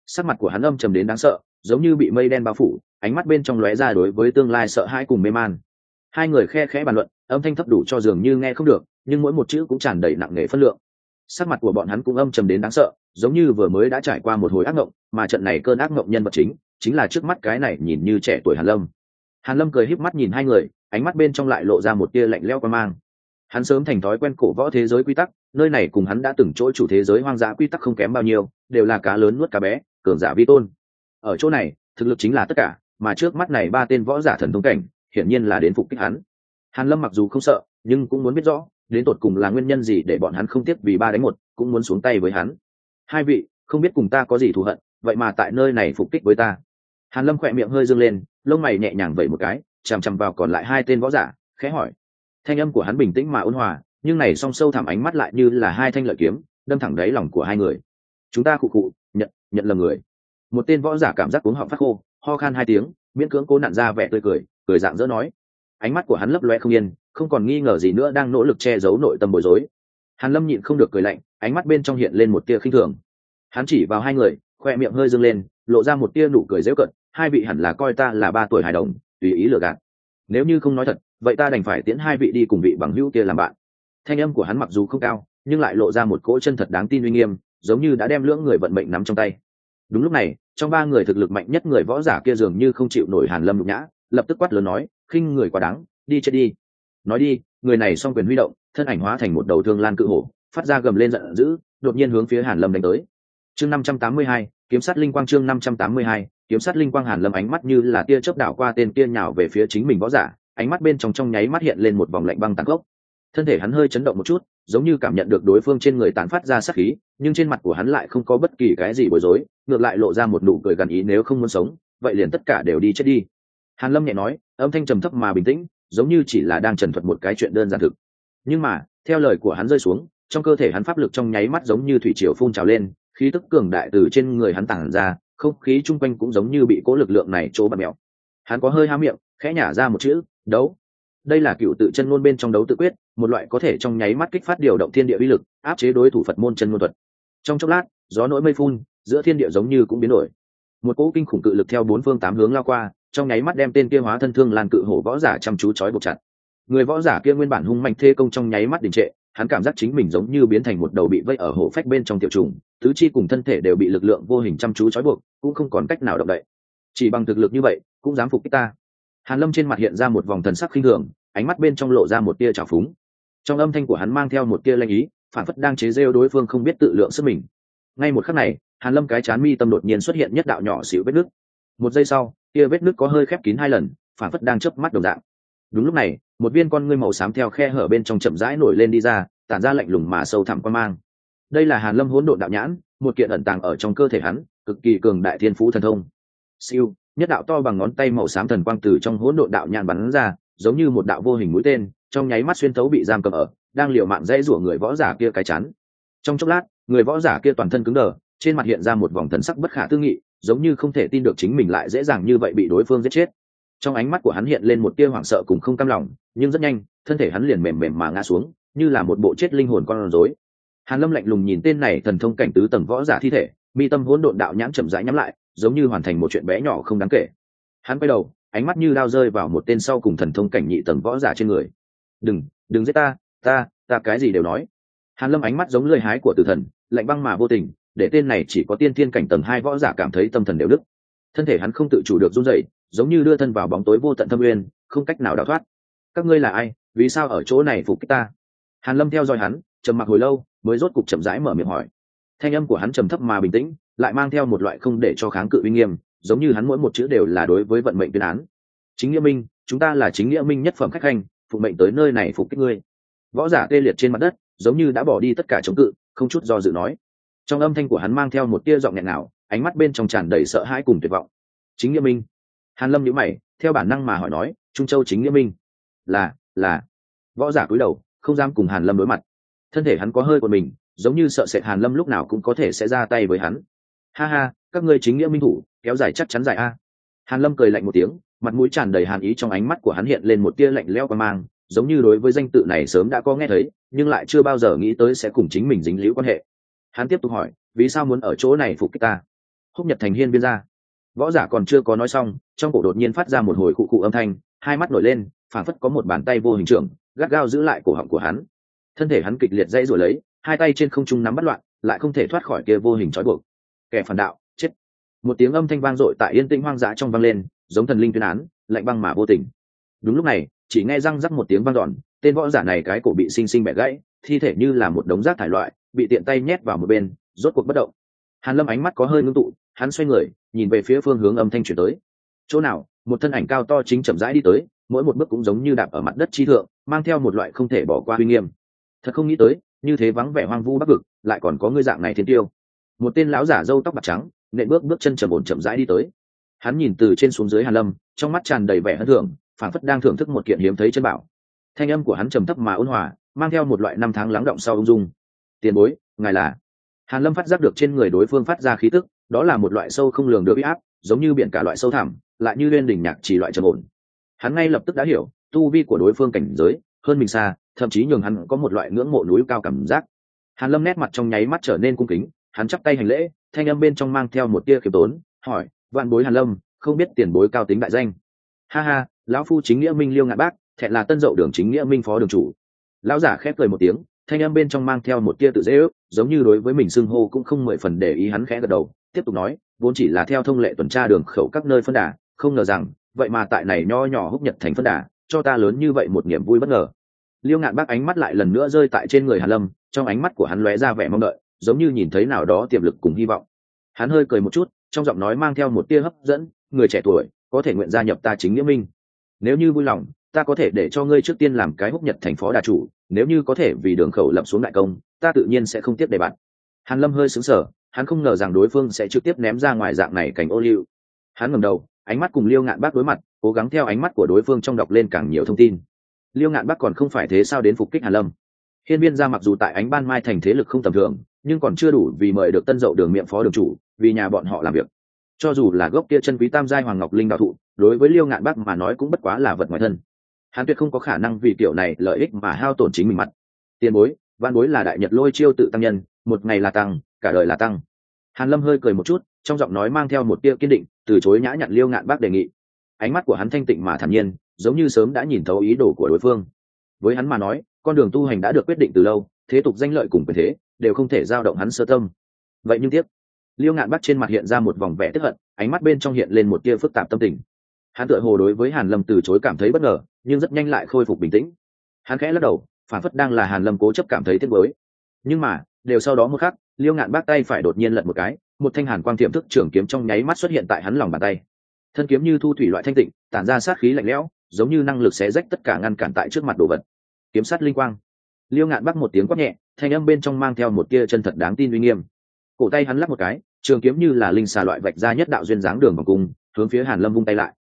Sắc mặt của hắn âm trầm đến đáng sợ giống như bị mây đen bao phủ, ánh mắt bên trong lóe ra đối với tương lai sợ hãi cùng mê man. Hai người khe khẽ bàn luận, âm thanh thấp đủ cho dường như nghe không được, nhưng mỗi một chữ cũng tràn đầy nặng nề phân lượng. Sắc mặt của bọn hắn cũng âm trầm đến đáng sợ, giống như vừa mới đã trải qua một hồi ác mộng mà trận này cơn ác mộng nhân vật chính chính là trước mắt cái này nhìn như trẻ tuổi hàn lâm. Hàn lâm cười híp mắt nhìn hai người, ánh mắt bên trong lại lộ ra một tia lạnh lẽo quan mang. Hắn sớm thành thói quen cổ võ thế giới quy tắc, nơi này cùng hắn đã từng chỗ chủ thế giới hoang dã quy tắc không kém bao nhiêu, đều là cá lớn nuốt cá bé, cường giả vi tôn ở chỗ này, thực lực chính là tất cả, mà trước mắt này ba tên võ giả thần thông cảnh, hiển nhiên là đến phục kích hắn. Hàn lâm mặc dù không sợ, nhưng cũng muốn biết rõ, đến tột cùng là nguyên nhân gì để bọn hắn không tiếp vì ba đánh một, cũng muốn xuống tay với hắn. Hai vị, không biết cùng ta có gì thù hận, vậy mà tại nơi này phục kích với ta. Hàn lâm khỏe miệng hơi dương lên, lông mày nhẹ nhàng vẩy một cái, chằm chằm vào còn lại hai tên võ giả, khẽ hỏi. Thanh âm của hắn bình tĩnh mà ôn hòa, nhưng này song sâu thẳm ánh mắt lại như là hai thanh lợi kiếm, đâm thẳng đáy lòng của hai người. Chúng ta cụ cụ nhận nhận là người một tên võ giả cảm giác cuống họng phát khô, ho khan hai tiếng, miễn cưỡng cố nặn ra vẻ tươi cười cười dạng dỡ nói. Ánh mắt của hắn lấp loe không yên, không còn nghi ngờ gì nữa đang nỗ lực che giấu nội tâm bối rối. Hàn lâm nhịn không được cười lạnh, ánh mắt bên trong hiện lên một tia khinh thường. Hắn chỉ vào hai người, khoe miệng hơi dâng lên, lộ ra một tia nụ cười dễu cận, hai vị hẳn là coi ta là ba tuổi hài đồng, tùy ý lừa gạt. Nếu như không nói thật, vậy ta đành phải tiễn hai vị đi cùng vị bằng hữu kia làm bạn. Thanh âm của hắn mặc dù không cao, nhưng lại lộ ra một cỗ chân thật đáng tin uy nghiêm, giống như đã đem lưỡng người vận mệnh nắm trong tay. Đúng lúc này trong ba người thực lực mạnh nhất người võ giả kia dường như không chịu nổi hàn lâm nhục nhã, lập tức quát lớn nói, khinh người quá đáng, đi chết đi. Nói đi, người này song quyền huy động, thân ảnh hóa thành một đầu thương lan cự hổ, phát ra gầm lên giận dữ, đột nhiên hướng phía hàn lâm đánh tới. Chương năm trăm tám mươi hai, kiếm sát linh quang chương năm trăm tám mươi hai, kiếm sát linh quang hàn lâm ánh mắt như là tia chớp đảo qua tên kia nhào về phía chính mình võ giả, ánh mắt bên trong trong nháy mắt hiện lên một vòng lạnh băng tàn gốc thân thể hắn hơi chấn động một chút, giống như cảm nhận được đối phương trên người tán phát ra sát khí, nhưng trên mặt của hắn lại không có bất kỳ cái gì bối rối, ngược lại lộ ra một nụ cười gần ý nếu không muốn sống, vậy liền tất cả đều đi chết đi. Hàn lâm nhẹ nói, âm thanh trầm thấp mà bình tĩnh, giống như chỉ là đang trần thuật một cái chuyện đơn giản thực. Nhưng mà, theo lời của hắn rơi xuống, trong cơ thể hắn pháp lực trong nháy mắt giống như thủy triều phun trào lên, khí tức cường đại từ trên người hắn tản ra, không khí chung quanh cũng giống như bị cố lực lượng này chỗ bật mèo. Hắn có hơi há miệng, khẽ nhả ra một chữ, đấu đây là cựu tự chân ngôn bên trong đấu tự quyết, một loại có thể trong nháy mắt kích phát điều động thiên địa uy lực, áp chế đối thủ phật môn chân ngôn thuật. Trong chốc lát, gió nỗi mây phun, giữa thiên địa giống như cũng biến đổi. Một cỗ kinh khủng cự lực theo bốn phương tám hướng lao qua, trong nháy mắt đem tên kia hóa thân thương lan cự hổ võ giả chăm chú trói buộc chặt. Người võ giả kia nguyên bản hung mạnh thê công trong nháy mắt đình trệ, hắn cảm giác chính mình giống như biến thành một đầu bị vây ở hổ phách bên trong tiểu trùng, tứ chi cùng thân thể đều bị lực lượng vô hình chăm chú trói buộc, cũng không còn cách nào động đậy. Chỉ bằng thực lực như vậy, cũng dám phục kích ta hàn lâm trên mặt hiện ra một vòng thần sắc khinh thường, ánh mắt bên trong lộ ra một tia trào phúng. Trong âm thanh của hắn mang theo một tia lanh ý, phản phất đang chế rêu đối phương không biết tự lượng sức mình. Ngay một khắc này, hàn lâm cái chán mi tâm đột nhiên xuất hiện nhất đạo nhỏ xíu vết nước một giây sau, tia vết nước có hơi khép kín hai lần, phản phất đang chớp mắt đồng dạng. Đúng lúc này, một viên con ngươi màu xám theo khe hở bên trong chậm rãi nổi lên đi ra, tản ra lạnh lùng mà sâu thẳm quan mang. Đây là hàn lâm hỗn độn đạo nhãn, một kiện ẩn tàng ở trong cơ thể hắn, cực kỳ cường đại thiên phú thần thông. Siêu nhất đạo to bằng ngón tay màu xám thần quang từ trong hỗn độn đạo nhàn bắn ra, giống như một đạo vô hình mũi tên, trong nháy mắt xuyên thấu bị giam cầm ở, đang liều mạng dãy rủa người võ giả kia cái chắn. Trong chốc lát, người võ giả kia toàn thân cứng đờ, trên mặt hiện ra một vòng thần sắc bất khả tư nghị, giống như không thể tin được chính mình lại dễ dàng như vậy bị đối phương giết chết. Trong ánh mắt của hắn hiện lên một tia hoảng sợ cùng không cam lòng, nhưng rất nhanh, thân thể hắn liền mềm mềm mà ngã xuống, như là một bộ chết linh hồn con rối. Hàn lâm lạnh lùng nhìn tên này thần thông cảnh tứ tầng võ giả thi thể, mi tâm hỗn độn đạo nhãn chậm rãi nhắm lại giống như hoàn thành một chuyện bé nhỏ không đáng kể. Hắn quay đầu, ánh mắt như đao rơi vào một tên sau cùng thần thông cảnh nhị tầng võ giả trên người. Đừng đừng giết ta ta ta cái gì đều nói. Hàn lâm ánh mắt giống lưỡi hái của tử thần, lạnh băng mà vô tình, để tên này chỉ có tiên thiên cảnh tầng hai võ giả cảm thấy tâm thần đều đức thân thể hắn không tự chủ được run rẩy, giống như đưa thân vào bóng tối vô tận thâm uyên, không cách nào đào thoát. Các ngươi là ai? Vì sao ở chỗ này phục kích ta? Hàn lâm theo dõi hắn, trầm mặc hồi lâu, mới rốt cục chậm rãi mở miệng hỏi. Thanh âm của hắn trầm thấp mà bình tĩnh lại mang theo một loại không để cho kháng cự uy nghiêm, giống như hắn mỗi một chữ đều là đối với vận mệnh tuyên án. Chính nghĩa minh, chúng ta là chính nghĩa minh nhất phẩm khách hành phụ mệnh tới nơi này phục kích ngươi. Võ giả tê liệt trên mặt đất, giống như đã bỏ đi tất cả chống cự, không chút do dự nói. Trong âm thanh của hắn mang theo một tia giọng nghẹn nào ánh mắt bên trong tràn đầy sợ hãi cùng tuyệt vọng. Chính nghĩa minh. Hàn lâm nhíu mày, theo bản năng mà hỏi nói, trung châu chính nghĩa minh? Là là. Võ giả cúi đầu, không dám cùng hàn lâm đối mặt. Thân thể hắn có hơi của mình, giống như sợ sệt hàn lâm lúc nào cũng có thể sẽ ra tay với hắn ha ha, các ngươi chính nghĩa minh thủ, kéo dài chắc chắn dài a. Hàn lâm cười lạnh một tiếng, mặt mũi tràn đầy hàn ý trong ánh mắt của hắn hiện lên một tia lạnh lẽo qua mang, giống như đối với danh tự này sớm đã có nghe thấy, nhưng lại chưa bao giờ nghĩ tới sẽ cùng chính mình dính líu quan hệ. Hắn tiếp tục hỏi, vì sao muốn ở chỗ này phục kích ta? Húc nhật thành hiên biên ra. Võ giả còn chưa có nói xong, trong cổ đột nhiên phát ra một hồi cụ cụ âm thanh, hai mắt nổi lên, phảng phất có một bàn tay vô hình trưởng, gắt gao giữ lại cổ họng của hắn. Thân thể hắn kịch liệt dãy rồi lấy, hai tay trên không trung nắm bắt loạn, lại không thể thoát khỏi kia vô hình trói buộc kẻ phản đạo, chết. Một tiếng âm thanh vang dội tại yên tĩnh hoang dã trong vang lên, giống thần linh tuyên án, lạnh băng mà vô tình. Đúng lúc này, chỉ nghe răng rắc một tiếng vang dọn, tên võ giả này cái cổ bị xinh xinh bẻ gãy, thi thể như là một đống rác thải loại, bị tiện tay nhét vào một bên, rốt cuộc bất động. Hàn lâm ánh mắt có hơi ngưng tụ, hắn xoay người, nhìn về phía phương hướng âm thanh chuyển tới. Chỗ nào, một thân ảnh cao to chính chậm rãi đi tới, mỗi một bước cũng giống như đạp ở mặt đất chi thượng, mang theo một loại không thể bỏ qua uy nghiêm. Thật không nghĩ tới, như thế vắng vẻ hoang vu bắc cực lại còn có ngươi dạng này thiên tiêu một tên lão giả râu tóc bạc trắng, nện bước bước chân trầm ổn chậm rãi đi tới. Hắn nhìn từ trên xuống dưới hàn lâm, trong mắt tràn đầy vẻ hân thưởng phảng phất đang thưởng thức một kiện hiếm thấy chân bảo. Thanh âm của hắn trầm thấp mà ôn hòa, mang theo một loại năm tháng lắng động sau ung dung. Tiền bối, ngài là? Hàn lâm phát giác được trên người đối phương phát ra khí tức, đó là một loại sâu không lường được uy áp, giống như biển cả loại sâu thẳm, lại như lên đỉnh nhạc chỉ loại trầm ổn. Hắn ngay lập tức đã hiểu, tu vi của đối phương cảnh giới, hơn mình xa, thậm chí nhường hắn có một loại ngưỡng mộ núi cao cảm giác. Hàn lâm nét mặt trong nháy mắt trở nên cung kính hắn chắp tay hành lễ, thanh âm bên trong mang theo một tia khiêm tốn, hỏi, vạn bối hàn lâm, không biết tiền bối cao tính đại danh? Ha ha, lão phu chính nghĩa minh liêu ngạn bác, thẹn là tân dậu đường chính nghĩa minh phó đường chủ. Lão giả khép cười một tiếng, thanh âm bên trong mang theo một tia tự dễ ước, giống như đối với mình xưng hô cũng không mười phần để ý hắn khẽ gật đầu, tiếp tục nói, vốn chỉ là theo thông lệ tuần tra đường khẩu các nơi phân đà, không ngờ rằng, vậy mà tại này nho nhỏ húc nhật thành phân đà, cho ta lớn như vậy một niềm vui bất ngờ. Liêu ngạn bác ánh mắt lại lần nữa rơi tại trên người hàn lâm, trong ánh mắt của hắn lóe ra vẻ mong đợi giống như nhìn thấy nào đó tiềm lực cùng hy vọng. Hắn hơi cười một chút, trong giọng nói mang theo một tia hấp dẫn, người trẻ tuổi, có thể nguyện gia nhập ta chính nghĩa minh. Nếu như vui lòng, ta có thể để cho ngươi trước tiên làm cái húc nhật thành phó đà chủ, nếu như có thể vì đường khẩu lập xuống đại công, ta tự nhiên sẽ không tiếp đề bạn hàn lâm hơi sững sờ, hắn không ngờ rằng đối phương sẽ trực tiếp ném ra ngoài dạng này cảnh ô liu. Hắn ngẩng đầu, ánh mắt cùng liêu ngạn bác đối mặt, cố gắng theo ánh mắt của đối phương trong đọc lên càng nhiều thông tin. Liêu ngạn bác còn không phải thế sao đến phục kích hàn lâm. Hiên viên ra mặc dù tại ánh ban mai thành thế lực không tầm thường nhưng còn chưa đủ vì mời được tân dậu đường miệng phó đường chủ, vì nhà bọn họ làm việc. Cho dù là gốc kia chân quý tam giai hoàng ngọc linh đạo thụ, đối với liêu ngạn bác mà nói cũng bất quá là vật ngoài thân. Hắn tuyệt không có khả năng vì kiểu này lợi ích mà hao tổn chính mình mặt. Tiền bối, văn bối là đại nhật lôi chiêu tự tăng nhân, một ngày là tăng, cả đời là tăng. Hàn lâm hơi cười một chút, trong giọng nói mang theo một tia kiên định, từ chối nhã nhặn liêu ngạn bác đề nghị. Ánh mắt của hắn thanh tịnh mà thản nhiên, giống như sớm đã nhìn thấu ý đồ của đối phương. Với hắn mà nói, con đường tu hành đã được quyết định từ lâu thế tục danh lợi cùng quyền thế, đều không thể giao động hắn sơ tâm. Vậy nhưng tiếp liêu ngạn bắt trên mặt hiện ra một vòng vẻ tức hận, ánh mắt bên trong hiện lên một tia phức tạp tâm tình. Hắn tựa hồ đối với hàn lâm từ chối cảm thấy bất ngờ, nhưng rất nhanh lại khôi phục bình tĩnh. Hắn khẽ lắc đầu, phản phất đang là hàn lâm cố chấp cảm thấy tiếc mới nhưng mà, đều sau đó một khắc, liêu ngạn bắt tay phải đột nhiên lật một cái, một thanh hàn quang tiềm thức trưởng kiếm trong nháy mắt xuất hiện tại hắn lòng bàn tay. Thân kiếm như thu thủy loại thanh tịnh, tản ra sát khí lạnh lẽo, giống như năng lực xé rách tất cả ngăn cản tại trước mặt đồ vật. Kiếm sát linh quang liêu ngạn bắc một tiếng quát nhẹ, thanh âm bên trong mang theo một tia chân thật đáng tin uy nghiêm. Cổ tay hắn lắc một cái, trường kiếm như là linh xà loại vạch ra nhất đạo duyên dáng đường vòng cung, hướng phía hàn lâm vung tay lại.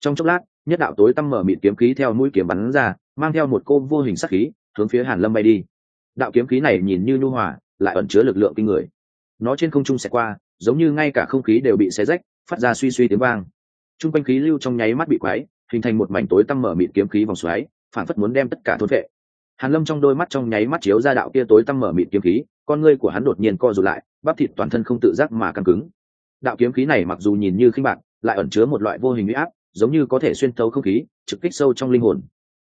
Trong chốc lát, nhất đạo tối tăm mở mịt kiếm khí theo mũi kiếm bắn ra, mang theo một cô vô hình sắc khí, hướng phía hàn lâm bay đi. Đạo kiếm khí này nhìn như nhu hòa, lại ẩn chứa lực lượng kinh người. Nó trên không trung sẽ qua, giống như ngay cả không khí đều bị xé rách, phát ra suy suy tiếng vang. Trung quanh khí lưu trong nháy mắt bị quái hình thành một mảnh tối tăm mở mịt kiếm khí vòng xoáy, phản phất muốn đem tất cả thôn vệ hàn lâm trong đôi mắt trong nháy mắt chiếu ra đạo kia tối tăm mở mịt kiếm khí, con ngươi của hắn đột nhiên co rụt lại, bắp thịt toàn thân không tự giác mà căng cứng. Đạo kiếm khí này mặc dù nhìn như khinh bạc, lại ẩn chứa một loại vô hình uy áp, giống như có thể xuyên thấu không khí, trực kích sâu trong linh hồn.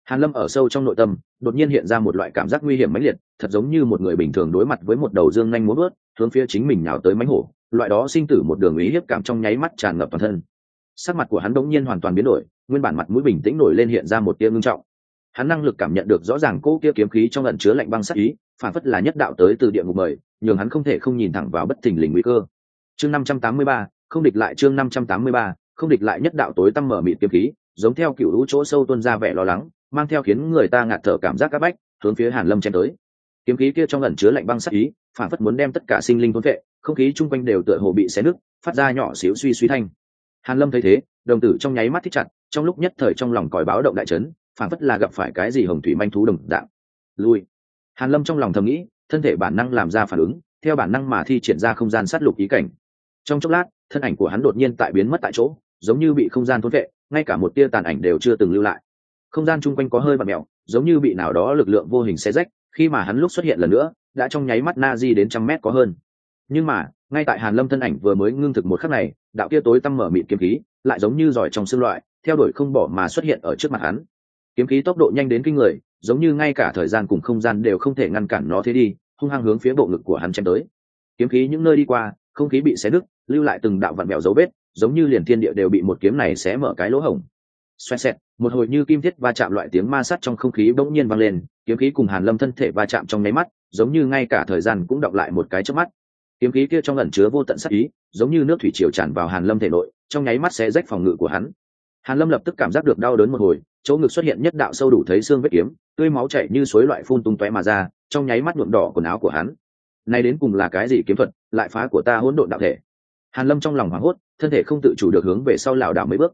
Hàn lâm ở sâu trong nội tâm, đột nhiên hiện ra một loại cảm giác nguy hiểm mãnh liệt, thật giống như một người bình thường đối mặt với một đầu dương nhanh muốn ướt hướng phía chính mình nào tới mãnh hổ, loại đó sinh tử một đường ý hiếp cảm trong nháy mắt tràn ngập toàn thân. Sắc mặt của hắn đống nhiên hoàn toàn biến đổi, nguyên bản mặt mũi bình tĩnh nổi lên hiện ra một tia ngưng trọng hắn năng lực cảm nhận được rõ ràng cô kia kiếm khí trong lần chứa lạnh băng sắc ý, phản phất là nhất đạo tới từ địa ngục mời, nhường hắn không thể không nhìn thẳng vào bất thình lình nguy cơ. Chương năm trăm tám mươi ba, không địch lại chương năm trăm tám mươi ba, không địch lại nhất đạo tối tăm mở mịt kiếm khí, giống theo kiểu lũ chỗ sâu tuôn ra vẻ lo lắng, mang theo khiến người ta ngạt thở cảm giác các bách, hướng phía hàn lâm chém tới. Kiếm khí kia trong ẩn chứa lạnh băng sắc ý, phản phất muốn đem tất cả sinh linh thôn vệ, không khí chung quanh đều tựa hồ bị xé nứt, phát ra nhỏ xíu suy suy thanh. Hàn lâm thấy thế, đồng tử trong nháy mắt thích chặt, trong lúc nhất thời trong lòng còi báo động đại chấn phản phất là gặp phải cái gì hồng thủy manh thú đồng dạng. Lui. Hàn lâm trong lòng thầm nghĩ, thân thể bản năng làm ra phản ứng, theo bản năng mà thi triển ra không gian sát lục ý cảnh. Trong chốc lát, thân ảnh của hắn đột nhiên tại biến mất tại chỗ, giống như bị không gian thôn vệ, ngay cả một tia tàn ảnh đều chưa từng lưu lại. Không gian chung quanh có hơi và mèo, giống như bị nào đó lực lượng vô hình xé rách, khi mà hắn lúc xuất hiện lần nữa, đã trong nháy mắt na di đến trăm mét có hơn. Nhưng mà, ngay tại hàn lâm thân ảnh vừa mới ngưng thực một khắc này, đạo kia tối tăm mở mịt kiếm khí, lại giống như giỏi trong xương loại, theo đuổi không bỏ mà xuất hiện ở trước mặt hắn kiếm khí tốc độ nhanh đến kinh người giống như ngay cả thời gian cùng không gian đều không thể ngăn cản nó thế đi hung hăng hướng phía bộ ngực của hắn chém tới. Kiếm khí những nơi đi qua không khí bị xé đứt, lưu lại từng đạo vặn mèo dấu vết giống như liền thiên địa đều bị một kiếm này xé mở cái lỗ hổng. Xoẹt xẹt một hồi như kim thiết va chạm loại tiếng ma sắt trong không khí bỗng nhiên vang lên kiếm khí cùng hàn lâm thân thể va chạm trong nháy mắt giống như ngay cả thời gian cũng đọc lại một cái chớp mắt. Kiếm khí kia trong ẩn chứa vô tận sát ý giống như nước thủy triều tràn vào hàn lâm thể nội trong nháy mắt sẽ rách phòng ngự của hắn hàn lâm lập tức cảm giác được đau đớn một hồi, chỗ ngực xuất hiện nhất đạo sâu đủ thấy xương vết kiếm, tươi máu chảy như suối loại phun tung tóe mà ra, trong nháy mắt nhuộm đỏ quần áo của hắn. Này đến cùng là cái gì kiếm thuật, lại phá của ta hỗn độn đạo thể? Hàn lâm trong lòng hoảng hốt, thân thể không tự chủ được hướng về sau lảo đảo mấy bước.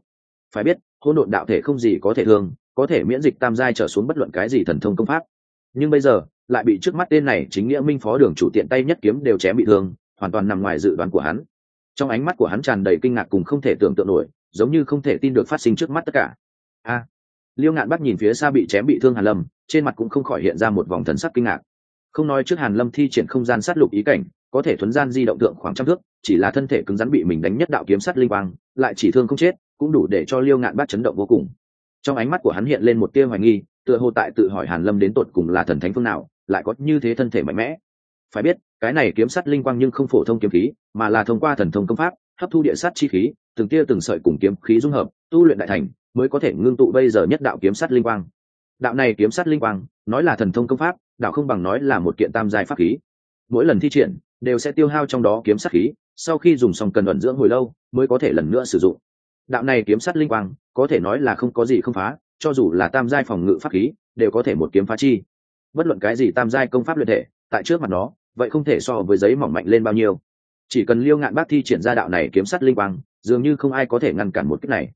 Phải biết, hỗn độn đạo thể không gì có thể thương, có thể miễn dịch tam giai trở xuống bất luận cái gì thần thông công pháp. Nhưng bây giờ, lại bị trước mắt tên này chính nghĩa minh phó đường chủ tiện tay nhất kiếm đều chém bị thương, hoàn toàn nằm ngoài dự đoán của hắn. Trong ánh mắt của hắn tràn đầy kinh ngạc cùng không thể tưởng tượng nổi giống như không thể tin được phát sinh trước mắt tất cả. A, liêu ngạn bắt nhìn phía xa bị chém bị thương hàn lâm, trên mặt cũng không khỏi hiện ra một vòng thần sắc kinh ngạc. Không nói trước hàn lâm thi triển không gian sát lục ý cảnh, có thể thuấn gian di động tượng khoảng trăm thước, chỉ là thân thể cứng rắn bị mình đánh nhất đạo kiếm sắt linh quang, lại chỉ thương không chết, cũng đủ để cho liêu ngạn bắt chấn động vô cùng. Trong ánh mắt của hắn hiện lên một tia hoài nghi, tựa hồ tại tự hỏi hàn lâm đến tột cùng là thần thánh phương nào, lại có như thế thân thể mạnh mẽ. Phải biết, cái này kiếm sắt linh quang nhưng không phổ thông kiếm khí, mà là thông qua thần thông công pháp hấp thu địa sát chi khí, từng tia từng sợi cùng kiếm khí dung hợp, tu luyện đại thành, mới có thể ngưng tụ bây giờ nhất đạo kiếm sắt linh quang. Đạo này kiếm sắt linh quang, nói là thần thông công pháp, đạo không bằng nói là một kiện tam giai pháp khí. Mỗi lần thi triển, đều sẽ tiêu hao trong đó kiếm sắt khí, sau khi dùng xong cần ẩn dưỡng hồi lâu, mới có thể lần nữa sử dụng. Đạo này kiếm sắt linh quang, có thể nói là không có gì không phá, cho dù là tam giai phòng ngự pháp khí, đều có thể một kiếm phá chi. Bất luận cái gì tam giai công pháp luyện thể, tại trước mặt nó, vậy không thể so với giấy mỏng mạnh lên bao nhiêu chỉ cần liêu ngạn bác thi triển ra đạo này kiếm sắt linh quang, dường như không ai có thể ngăn cản một kiếm này.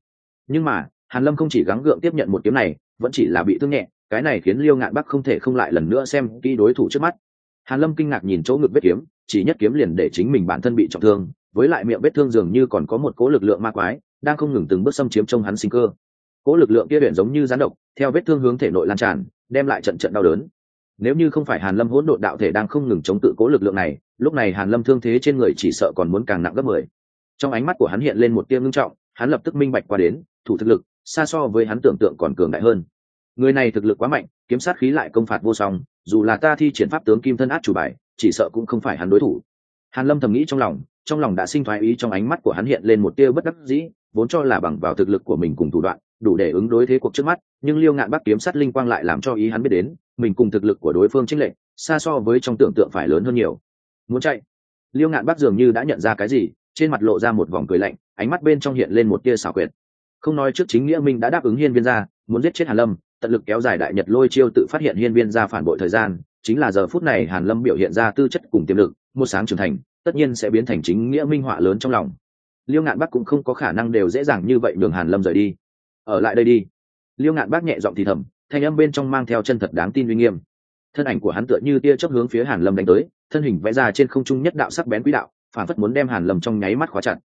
Nhưng mà, hàn lâm không chỉ gắng gượng tiếp nhận một kiếm này, vẫn chỉ là bị thương nhẹ, cái này khiến liêu ngạn bắc không thể không lại lần nữa xem kỹ đối thủ trước mắt. Hàn lâm kinh ngạc nhìn chỗ ngực vết kiếm, chỉ nhất kiếm liền để chính mình bản thân bị trọng thương, với lại miệng vết thương dường như còn có một cố lực lượng ma quái, đang không ngừng từng bước xâm chiếm trong hắn sinh cơ. Cố lực lượng kia biển giống như gián độc, theo vết thương hướng thể nội lan tràn, đem lại trận trận đau đớn. Nếu như không phải hàn lâm hỗn độn đạo thể đang không ngừng chống tự cố lực lượng này lúc này hàn lâm thương thế trên người chỉ sợ còn muốn càng nặng gấp mười. Trong ánh mắt của hắn hiện lên một tia ngưng trọng, hắn lập tức minh bạch qua đến, thủ thực lực, xa so với hắn tưởng tượng còn cường đại hơn. Người này thực lực quá mạnh, kiếm sát khí lại công phạt vô song, dù là ta thi triển pháp tướng kim thân át chủ bài, chỉ sợ cũng không phải hắn đối thủ. Hàn lâm thầm nghĩ trong lòng trong lòng đã sinh thoái ý trong ánh mắt của hắn hiện lên một tia bất đắc dĩ, vốn cho là bằng vào thực lực của mình cùng thủ đoạn, đủ để ứng đối thế cuộc trước mắt, nhưng liêu ngạn bắc kiếm sát linh quang lại làm cho ý hắn biết đến, mình cùng thực lực của đối phương chênh lệch, xa so với trong tưởng tượng phải lớn hơn nhiều muốn chạy. Liêu ngạn bắc dường như đã nhận ra cái gì, trên mặt lộ ra một vòng cười lạnh, ánh mắt bên trong hiện lên một tia xảo quyệt. Không nói trước chính nghĩa minh đã đáp ứng hiên viên gia, muốn giết chết hàn lâm, tận lực kéo dài đại nhật lôi chiêu tự phát hiện hiên viên gia phản bội thời gian, chính là giờ phút này hàn lâm biểu hiện ra tư chất cùng tiềm lực, một sáng trưởng thành, tất nhiên sẽ biến thành chính nghĩa minh họa lớn trong lòng. Liêu ngạn bắc cũng không có khả năng đều dễ dàng như vậy đường hàn lâm rời đi. Ở lại đây đi. Liêu ngạn bác nhẹ giọng thì thầm, thanh âm bên trong mang theo chân thật đáng tin uy nghiêm thân ảnh của hắn tựa như tia chớp hướng phía hàn lâm đánh tới, thân hình vẽ ra trên không trung nhất đạo sắc bén quỹ đạo, phản phất muốn đem hàn lâm trong nháy mắt khóa chặt.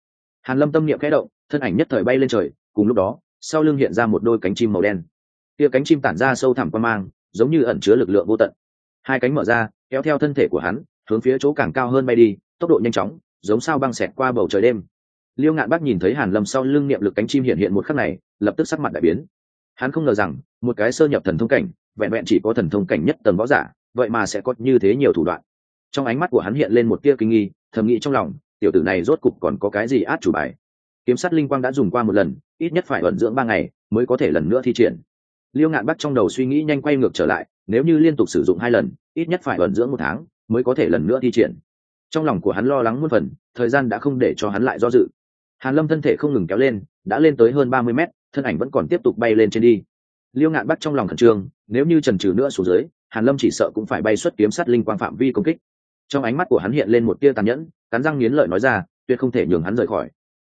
Hàn lâm tâm niệm khẽ động, thân ảnh nhất thời bay lên trời, cùng lúc đó, sau lưng hiện ra một đôi cánh chim màu đen. Tia cánh chim tản ra sâu thẳm quan mang, giống như ẩn chứa lực lượng vô tận. Hai cánh mở ra, kéo theo thân thể của hắn, hướng phía chỗ càng cao hơn bay đi, tốc độ nhanh chóng, giống sao băng xẹt qua bầu trời đêm. Liêu ngạn bác nhìn thấy hàn lâm sau lưng niệm lực cánh chim hiện hiện một khắc này, lập tức sắc mặt đại biến. Hắn không ngờ rằng, một cái sơ nhập thần thông cảnh vẹn vẹn chỉ có thần thông cảnh nhất tầng võ giả, vậy mà sẽ có như thế nhiều thủ đoạn. Trong ánh mắt của hắn hiện lên một tia kinh nghi, thầm nghĩ trong lòng, tiểu tử này rốt cục còn có cái gì át chủ bài? Kiếm sắt linh quang đã dùng qua một lần, ít nhất phải ẩn dưỡng ba ngày mới có thể lần nữa thi triển. Liêu ngạn bắt trong đầu suy nghĩ nhanh quay ngược trở lại, nếu như liên tục sử dụng hai lần, ít nhất phải ẩn dưỡng một tháng mới có thể lần nữa thi triển. Trong lòng của hắn lo lắng muôn phần, thời gian đã không để cho hắn lại do dự. Hàn lâm thân thể không ngừng kéo lên, đã lên tới hơn ba mươi mét, thân ảnh vẫn còn tiếp tục bay lên trên đi liêu ngạn bắt trong lòng khẩn trương, nếu như trần trừ nữa xuống dưới, hàn lâm chỉ sợ cũng phải bay xuất kiếm sắt linh quang phạm vi công kích. Trong ánh mắt của hắn hiện lên một tia tàn nhẫn, cắn răng nghiến lợi nói ra, tuyệt không thể nhường hắn rời khỏi.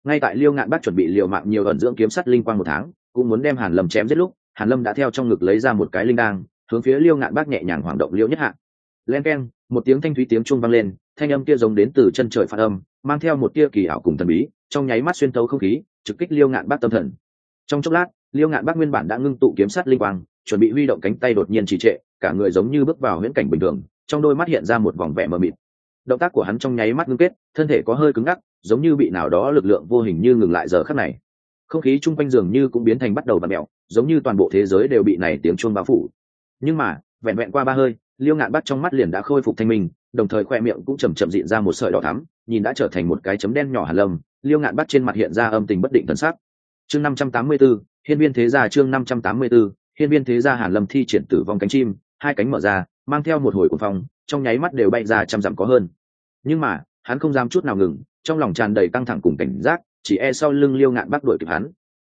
Ngay tại liêu ngạn bắt chuẩn bị liều mạng nhiều ẩn dưỡng kiếm sắt linh quang một tháng, cũng muốn đem hàn lâm chém giết lúc, hàn lâm đã theo trong ngực lấy ra một cái linh đang hướng phía liêu ngạn bác nhẹ nhàng hoảng động liêu nhất hạ. Len keng, một tiếng thanh thúy tiếng chuông vang lên, thanh âm kia giống đến từ chân trời phát âm, mang theo một tia kỳ ảo cùng thần bí, trong nháy mắt xuyên tấu không khí, trực kích liêu ngạn bác tâm thần. Trong chốc lát liêu ngạn bác nguyên bản đã ngưng tụ kiếm sát linh quang chuẩn bị huy động cánh tay đột nhiên trì trệ cả người giống như bước vào huyễn cảnh bình thường trong đôi mắt hiện ra một vòng vẻ mờ mịt. Động tác của hắn trong nháy mắt ngưng kết thân thể có hơi cứng ngắc giống như bị nào đó lực lượng vô hình như ngừng lại giờ khắc này. Không khí chung quanh giường như cũng biến thành bắt đầu bạt mẹo giống như toàn bộ thế giới đều bị này tiếng chuông bao phủ. Nhưng mà vẹn vẹn qua ba hơi liêu ngạn bắt trong mắt liền đã khôi phục thanh minh đồng thời khoe miệng cũng chầm chậm dịn ra một sợi đỏ thắm nhìn đã trở thành một cái chấm đen nhỏ hàn lâm. Liêu ngạn bắt trên mặt hiện ra âm tình bất định thần sắc. Chương năm trăm tám mươi 584, hiên viên thế gia chương năm trăm tám mươi 584, hiên viên thế gia hàn lâm thi triển tử vong cánh chim hai cánh mở ra mang theo một hồi cuồng phong trong nháy mắt đều bay ra trăm dặm có hơn. Nhưng mà hắn không dám chút nào ngừng trong lòng tràn đầy căng thẳng cùng cảnh giác chỉ e sau lưng liêu ngạn Bắc đuổi kịp hắn.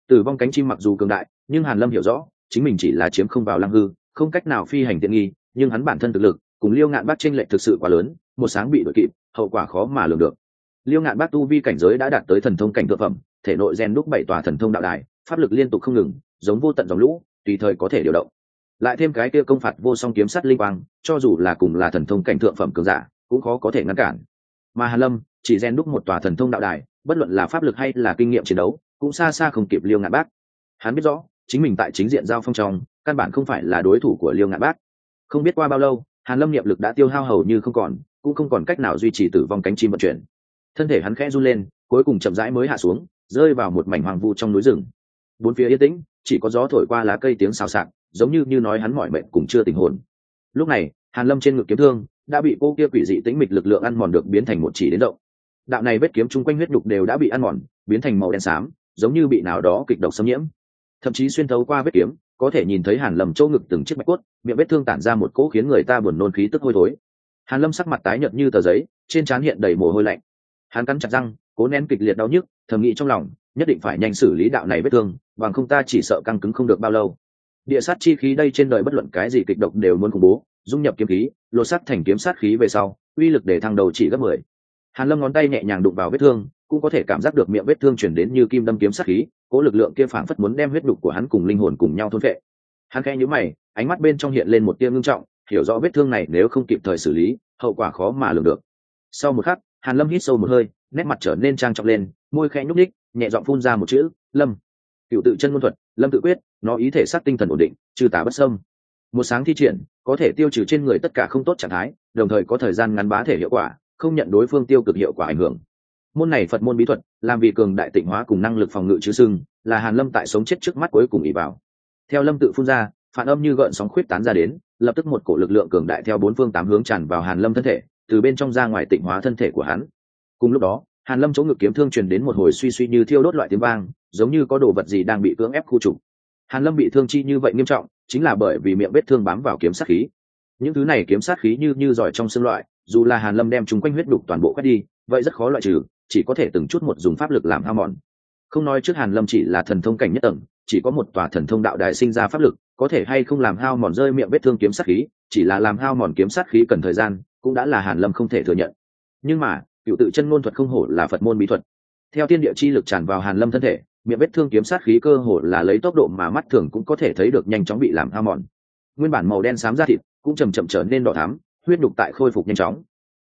Tử vong cánh chim mặc dù cường đại nhưng hàn lâm hiểu rõ chính mình chỉ là chiếm không vào lăng hư không cách nào phi hành tiện nghi nhưng hắn bản thân thực lực cùng liêu ngạn Bắc tranh lệch thực sự quá lớn một sáng bị đuổi kịp hậu quả khó mà lường được. Liêu ngạn Bắc tu vi cảnh giới đã đạt tới thần thông cảnh thượng phẩm thể nội gen đúc bảy tòa thần thông đạo đài pháp lực liên tục không ngừng, giống vô tận dòng lũ, tùy thời có thể điều động. Lại thêm cái kia công phạt vô song kiếm sắt linh quang, cho dù là cùng là thần thông cảnh thượng phẩm cường giả, cũng khó có thể ngăn cản. Mà hàn lâm, chỉ gen đúc một tòa thần thông đạo đài, bất luận là pháp lực hay là kinh nghiệm chiến đấu, cũng xa xa không kịp liêu ngạn bác. Hắn biết rõ, chính mình tại chính diện giao phong trong, căn bản không phải là đối thủ của liêu ngạn bác. Không biết qua bao lâu hàn lâm niệm lực đã tiêu hao hầu như không còn, cũng không còn cách nào duy trì tử vong cánh chim vận chuyển. Thân thể hắn khẽ run lên, cuối cùng chậm rãi mới hạ xuống, rơi vào một mảnh hoàng vu trong núi rừng bốn phía yên tĩnh, chỉ có gió thổi qua lá cây tiếng xào xạc, giống như như nói hắn mỏi mệt cùng chưa tình hồn. Lúc này, hàn lâm trên ngực kiếm thương đã bị cô kia quỷ dị tĩnh mịch lực lượng ăn mòn được biến thành một chỉ đến động. Đạo này vết kiếm chung quanh huyết đục đều đã bị ăn mòn, biến thành màu đen xám, giống như bị nào đó kịch độc xâm nhiễm. Thậm chí xuyên thấu qua vết kiếm, có thể nhìn thấy hàn lâm chỗ ngực từng chiếc bạch cốt, miệng vết thương tản ra một cỗ khiến người ta buồn nôn khí tức hôi thối. Hàn lâm sắc mặt tái nhợt như tờ giấy, trên trán hiện đầy mồ hôi lạnh. Hắn cắn chặt răng, cố nén kịch liệt đau nhức, thầm nghĩ trong lòng nhất định phải nhanh xử lý đạo này vết thương, bằng không ta chỉ sợ căng cứng không được bao lâu. Địa sát chi khí đây trên đời bất luận cái gì kịch độc đều muốn khủng bố, dung nhập kiếm khí, lột sắt thành kiếm sát khí về sau, uy lực để thăng đầu chỉ gấp mười. Hàn lâm ngón tay nhẹ nhàng đụng vào vết thương, cũng có thể cảm giác được miệng vết thương chuyển đến như kim đâm kiếm sát khí, cố lực lượng kia phảng phất muốn đem huyết đục của hắn cùng linh hồn cùng nhau thôn vệ hắn khẽ nhíu mày, ánh mắt bên trong hiện lên một tia ngưng trọng, hiểu rõ vết thương này nếu không kịp thời xử lý, hậu quả khó mà lường được. Sau một khắc, hàn lâm hít sâu một hơi, nét mặt trở nên trang trọng lên, môi khẽ nhúc ních nhẹ giọng phun ra một chữ, lâm. Cựu tự chân ngôn thuật, lâm tự quyết, nó ý thể xác tinh thần ổn định, trừ tà bất sâm một sáng thi triển, có thể tiêu trừ trên người tất cả không tốt trạng thái, đồng thời có thời gian ngắn bá thể hiệu quả, không nhận đối phương tiêu cực hiệu quả ảnh hưởng. Môn này phật môn bí thuật, làm vì cường đại tịnh hóa cùng năng lực phòng ngự chứ sưng là hàn lâm tại sống chết trước mắt cuối cùng ỉ vào theo lâm tự phun ra, phản âm như gợn sóng khuyết tán ra đến, lập tức một cổ lực lượng cường đại theo bốn phương tám hướng tràn vào hàn lâm thân thể, từ bên trong ra ngoài tịnh hóa thân thể của hắn. Cùng lúc đó hàn lâm chỗ ngực kiếm thương truyền đến một hồi suy suy như thiêu đốt loại tiếng vang, giống như có đồ vật gì đang bị cưỡng ép khu trục. Hàn lâm bị thương chi như vậy nghiêm trọng, chính là bởi vì miệng vết thương bám vào kiếm sát khí. Những thứ này kiếm sát khí như như giỏi trong xương loại, dù là hàn lâm đem chúng quanh huyết đục toàn bộ quét đi, vậy rất khó loại trừ, chỉ có thể từng chút một dùng pháp lực làm hao mòn. Không nói trước hàn lâm chỉ là thần thông cảnh nhất tầng, chỉ có một tòa thần thông đạo đại sinh ra pháp lực, có thể hay không làm hao mòn rơi miệng vết thương kiếm sát khí, chỉ là làm hao mòn kiếm sát khí cần thời gian, cũng đã là hàn lâm không thể thừa nhận. Nhưng mà cựu tự chân ngôn thuật không hổ là phật môn bí thuật. Theo tiên địa chi lực tràn vào hàn lâm thân thể, miệng vết thương kiếm sát khí cơ hồ là lấy tốc độ mà mắt thường cũng có thể thấy được nhanh chóng bị làm hao mòn. Nguyên bản màu đen xám da thịt cũng chầm chậm trở nên đỏ thắm, huyết đục tại khôi phục nhanh chóng.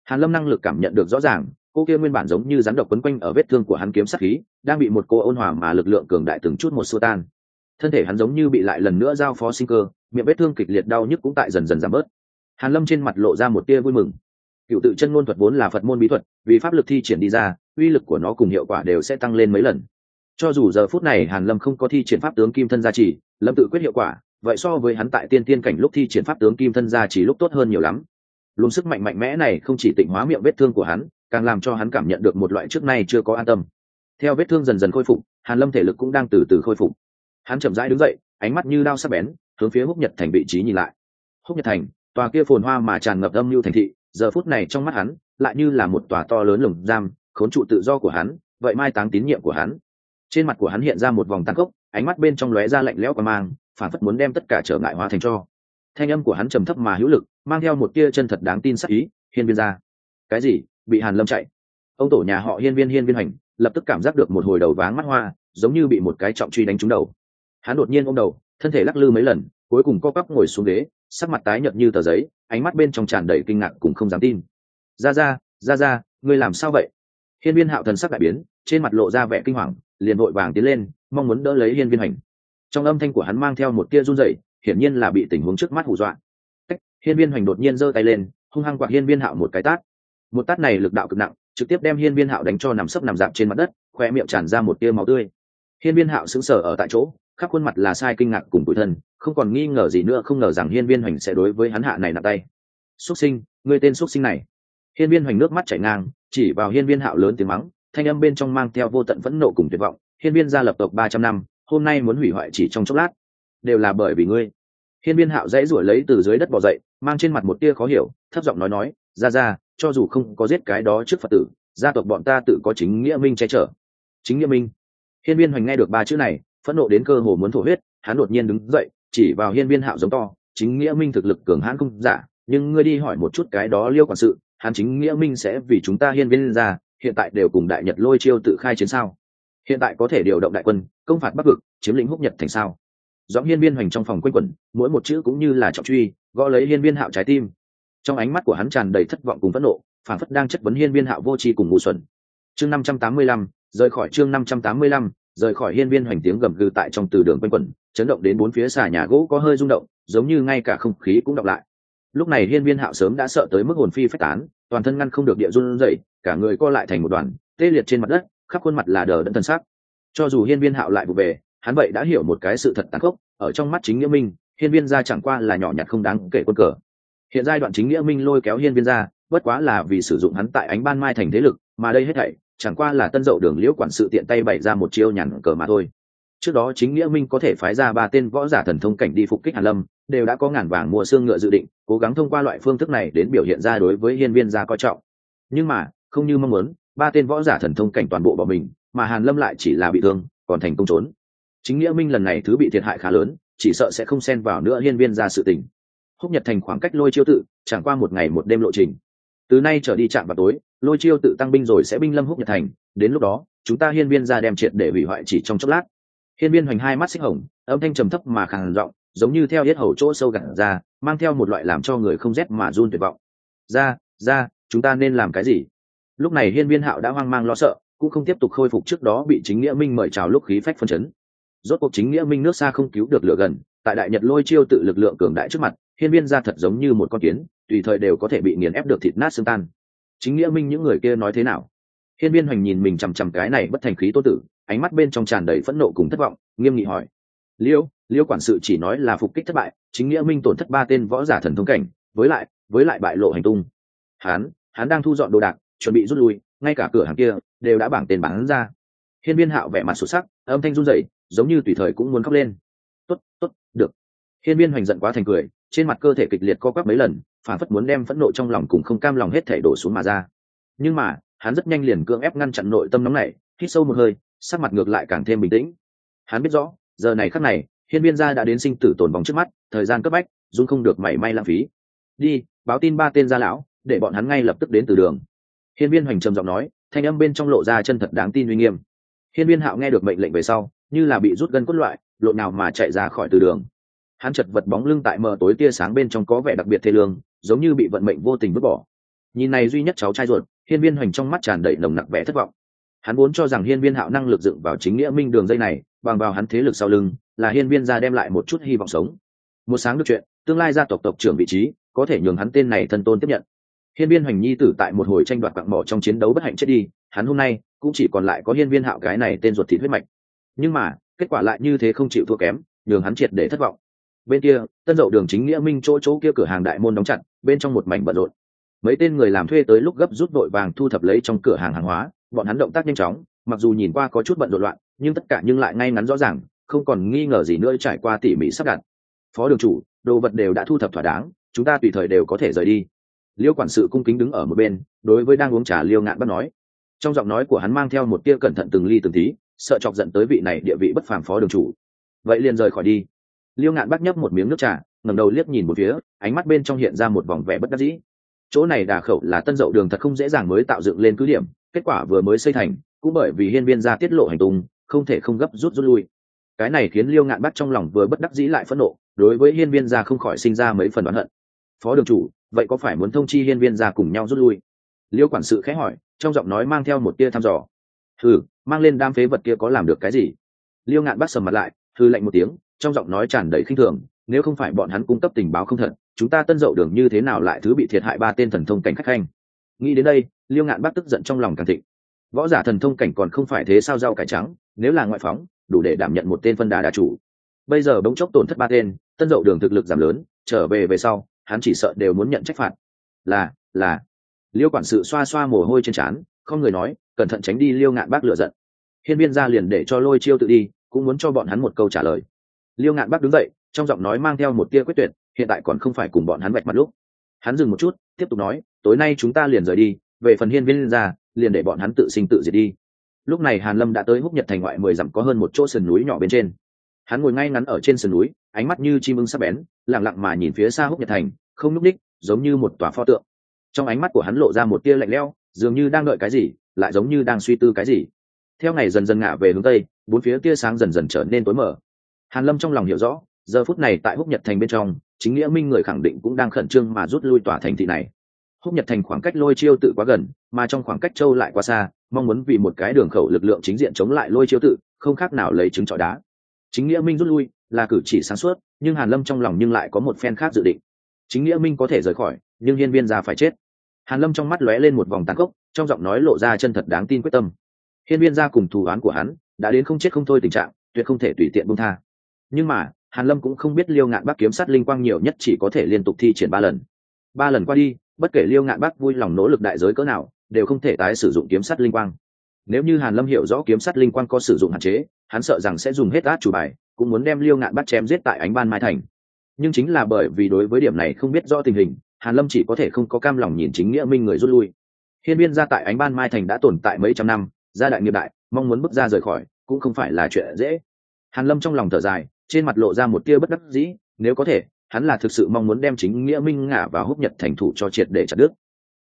Hàn lâm năng lực cảm nhận được rõ ràng, cô kia nguyên bản giống như rắn độc quấn quanh ở vết thương của hắn kiếm sát khí, đang bị một cô ôn hòa mà lực lượng cường đại từng chút một xua tan. Thân thể hắn giống như bị lại lần nữa giao phó sinh cơ, miệng vết thương kịch liệt đau nhức cũng tại dần dần giảm bớt. Hàn lâm trên mặt lộ ra một tia vui mừng cựu tự chân ngôn thuật vốn là phật môn bí thuật, vì pháp lực thi triển đi ra, uy lực của nó cùng hiệu quả đều sẽ tăng lên mấy lần. Cho dù giờ phút này hàn lâm không có thi triển pháp tướng kim thân gia trì, lâm tự quyết hiệu quả, vậy so với hắn tại tiên tiên cảnh lúc thi triển pháp tướng kim thân gia trì lúc tốt hơn nhiều lắm. Luồng sức mạnh mạnh mẽ này không chỉ tịnh hóa miệng vết thương của hắn, càng làm cho hắn cảm nhận được một loại trước nay chưa có an tâm. Theo vết thương dần dần khôi phục, hàn lâm thể lực cũng đang từ từ khôi phục. Hắn chậm rãi đứng dậy, ánh mắt như đao sắc bén, hướng phía húc nhật thành vị trí nhìn lại. Húc nhật thành, tòa kia phồn hoa mà tràn ngập âm lưu thành thị giờ phút này trong mắt hắn lại như là một tòa to lớn lồng giam, khốn trụ tự do của hắn, vậy mai táng tín nhiệm của hắn. Trên mặt của hắn hiện ra một vòng tăng cốc ánh mắt bên trong lóe ra lạnh lẽo và mang, phản phất muốn đem tất cả trở ngại hóa thành cho. Thanh âm của hắn trầm thấp mà hữu lực, mang theo một tia chân thật đáng tin sắc ý, hiên viên ra cái gì? Bị hàn lâm chạy? Ông tổ nhà họ hiên viên hiên viên hành lập tức cảm giác được một hồi đầu váng mắt hoa, giống như bị một cái trọng truy đánh trúng đầu. Hắn đột nhiên ôm đầu thân thể lắc lư mấy lần cuối cùng co cắp ngồi xuống ghế sắc mặt tái nhợt như tờ giấy ánh mắt bên trong tràn đầy kinh ngạc cùng không dám tin. Ra ra ra ra ngươi làm sao vậy? Hiên viên hạo thần sắc đại biến trên mặt lộ ra vẻ kinh hoàng liền vội vàng tiến lên mong muốn đỡ lấy hiên viên hành. Trong âm thanh của hắn mang theo một tia run rẩy hiển nhiên là bị tình huống trước mắt hù dọa. Cách, hiên viên Hành đột nhiên giơ tay lên hung hăng quạt hiên viên hạo một cái tát. Một tát này lực đạo cực nặng trực tiếp đem hiên viên hạo đánh cho nằm sấp nằm dạp trên mặt đất khoe miệng tràn ra một tia máu tươi. Hiên viên hạo sững sờ ở tại chỗ khắp khuôn mặt là sai kinh ngạc cùng tủi thân, không còn nghi ngờ gì nữa, không ngờ rằng hiên viên hoành sẽ đối với hắn hạ này nặng tay. Xuất sinh, ngươi tên xuất sinh này. Hiên viên hoành nước mắt chảy ngang, chỉ vào hiên viên hạo lớn tiếng mắng, thanh âm bên trong mang theo vô tận phẫn nộ cùng tuyệt vọng. Hiên viên gia lập tộc ba trăm năm, hôm nay muốn hủy hoại chỉ trong chốc lát, đều là bởi vì ngươi. Hiên viên hạo dãy ruổi lấy từ dưới đất bò dậy, mang trên mặt một tia khó hiểu, thấp giọng nói nói, ra ra, cho dù không có giết cái đó trước phật tử, gia tộc bọn ta tự có chính nghĩa minh che chở. Chính nghĩa minh. Hiên viên hoành nghe được ba chữ này phẫn nộ đến cơ hồ muốn thổ huyết, hắn đột nhiên đứng dậy, chỉ vào hiên viên hạo giống to, chính nghĩa minh thực lực cường hãn không giả, nhưng ngươi đi hỏi một chút cái đó liêu quản sự, hắn chính nghĩa minh sẽ vì chúng ta hiên viên ra, hiện tại đều cùng đại nhật lôi chiêu tự khai chiến sao? Hiện tại có thể điều động đại quân, công phạt bắc vực, chiếm lĩnh húc nhật thành sao? Giọng hiên viên hoành trong phòng quanh quẩn, mỗi một chữ cũng như là trọng truy, gõ lấy hiên viên hạo trái tim. Trong ánh mắt của hắn tràn đầy thất vọng cùng phẫn nộ phản phất đang chất vấn hiên viên hạo vô tri cùng ngu xuẩn. Chương năm trăm tám mươi lăm, rời khỏi chương năm trăm tám mươi lăm rời khỏi hiên viên hoành tiếng gầm gừ tại trong từ đường quanh quẩn, chấn động đến bốn phía xà nhà gỗ có hơi rung động, giống như ngay cả không khí cũng đọc lại. Lúc này hiên viên hạo sớm đã sợ tới mức hồn phi phách tán, toàn thân ngăn không được địa run dậy cả người co lại thành một đoàn, tê liệt trên mặt đất, khắp khuôn mặt là đờ đẫn thân xác. Cho dù hiên viên hạo lại vụ về, hắn vậy đã hiểu một cái sự thật tàn khốc, ở trong mắt chính nghĩa minh, hiên viên gia chẳng qua là nhỏ nhặt không đáng kể quân cờ. Hiện giai đoạn chính nghĩa minh lôi kéo hiên viên gia, bất quá là vì sử dụng hắn tại ánh ban mai thành thế lực, mà đây hết thảy chẳng qua là tân dậu đường liễu quản sự tiện tay bày ra một chiêu nhằn cờ mà thôi. Trước đó chính nghĩa minh có thể phái ra ba tên võ giả thần thông cảnh đi phục kích hàn lâm, đều đã có ngàn vàng mua xương ngựa dự định, cố gắng thông qua loại phương thức này đến biểu hiện ra đối với hiên viên gia coi trọng. Nhưng mà, không như mong muốn, ba tên võ giả thần thông cảnh toàn bộ bỏ mình, mà hàn lâm lại chỉ là bị thương, còn thành công trốn. Chính nghĩa minh lần này thứ bị thiệt hại khá lớn, chỉ sợ sẽ không xen vào nữa hiên viên ra sự tình. Húc nhật thành khoảng cách lôi chiêu tự, chẳng qua một ngày một đêm lộ trình từ nay trở đi chạm vào tối, lôi chiêu tự tăng binh rồi sẽ binh lâm húc nhật thành, đến lúc đó, chúng ta hiên viên ra đem triệt để hủy hoại chỉ trong chốc lát. Hiên viên hoành hai mắt xích hồng, âm thanh trầm thấp mà khàn giọng, giống như theo hết hầu chỗ sâu gặt ra, mang theo một loại làm cho người không rét mà run tuyệt vọng. Ra ra, chúng ta nên làm cái gì? Lúc này hiên viên hạo đã hoang mang lo sợ, cũng không tiếp tục khôi phục trước đó bị chính nghĩa minh mời chào lúc khí phách phân chấn. Rốt cuộc chính nghĩa minh nước xa không cứu được lửa gần, tại đại nhật lôi chiêu tự lực lượng cường đại trước mặt, hiên viên ra thật giống như một con kiến tùy thời đều có thể bị nghiền ép được thịt nát xương tan. Chính nghĩa minh những người kia nói thế nào? Hiên viên hoành nhìn mình chằm chằm cái này bất thành khí tô tử, ánh mắt bên trong tràn đầy phẫn nộ cùng thất vọng, nghiêm nghị hỏi. Liêu liêu quản sự chỉ nói là phục kích thất bại, chính nghĩa minh tổn thất ba tên võ giả thần thông cảnh, với lại với lại bại lộ hành tung. Hán hắn đang thu dọn đồ đạc, chuẩn bị rút lui, ngay cả cửa hàng kia đều đã bảng tên bán ra. Hiên viên hạo vẻ mặt sụt sắc, âm thanh run rẩy, giống như tùy thời cũng muốn khóc lên. Tốt tốt, được. Hiên viên hoành giận quá thành cười, trên mặt cơ thể kịch liệt co quắp mấy lần phản phất muốn đem phẫn nộ trong lòng cùng không cam lòng hết thể đổ xuống mà ra. Nhưng mà, hắn rất nhanh liền cưỡng ép ngăn chặn nội tâm nóng này, hít sâu một hơi, sắc mặt ngược lại càng thêm bình tĩnh. Hắn biết rõ, giờ này khắc này, hiên viên gia đã đến sinh tử tồn vòng trước mắt, thời gian cấp bách dung không được mảy may lãng phí. Đi, báo tin ba tên gia lão, để bọn hắn ngay lập tức đến từ đường. Hiên viên hoành trầm giọng nói, thanh âm bên trong lộ ra chân thật đáng tin uy nghiêm. Hiên viên hạo nghe được mệnh lệnh về sau, như là bị rút gân cốt loại, lộn nào mà chạy ra khỏi từ đường. Hắn chật vật bóng lưng tại mờ tối tia sáng bên trong có vẻ đặc biệt thê lương giống như bị vận mệnh vô tình vứt bỏ. Nhìn này duy nhất cháu trai ruột, hiên viên hoành trong mắt tràn đầy nồng nặc vẻ thất vọng. Hắn vốn cho rằng hiên viên hạo năng lực dựng vào chính nghĩa minh đường dây này, bằng vào hắn thế lực sau lưng, là hiên viên ra đem lại một chút hy vọng sống. Một sáng được chuyện, tương lai gia tộc tộc trưởng vị trí, có thể nhường hắn tên này thân tôn tiếp nhận. Hiên viên hoành nhi tử tại một hồi tranh đoạt quặng mỏ trong chiến đấu bất hạnh chết đi, hắn hôm nay cũng chỉ còn lại có hiên viên hạo cái này tên ruột thịt huyết mạch. Nhưng mà, kết quả lại như thế không chịu thua kém, nhường hắn triệt để thất vọng bên kia, tân dậu đường chính nghĩa minh chỗ chỗ kia cửa hàng đại môn đóng chặt, bên trong một mảnh bận rộn. Mấy tên người làm thuê tới lúc gấp rút đội vàng thu thập lấy trong cửa hàng hàng hóa, bọn hắn động tác nhanh chóng, mặc dù nhìn qua có chút bận rộn loạn, nhưng tất cả nhưng lại ngay ngắn rõ ràng, không còn nghi ngờ gì nữa trải qua tỉ mỉ sắp đặt. Phó đường chủ, đồ vật đều đã thu thập thỏa đáng, chúng ta tùy thời đều có thể rời đi. Liêu quản sự cung kính đứng ở một bên, đối với đang uống trà liêu ngạn bắt nói. Trong giọng nói của hắn mang theo một tia cẩn thận từng ly từng tí, sợ chọc giận tới vị này địa vị bất phàm phó đường chủ. Vậy liền rời khỏi đi liêu ngạn bắt nhấp một miếng nước trà, ngẩng đầu liếc nhìn một phía, ánh mắt bên trong hiện ra một vòng vẻ bất đắc dĩ. Chỗ này đà khẩu là tân dậu đường thật không dễ dàng mới tạo dựng lên cứ điểm, kết quả vừa mới xây thành, cũng bởi vì hiên viên ra tiết lộ hành tung, không thể không gấp rút rút lui. Cái này khiến liêu ngạn bắt trong lòng vừa bất đắc dĩ lại phẫn nộ, đối với hiên viên gia không khỏi sinh ra mấy phần oán hận. Phó đường chủ, vậy có phải muốn thông chi hiên viên gia cùng nhau rút lui? Liêu quản sự khẽ hỏi, trong giọng nói mang theo một tia thăm dò. Thử mang lên đam phế vật kia có làm được cái gì? Liêu ngạn bác sầm mặt lại thư lạnh một tiếng trong giọng nói tràn đầy khinh thường, nếu không phải bọn hắn cung cấp tình báo không thật, chúng ta tân dậu đường như thế nào lại thứ bị thiệt hại ba tên thần thông cảnh khách khanh? Nghĩ đến đây, liêu ngạn bác tức giận trong lòng càng thịnh. Võ giả thần thông cảnh còn không phải thế sao rau cải trắng, nếu là ngoại phóng, đủ để đảm nhận một tên phân đà đà chủ. Bây giờ bỗng chốc tổn thất ba tên, tân dậu đường thực lực giảm lớn, trở về về sau, hắn chỉ sợ đều muốn nhận trách phạt. Là là. Liêu quản sự xoa xoa mồ hôi trên trán, không người nói, cẩn thận tránh đi liêu ngạn bác lựa giận. Hiên viên ra liền để cho lôi chiêu tự đi, cũng muốn cho bọn hắn một câu trả lời liêu ngạn bác đứng dậy, trong giọng nói mang theo một tia quyết tuyệt, hiện tại còn không phải cùng bọn hắn vạch mặt lúc. Hắn dừng một chút, tiếp tục nói, tối nay chúng ta liền rời đi, về phần hiên viên ra liền để bọn hắn tự sinh tự diệt đi. Lúc này hàn lâm đã tới húc nhật thành ngoại mười dặm có hơn một chỗ sườn núi nhỏ bên trên. Hắn ngồi ngay ngắn ở trên sườn núi, ánh mắt như chim ưng sắc bén, lặng lặng mà nhìn phía xa húc nhật thành, không nhúc ních giống như một tòa pho tượng. Trong ánh mắt của hắn lộ ra một tia lạnh lẽo, dường như đang đợi cái gì, lại giống như đang suy tư cái gì. Theo ngày dần dần ngả về hướng tây, bốn phía tia sáng dần dần trở nên tối mở hàn lâm trong lòng hiểu rõ, giờ phút này tại húc nhật thành bên trong, chính nghĩa minh người khẳng định cũng đang khẩn trương mà rút lui tòa thành thị này. Húc nhật thành khoảng cách lôi chiêu tự quá gần, mà trong khoảng cách châu lại quá xa, mong muốn vì một cái đường khẩu lực lượng chính diện chống lại lôi chiêu tự, không khác nào lấy trứng trọi đá. Chính nghĩa minh rút lui, là cử chỉ sáng suốt, nhưng hàn lâm trong lòng nhưng lại có một phen khác dự định. Chính nghĩa minh có thể rời khỏi, nhưng hiên viên gia phải chết. Hàn lâm trong mắt lóe lên một vòng tàn khốc, trong giọng nói lộ ra chân thật đáng tin quyết tâm. Hiên viên gia cùng thù oán của hắn, đã đến không chết không thôi tình trạng, tuyệt không thể tùy tiện buông tha nhưng mà, hàn lâm cũng không biết liêu ngạn bắc kiếm sát linh quang nhiều nhất chỉ có thể liên tục thi triển ba lần. Ba lần qua đi, bất kể liêu ngạn bắc vui lòng nỗ lực đại giới cỡ nào, đều không thể tái sử dụng kiếm sát linh quang. Nếu như hàn lâm hiểu rõ kiếm sát linh quang có sử dụng hạn chế, hắn sợ rằng sẽ dùng hết át chủ bài, cũng muốn đem liêu ngạn bắt chém giết tại ánh ban mai thành. Nhưng chính là bởi vì đối với điểm này không biết rõ tình hình, hàn lâm chỉ có thể không có cam lòng nhìn chính nghĩa minh người rút lui. Hiên viên gia tại ánh ban mai thành đã tồn tại mấy trăm năm, gia đại nghiệp đại, mong muốn bước ra rời khỏi, cũng không phải là chuyện dễ. Hàn lâm trong lòng thở dài trên mặt lộ ra một tia bất đắc dĩ, nếu có thể, hắn là thực sự mong muốn đem chính nghĩa minh ngả và húc nhật thành thủ cho triệt để chặt đứt.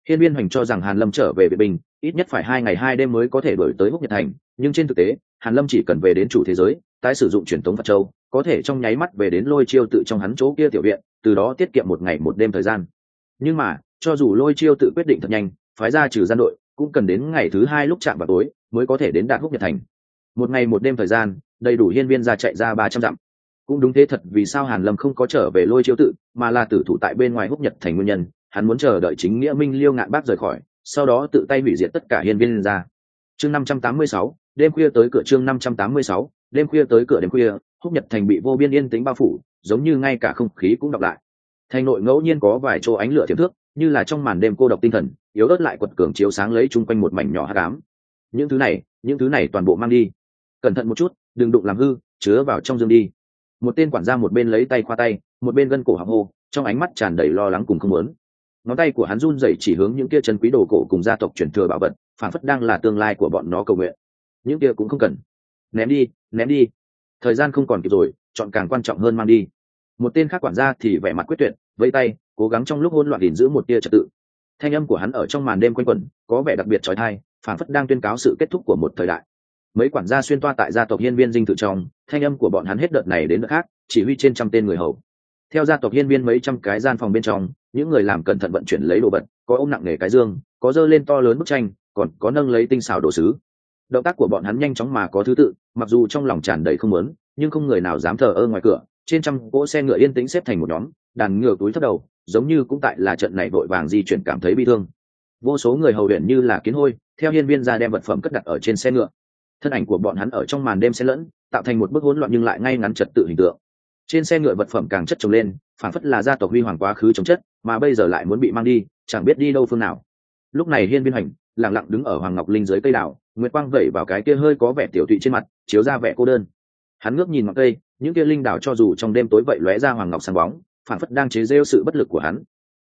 Hiên viên hoành cho rằng hàn lâm trở về vệ bình, ít nhất phải hai ngày hai đêm mới có thể đổi tới húc nhật thành, nhưng trên thực tế, hàn lâm chỉ cần về đến chủ thế giới, tái sử dụng truyền thống phật châu, có thể trong nháy mắt về đến lôi chiêu tự trong hắn chỗ kia tiểu viện, từ đó tiết kiệm một ngày một đêm thời gian. Nhưng mà, cho dù lôi chiêu tự quyết định thật nhanh, phái ra trừ gian đội, cũng cần đến ngày thứ hai lúc chạm vào tối, mới có thể đến đạt húc nhật thành. Một ngày một đêm thời gian, đầy đủ hiên viên ra chạy ra ba trăm dặm cũng đúng thế thật, vì sao hàn lâm không có trở về lôi chiêu tự, mà là tử thủ tại bên ngoài húc nhật thành nguyên nhân, hắn muốn chờ đợi chính nghĩa minh liêu ngạn bác rời khỏi, sau đó tự tay hủy diệt tất cả hiên viên ra. Chương năm trăm tám mươi sáu, đêm khuya tới cửa chương năm trăm tám mươi sáu, đêm khuya tới cửa đêm khuya, húc nhật thành bị vô biên yên tĩnh bao phủ, giống như ngay cả không khí cũng đọc lại. Thành nội ngẫu nhiên có vài chỗ ánh lửa thiệp thước, như là trong màn đêm cô độc tinh thần, yếu ớt lại quật cường chiếu sáng lấy chung quanh một mảnh nhỏ hát cám những thứ này, những thứ này toàn bộ mang đi. Cẩn thận một chút, đừng đụng làm hư, chứa vào trong dương đi một tên quản gia một bên lấy tay khoa tay, một bên gân cổ học hô, trong ánh mắt tràn đầy lo lắng cùng không muốn. Ngón tay của hắn run rẩy chỉ hướng những kia chân quý đồ cổ cùng gia tộc truyền thừa bảo vật, phản phất đang là tương lai của bọn nó cầu nguyện. Những kia cũng không cần. Ném đi ném đi. Thời gian không còn kịp rồi, chọn càng quan trọng hơn mang đi. Một tên khác quản gia thì vẻ mặt quyết tuyệt, vẫy tay, cố gắng trong lúc hỗn loạn gìn giữ một tia trật tự. Thanh âm của hắn ở trong màn đêm quanh quẩn, có vẻ đặc biệt trói thai, phản phất đang tuyên cáo sự kết thúc của một thời đại mấy quản gia xuyên toa tại gia tộc hiên viên dinh tự trong, thanh âm của bọn hắn hết đợt này đến đợt khác, chỉ huy trên trăm tên người hầu. Theo gia tộc hiên viên mấy trăm cái gian phòng bên trong, những người làm cẩn thận vận chuyển lấy đồ vật, có ôm nặng nề cái dương, có dơ lên to lớn bức tranh, còn có nâng lấy tinh xảo đồ sứ. Động tác của bọn hắn nhanh chóng mà có thứ tự, mặc dù trong lòng tràn đầy không lớn nhưng không người nào dám thờ ơ ngoài cửa, trên trăm cỗ xe ngựa yên tĩnh xếp thành một nhóm, đàn ngựa túi thấp đầu, giống như cũng tại là trận này vội vàng di chuyển cảm thấy bi thương. Vô số người hầu huyện như là kiến hôi, theo hiên viên ra đem vật phẩm cất đặt ở trên xe ngựa thân ảnh của bọn hắn ở trong màn đêm xen lẫn, tạo thành một bức hỗn loạn nhưng lại ngay ngắn trật tự hình tượng. Trên xe ngựa vật phẩm càng chất trồng lên phản phất là gia tộc huy hoàng quá khứ chống chất, mà bây giờ lại muốn bị mang đi, chẳng biết đi đâu phương nào. Lúc này hiên viên hành lẳng lặng đứng ở hoàng ngọc linh dưới cây đảo nguyệt quang vẩy vào cái kia hơi có vẻ tiểu thụy trên mặt, chiếu ra vẻ cô đơn. Hắn ngước nhìn ngọc cây, những kia linh đảo cho dù trong đêm tối vậy lóe ra hoàng ngọc sáng bóng phản phất đang chế rêu sự bất lực của hắn.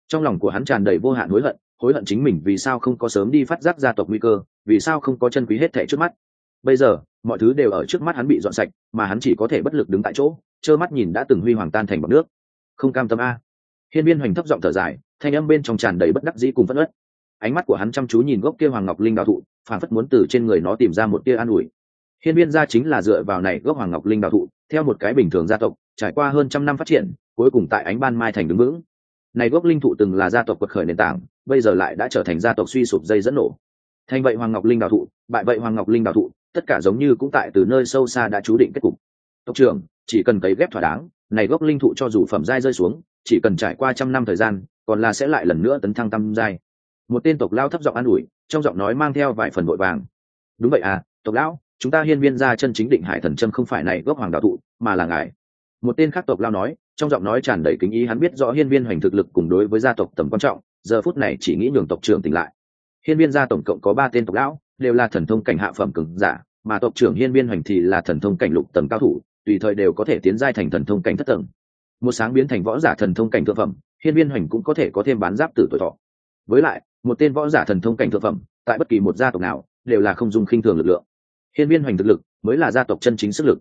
Trong lòng của hắn tràn đầy vô hạn hối hận hối hận chính mình vì sao không có sớm đi phát giác gia tộc nguy cơ, vì sao không có chân quý hết thẻ trước mắt bây giờ, mọi thứ đều ở trước mắt hắn bị dọn sạch, mà hắn chỉ có thể bất lực đứng tại chỗ, trơ mắt nhìn đã từng huy hoàng tan thành bọc nước. Không cam tâm a. Hiên viên hoành thấp giọng thở dài, thanh âm bên trong tràn đầy bất đắc dĩ cùng phất ớt ánh mắt của hắn chăm chú nhìn gốc kia hoàng ngọc linh đào thụ phản phất muốn từ trên người nó tìm ra một tia an ủi. Hiên viên gia chính là dựa vào này gốc hoàng ngọc linh đào thụ, theo một cái bình thường gia tộc, trải qua hơn trăm năm phát triển, cuối cùng tại ánh ban mai thành đứng vững. Này gốc linh thụ từng là gia tộc quật khởi nền tảng, bây giờ lại đã trở thành gia tộc suy sụp dây dẫn nổ. Thành vậy hoàng ngọc linh đào thụ, bại vậy hoàng ngọc linh đào thụ tất cả giống như cũng tại từ nơi sâu xa đã chú định kết cục. Tộc trưởng, chỉ cần cấy ghép thỏa đáng, này gốc linh thụ cho dù phẩm giai rơi xuống, chỉ cần trải qua trăm năm thời gian, còn là sẽ lại lần nữa tấn thăng tam giai. Một tên tộc lao thấp giọng an ủi, trong giọng nói mang theo vài phần vội vàng. Đúng vậy à tộc lão, chúng ta hiên viên ra chân chính định hải thần trâm không phải này gốc hoàng đạo thụ, mà là ngài. Một tên khác tộc lao nói, trong giọng nói tràn đầy kính ý hắn biết rõ hiên viên hoành thực lực cùng đối với gia tộc tầm quan trọng, giờ phút này chỉ nghĩ nhường tộc trưởng tỉnh lại. Hiên viên gia tổng cộng có ba tên tộc lão đều là thần thông cảnh hạ phẩm cường giả, mà tộc trưởng hiên viên hoành thì là thần thông cảnh lục tầng cao thủ, tùy thời đều có thể tiến giai thành thần thông cảnh thất tầng. Một sáng biến thành võ giả thần thông cảnh thượng phẩm, hiên viên hoành cũng có thể có thêm bán giáp tử tuổi thọ. Với lại, một tên võ giả thần thông cảnh thượng phẩm, tại bất kỳ một gia tộc nào, đều là không dùng khinh thường lực lượng. Hiên viên hoành thực lực mới là gia tộc chân chính sức lực.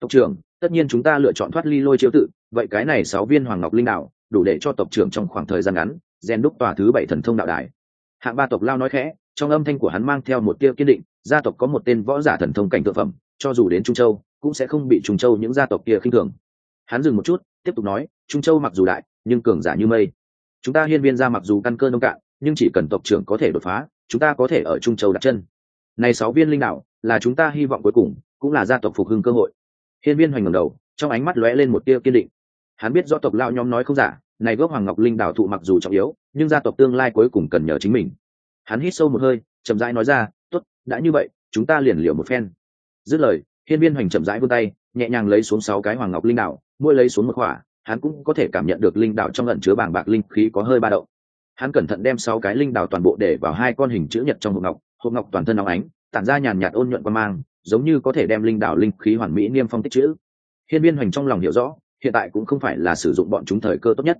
Tộc trưởng, tất nhiên chúng ta lựa chọn thoát ly lôi chiếu tự, vậy cái này sáu viên hoàng ngọc linh đạo, đủ để cho tộc trưởng trong khoảng thời gian ngắn gen đúc tòa thứ bảy thần thông đạo đài. Hạng ba tộc lao nói khẽ trong âm thanh của hắn mang theo một tia kiên định, gia tộc có một tên võ giả thần thông cảnh thượng phẩm, cho dù đến trung châu, cũng sẽ không bị trung châu những gia tộc kia khinh thường. Hắn dừng một chút, tiếp tục nói, trung châu mặc dù đại, nhưng cường giả như mây. Chúng ta hiên viên ra mặc dù căn cơ nông cạn, nhưng chỉ cần tộc trưởng có thể đột phá, chúng ta có thể ở trung châu đặt chân. Này sáu viên linh đạo, là chúng ta hy vọng cuối cùng, cũng là gia tộc phục hưng cơ hội. Hiên viên hoành ngẩng đầu, trong ánh mắt lóe lên một tia kiên định. Hắn biết do tộc lao nhóm nói không giả, này gốc hoàng ngọc linh đảo thụ mặc dù trọng yếu, nhưng gia tộc tương lai cuối cùng cần nhờ chính mình hắn hít sâu một hơi chậm rãi nói ra tốt đã như vậy chúng ta liền liều một phen. Dứt lời hiên viên hoành chậm rãi vươn tay nhẹ nhàng lấy xuống sáu cái hoàng ngọc linh đạo, mỗi lấy xuống một khỏa hắn cũng có thể cảm nhận được linh đạo trong lận chứa bảng bạc linh khí có hơi ba động. Hắn cẩn thận đem sáu cái linh đạo toàn bộ để vào hai con hình chữ nhật trong hộp ngọc hộp ngọc toàn thân óng ánh tản ra nhàn nhạt ôn nhuận qua mang giống như có thể đem linh đạo linh khí hoàn mỹ niêm phong tích chữ. Hiên viên hoành trong lòng hiểu rõ hiện tại cũng không phải là sử dụng bọn chúng thời cơ tốt nhất.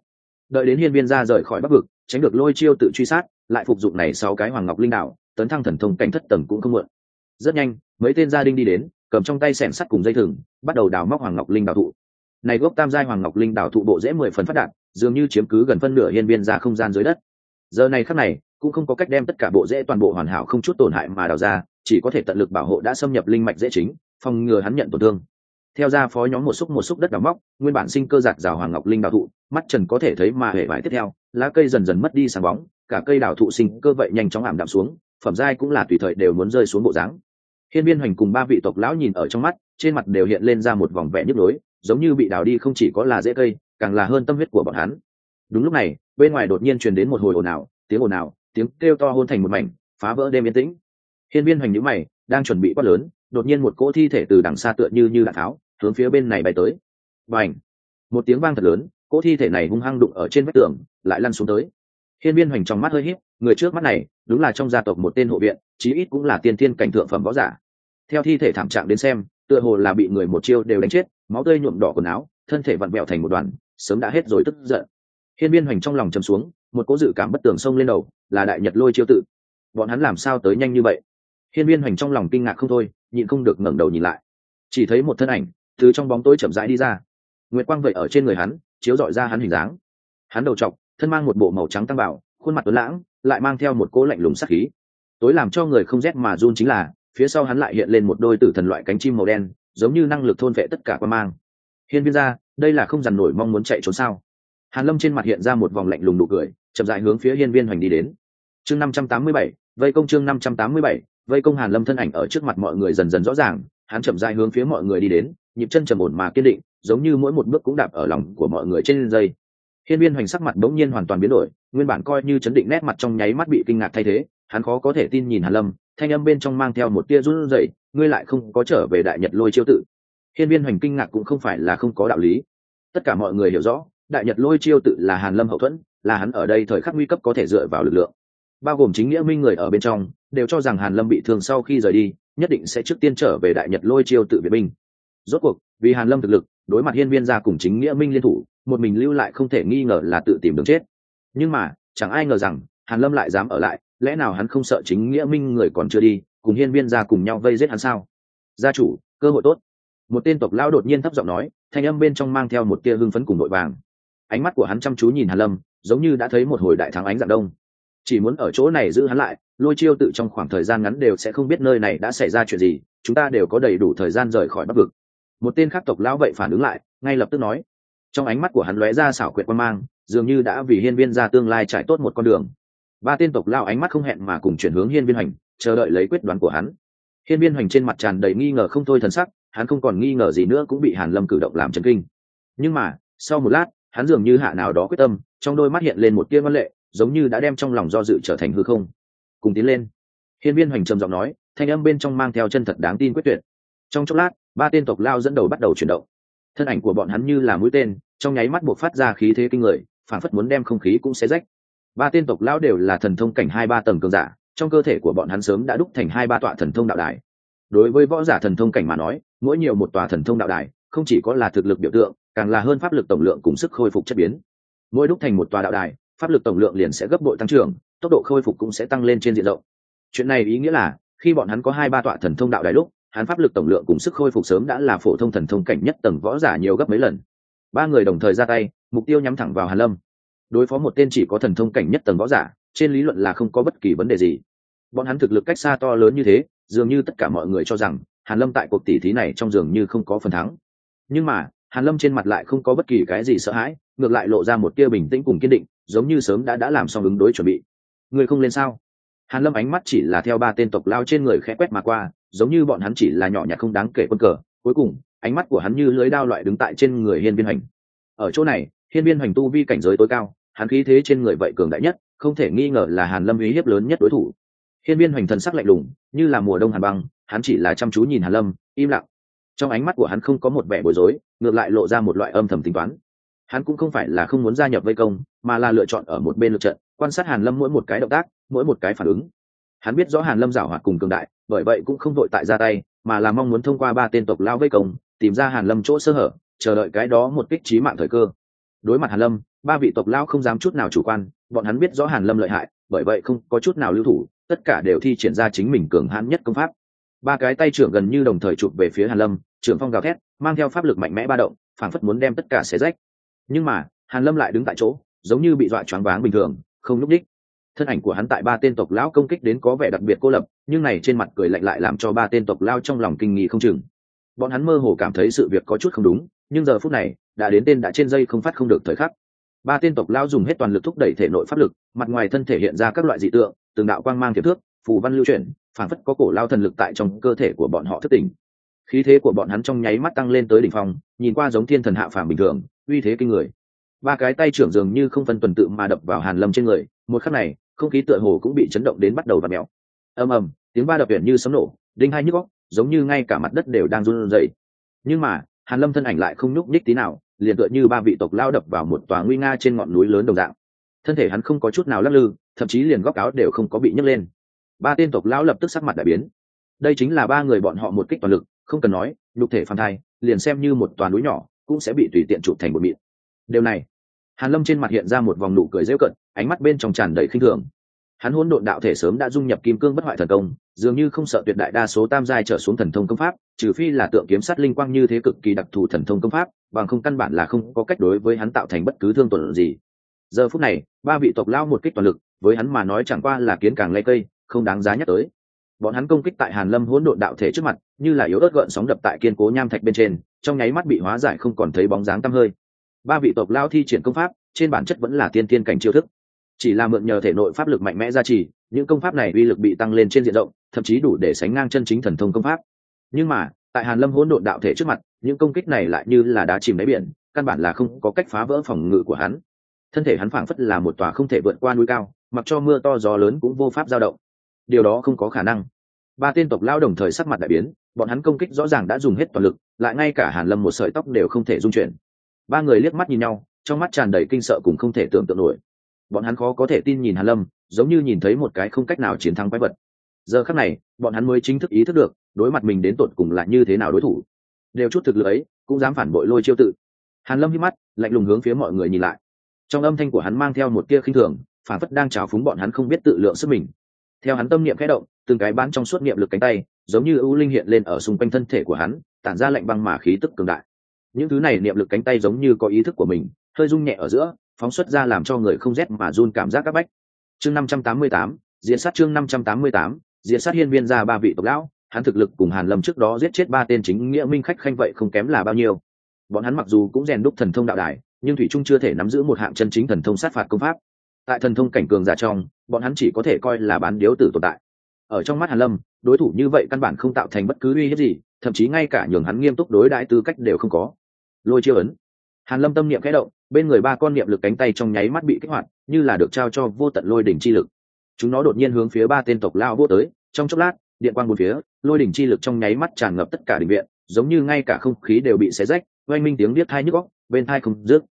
Đợi đến hiên viên ra rời khỏi bắc vực tránh được lôi chiêu tự truy sát lại phục dụng này sáu cái hoàng ngọc linh đảo tấn thăng thần thông cảnh thất tầng cũng không muộn. Rất nhanh, mấy tên gia đình đi đến, cầm trong tay sẻn sắt cùng dây thừng, bắt đầu đào móc hoàng ngọc linh đảo thụ. Này gốc tam giai hoàng ngọc linh đảo thụ bộ dễ mười phần phát đạt, dường như chiếm cứ gần phân nửa hiên viên ra không gian dưới đất. Giờ này khắc này, cũng không có cách đem tất cả bộ dễ toàn bộ hoàn hảo không chút tổn hại mà đào ra, chỉ có thể tận lực bảo hộ đã xâm nhập linh mạch dễ chính, phòng ngừa hắn nhận tổn thương theo ra phó nhóm một xúc một xúc đất đào móc, nguyên bản sinh cơ giạt rào hoàng ngọc linh đào thụ, mắt trần có thể thấy mà hệ vải tiếp theo, lá cây dần dần mất đi sáng bóng, cả cây đào thụ sinh cơ vậy nhanh chóng ảm đạm xuống, phẩm giai cũng là tùy thời đều muốn rơi xuống bộ dáng. Hiên viên hoành cùng ba vị tộc lão nhìn ở trong mắt, trên mặt đều hiện lên ra một vòng vẻ nhức lối giống như bị đào đi không chỉ có là dễ cây, càng là hơn tâm huyết của bọn hắn. Đúng lúc này, bên ngoài đột nhiên truyền đến một hồi ồn ào, tiếng ồn ào, tiếng kêu to hôn thành một mảnh, phá vỡ đêm yên tĩnh. Hiên viên hoành nhữ mày, đang chuẩn bị quát lớn, đột nhiên một cỗ thi thể từ đằng xa tựa như như đạn tháo hướng phía bên này bay tới. Và ảnh một tiếng vang thật lớn, cỗ thi thể này hung hăng đụng ở trên vách tường, lại lăn xuống tới. Hiên viên hoành trong mắt hơi híp, người trước mắt này, đúng là trong gia tộc một tên hộ viện, chí ít cũng là tiên tiên cảnh thượng phẩm võ giả. Theo thi thể thảm trạng đến xem, tựa hồ là bị người một chiêu đều đánh chết, máu tươi nhuộm đỏ quần áo, thân thể vặn vẹo thành một đoàn, sớm đã hết rồi tức giận. Hiên viên hoành trong lòng chầm xuống, một cố dự cảm bất tường xông lên đầu, là đại nhật lôi chiêu tự. Bọn hắn làm sao tới nhanh như vậy? Hiên viên hoành trong lòng kinh ngạc không thôi, nhịn không được ngẩng đầu nhìn lại. Chỉ thấy một thân ảnh từ trong bóng tối chậm rãi đi ra. Nguyệt quang vậy ở trên người hắn, chiếu dọi ra hắn hình dáng. Hắn đầu trọc, thân mang một bộ màu trắng tăng bảo, khuôn mặt tuấn lãng, lại mang theo một cỗ lạnh lùng sắc khí. Tối làm cho người không rét mà run chính là, phía sau hắn lại hiện lên một đôi tử thần loại cánh chim màu đen, giống như năng lực thôn vệ tất cả quan mang. Hiên viên ra, đây là không dằn nổi mong muốn chạy trốn sao? Hàn lâm trên mặt hiện ra một vòng lạnh lùng nụ cười, chậm rãi hướng phía hiên viên hoành đi đến. Chương năm trăm tám mươi bảy, vây công chương năm trăm tám mươi bảy, vây công hàn lâm thân ảnh ở trước mặt mọi người dần dần rõ ràng hắn chậm rãi hướng phía mọi người đi đến, nhịp chân trầm ổn mà kiên định, giống như mỗi một bước cũng đạp ở lòng của mọi người trên dây. Hiên viên hoành sắc mặt bỗng nhiên hoàn toàn biến đổi, nguyên bản coi như chấn định nét mặt trong nháy mắt bị kinh ngạc thay thế, hắn khó có thể tin nhìn hàn lâm, thanh âm bên trong mang theo một tia run rẩy, ngươi lại không có trở về đại nhật lôi chiêu tự. Hiên viên hoành kinh ngạc cũng không phải là không có đạo lý. Tất cả mọi người hiểu rõ, đại nhật lôi chiêu tự là hàn lâm hậu thuẫn, là hắn ở đây thời khắc nguy cấp có thể dựa vào lực lượng. Bao gồm chính nghĩa minh người ở bên trong, đều cho rằng hàn lâm bị thương sau khi rời đi nhất định sẽ trước tiên trở về đại nhật lôi chiêu tự viện binh. Rốt cuộc, vì hàn lâm thực lực, đối mặt hiên viên gia cùng chính nghĩa minh liên thủ, một mình lưu lại không thể nghi ngờ là tự tìm đường chết. Nhưng mà, chẳng ai ngờ rằng, hàn lâm lại dám ở lại, lẽ nào hắn không sợ chính nghĩa minh người còn chưa đi, cùng hiên viên gia cùng nhau vây giết hắn sao? Gia chủ, cơ hội tốt. Một tên tộc lão đột nhiên thấp giọng nói, thanh âm bên trong mang theo một tia hưng phấn cùng nội vàng. Ánh mắt của hắn chăm chú nhìn hàn lâm, giống như đã thấy một hồi đại thắng ánh dạng đông. Chỉ muốn ở chỗ này giữ hắn lại lôi chiêu tự trong khoảng thời gian ngắn đều sẽ không biết nơi này đã xảy ra chuyện gì, chúng ta đều có đầy đủ thời gian rời khỏi bắc vực. Một tên khác tộc lão vậy phản ứng lại, ngay lập tức nói. Trong ánh mắt của hắn lóe ra xảo quyệt quan mang, dường như đã vì hiên viên ra tương lai trải tốt một con đường. Ba tên tộc lão ánh mắt không hẹn mà cùng chuyển hướng hiên viên hành, chờ đợi lấy quyết đoán của hắn. Hiên viên hoành trên mặt tràn đầy nghi ngờ không thôi thần sắc, hắn không còn nghi ngờ gì nữa cũng bị hàn lâm cử động làm chấn kinh. Nhưng mà, sau một lát, hắn dường như hạ nào đó quyết tâm, trong đôi mắt hiện lên một tia văn lệ, giống như đã đem trong lòng do dự trở thành hư không cùng tiến lên. Hiên viên hoành trầm giọng nói, thanh âm bên trong mang theo chân thật đáng tin quyết tuyệt. Trong chốc lát, ba tên tộc lao dẫn đầu bắt đầu chuyển động. Thân ảnh của bọn hắn như là mũi tên, trong nháy mắt buộc phát ra khí thế kinh người, phản phất muốn đem không khí cũng xé rách. Ba tên tộc lao đều là thần thông cảnh hai ba tầng cường giả, trong cơ thể của bọn hắn sớm đã đúc thành hai ba tọa thần thông đạo đài. Đối với võ giả thần thông cảnh mà nói, mỗi nhiều một tòa thần thông đạo đài, không chỉ có là thực lực biểu tượng, càng là hơn pháp lực tổng lượng cùng sức khôi phục chất biến. Mỗi đúc thành một tòa đạo đài, pháp lực tổng lượng liền sẽ gấp bội tăng trưởng tốc độ khôi phục cũng sẽ tăng lên trên diện rộng. Chuyện này ý nghĩa là, khi bọn hắn có hai ba tọa thần thông đạo đại lúc, hắn pháp lực tổng lượng cùng sức khôi phục sớm đã là phổ thông thần thông cảnh nhất tầng võ giả nhiều gấp mấy lần. Ba người đồng thời ra tay, mục tiêu nhắm thẳng vào hàn lâm. Đối phó một tên chỉ có thần thông cảnh nhất tầng võ giả, trên lý luận là không có bất kỳ vấn đề gì. Bọn hắn thực lực cách xa to lớn như thế, dường như tất cả mọi người cho rằng, hàn lâm tại cuộc tỷ thí này trong dường như không có phần thắng. Nhưng mà, hàn lâm trên mặt lại không có bất kỳ cái gì sợ hãi, ngược lại lộ ra một tia bình tĩnh cùng kiên định, giống như sớm đã đã làm xong ứng đối chuẩn bị. Ngươi không lên sao? Hàn lâm ánh mắt chỉ là theo ba tên tộc lao trên người khẽ quét mà qua, giống như bọn hắn chỉ là nhỏ nhặt không đáng kể quân cờ. Cuối cùng, ánh mắt của hắn như lưới đao loại đứng tại trên người hiên viên hành ở chỗ này, hiên viên hành tu vi cảnh giới tối cao, hắn khí thế trên người vậy cường đại nhất, không thể nghi ngờ là hàn lâm uy hiếp lớn nhất đối thủ. Hiên viên Hành thần sắc lạnh lùng, như là mùa đông hàn băng, hắn chỉ là chăm chú nhìn hàn lâm, im lặng. Trong ánh mắt của hắn không có một vẻ bối rối, ngược lại lộ ra một loại âm thầm tính toán. Hắn cũng không phải là không muốn gia nhập vây công, mà là lựa chọn ở một bên lượt trận quan sát hàn lâm mỗi một cái động tác, mỗi một cái phản ứng. Hắn biết rõ hàn lâm giảo hoạt cùng cường đại, bởi vậy cũng không vội tại ra tay, mà là mong muốn thông qua ba tên tộc lao vây công, tìm ra hàn lâm chỗ sơ hở, chờ đợi cái đó một kích trí mạng thời cơ. Đối mặt hàn lâm, ba vị tộc lao không dám chút nào chủ quan, bọn hắn biết rõ hàn lâm lợi hại, bởi vậy không có chút nào lưu thủ, tất cả đều thi triển ra chính mình cường hãn nhất công pháp. Ba cái tay trưởng gần như đồng thời chụp về phía hàn lâm, trưởng phong gào thét, mang theo pháp lực mạnh mẽ ba động, phảng phất muốn đem tất cả xé rách. Nhưng mà, hàn lâm lại đứng tại chỗ, giống như bị dọa choáng váng bình thường không lúc đích. Thân ảnh của hắn tại ba tên tộc lão công kích đến có vẻ đặc biệt cô lập, nhưng này trên mặt cười lạnh lại làm cho ba tên tộc lao trong lòng kinh nghi không chừng. Bọn hắn mơ hồ cảm thấy sự việc có chút không đúng, nhưng giờ phút này, đã đến tên đã trên dây không phát không được thời khắc. Ba tên tộc lao dùng hết toàn lực thúc đẩy thể nội pháp lực, mặt ngoài thân thể hiện ra các loại dị tượng, từng đạo quang mang thiệp thước, phù văn lưu chuyển, phản phất có cổ lao thần lực tại trong cơ thể của bọn họ thất tỉnh. Khí thế của bọn hắn trong nháy mắt tăng lên tới đỉnh phong, nhìn qua giống thiên thần hạ phàm bình thường, uy thế kinh người ba cái tay trưởng dường như không phân tuần tự mà đập vào hàn lâm trên người, một khắc này, không khí tựa hồ cũng bị chấn động đến bắt đầu và mèo. Ầm ầm, tiếng ba đập biển như sấm nổ, đinh hai nhức góc giống như ngay cả mặt đất đều đang run rẩy. Nhưng mà, hàn lâm thân ảnh lại không nhúc nhích tí nào, liền tựa như ba vị tộc lao đập vào một tòa nguy nga trên ngọn núi lớn đồng dạng. Thân thể hắn không có chút nào lắc lư, thậm chí liền góc áo đều không có bị nhấc lên. Ba tên tộc lão lập tức sắc mặt đại biến. Đây chính là ba người bọn họ một kích toàn lực, không cần nói, nhục thể phản thai, liền xem như một toàn núi nhỏ, cũng sẽ bị tùy tiện chụp thành một mịn điều này, hàn lâm trên mặt hiện ra một vòng nụ cười rêu cận ánh mắt bên trong tràn đầy khinh thường. Hắn hỗn độn đạo thể sớm đã dung nhập kim cương bất hoại thần công, dường như không sợ tuyệt đại đa số tam giai trở xuống thần thông công pháp, trừ phi là tượng kiếm sát linh quang như thế cực kỳ đặc thù thần thông công pháp, bằng không căn bản là không có cách đối với hắn tạo thành bất cứ thương tổn gì. Giờ phút này, ba vị tộc lao một kích toàn lực, với hắn mà nói chẳng qua là kiến càng lây cây, không đáng giá nhắc tới. Bọn hắn công kích tại hàn lâm hỗn độn đạo thể trước mặt, như là yếu ớt gợn sóng đập tại kiên cố nham thạch bên trên, trong nháy mắt bị hóa giải không còn thấy bóng dáng tăm hơi ba vị tộc lao thi triển công pháp, trên bản chất vẫn là tiên tiên cảnh chiêu thức. Chỉ là mượn nhờ thể nội pháp lực mạnh mẽ gia trì, những công pháp này uy lực bị tăng lên trên diện rộng, thậm chí đủ để sánh ngang chân chính thần thông công pháp. Nhưng mà, tại hàn lâm hỗn độn đạo thể trước mặt, những công kích này lại như là đá chìm đáy biển, căn bản là không có cách phá vỡ phòng ngự của hắn. Thân thể hắn phảng phất là một tòa không thể vượt qua núi cao, mặc cho mưa to gió lớn cũng vô pháp dao động. Điều đó không có khả năng. Ba tên tộc lao đồng thời sắc mặt đại biến, bọn hắn công kích rõ ràng đã dùng hết toàn lực, lại ngay cả hàn lâm một sợi tóc đều không thể dung chuyển ba người liếc mắt nhìn nhau, trong mắt tràn đầy kinh sợ cùng không thể tưởng tượng nổi. Bọn hắn khó có thể tin nhìn hàn lâm, giống như nhìn thấy một cái không cách nào chiến thắng quái vật. Giờ khắc này, bọn hắn mới chính thức ý thức được, đối mặt mình đến tột cùng là như thế nào đối thủ. Đều chút thực lực ấy, cũng dám phản bội lôi chiêu tự. Hàn lâm hít mắt, lạnh lùng hướng phía mọi người nhìn lại. Trong âm thanh của hắn mang theo một tia khinh thường, phản phất đang trào phúng bọn hắn không biết tự lượng sức mình. Theo hắn tâm niệm khẽ động, từng cái bán trong suốt niệm lực cánh tay, giống như ưu linh hiện lên ở xung quanh thân thể của hắn, tản ra lạnh băng mà khí tức cường đại những thứ này niệm lực cánh tay giống như có ý thức của mình, hơi rung nhẹ ở giữa, phóng xuất ra làm cho người không rét mà run cảm giác các bách. Chương năm trăm tám mươi tám diễn sát chương năm trăm tám mươi tám diễn sát hiên viên ra ba vị tộc lão, hắn thực lực cùng hàn lâm trước đó giết chết ba tên chính nghĩa minh khách khanh vậy không kém là bao nhiêu. Bọn hắn mặc dù cũng rèn đúc thần thông đạo đài, nhưng thủy trung chưa thể nắm giữ một hạng chân chính thần thông sát phạt công pháp. Tại thần thông cảnh cường giả trong, bọn hắn chỉ có thể coi là bán điếu tử tồn tại. Ở trong mắt hàn lâm, đối thủ như vậy căn bản không tạo thành bất cứ uy hiếp gì, thậm chí ngay cả nhường hắn nghiêm túc đối đãi tư cách đều không có lôi chiêu ấn. Hàn lâm tâm niệm khẽ động, bên người ba con niệm lực cánh tay trong nháy mắt bị kích hoạt, như là được trao cho vô tận lôi đỉnh chi lực. Chúng nó đột nhiên hướng phía ba tên tộc lao vô tới, trong chốc lát, điện quang một phía, lôi đỉnh chi lực trong nháy mắt tràn ngập tất cả đình viện, giống như ngay cả không khí đều bị xé rách, oanh minh tiếng biết thai nhức góc bên thai không rước.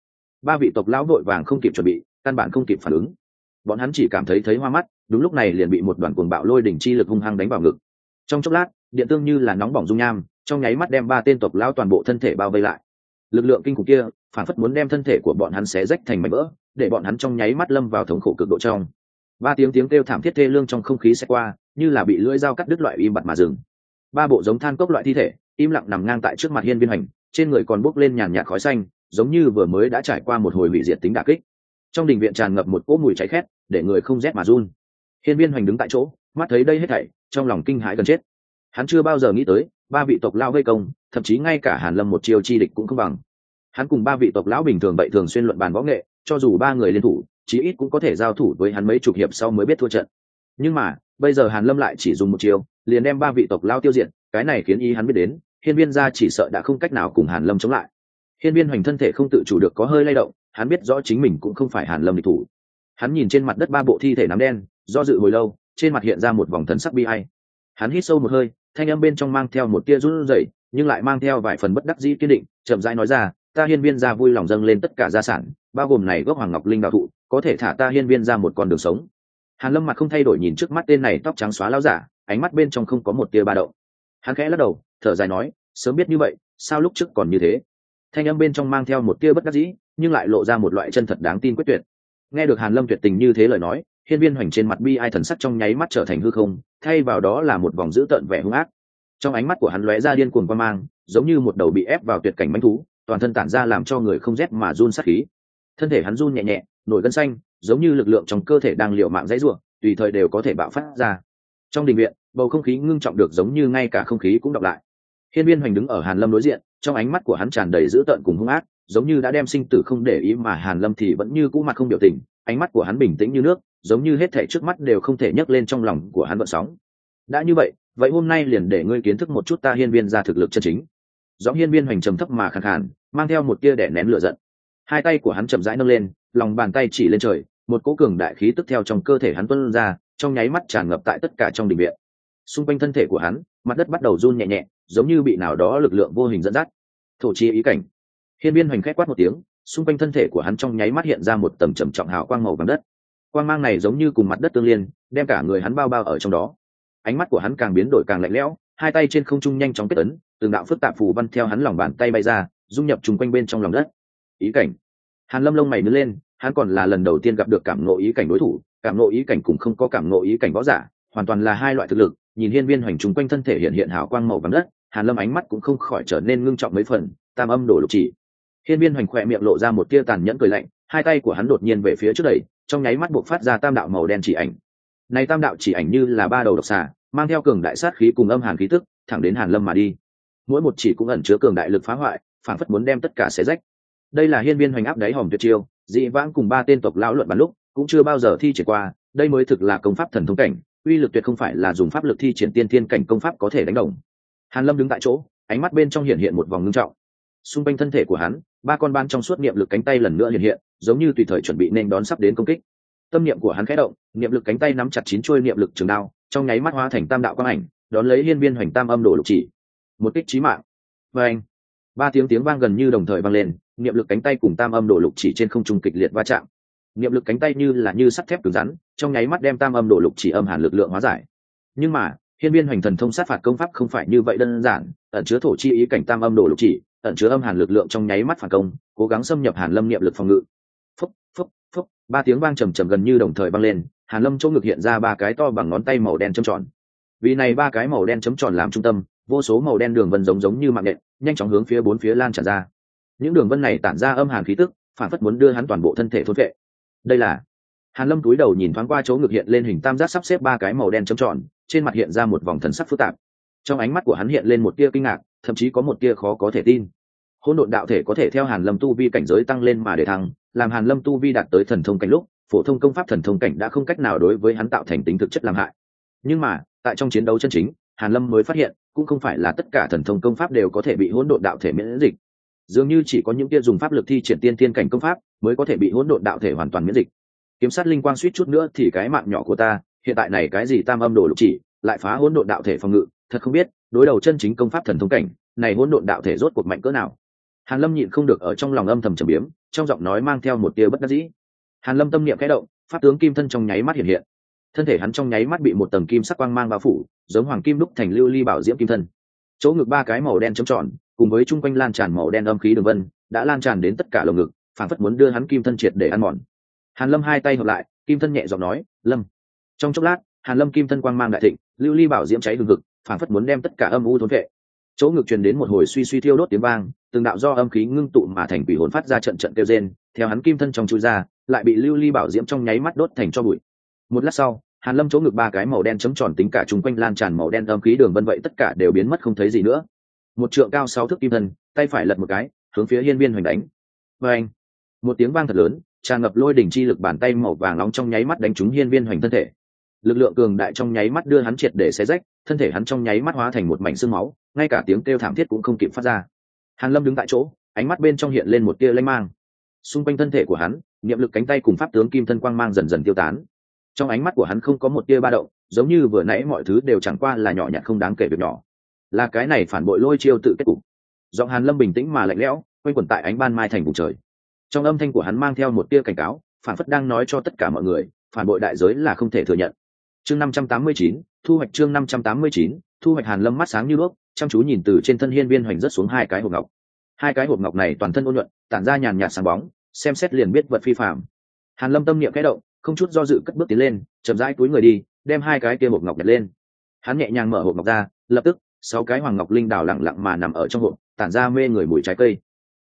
Ba vị tộc lão vội vàng không kịp chuẩn bị, căn bản không kịp phản ứng. Bọn hắn chỉ cảm thấy thấy hoa mắt, đúng lúc này liền bị một đoàn cuồng bạo lôi đỉnh chi lực hung hăng đánh vào ngực. Trong chốc lát, điện tương như là nóng bỏng dung nham, trong nháy mắt đem ba tên tộc lão toàn bộ thân thể bao vây lại lực lượng kinh khủng kia, phản phất muốn đem thân thể của bọn hắn xé rách thành mảnh vỡ, để bọn hắn trong nháy mắt lâm vào thống khổ cực độ trong. Ba tiếng tiếng kêu thảm thiết thê lương trong không khí sẽ qua, như là bị lưỡi dao cắt đứt loại im bặt mà dừng. Ba bộ giống than cốc loại thi thể, im lặng nằm ngang tại trước mặt hiên viên hành, trên người còn bốc lên nhàn nhạt khói xanh, giống như vừa mới đã trải qua một hồi hủy diệt tính đả kích. Trong đình viện tràn ngập một cỗ mùi cháy khét, để người không rét mà run. Hiên viên Hành đứng tại chỗ, mắt thấy đây hết thảy, trong lòng kinh hãi gần chết. Hắn chưa bao giờ nghĩ tới, ba vị tộc lao vây công thậm chí ngay cả hàn lâm một chiêu chi địch cũng không bằng. Hắn cùng ba vị tộc lão bình thường vậy thường xuyên luận bàn võ nghệ, cho dù ba người liên thủ, chí ít cũng có thể giao thủ với hắn mấy chục hiệp sau mới biết thua trận. Nhưng mà, bây giờ hàn lâm lại chỉ dùng một chiêu, liền đem ba vị tộc lao tiêu diệt, cái này khiến ý hắn biết đến, hiên viên gia chỉ sợ đã không cách nào cùng hàn lâm chống lại. Hiên viên hoành thân thể không tự chủ được có hơi lay động, hắn biết rõ chính mình cũng không phải hàn lâm địch thủ. Hắn nhìn trên mặt đất ba bộ thi thể nắm đen, do dự hồi lâu, trên mặt hiện ra một vòng thần sắc bi ai. Hắn hít sâu một hơi, thanh âm bên trong mang theo một tia run rẩy nhưng lại mang theo vài phần bất đắc dĩ kiên định, chậm rãi nói ra, ta hiên viên gia vui lòng dâng lên tất cả gia sản, bao gồm này gốc hoàng ngọc linh đạo thụ, có thể thả ta hiên viên ra một con đường sống. Hàn lâm mặt không thay đổi nhìn trước mắt tên này tóc trắng xóa lao giả, ánh mắt bên trong không có một tia ba động. Hắn khẽ lắc đầu, thở dài nói, sớm biết như vậy, sao lúc trước còn như thế? Thanh âm bên trong mang theo một tia bất đắc dĩ, nhưng lại lộ ra một loại chân thật đáng tin quyết tuyệt. Nghe được hàn lâm tuyệt tình như thế lời nói, hiên viên hoành trên mặt bi ai thần sắc trong nháy mắt trở thành hư không, thay vào đó là một vòng dữ tợn vẻ hung ác trong ánh mắt của hắn lóe ra điên cuồng quan mang, giống như một đầu bị ép vào tuyệt cảnh manh thú, toàn thân tản ra làm cho người không rét mà run sát khí. Thân thể hắn run nhẹ nhẹ, nổi gân xanh, giống như lực lượng trong cơ thể đang liều mạng dãy ruộng tùy thời đều có thể bạo phát ra. Trong đình viện, bầu không khí ngưng trọng được giống như ngay cả không khí cũng đọc lại. Hiên viên hoành đứng ở hàn lâm đối diện, trong ánh mắt của hắn tràn đầy dữ tợn cùng hung ác, giống như đã đem sinh tử không để ý mà hàn lâm thì vẫn như cũ mặt không biểu tình, ánh mắt của hắn bình tĩnh như nước, giống như hết thảy trước mắt đều không thể nhấc lên trong lòng của hắn vận sóng. Đã như vậy vậy hôm nay liền để ngươi kiến thức một chút ta hiên viên ra thực lực chân chính. Giọng hiên viên hoành trầm thấp mà khàn khàn, mang theo một tia đẻ nén lửa giận. Hai tay của hắn chậm rãi nâng lên, lòng bàn tay chỉ lên trời, một cỗ cường đại khí tức theo trong cơ thể hắn tuân ra, trong nháy mắt tràn ngập tại tất cả trong đình viện. Xung quanh thân thể của hắn, mặt đất bắt đầu run nhẹ nhẹ, giống như bị nào đó lực lượng vô hình dẫn dắt. Thổ chi ý cảnh. Hiên viên hoành khét quát một tiếng, xung quanh thân thể của hắn trong nháy mắt hiện ra một tầm trầm trọng hào quang màu vàng đất. Quang mang này giống như cùng mặt đất tương liên, đem cả người hắn bao bao ở trong đó ánh mắt của hắn càng biến đổi càng lạnh lẽo, hai tay trên không trung nhanh chóng kết ấn, từng đạo phức tạp phù văn theo hắn lòng bàn tay bay ra, dung nhập chung quanh bên trong lòng đất. Ý cảnh. Hàn lâm lông mày nứt lên, hắn còn là lần đầu tiên gặp được cảm ngộ ý cảnh đối thủ, cảm ngộ ý cảnh cũng không có cảm ngộ ý cảnh võ giả, hoàn toàn là hai loại thực lực, nhìn hiên viên hoành chung quanh thân thể hiện hiện hào quang màu vàng đất, hàn lâm ánh mắt cũng không khỏi trở nên ngưng trọng mấy phần, tam âm đổ lục chỉ. Hiên viên hoành khỏe miệng lộ ra một tia tàn nhẫn cười lạnh, hai tay của hắn đột nhiên về phía trước đẩy, trong nháy mắt buộc phát ra tam đạo màu đen chỉ ảnh này tam đạo chỉ ảnh như là ba đầu độc xà, mang theo cường đại sát khí cùng âm hàn khí tức, thẳng đến hàn lâm mà đi. Mỗi một chỉ cũng ẩn chứa cường đại lực phá hoại, phản phất muốn đem tất cả xé rách. Đây là hiên viên hoành áp đáy hòm tuyệt chiêu, dị vãng cùng ba tên tộc lão luận bàn lúc, cũng chưa bao giờ thi triển qua, đây mới thực là công pháp thần thông cảnh, uy lực tuyệt không phải là dùng pháp lực thi triển tiên thiên cảnh công pháp có thể đánh đồng. Hàn lâm đứng tại chỗ, ánh mắt bên trong hiện hiện một vòng ngưng trọng. Xung quanh thân thể của hắn, ba con ban trong suốt niệm lực cánh tay lần nữa hiện hiện, giống như tùy thời chuẩn bị nên đón sắp đến công kích tâm niệm của hắn khẽ động, niệm lực cánh tay nắm chặt chín chuôi niệm lực trường đao, trong nháy mắt hóa thành tam đạo quang ảnh, đón lấy hiên viên hoành tam âm đổ lục chỉ. Một kích chí mạng. Và anh ba tiếng tiếng vang gần như đồng thời vang lên, niệm lực cánh tay cùng tam âm đổ lục chỉ trên không trung kịch liệt va chạm. Niệm lực cánh tay như là như sắt thép cứng rắn, trong nháy mắt đem tam âm đổ lục chỉ âm hàn lực lượng hóa giải. Nhưng mà, hiên viên hoành thần thông sát phạt công pháp không phải như vậy đơn giản, ẩn chứa thổ chi ý cảnh tam âm đổ lục chỉ, ẩn chứa âm hàn lực lượng trong nháy mắt phản công, cố gắng xâm nhập hàn lâm niệm lực phòng ngự ba tiếng vang trầm trầm gần như đồng thời vang lên, hàn lâm chỗ ngực hiện ra ba cái to bằng ngón tay màu đen chấm tròn. Vì này ba cái màu đen chấm tròn làm trung tâm, vô số màu đen đường vân giống giống như mạng nện nhanh chóng hướng phía bốn phía lan tràn ra. Những đường vân này tản ra âm hàn khí tức, phản phất muốn đưa hắn toàn bộ thân thể thốt vệ đây là hàn lâm túi đầu nhìn thoáng qua chỗ ngực hiện lên hình tam giác sắp xếp ba cái màu đen chấm tròn, trên mặt hiện ra một vòng thần sắc phức tạp. Trong ánh mắt của hắn hiện lên một tia kinh ngạc, thậm chí có một tia khó có thể tin. Hôn độn đạo thể có thể theo hàn lâm tu vi cảnh giới tăng lên mà để thăng làm hàn lâm tu vi đạt tới thần thông cảnh lúc, phổ thông công pháp thần thông cảnh đã không cách nào đối với hắn tạo thành tính thực chất làm hại. Nhưng mà, tại trong chiến đấu chân chính, hàn lâm mới phát hiện, cũng không phải là tất cả thần thông công pháp đều có thể bị hỗn độn đạo thể miễn dịch. Dường như chỉ có những kia dùng pháp lực thi triển tiên tiên cảnh công pháp mới có thể bị hỗn độn đạo thể hoàn toàn miễn dịch. Kiếm sát linh quang suýt chút nữa thì cái mạng nhỏ của ta, hiện tại này cái gì tam âm đồ lục chỉ, lại phá hỗn độn đạo thể phòng ngự, thật không biết, đối đầu chân chính công pháp thần thông cảnh, này hỗn độn đạo thể rốt cuộc mạnh cỡ nào. Hàn lâm nhịn không được ở trong lòng âm thầm trầm biếm trong giọng nói mang theo một tia bất đắc dĩ. Hàn lâm tâm niệm khẽ động, pháp tướng kim thân trong nháy mắt hiện hiện. Thân thể hắn trong nháy mắt bị một tầng kim sắc quang mang bao phủ, giống hoàng kim đúc thành lưu ly bảo diễm kim thân. Chỗ ngực ba cái màu đen trống tròn, cùng với chung quanh lan tràn màu đen âm khí đường vân, đã lan tràn đến tất cả lồng ngực phản phất muốn đưa hắn kim thân triệt để ăn mòn. Hàn lâm hai tay hợp lại, kim thân nhẹ giọng nói, lâm. Trong chốc lát, hàn lâm kim thân quang mang đại thịnh, lưu ly bảo diễm cháy hừng hực phản phất muốn đem tất cả âm u thốn vệ chỗ ngực truyền đến một hồi suy suy thiêu đốt tiếng vang, từng đạo do âm khí ngưng tụ mà thành quỷ hồn phát ra trận trận kêu rên, theo hắn kim thân trong chui ra, lại bị lưu ly bảo diễm trong nháy mắt đốt thành cho bụi. Một lát sau, hàn lâm chỗ ngực ba cái màu đen chấm tròn tính cả chung quanh lan tràn màu đen âm khí đường vân vậy tất cả đều biến mất không thấy gì nữa. Một trượng cao sáu thước kim thân, tay phải lật một cái, hướng phía hiên viên hoành đánh. Và anh, một tiếng vang thật lớn, tràn ngập lôi đỉnh chi lực bàn tay màu vàng nóng trong nháy mắt đánh trúng hiên viên hoành thân thể lực lượng cường đại trong nháy mắt đưa hắn triệt để xé rách, thân thể hắn trong nháy mắt hóa thành một mảnh xương máu, ngay cả tiếng kêu thảm thiết cũng không kịp phát ra. Hàn lâm đứng tại chỗ, ánh mắt bên trong hiện lên một tia lanh mang. Xung quanh thân thể của hắn, niệm lực cánh tay cùng pháp tướng kim thân quang mang dần dần tiêu tán. Trong ánh mắt của hắn không có một tia ba động, giống như vừa nãy mọi thứ đều chẳng qua là nhỏ nhặt không đáng kể việc nhỏ. Là cái này phản bội lôi chiêu tự kết cục. Giọng hàn lâm bình tĩnh mà lạnh lẽo, quanh quẩn tại ánh ban mai thành vùng trời. Trong âm thanh của hắn mang theo một tia cảnh cáo, phản phất đang nói cho tất cả mọi người, phản bội đại giới là không thể thừa nhận chương năm trăm tám mươi chín, thu hoạch chương năm trăm tám mươi chín, thu hoạch hàn lâm mắt sáng như đuốc, chăm chú nhìn từ trên thân hiên viên hoành rất xuống hai cái hộp ngọc. Hai cái hộp ngọc này toàn thân ôn nhuận, tản ra nhàn nhạt sáng bóng, xem xét liền biết vật phi phạm hàn lâm tâm niệm kẽ động, không chút do dự cất bước tiến lên, chậm rãi túi người đi, đem hai cái kia hộp ngọc nhặt lên. Hắn nhẹ nhàng mở hộp ngọc ra, lập tức, sáu cái hoàng ngọc linh đào lặng lặng mà nằm ở trong hộp, tản ra mê người mùi trái cây.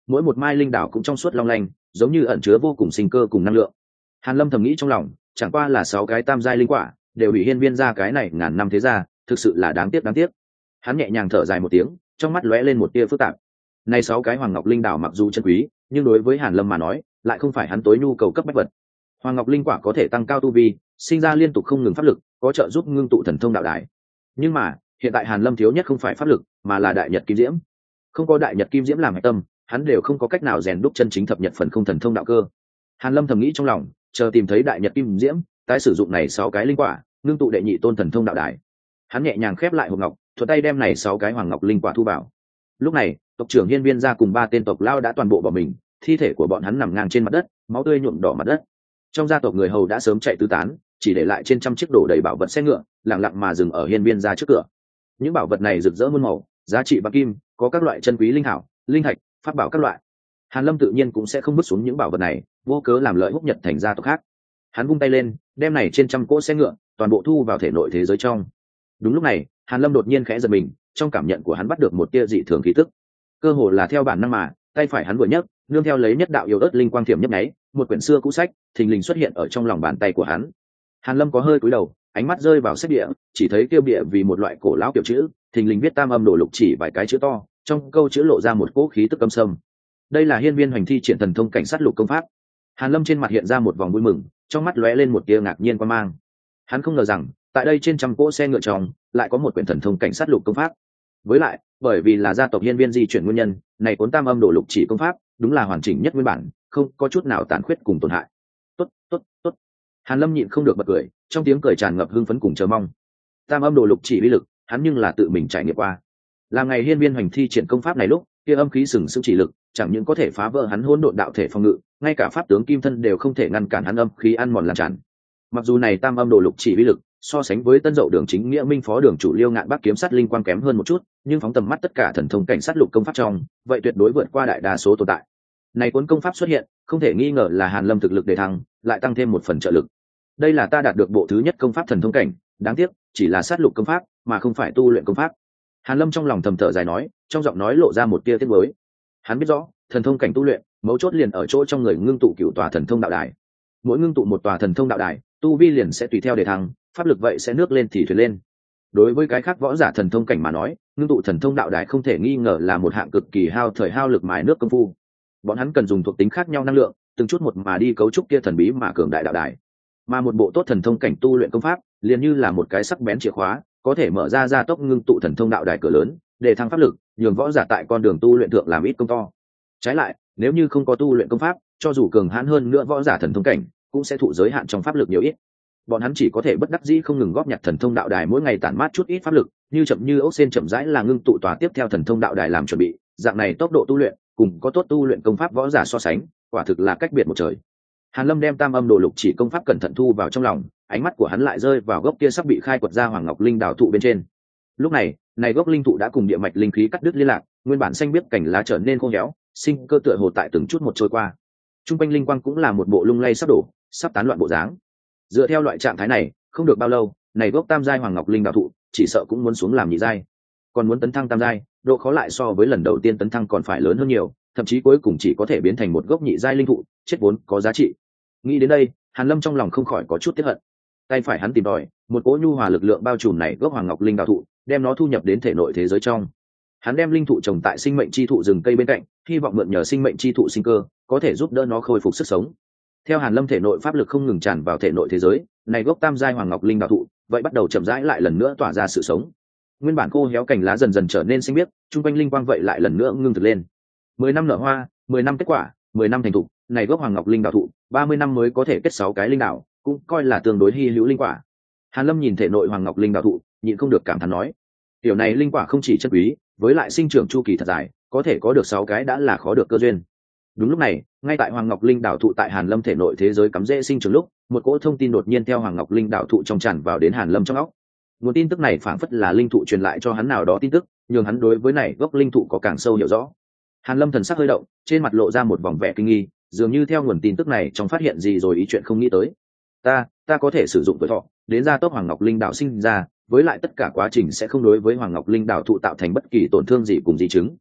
Mỗi một mai linh đào cũng trong suốt long lanh, giống như ẩn chứa vô cùng sinh cơ cùng năng lượng. Hàn lâm thầm nghĩ trong lòng, chẳng qua là sáu cái tam giai linh quả đều bị hiên viên ra cái này ngàn năm thế ra thực sự là đáng tiếc đáng tiếc. Hắn nhẹ nhàng thở dài một tiếng, trong mắt lóe lên một tia phức tạp. Nay sáu cái hoàng ngọc linh đảo mặc dù chân quý, nhưng đối với hàn lâm mà nói, lại không phải hắn tối nhu cầu cấp bách vật. Hoàng ngọc linh quả có thể tăng cao tu vi, sinh ra liên tục không ngừng pháp lực, có trợ giúp ngưng tụ thần thông đạo đài. Nhưng mà, hiện tại hàn lâm thiếu nhất không phải pháp lực, mà là đại nhật kim diễm. Không có đại nhật kim diễm làm hạch tâm, hắn đều không có cách nào rèn đúc chân chính thập nhật phần không thần thông đạo cơ. Hàn lâm thầm nghĩ trong lòng, chờ tìm thấy đại nhật kim diễm, tái sử dụng này sáu cái linh quả ngưng tụ đệ nhị tôn thần thông đạo đài. Hắn nhẹ nhàng khép lại hộp ngọc thuật tay đem này sáu cái hoàng ngọc linh quả thu vào. Lúc này, tộc trưởng hiên viên ra cùng ba tên tộc lao đã toàn bộ bỏ mình, thi thể của bọn hắn nằm ngang trên mặt đất, máu tươi nhuộm đỏ mặt đất. Trong gia tộc người hầu đã sớm chạy tứ tán, chỉ để lại trên trăm chiếc đổ đầy bảo vật xe ngựa lẳng lặng mà dừng ở hiên viên ra trước cửa. Những bảo vật này rực rỡ muôn màu, giá trị bạc kim, có các loại chân quý linh hảo linh hạch phát bảo các loại. Hàn lâm tự nhiên cũng sẽ không bước xuống những bảo vật này, vô cớ làm lợi húc nhật thành gia tộc khác. Hắn vung tay lên, đem này trên trăm cỗ xe ngựa toàn bộ thu vào thể nội thế giới trong. Đúng lúc này, hàn lâm đột nhiên khẽ giật mình, trong cảm nhận của hắn bắt được một tia dị thường khí tức. Cơ hồ là theo bản năng mà, tay phải hắn vừa nhấc, nương theo lấy nhất đạo yếu ớt linh quang thiểm nhấp nháy, một quyển xưa cũ sách, thình lình xuất hiện ở trong lòng bàn tay của hắn. Hàn lâm có hơi cúi đầu, ánh mắt rơi vào sách địa, chỉ thấy kêu địa vì một loại cổ lão kiểu chữ, thình lình viết tam âm đổ lục chỉ vài cái chữ to, trong câu chữ lộ ra một cỗ khí tức âm sâm. Đây là hiên viên hoành thi triển thần thông cảnh sát lục công pháp. Hàn lâm trên mặt hiện ra một vòng vui mừng, trong mắt lóe lên một tia ngạc nhiên quan mang hắn không ngờ rằng, tại đây trên trăm cỗ xe ngựa tròng, lại có một quyển thần thông cảnh sát lục công pháp. Với lại, bởi vì là gia tộc hiên viên di chuyển nguyên nhân, này cuốn tam âm đổ lục chỉ công pháp, đúng là hoàn chỉnh nhất nguyên bản, không có chút nào tàn khuyết cùng tổn hại. Tốt tốt tốt. Hàn lâm nhịn không được bật cười, trong tiếng cười tràn ngập hưng phấn cùng chờ mong. Tam âm đổ lục chỉ uy lực, hắn nhưng là tự mình trải nghiệm qua. Là ngày hiên viên hoành thi triển công pháp này lúc, kia âm khí sừng sững chỉ lực, chẳng những có thể phá vỡ hắn hỗn độn đạo thể phòng ngự, ngay cả pháp tướng kim thân đều không thể ngăn cản hắn âm khí ăn mòn làm tràn mặc dù này tam âm đồ lục chỉ uy lực, so sánh với tân dậu đường chính nghĩa minh phó đường chủ liêu ngạn bắc kiếm sát linh quan kém hơn một chút, nhưng phóng tầm mắt tất cả thần thông cảnh sát lục công pháp trong, vậy tuyệt đối vượt qua đại đa số tồn tại. Này cuốn công pháp xuất hiện, không thể nghi ngờ là hàn lâm thực lực để thăng, lại tăng thêm một phần trợ lực. Đây là ta đạt được bộ thứ nhất công pháp thần thông cảnh, đáng tiếc, chỉ là sát lục công pháp, mà không phải tu luyện công pháp. Hàn lâm trong lòng thầm thở dài nói, trong giọng nói lộ ra một tia tiếc mới hắn biết rõ, thần thông cảnh tu luyện, mấu chốt liền ở chỗ trong người ngưng tụ cựu tòa thần thông đạo đài. Mỗi ngưng tụ một tòa thần thông đạo đài tu vi liền sẽ tùy theo để thăng, pháp lực vậy sẽ nước lên thì thuyền lên. Đối với cái khác võ giả thần thông cảnh mà nói, ngưng tụ thần thông đạo đài không thể nghi ngờ là một hạng cực kỳ hao thời hao lực mài nước công phu. Bọn hắn cần dùng thuộc tính khác nhau năng lượng, từng chút một mà đi cấu trúc kia thần bí mà cường đại đạo đài. Mà một bộ tốt thần thông cảnh tu luyện công pháp, liền như là một cái sắc bén chìa khóa, có thể mở ra gia tốc ngưng tụ thần thông đạo đài cửa lớn, để thăng pháp lực, nhường võ giả tại con đường tu luyện thượng làm ít công to. Trái lại, nếu như không có tu luyện công pháp, cho dù cường hãn hơn nữa võ giả thần thông cảnh cũng sẽ thụ giới hạn trong pháp lực nhiều ít. Bọn hắn chỉ có thể bất đắc dĩ không ngừng góp nhặt thần thông đạo đài mỗi ngày tản mát chút ít pháp lực, như chậm như ốc sen chậm rãi là ngưng tụ tòa tiếp theo thần thông đạo đài làm chuẩn bị, dạng này tốc độ tu luyện, cùng có tốt tu luyện công pháp võ giả so sánh, quả thực là cách biệt một trời. Hàn lâm đem tam âm đồ lục chỉ công pháp cẩn thận thu vào trong lòng, ánh mắt của hắn lại rơi vào gốc kia sắp bị khai quật ra hoàng ngọc linh đào thụ bên trên. Lúc này này gốc linh thụ đã cùng địa mạch linh khí cắt đứt liên lạc, nguyên bản xanh biết cảnh lá trở nên khô héo, sinh cơ tựa hồ tại từng chút một trôi qua. Trung quanh linh quang cũng là một bộ lung lay sắp đổ sắp tán loạn bộ dáng. Dựa theo loại trạng thái này không được bao lâu này gốc tam giai hoàng ngọc linh đạo thụ chỉ sợ cũng muốn xuống làm nhị giai. Còn muốn tấn thăng tam giai độ khó lại so với lần đầu tiên tấn thăng còn phải lớn hơn nhiều thậm chí cuối cùng chỉ có thể biến thành một gốc nhị giai linh thụ chết vốn có giá trị. Nghĩ đến đây hàn lâm trong lòng không khỏi có chút tiếc hận. Tay phải hắn tìm đòi, một cỗ nhu hòa lực lượng bao trùm này gốc hoàng ngọc linh đạo thụ đem nó thu nhập đến thể nội thế giới trong. Hắn đem linh thụ trồng tại sinh mệnh chi thụ rừng cây bên cạnh hy vọng mượn nhờ sinh mệnh chi thụ sinh cơ có thể giúp đỡ nó khôi phục sức sống theo hàn lâm thể nội pháp lực không ngừng tràn vào thể nội thế giới, này gốc tam giai hoàng ngọc linh đạo thụ, vậy bắt đầu chậm rãi lại lần nữa tỏa ra sự sống. Nguyên bản cô héo cành lá dần dần trở nên xanh biếc trung quanh linh quang vậy lại lần nữa ngưng thực lên. Mười năm nở hoa, mười năm kết quả, mười năm thành thụ này gốc hoàng ngọc linh đạo thụ, ba mươi năm mới có thể kết sáu cái linh đạo, cũng coi là tương đối hy hữu linh quả. Hàn lâm nhìn thể nội hoàng ngọc linh đạo thụ, nhịn không được cảm thán nói, tiểu này linh quả không chỉ chất quý, với lại sinh trưởng chu kỳ thật dài, có thể có được sáu cái đã là khó được cơ duyên đúng lúc này, ngay tại hoàng ngọc linh đảo thụ tại hàn lâm thể nội thế giới cắm dễ sinh trường lúc, một cỗ thông tin đột nhiên theo hoàng ngọc linh đảo thụ trong tràn vào đến hàn lâm trong óc. Nguồn tin tức này phảng phất là linh thụ truyền lại cho hắn nào đó tin tức, nhường hắn đối với này gốc linh thụ có càng sâu hiểu rõ. Hàn lâm thần sắc hơi động, trên mặt lộ ra một vòng vẻ kinh nghi, dường như theo nguồn tin tức này trong phát hiện gì rồi ý chuyện không nghĩ tới. Ta ta có thể sử dụng tuổi thọ, đến ra tốc hoàng ngọc linh đạo sinh ra, với lại tất cả quá trình sẽ không đối với hoàng ngọc linh đạo thụ tạo thành bất kỳ tổn thương gì cùng di chứng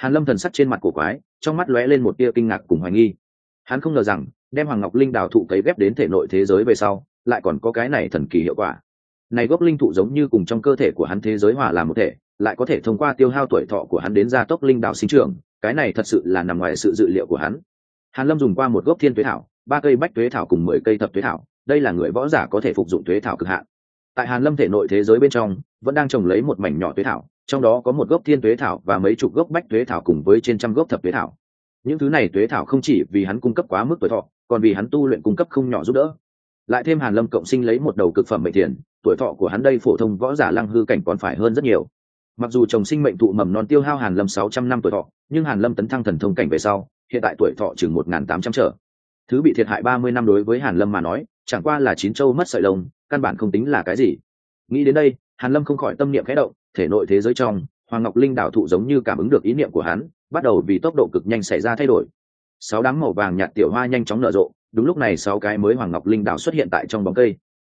hàn lâm thần sắc trên mặt của quái, trong mắt lóe lên một tia kinh ngạc cùng hoài nghi. Hắn không ngờ rằng, đem hoàng ngọc linh đào thụ cấy ghép đến thể nội thế giới về sau, lại còn có cái này thần kỳ hiệu quả. Này gốc linh thụ giống như cùng trong cơ thể của hắn thế giới hòa làm một thể, lại có thể thông qua tiêu hao tuổi thọ của hắn đến gia tốc linh đạo sinh trưởng, cái này thật sự là nằm ngoài sự dự liệu của hắn. Hàn lâm dùng qua một gốc thiên tuế thảo, ba cây bách tuế thảo cùng mười cây thập tuế thảo, đây là người võ giả có thể phục dụng tuế thảo cực hạn. Tại hàn lâm thể nội thế giới bên trong, vẫn đang trồng lấy một mảnh nhỏ tuế thảo trong đó có một gốc thiên tuế thảo và mấy chục gốc bách tuế thảo cùng với trên trăm gốc thập tuế thảo. Những thứ này tuế thảo không chỉ vì hắn cung cấp quá mức tuổi thọ, còn vì hắn tu luyện cung cấp không nhỏ giúp đỡ. Lại thêm hàn lâm cộng sinh lấy một đầu cực phẩm mệnh tiền tuổi thọ của hắn đây phổ thông võ giả lăng hư cảnh còn phải hơn rất nhiều. Mặc dù chồng sinh mệnh thụ mầm non tiêu hao hàn lâm sáu trăm năm tuổi thọ, nhưng hàn lâm tấn thăng thần thông cảnh về sau, hiện tại tuổi thọ chừng một nghìn tám trăm trở. Thứ bị thiệt hại ba mươi năm đối với hàn lâm mà nói, chẳng qua là chín châu mất sợi lông, căn bản không tính là cái gì. Nghĩ đến đây, hàn lâm không khỏi tâm niệm khẽ động thể nội thế giới trong, hoàng ngọc linh đảo thụ giống như cảm ứng được ý niệm của hắn, bắt đầu vì tốc độ cực nhanh xảy ra thay đổi. Sáu đám màu vàng nhạt tiểu hoa nhanh chóng nở rộ, đúng lúc này sáu cái mới hoàng ngọc linh đảo xuất hiện tại trong bóng cây.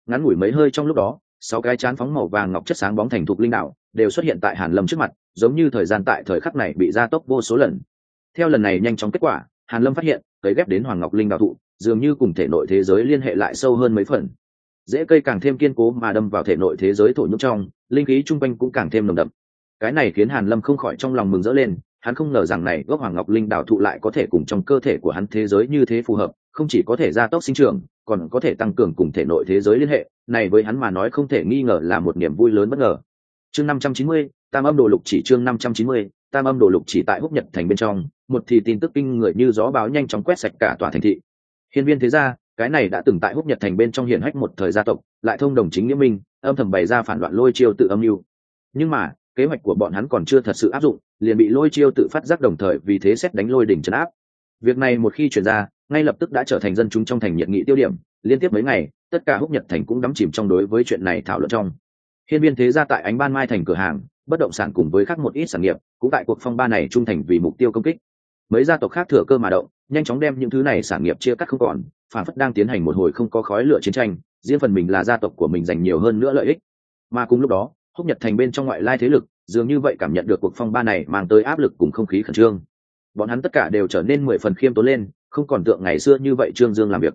Ngắn ngủi mấy hơi trong lúc đó, sáu cái chán phóng màu vàng ngọc chất sáng bóng thành thục linh đảo, đều xuất hiện tại hàn lâm trước mặt, giống như thời gian tại thời khắc này bị gia tốc vô số lần. Theo lần này nhanh chóng kết quả, hàn lâm phát hiện, cấy ghép đến hoàng ngọc linh đảo thụ, dường như cùng thể nội thế giới liên hệ lại sâu hơn mấy phần dễ cây càng thêm kiên cố mà đâm vào thể nội thế giới thổ nhúc trong linh khí chung quanh cũng càng thêm nồng đậm. Cái này khiến hàn lâm không khỏi trong lòng mừng rỡ lên hắn không ngờ rằng này gốc hoàng ngọc linh đảo thụ lại có thể cùng trong cơ thể của hắn thế giới như thế phù hợp không chỉ có thể gia tốc sinh trưởng còn có thể tăng cường cùng thể nội thế giới liên hệ này với hắn mà nói không thể nghi ngờ là một niềm vui lớn bất ngờ. Chương 590, tam âm đồ lục chỉ chương 590, tam âm đồ lục chỉ tại húc nhật thành bên trong một thì tin tức kinh người như gió báo nhanh chóng quét sạch cả tòa thành thị. Hiên viên thế gia cái này đã từng tại húc nhật thành bên trong hiển hách một thời gia tộc, lại thông đồng chính nghĩa minh, âm thầm bày ra phản loạn lôi chiêu tự âm mưu. Nhưng mà, kế hoạch của bọn hắn còn chưa thật sự áp dụng, liền bị lôi chiêu tự phát giác đồng thời vì thế xét đánh lôi đỉnh trấn áp. Việc này một khi chuyển ra, ngay lập tức đã trở thành dân chúng trong thành nhiệt nghị tiêu điểm, liên tiếp mấy ngày, tất cả húc nhật thành cũng đắm chìm trong đối với chuyện này thảo luận trong. Hiên viên thế gia tại ánh ban mai thành cửa hàng, bất động sản cùng với các một ít sản nghiệp, cũng tại cuộc phong ba này trung thành vì mục tiêu công kích mấy gia tộc khác thừa cơ mà động, nhanh chóng đem những thứ này sản nghiệp chia cắt không còn, phản phất đang tiến hành một hồi không có khói lửa chiến tranh, riêng phần mình là gia tộc của mình dành nhiều hơn nữa lợi ích. Mà cùng lúc đó, húc nhật thành bên trong ngoại lai thế lực, dường như vậy cảm nhận được cuộc phong ba này mang tới áp lực cùng không khí khẩn trương. Bọn hắn tất cả đều trở nên mười phần khiêm tốn lên, không còn tượng ngày xưa như vậy trương dương làm việc.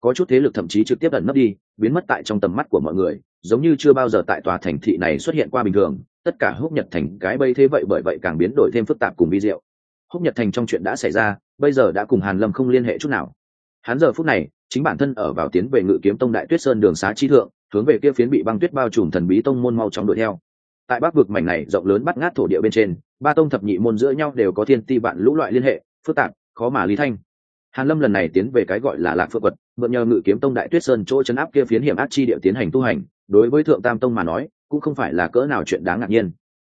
Có chút thế lực thậm chí trực tiếp ẩn nấp đi, biến mất tại trong tầm mắt của mọi người, giống như chưa bao giờ tại tòa thành thị này xuất hiện qua bình thường. Tất cả húc nhật thành cái bây thế vậy bởi vậy càng biến đổi thêm phức tạp cùng vi diệu húc nhật thành trong chuyện đã xảy ra, bây giờ đã cùng hàn lâm không liên hệ chút nào. Hắn giờ phút này, chính bản thân ở vào tiến về ngự kiếm tông đại tuyết sơn đường xá chi thượng, hướng về kia phiến bị băng tuyết bao trùm thần bí tông môn mau chóng đuổi theo. Tại bắc vực mảnh này rộng lớn bắt ngát thổ địa bên trên, ba tông thập nhị môn giữa nhau đều có thiên ti vạn lũ loại liên hệ, phức tạp, khó mà lý thanh. Hàn lâm lần này tiến về cái gọi là lạc phượng quật, mượn nhờ ngự kiếm tông đại tuyết sơn chỗ chấn áp kia phiến hiểm ác chi địa tiến hành tu hành, đối với thượng tam tông mà nói, cũng không phải là cỡ nào chuyện đáng ngạc nhiên.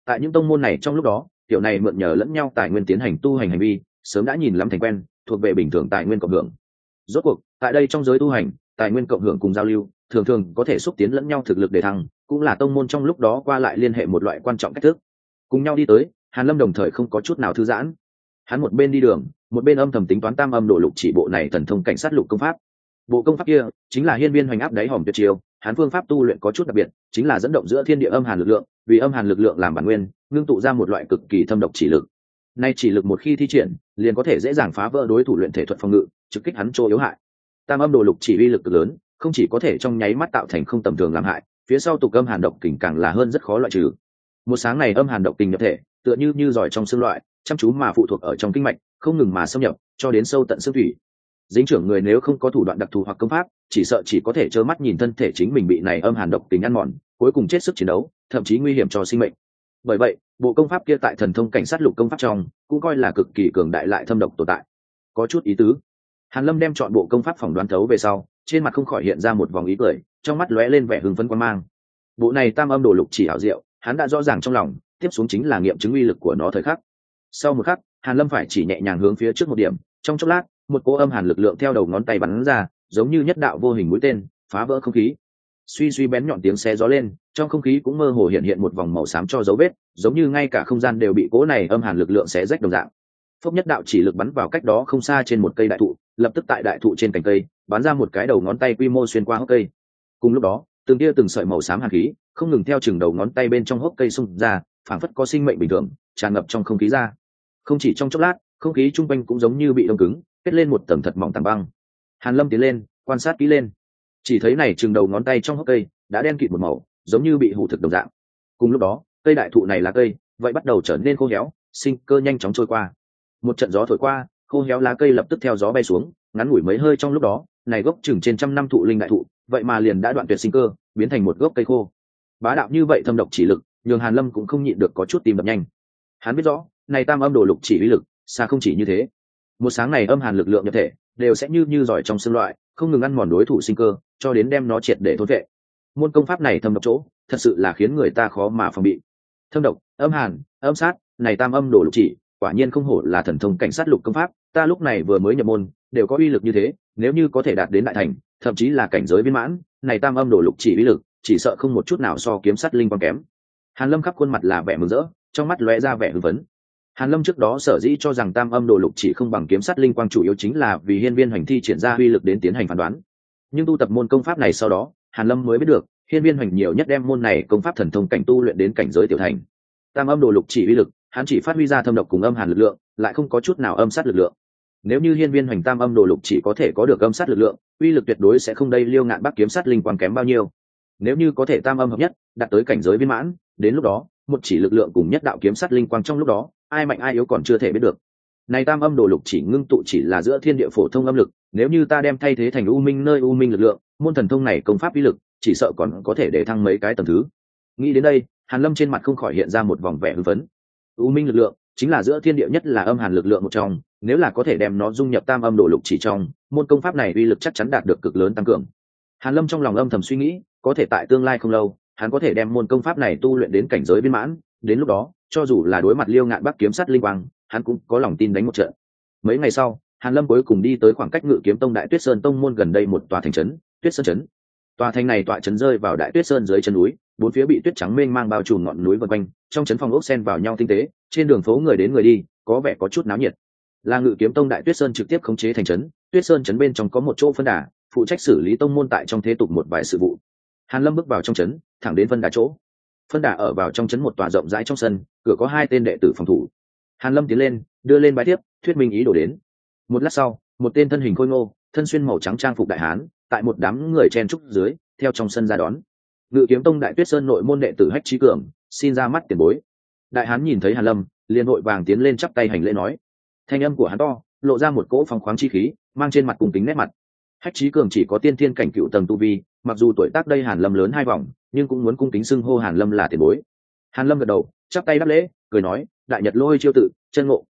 Tại những tông môn này trong lúc đó tiểu này mượn nhờ lẫn nhau tài nguyên tiến hành tu hành hành vi, sớm đã nhìn lắm thành quen, thuộc về bình thường tài nguyên cộng hưởng. Rốt cuộc, tại đây trong giới tu hành, tài nguyên cộng hưởng cùng giao lưu, thường thường có thể xúc tiến lẫn nhau thực lực để thăng, cũng là tông môn trong lúc đó qua lại liên hệ một loại quan trọng cách thức. Cùng nhau đi tới, hàn lâm đồng thời không có chút nào thư giãn. Hắn một bên đi đường, một bên âm thầm tính toán tam âm độ lục chỉ bộ này thần thông cảnh sát lục công pháp. Bộ công pháp kia, chính là hiên viên hoành áp đáy hòm tuyệt chiêu, hắn phương pháp tu luyện có chút đặc biệt, chính là dẫn động giữa thiên địa âm hàn lực lượng, vì âm hàn lực lượng làm bản nguyên ngưng tụ ra một loại cực kỳ thâm độc chỉ lực. Nay chỉ lực một khi thi triển, liền có thể dễ dàng phá vỡ đối thủ luyện thể thuật phòng ngự, trực kích hắn chỗ yếu hại. Tam âm đồ lục chỉ uy lực cực lớn, không chỉ có thể trong nháy mắt tạo thành không tầm thường làm hại, phía sau tục âm hàn độc kình càng là hơn rất khó loại trừ. Một sáng này âm hàn độc kình nhập thể, tựa như như giỏi trong xương loại, chăm chú mà phụ thuộc ở trong kinh mạch, không ngừng mà xâm nhập, cho đến sâu tận xương thủy. Dính trưởng người nếu không có thủ đoạn đặc thù hoặc công pháp, chỉ sợ chỉ có thể trơ mắt nhìn thân thể chính mình bị này âm hàn độc tính ăn mòn, cuối cùng chết sức chiến đấu, thậm chí nguy hiểm cho sinh mệnh bởi vậy, bộ công pháp kia tại thần thông cảnh sát lục công pháp trong cũng coi là cực kỳ cường đại lại thâm độc tồn tại. Có chút ý tứ. Hàn lâm đem chọn bộ công pháp phỏng đoán thấu về sau, trên mặt không khỏi hiện ra một vòng ý cười, trong mắt lóe lên vẻ hưng phấn quan mang. Bộ này tam âm đồ lục chỉ hảo diệu, hắn đã rõ ràng trong lòng, tiếp xuống chính là nghiệm chứng uy lực của nó thời khắc. Sau một khắc, hàn lâm phải chỉ nhẹ nhàng hướng phía trước một điểm, trong chốc lát, một cỗ âm hàn lực lượng theo đầu ngón tay bắn ra, giống như nhất đạo vô hình mũi tên, phá vỡ không khí suy suy bén nhọn tiếng xe gió lên, trong không khí cũng mơ hồ hiện hiện một vòng màu xám cho dấu vết, giống như ngay cả không gian đều bị cỗ này âm hàn lực lượng xé rách đồng dạng. Phốc nhất đạo chỉ lực bắn vào cách đó không xa trên một cây đại thụ, lập tức tại đại thụ trên cành cây, bắn ra một cái đầu ngón tay quy mô xuyên qua hốc cây. Cùng lúc đó, từng tia từng sợi màu xám hàn khí, không ngừng theo chừng đầu ngón tay bên trong hốc cây xung ra, phảng phất có sinh mệnh bình thường, tràn ngập trong không khí ra. Không chỉ trong chốc lát, không khí chung quanh cũng giống như bị đông cứng, kết lên một tầng thật mỏng tảng băng. Hàn lâm tiến lên, quan sát kỹ lên chỉ thấy này chừng đầu ngón tay trong hốc cây đã đen kịt một màu, giống như bị hủ thực đồng dạng. Cùng lúc đó, cây đại thụ này là cây, vậy bắt đầu trở nên khô héo, sinh cơ nhanh chóng trôi qua. Một trận gió thổi qua, khô héo lá cây lập tức theo gió bay xuống, ngắn ngủi mấy hơi trong lúc đó, này gốc chừng trên trăm năm thụ linh đại thụ, vậy mà liền đã đoạn tuyệt sinh cơ, biến thành một gốc cây khô. Bá đạo như vậy thâm độc chỉ lực, nhường hàn lâm cũng không nhịn được có chút tìm đập nhanh. Hắn biết rõ, này tam âm đồ lục chỉ uy lực, xa không chỉ như thế. Một sáng này âm hàn lực lượng nhập thể, đều sẽ như như giỏi trong xương loại, không ngừng ăn mòn đối thủ sinh cơ cho đến đem nó triệt để thốt vệ. Môn công pháp này thâm độc chỗ, thật sự là khiến người ta khó mà phòng bị. Thâm độc, âm hàn, âm sát, này tam âm đổ lục chỉ, quả nhiên không hổ là thần thông cảnh sát lục công pháp, ta lúc này vừa mới nhập môn, đều có uy lực như thế, nếu như có thể đạt đến đại thành, thậm chí là cảnh giới viên mãn, này tam âm đổ lục chỉ uy lực, chỉ sợ không một chút nào so kiếm sắt linh quang kém. Hàn lâm khắp khuôn mặt là vẻ mừng rỡ, trong mắt lóe ra vẻ hưng phấn. Hàn lâm trước đó sở dĩ cho rằng tam âm đồ lục chỉ không bằng kiếm sắt linh quang chủ yếu chính là vì hiên viên hoành thi triển ra uy lực đến tiến hành phán đoán nhưng tu tập môn công pháp này sau đó, hàn lâm mới biết được, hiên viên hoành nhiều nhất đem môn này công pháp thần thông cảnh tu luyện đến cảnh giới tiểu thành. Tam âm đồ lục chỉ uy lực, hắn chỉ phát huy ra thâm độc cùng âm hàn lực lượng, lại không có chút nào âm sát lực lượng. Nếu như hiên viên hoành tam âm đồ lục chỉ có thể có được âm sát lực lượng, uy lực tuyệt đối sẽ không đây liêu ngạn bắc kiếm sát linh quang kém bao nhiêu. Nếu như có thể tam âm hợp nhất, đạt tới cảnh giới viên mãn, đến lúc đó, một chỉ lực lượng cùng nhất đạo kiếm sát linh quang trong lúc đó, ai mạnh ai yếu còn chưa thể biết được này tam âm đồ lục chỉ ngưng tụ chỉ là giữa thiên địa phổ thông âm lực, nếu như ta đem thay thế thành u minh nơi u minh lực lượng, môn thần thông này công pháp uy lực, chỉ sợ còn có thể để thăng mấy cái tầm thứ. Nghĩ đến đây, hàn lâm trên mặt không khỏi hiện ra một vòng vẻ hưng phấn. U minh lực lượng chính là giữa thiên địa nhất là âm hàn lực lượng một trong, nếu là có thể đem nó dung nhập tam âm đồ lục chỉ trong, môn công pháp này uy lực chắc chắn đạt được cực lớn tăng cường. Hàn lâm trong lòng âm thầm suy nghĩ, có thể tại tương lai không lâu, hắn có thể đem môn công pháp này tu luyện đến cảnh giới viên mãn, đến lúc đó, cho dù là đối mặt liêu ngạn bắc kiếm sắt linh quang hắn cũng có lòng tin đánh một trận. Mấy ngày sau, hàn lâm cuối cùng đi tới khoảng cách ngự kiếm tông đại tuyết sơn tông môn gần đây một tòa thành trấn, tuyết sơn trấn. Tòa thành này tọa trấn rơi vào đại tuyết sơn dưới chân núi, bốn phía bị tuyết trắng mênh mang bao trùm ngọn núi vân quanh, trong trấn phòng ốc sen vào nhau tinh tế, trên đường phố người đến người đi, có vẻ có chút náo nhiệt. Là ngự kiếm tông đại tuyết sơn trực tiếp khống chế thành trấn, tuyết sơn trấn bên trong có một chỗ phân đà, phụ trách xử lý tông môn tại trong thế tục một vài sự vụ. Hàn lâm bước vào trong trấn, thẳng đến phân đà chỗ. Phân đà ở vào trong trấn một tòa rộng rãi trong sân, cửa có hai tên đệ tử phòng thủ hàn lâm tiến lên, đưa lên bài tiếp thuyết minh ý đồ đến. Một lát sau, một tên thân hình khôi ngô, thân xuyên màu trắng trang phục đại hán, tại một đám người chen trúc dưới, theo trong sân ra đón. Ngự kiếm tông đại tuyết sơn nội môn đệ tử hách trí cường, xin ra mắt tiền bối. Đại hán nhìn thấy hàn lâm, liền hội vàng tiến lên chắp tay hành lễ nói. Thanh âm của hắn to, lộ ra một cỗ phong khoáng chi khí, mang trên mặt cùng kính nét mặt. Hách trí cường chỉ có tiên thiên cảnh cựu tầng tu vi, mặc dù tuổi tác đây hàn lâm lớn hai vòng, nhưng cũng muốn cung kính xưng hô hàn lâm là tiền bối. Hàn lâm gật đầu, chắp tay đáp lễ, cười nói đại nhật lôi chiêu tự, chân ngộ.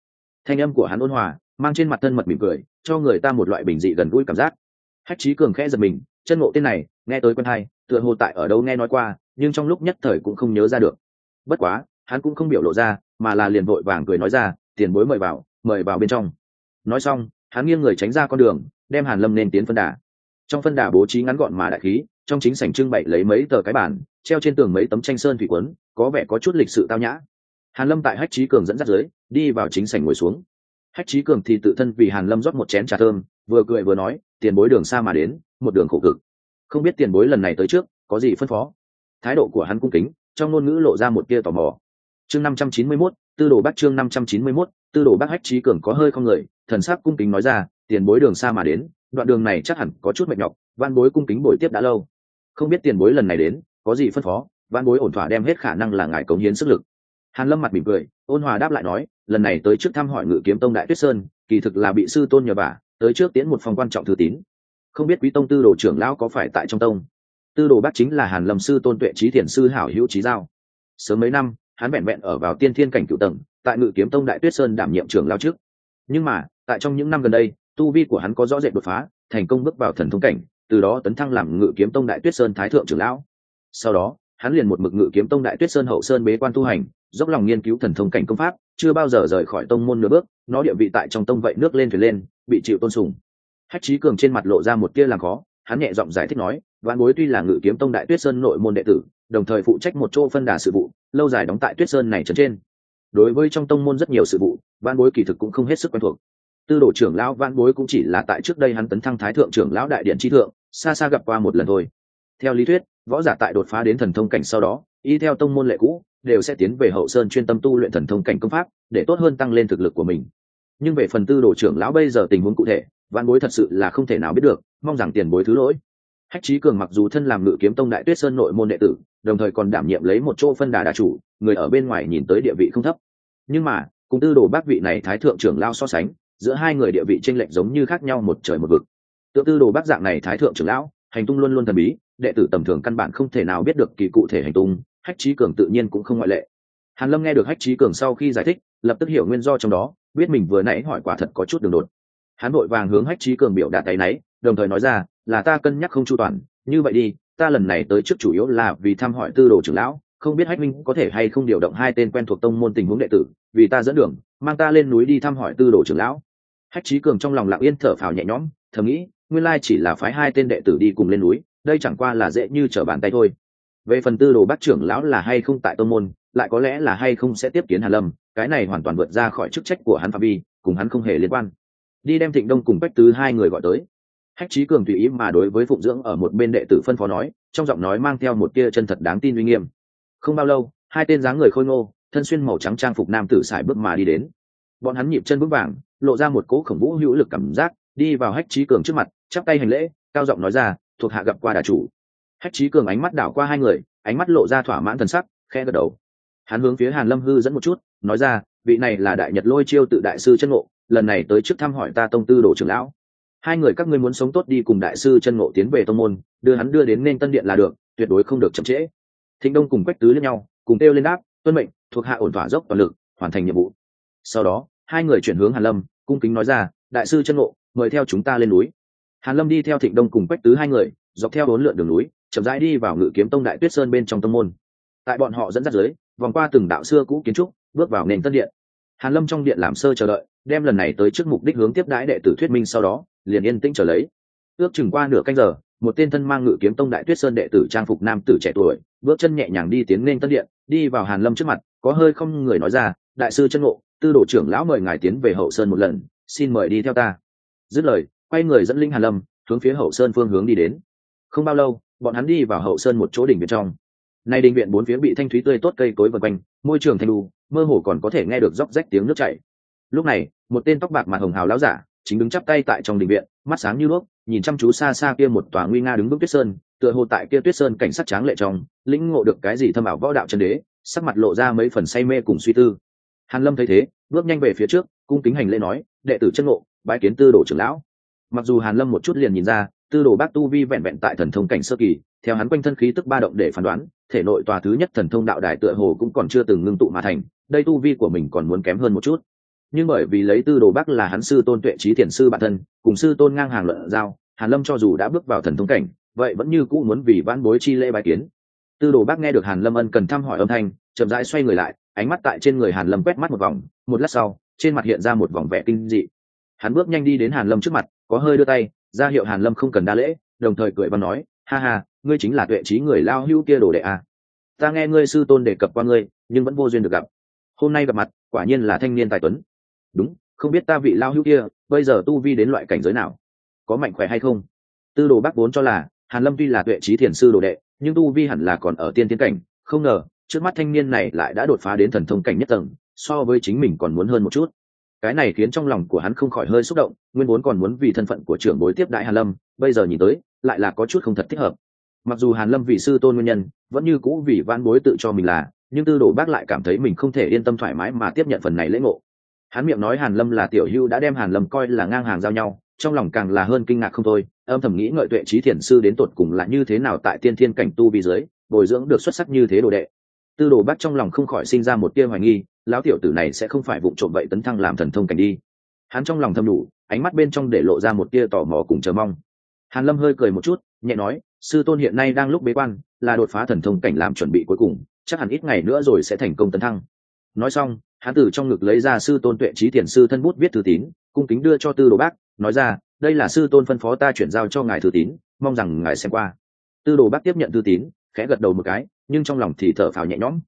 Thanh âm của hắn ôn hòa, mang trên mặt thân mật mỉm cười, cho người ta một loại bình dị gần gũi cảm giác. Hách trí cường khẽ giật mình, chân ngộ tên này, nghe tới quen hay, tựa hồ tại ở đâu nghe nói qua, nhưng trong lúc nhất thời cũng không nhớ ra được. Bất quá, hắn cũng không biểu lộ ra, mà là liền vội vàng cười nói ra, tiền bối mời vào mời vào bên trong. Nói xong, hắn nghiêng người tránh ra con đường, đem hàn lâm nên tiến phân đà. Trong phân đà bố trí ngắn gọn mà đại khí, trong chính sảnh trưng bày lấy mấy tờ cái bản treo trên tường mấy tấm tranh sơn thủy quấn, có vẻ có chút lịch sự tao nhã hàn lâm tại hách trí cường dẫn dắt dưới đi vào chính sảnh ngồi xuống. Hách trí cường thì tự thân vì hàn lâm rót một chén trà thơm vừa cười vừa nói tiền bối đường xa mà đến một đường khổ cực. Không biết tiền bối lần này tới trước có gì phân phó? Thái độ của hắn cung kính trong ngôn ngữ lộ ra một tia tò mò. Chương năm trăm chín mươi 591, tư đồ bác chương năm trăm chín mươi 591, tư đồ bác hách trí cường có hơi không người thần sắc cung kính nói ra tiền bối đường xa mà đến đoạn đường này chắc hẳn có chút mệt nhọc van bối cung kính bồi tiếp đã lâu. Không biết tiền bối lần này đến có gì phân phó? Van bối ổn thỏa đem hết khả năng là ngài cống hiến sức lực hàn lâm mặt mỉm cười, ôn hòa đáp lại nói, lần này tới trước thăm hỏi ngự kiếm tông đại tuyết sơn, kỳ thực là bị sư tôn nhờ bà tới trước tiến một phòng quan trọng thư tín. Không biết quý tông tư đồ trưởng lão có phải tại trong tông? Tư đồ bác chính là hàn lâm sư tôn tuệ trí thiền sư hảo hữu trí giao. Sớm mấy năm, hắn vẹn vẹn ở vào tiên thiên cảnh cựu tầng, tại ngự kiếm tông đại tuyết sơn đảm nhiệm trưởng lao trước. Nhưng mà, tại trong những năm gần đây, tu vi của hắn có rõ rệt đột phá, thành công bước vào thần thông cảnh, từ đó tấn thăng làm ngự kiếm tông đại tuyết sơn thái thượng trưởng lão. Sau đó hắn liền một mực ngự kiếm tông đại tuyết sơn hậu sơn bế quan tu hành, dốc lòng nghiên cứu thần thông cảnh công pháp, chưa bao giờ rời khỏi tông môn nửa bước, nó địa vị tại trong tông vậy nước lên thuyền lên, bị chịu tôn sùng. Hách trí cường trên mặt lộ ra một tia làm khó, hắn nhẹ giọng giải thích nói, vạn bối tuy là ngự kiếm tông đại tuyết sơn nội môn đệ tử, đồng thời phụ trách một chỗ phân đà sự vụ, lâu dài đóng tại tuyết sơn này trấn trên. Đối với trong tông môn rất nhiều sự vụ, vạn bối kỳ thực cũng không hết sức quen thuộc. Tư đồ trưởng lão vạn bối cũng chỉ là tại trước đây hắn tấn thăng thái thượng trưởng lão đại điện tri thượng, xa xa gặp qua một lần thôi. Theo lý thuyết võ giả tại đột phá đến thần thông cảnh sau đó, y theo tông môn lệ cũ, đều sẽ tiến về hậu sơn chuyên tâm tu luyện thần thông cảnh công pháp, để tốt hơn tăng lên thực lực của mình. Nhưng về phần tư đồ trưởng lão bây giờ tình huống cụ thể, văn bối thật sự là không thể nào biết được, mong rằng tiền bối thứ lỗi. Hách trí cường mặc dù thân làm ngự kiếm tông đại tuyết sơn nội môn đệ tử, đồng thời còn đảm nhiệm lấy một chỗ phân đà đà chủ, người ở bên ngoài nhìn tới địa vị không thấp. Nhưng mà, cùng tư đồ bác vị này thái thượng trưởng lao so sánh, giữa hai người địa vị tranh lệch giống như khác nhau một trời một vực. Tự tư đồ bác dạng này thái thượng trưởng lão hành tung luôn luôn thần bí, đệ tử tầm thường căn bản không thể nào biết được kỳ cụ thể hành tung, hách trí cường tự nhiên cũng không ngoại lệ. Hàn lâm nghe được hách trí cường sau khi giải thích, lập tức hiểu nguyên do trong đó, biết mình vừa nãy hỏi quả thật có chút đường đột. Hắn vội vàng hướng hách trí cường biểu đạt tay náy, đồng thời nói ra, là ta cân nhắc không chu toàn, như vậy đi, ta lần này tới trước chủ yếu là vì thăm hỏi tư đồ trưởng lão, không biết hách minh có thể hay không điều động hai tên quen thuộc tông môn tình huống đệ tử, vì ta dẫn đường, mang ta lên núi đi thăm hỏi tư đồ trưởng lão. Hách trí cường trong lòng lặng yên thở phào nhẹ nhõm, thầm nghĩ nguyên lai chỉ là phái hai tên đệ tử đi cùng lên núi, đây chẳng qua là dễ như trở bàn tay thôi. Về phần tư đồ bát trưởng lão là hay không tại tôn môn, lại có lẽ là hay không sẽ tiếp kiến hàn lâm, cái này hoàn toàn vượt ra khỏi chức trách của hắn phạm vi, cùng hắn không hề liên quan. Đi đem thịnh đông cùng bách tứ hai người gọi tới. Hách trí cường tùy ý mà đối với phụng dưỡng ở một bên đệ tử phân phó nói, trong giọng nói mang theo một tia chân thật đáng tin uy nghiêm. Không bao lâu, hai tên dáng người khôi ngô, thân xuyên màu trắng trang phục nam tử sải bước mà đi đến. Bọn hắn nhịp chân bước vàng, lộ ra một cỗ khổng vũ hữu lực cảm giác đi vào hách trí cường trước mặt, chắp tay hành lễ, cao giọng nói ra, thuộc hạ gặp qua đà chủ. Hách trí cường ánh mắt đảo qua hai người, ánh mắt lộ ra thỏa mãn thần sắc khe gật đầu. Hắn hướng phía hàn lâm hư dẫn một chút, nói ra, vị này là đại nhật lôi chiêu tự đại sư chân ngộ, lần này tới trước thăm hỏi ta tông tư đồ trưởng lão. Hai người các ngươi muốn sống tốt đi cùng đại sư chân ngộ tiến về tông môn, đưa hắn đưa đến nên tân điện là được, tuyệt đối không được chậm trễ. Thịnh đông cùng quách tứ lên nhau, cùng kêu lên đáp, tuân mệnh, thuộc hạ ổn thỏa dốc toàn lực, hoàn thành nhiệm vụ. Sau đó, hai người chuyển hướng hàn lâm, cung kính nói ra, đại sư chân ngộ mời theo chúng ta lên núi. Hàn lâm đi theo thịnh đông cùng quách tứ hai người, dọc theo bốn lượn đường núi, chậm rãi đi vào ngự kiếm tông đại tuyết sơn bên trong tông môn. Tại bọn họ dẫn dắt dưới, vòng qua từng đạo xưa cũ kiến trúc, bước vào nền tân điện. Hàn lâm trong điện làm sơ chờ đợi, đem lần này tới trước mục đích hướng tiếp đãi đệ tử thuyết minh sau đó, liền yên tĩnh trở lấy. Ước chừng qua nửa canh giờ, một tên thân mang ngự kiếm tông đại tuyết sơn đệ tử trang phục nam tử trẻ tuổi, bước chân nhẹ nhàng đi tiến lên tân điện, đi vào hàn lâm trước mặt, có hơi không người nói ra, đại sư chân ngộ, tư đồ trưởng lão mời ngài tiến về hậu sơn một lần, xin mời đi theo ta dứt lời, quay người dẫn linh hàn lâm hướng phía hậu sơn phương hướng đi đến. Không bao lâu, bọn hắn đi vào hậu sơn một chỗ đỉnh bên trong. Nay đình viện bốn phía bị thanh thúy tươi tốt cây cối vần quanh, môi trường thanh lu mơ hồ còn có thể nghe được róc rách tiếng nước chảy. Lúc này, một tên tóc bạc mặt hồng hào láo giả chính đứng chắp tay tại trong đình viện, mắt sáng như đuốc nhìn chăm chú xa xa kia một tòa nguy nga đứng bước tuyết sơn, tựa hồ tại kia tuyết sơn cảnh sát tráng lệ trong, lĩnh ngộ được cái gì thâm ảo võ đạo chân đế, sắc mặt lộ ra mấy phần say mê cùng suy tư. Hàn lâm thấy thế, bước nhanh về phía trước, cung kính hành lễ nói, đệ tử chân ngộ bái kiến tư đồ trưởng lão. Mặc dù hàn lâm một chút liền nhìn ra, tư đồ bác tu vi vẹn vẹn tại thần thông cảnh sơ kỳ, theo hắn quanh thân khí tức ba động để phán đoán, thể nội tòa thứ nhất thần thông đạo đài tựa hồ cũng còn chưa từng ngưng tụ mà thành, đây tu vi của mình còn muốn kém hơn một chút. Nhưng bởi vì lấy tư đồ bác là hắn sư tôn tuệ trí thiền sư bản thân, cùng sư tôn ngang hàng luận giao, hàn lâm cho dù đã bước vào thần thông cảnh, vậy vẫn như cũ muốn vì vãn bối chi lễ bài kiến. Tư đồ bác nghe được hàn lâm ân cần thăm hỏi âm thanh, chậm rãi xoay người lại, ánh mắt tại trên người hàn lâm quét mắt một vòng, một lát sau, trên mặt hiện ra một vòng vẻ kinh dị hắn bước nhanh đi đến hàn lâm trước mặt, có hơi đưa tay, ra hiệu hàn lâm không cần đa lễ, đồng thời cười và nói, ha ha, ngươi chính là tuệ trí người lao hưu kia đồ đệ à. ta nghe ngươi sư tôn đề cập qua ngươi, nhưng vẫn vô duyên được gặp. Hôm nay gặp mặt, quả nhiên là thanh niên tài tuấn. Đúng, không biết ta vị lao hưu kia, bây giờ tu vi đến loại cảnh giới nào? Có mạnh khỏe hay không? Tư đồ bác vốn cho là, hàn lâm tuy là tuệ trí thiền sư đồ đệ, nhưng tu vi hẳn là còn ở tiên tiến cảnh, không ngờ, trước mắt thanh niên này lại đã đột phá đến thần thông cảnh nhất tầng, so với chính mình còn muốn hơn một chút cái này khiến trong lòng của hắn không khỏi hơi xúc động, nguyên vốn còn muốn vì thân phận của trưởng bối tiếp đại hàn lâm, bây giờ nhìn tới, lại là có chút không thật thích hợp. Mặc dù hàn lâm vì sư tôn nguyên nhân, vẫn như cũ vì van bối tự cho mình là, nhưng tư đồ bác lại cảm thấy mình không thể yên tâm thoải mái mà tiếp nhận phần này lễ ngộ. Hắn miệng nói hàn lâm là tiểu hưu đã đem hàn lâm coi là ngang hàng giao nhau, trong lòng càng là hơn kinh ngạc không thôi, âm thầm nghĩ ngợi tuệ trí thiền sư đến tột cùng là như thế nào tại tiên thiên cảnh tu vi dưới, bồi dưỡng được xuất sắc như thế đồ đệ tư đồ bác trong lòng không khỏi sinh ra một tia hoài nghi, lão tiểu tử này sẽ không phải vụ trộm vậy tấn thăng làm thần thông cảnh đi. Hắn trong lòng thầm đủ, ánh mắt bên trong để lộ ra một tia tò mò cùng chờ mong. Hàn lâm hơi cười một chút, nhẹ nói, sư tôn hiện nay đang lúc bế quan, là đột phá thần thông cảnh làm chuẩn bị cuối cùng, chắc hẳn ít ngày nữa rồi sẽ thành công tấn thăng. Nói xong, hắn từ trong ngực lấy ra sư tôn tuệ trí thiền sư thân bút viết thư tín, cung kính đưa cho tư đồ bác, nói ra, đây là sư tôn phân phó ta chuyển giao cho ngài thư tín, mong rằng ngài xem qua. Tư đồ bác tiếp nhận thư tín khẽ gật đầu một cái, nhưng trong lòng thì thở phào nhẹ nhõm.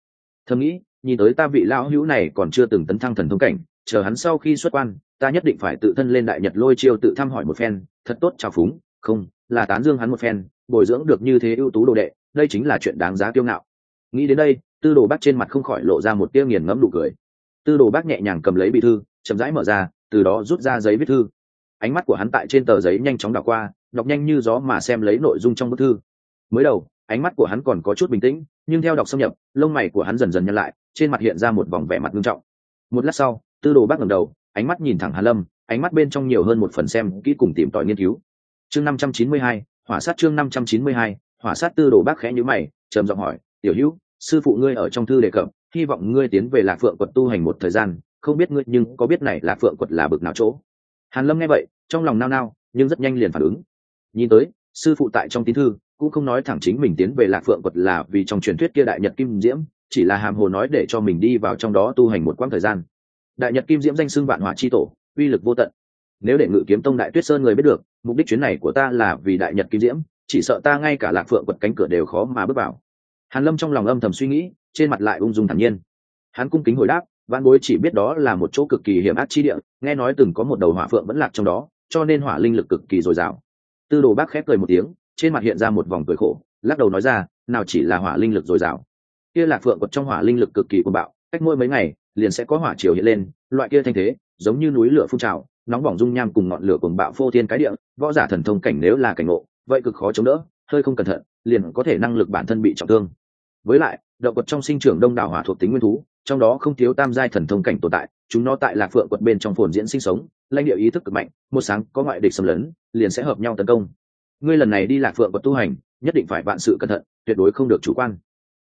Thầm nghĩ, nhìn tới ta vị lão hữu này còn chưa từng tấn thăng thần thông cảnh, chờ hắn sau khi xuất quan, ta nhất định phải tự thân lên đại nhật lôi chiêu tự thăm hỏi một phen, thật tốt, chào phúng. Không, là tán dương hắn một phen, bồi dưỡng được như thế ưu tú đồ đệ, đây chính là chuyện đáng giá kiêu ngạo. Nghĩ đến đây, tư đồ bác trên mặt không khỏi lộ ra một tia nghiền ngẫm nụ cười. Tư đồ bác nhẹ nhàng cầm lấy bị thư, chậm rãi mở ra, từ đó rút ra giấy viết thư. Ánh mắt của hắn tại trên tờ giấy nhanh chóng đọc qua, đọc nhanh như gió mà xem lấy nội dung trong bức thư. Mới đầu ánh mắt của hắn còn có chút bình tĩnh, nhưng theo đọc xâm nhập, lông mày của hắn dần dần nhăn lại, trên mặt hiện ra một vòng vẻ mặt nghiêm trọng. Một lát sau, tư đồ bác ngẩng đầu, ánh mắt nhìn thẳng hàn lâm, ánh mắt bên trong nhiều hơn một phần xem kỹ cùng tìm tòi nghiên cứu. Chương năm trăm chín mươi hai, hỏa sát chương năm trăm chín mươi hai, hỏa sát tư đồ bác khẽ nhíu mày, trầm giọng hỏi, tiểu hữu, sư phụ ngươi ở trong thư đề cập, hy vọng ngươi tiến về lạc phượng quật tu hành một thời gian, không biết ngươi nhưng có biết này lạc phượng quật là bực nào chỗ? Hàn lâm nghe vậy, trong lòng nao nao, nhưng rất nhanh liền phản ứng. Nhìn tới, sư phụ tại trong tín thư cũng không nói thẳng chính mình tiến về lạc phượng quật là vì trong truyền thuyết kia đại nhật kim diễm, chỉ là hàm hồ nói để cho mình đi vào trong đó tu hành một quãng thời gian. Đại nhật kim diễm danh xưng vạn hỏa chi tổ, uy lực vô tận. Nếu để ngự kiếm tông đại tuyết sơn người biết được, mục đích chuyến này của ta là vì đại nhật kim diễm, chỉ sợ ta ngay cả lạc phượng quật cánh cửa đều khó mà bước vào. Hàn lâm trong lòng âm thầm suy nghĩ, trên mặt lại ung dung thản nhiên. Hắn cung kính hồi đáp văn bối chỉ biết đó là một chỗ cực kỳ hiểm ác chi địa, nghe nói từng có một đầu hỏa phượng vẫn lạc trong đó, cho nên hỏa linh lực cực kỳ dồi dào. Tư đồ bác khép cười một tiếng trên mặt hiện ra một vòng cười khổ, lắc đầu nói ra, nào chỉ là hỏa linh lực dồi dào. Kia lạc phượng quật trong hỏa linh lực cực kỳ cuồng bạo, cách mỗi mấy ngày, liền sẽ có hỏa chiều hiện lên, loại kia thanh thế, giống như núi lửa phun trào, nóng bỏng dung nham cùng ngọn lửa cuồng bạo phô thiên cái địa, võ giả thần thông cảnh nếu là cảnh ngộ, vậy cực khó chống đỡ, hơi không cẩn thận, liền có thể năng lực bản thân bị trọng thương. Với lại, động vật trong sinh trưởng đông đảo hỏa thuộc tính nguyên thú, trong đó không thiếu tam giai thần thông cảnh tồn tại, chúng nó tại lạc phượng quật bên trong phồn diễn sinh sống, lãnh địa ý thức cực mạnh, một sáng có ngoại địch xâm lấn, liền sẽ hợp nhau tấn công ngươi lần này đi lạc phượng và tu hành, nhất định phải vạn sự cẩn thận, tuyệt đối không được chủ quan.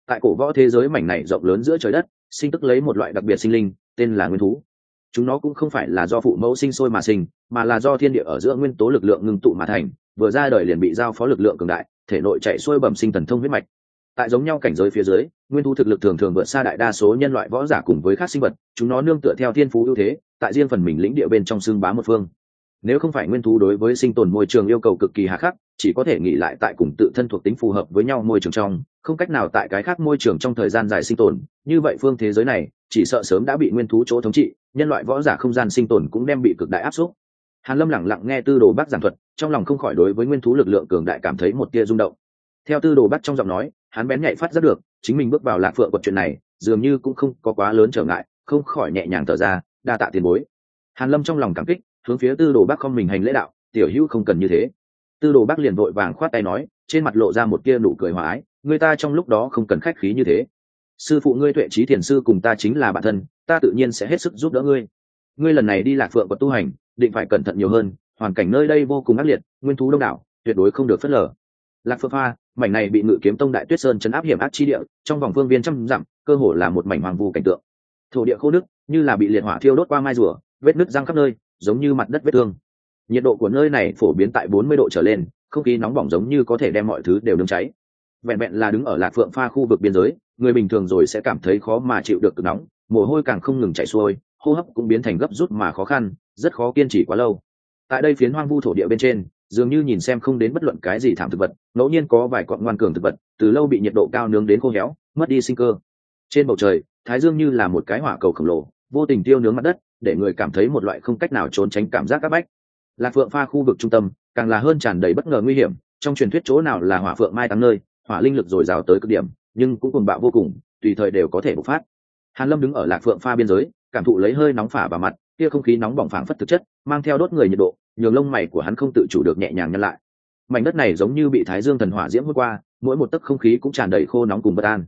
Tại cổ võ thế giới mảnh này rộng lớn giữa trời đất, sinh tức lấy một loại đặc biệt sinh linh, tên là nguyên thú. Chúng nó cũng không phải là do phụ mẫu sinh sôi mà sinh, mà là do thiên địa ở giữa nguyên tố lực lượng ngưng tụ mà thành, vừa ra đời liền bị giao phó lực lượng cường đại, thể nội chạy xuôi bẩm sinh thần thông huyết mạch. Tại giống nhau cảnh giới phía dưới, nguyên thu thực lực thường thường vượt xa đại đa số nhân loại võ giả cùng với các sinh vật, chúng nó nương tựa theo thiên phú ưu thế, tại riêng phần mình lĩnh địa bên trong xương bá một phương. Nếu không phải nguyên thú đối với sinh tồn môi trường yêu cầu cực kỳ hà khắc chỉ có thể nghỉ lại tại cùng tự thân thuộc tính phù hợp với nhau môi trường trong, không cách nào tại cái khác môi trường trong thời gian dài sinh tồn. Như vậy phương thế giới này, chỉ sợ sớm đã bị nguyên thú chỗ thống trị, nhân loại võ giả không gian sinh tồn cũng đem bị cực đại áp suất. Hàn lâm lẳng lặng nghe tư đồ bác giảng thuật, trong lòng không khỏi đối với nguyên thú lực lượng cường đại cảm thấy một tia rung động. Theo tư đồ bác trong giọng nói, hắn bén nhạy phát rất được, chính mình bước vào lạc phượng quật chuyện này, dường như cũng không có quá lớn trở ngại, không khỏi nhẹ nhàng thở ra, đa tạ tiền bối. Hàn lâm trong lòng cảm kích, hướng phía tư đồ bác không mình hành lễ đạo, tiểu hữu không cần như thế tư đồ bác liền vội vàng khoát tay nói, trên mặt lộ ra một kia nụ cười hòa ái, người ta trong lúc đó không cần khách khí như thế. Sư phụ ngươi tuệ trí thiền sư cùng ta chính là bạn thân, ta tự nhiên sẽ hết sức giúp đỡ ngươi. Ngươi lần này đi lạc phượng và tu hành, định phải cẩn thận nhiều hơn, hoàn cảnh nơi đây vô cùng ác liệt, nguyên thú đông đảo, tuyệt đối không được phớt lờ. Lạc phượng pha, mảnh này bị ngự kiếm tông đại tuyết sơn chấn áp hiểm ác chi địa, trong vòng phương viên trăm dặm, cơ hồ là một mảnh hoàng vu cảnh tượng. Thổ địa khô nước như là bị liệt hỏa thiêu đốt qua mai rùa, vết nứt răng khắp nơi, giống như mặt đất vết thương nhiệt độ của nơi này phổ biến tại 40 độ trở lên, không khí nóng bỏng giống như có thể đem mọi thứ đều nướng cháy. Vẹn vẹn là đứng ở lạc phượng pha khu vực biên giới, người bình thường rồi sẽ cảm thấy khó mà chịu được cực nóng, mồ hôi càng không ngừng chảy xuôi, hô hấp cũng biến thành gấp rút mà khó khăn, rất khó kiên trì quá lâu. Tại đây phiến hoang vu thổ địa bên trên, dường như nhìn xem không đến bất luận cái gì thảm thực vật, ngẫu nhiên có vài cọn ngoan cường thực vật, từ lâu bị nhiệt độ cao nướng đến khô héo, mất đi sinh cơ. Trên bầu trời, thái dương như là một cái hỏa cầu khổng lồ, vô tình tiêu nướng mặt đất, để người cảm thấy một loại không cách nào trốn tránh cảm giác áp bách lạc phượng pha khu vực trung tâm, càng là hơn tràn đầy bất ngờ nguy hiểm, trong truyền thuyết chỗ nào là hỏa phượng mai tăng nơi, hỏa linh lực dồi dào tới cực điểm, nhưng cũng cùng bạo vô cùng, tùy thời đều có thể bộc phát. Hàn lâm đứng ở lạc phượng pha biên giới, cảm thụ lấy hơi nóng phả vào mặt, kia không khí nóng bỏng phảng phất thực chất, mang theo đốt người nhiệt độ, nhường lông mày của hắn không tự chủ được nhẹ nhàng nhân lại. Mảnh đất này giống như bị thái dương thần hỏa diễm hôm qua, mỗi một tấc không khí cũng tràn đầy khô nóng cùng bất an.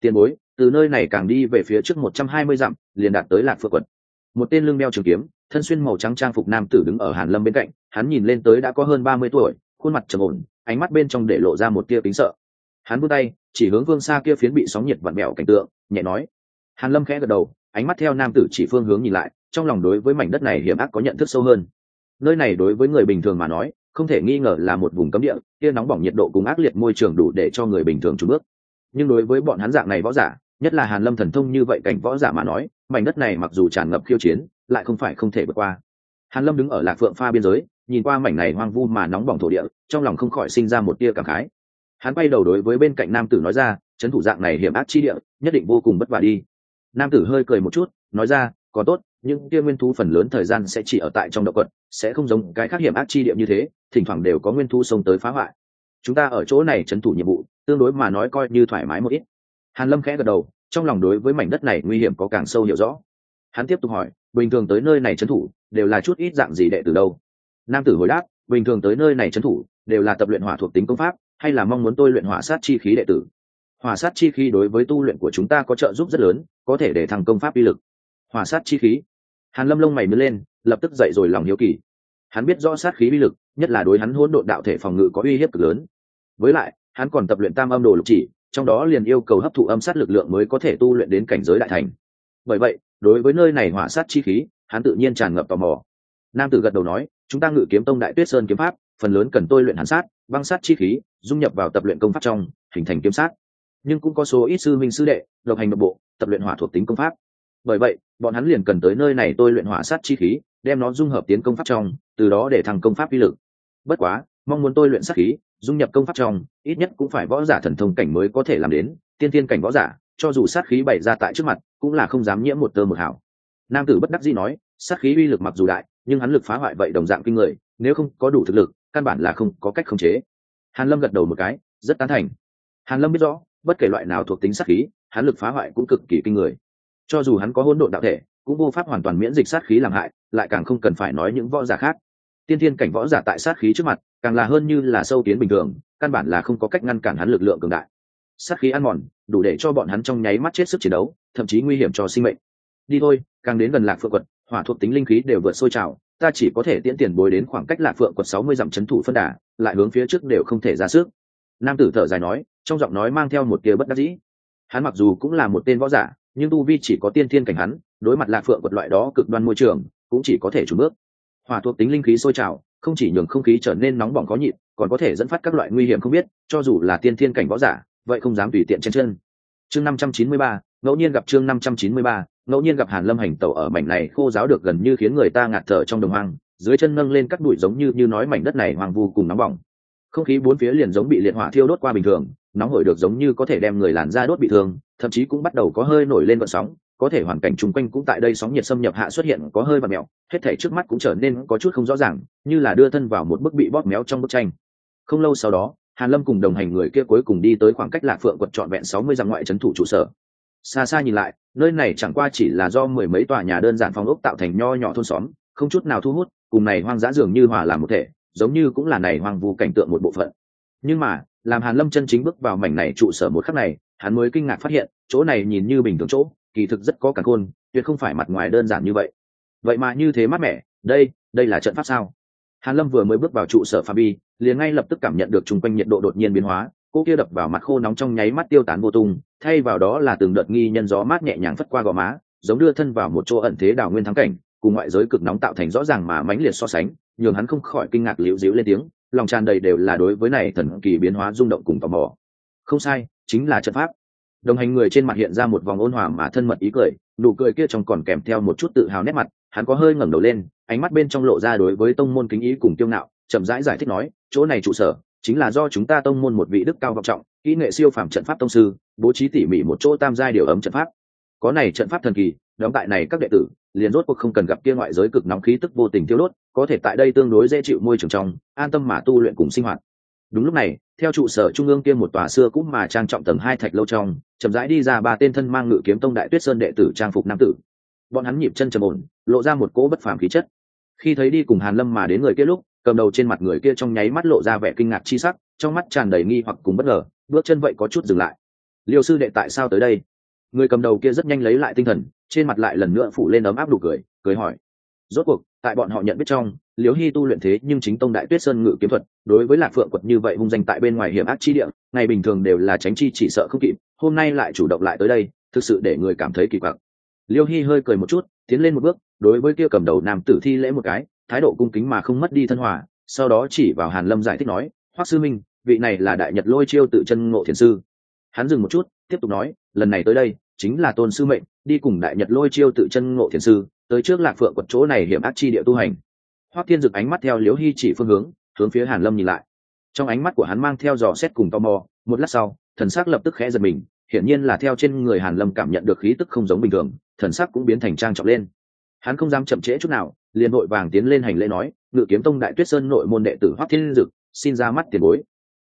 Tiền bối, từ nơi này càng đi về phía trước một trăm hai mươi dặm, liền đạt tới lạc phượng quận. Một tên lưng đeo trường kiếm thân xuyên màu trắng trang phục nam tử đứng ở hàn lâm bên cạnh, hắn nhìn lên tới đã có hơn ba mươi tuổi, khuôn mặt trầm ổn, ánh mắt bên trong để lộ ra một tia kính sợ. Hắn vươn tay, chỉ hướng phương xa kia phiến bị sóng nhiệt vặn mèo cảnh tượng, nhẹ nói. Hàn lâm khẽ gật đầu, ánh mắt theo nam tử chỉ phương hướng nhìn lại, trong lòng đối với mảnh đất này hiểm ác có nhận thức sâu hơn. Nơi này đối với người bình thường mà nói, không thể nghi ngờ là một vùng cấm địa, kia nóng bỏng nhiệt độ cùng ác liệt môi trường đủ để cho người bình thường trùn bước. Nhưng đối với bọn hắn dạng này võ giả, nhất là hàn lâm thần thông như vậy cảnh võ giả mà nói, mảnh đất này mặc dù tràn ngập khiêu chiến lại không phải không thể vượt qua. Hàn lâm đứng ở lạc phượng pha biên giới, nhìn qua mảnh này hoang vu mà nóng bỏng thổ địa, trong lòng không khỏi sinh ra một tia cảm khái. Hắn quay đầu đối với bên cạnh nam tử nói ra, chấn thủ dạng này hiểm ác chi địa, nhất định vô cùng bất vả đi. Nam tử hơi cười một chút, nói ra có tốt nhưng kia nguyên thú phần lớn thời gian sẽ chỉ ở tại trong động quật, sẽ không giống cái khác hiểm ác chi địa như thế, thỉnh thoảng đều có nguyên thú xông tới phá hoại. Chúng ta ở chỗ này chấn thủ nhiệm vụ, tương đối mà nói coi như thoải mái một ít. Hàn lâm khẽ gật đầu, trong lòng đối với mảnh đất này nguy hiểm có càng sâu hiểu rõ hắn tiếp tục hỏi, bình thường tới nơi này trấn thủ, đều là chút ít dạng gì đệ từ đâu? Nam tử hồi đáp, bình thường tới nơi này trấn thủ, đều là tập luyện hỏa thuộc tính công pháp, hay là mong muốn tôi luyện hỏa sát chi khí đệ tử? Hỏa sát chi khí đối với tu luyện của chúng ta có trợ giúp rất lớn, có thể để thằng công pháp uy lực. Hỏa sát chi khí? Hàn lâm lông mày mới lên, lập tức dậy rồi lòng hiếu kỳ. Hắn biết rõ sát khí uy lực, nhất là đối hắn hỗn độn đạo thể phòng ngự có uy hiếp cực lớn. Với lại, hắn còn tập luyện tam âm đồ lục chỉ, trong đó liền yêu cầu hấp thụ âm sát lực lượng mới có thể tu luyện đến cảnh giới đại thành. Bởi vậy đối với nơi này hỏa sát chi khí, hắn tự nhiên tràn ngập tò mò. Nam tử gật đầu nói, chúng ta ngự kiếm tông đại tuyết sơn kiếm pháp, phần lớn cần tôi luyện hàn sát, băng sát chi khí, dung nhập vào tập luyện công pháp trong, hình thành kiếm sát. Nhưng cũng có số ít sư minh sư đệ, độc hành độc bộ, tập luyện hỏa thuộc tính công pháp. Bởi vậy, bọn hắn liền cần tới nơi này tôi luyện hỏa sát chi khí, đem nó dung hợp tiến công pháp trong, từ đó để thăng công pháp uy lực. Bất quá, mong muốn tôi luyện sát khí, dung nhập công pháp trong, ít nhất cũng phải võ giả thần thông cảnh mới có thể làm đến, tiên tiên cảnh võ giả cho dù sát khí bày ra tại trước mặt, cũng là không dám nhiễm một tơ một hảo nam tử bất đắc dĩ nói, sát khí uy lực mặc dù đại, nhưng hắn lực phá hoại vậy đồng dạng kinh người, nếu không có đủ thực lực, căn bản là không có cách khống chế. Hàn lâm gật đầu một cái, rất tán thành. Hàn lâm biết rõ, bất kể loại nào thuộc tính sát khí, hắn lực phá hoại cũng cực kỳ kinh người. Cho dù hắn có hỗn độn đạo thể, cũng vô pháp hoàn toàn miễn dịch sát khí làm hại, lại càng không cần phải nói những võ giả khác. Tiên thiên cảnh võ giả tại sát khí trước mặt, càng là hơn như là sâu tiến bình thường, căn bản là không có cách ngăn cản hắn lực lượng cường đại sát khí ăn mòn đủ để cho bọn hắn trong nháy mắt chết sức chiến đấu thậm chí nguy hiểm cho sinh mệnh. Đi thôi càng đến gần lạc phượng quật hỏa thuộc tính linh khí đều vượt sôi trào ta chỉ có thể tiễn tiền bối đến khoảng cách lạc phượng quật sáu mươi dặm c thủ phân đà lại hướng phía trước đều không thể ra sức. Nam tử thở dài nói trong giọng nói mang theo một tia bất đắc dĩ. Hắn mặc dù cũng là một tên võ giả nhưng tu vi chỉ có tiên thiên cảnh hắn đối mặt lạc phượng quật loại đó cực đoan môi trường cũng chỉ có thể trùn bước. Hỏa thuộc tính linh khí sôi trào không chỉ nhường không khí trở nên nóng bỏng có nhịp, còn có thể dẫn phát các loại nguy hiểm không biết cho dù là tiên thiên cảnh võ giả vậy không dám tùy tiện chen chân. Chương năm trăm chín mươi ba, ngẫu nhiên gặp chương năm trăm chín mươi ba, ngẫu nhiên gặp hàn lâm hành tẩu ở mảnh này khô giáo được gần như khiến người ta ngạt thở trong đồng hoang, dưới chân nâng lên các bụi giống như như nói mảnh đất này hoang vu cùng nóng bỏng. Không khí bốn phía liền giống bị liệt hỏa thiêu đốt qua bình thường, nóng hổi được giống như có thể đem người làn da đốt bị thương, thậm chí cũng bắt đầu có hơi nổi lên vận sóng, có thể hoàn cảnh chung quanh cũng tại đây sóng nhiệt xâm nhập hạ xuất hiện có hơi và mèo hết thể trước mắt cũng trở nên có chút không rõ ràng, như là đưa thân vào một bức bị bóp méo trong bức tranh. Không lâu sau đó hàn lâm cùng đồng hành người kia cuối cùng đi tới khoảng cách lạc phượng quật trọn vẹn sáu mươi dặm ngoại trấn thủ trụ sở. Xa xa nhìn lại, nơi này chẳng qua chỉ là do mười mấy tòa nhà đơn giản phong ốc tạo thành nho nhỏ thôn xóm, không chút nào thu hút, cùng này hoang dã dường như hòa làm một thể, giống như cũng là này hoang vu cảnh tượng một bộ phận. Nhưng mà, làm hàn lâm chân chính bước vào mảnh này trụ sở một khắc này, hắn mới kinh ngạc phát hiện, chỗ này nhìn như bình thường chỗ, kỳ thực rất có cả khôn tuyệt không phải mặt ngoài đơn giản như vậy. Vậy mà như thế mát mẻ, đây đây là trận pháp sao? Hàn lâm vừa mới bước vào trụ sở phạm vi liền ngay lập tức cảm nhận được chung quanh nhiệt độ đột nhiên biến hóa, cô kia đập vào mặt khô nóng trong nháy mắt tiêu tán vô tung, thay vào đó là từng đợt nghi nhân gió mát nhẹ nhàng phất qua gò má, giống đưa thân vào một chỗ ẩn thế đảo nguyên thắng cảnh, cùng ngoại giới cực nóng tạo thành rõ ràng mà mãnh liệt so sánh, nhường hắn không khỏi kinh ngạc liễu díu lên tiếng, lòng tràn đầy đều là đối với này thần kỳ biến hóa rung động cùng tò mò. Không sai, chính là trận pháp. Đồng hành người trên mặt hiện ra một vòng ôn hòa mà thân mật ý cười, nụ cười kia trong còn kèm theo một chút tự hào nét mặt hắn có hơi ngẩng đầu lên ánh mắt bên trong lộ ra đối với tông môn kính ý cùng kiêu ngạo chậm rãi giải, giải thích nói chỗ này trụ sở chính là do chúng ta tông môn một vị đức cao vọng trọng kỹ nghệ siêu phàm trận pháp tông sư bố trí tỉ mỉ một chỗ tam giai điều ấm trận pháp. Có này trận pháp thần kỳ đóng tại này các đệ tử liền rốt cuộc không cần gặp kia ngoại giới cực nóng khí tức vô tình tiêu đốt có thể tại đây tương đối dễ chịu môi trường trong an tâm mà tu luyện cùng sinh hoạt. Đúng lúc này theo trụ sở trung ương kia một tòa xưa cũng mà trang trọng tầng hai thạch lâu trong chậm rãi đi ra ba tên thân mang ngự kiếm tông đại tuyết sơn đệ tử trang phục nam tử bọn hắn nhịp chân trầm ổn, lộ ra một cỗ bất phàm khí chất. Khi thấy đi cùng hàn lâm mà đến người kia lúc, cầm đầu trên mặt người kia trong nháy mắt lộ ra vẻ kinh ngạc chi sắc, trong mắt tràn đầy nghi hoặc cùng bất ngờ, bước chân vậy có chút dừng lại. Liêu sư đệ, tại sao tới đây? Người cầm đầu kia rất nhanh lấy lại tinh thần, trên mặt lại lần nữa phủ lên ấm áp đủ cười cười hỏi. Rốt cuộc, tại bọn họ nhận biết trong, Liêu hy tu luyện thế nhưng chính tông đại tuyết sơn ngự kiếm thuật, đối với lạc phượng quật như vậy hung danh tại bên ngoài hiểm ác chi địa, ngày bình thường đều là tránh chi chỉ sợ không kịp, hôm nay lại chủ động lại tới đây, thực sự để người cảm thấy kỳ quặc liêu hy hơi cười một chút, tiến lên một bước, đối với kia cầm đầu nam tử thi lễ một cái, thái độ cung kính mà không mất đi thân hòa, sau đó chỉ vào hàn lâm giải thích nói, hoắc sư minh, vị này là đại nhật lôi chiêu tự chân ngộ thiền sư. Hắn dừng một chút, tiếp tục nói, lần này tới đây, chính là tôn sư mệnh, đi cùng đại nhật lôi chiêu tự chân ngộ thiền sư, tới trước lạc phượng quật chỗ này hiểm ác chi địa tu hành. Hoắc thiên dực ánh mắt theo liễu hy chỉ phương hướng hướng phía hàn lâm nhìn lại. Trong ánh mắt của hắn mang theo dò xét cùng tò mò, một lát sau, thần sắc lập tức khẽ giật mình hiển nhiên là theo trên người hàn lâm cảm nhận được khí tức không giống bình thường, thần sắc cũng biến thành trang trọng lên. Hắn không dám chậm trễ chút nào, liền nội vàng tiến lên hành lễ nói, ngự kiếm tông đại tuyết sơn nội môn đệ tử hoắc thiên dực, xin ra mắt tiền bối.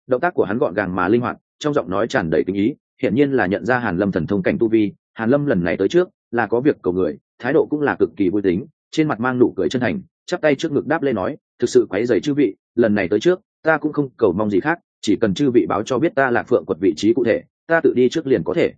Động tác của hắn gọn gàng mà linh hoạt, trong giọng nói tràn đầy tính ý, hiển nhiên là nhận ra hàn lâm thần thông cảnh tu vi, hàn lâm lần này tới trước, là có việc cầu người, thái độ cũng là cực kỳ vui tính, trên mặt mang nụ cười chân thành, chắp tay trước ngực đáp lên nói, thực sự quấy rầy chư vị, lần này tới trước, ta cũng không cầu mong gì khác, chỉ cần chư vị báo cho biết ta lạc phượng quật vị trí cụ thể ta tự đi trước liền có thể.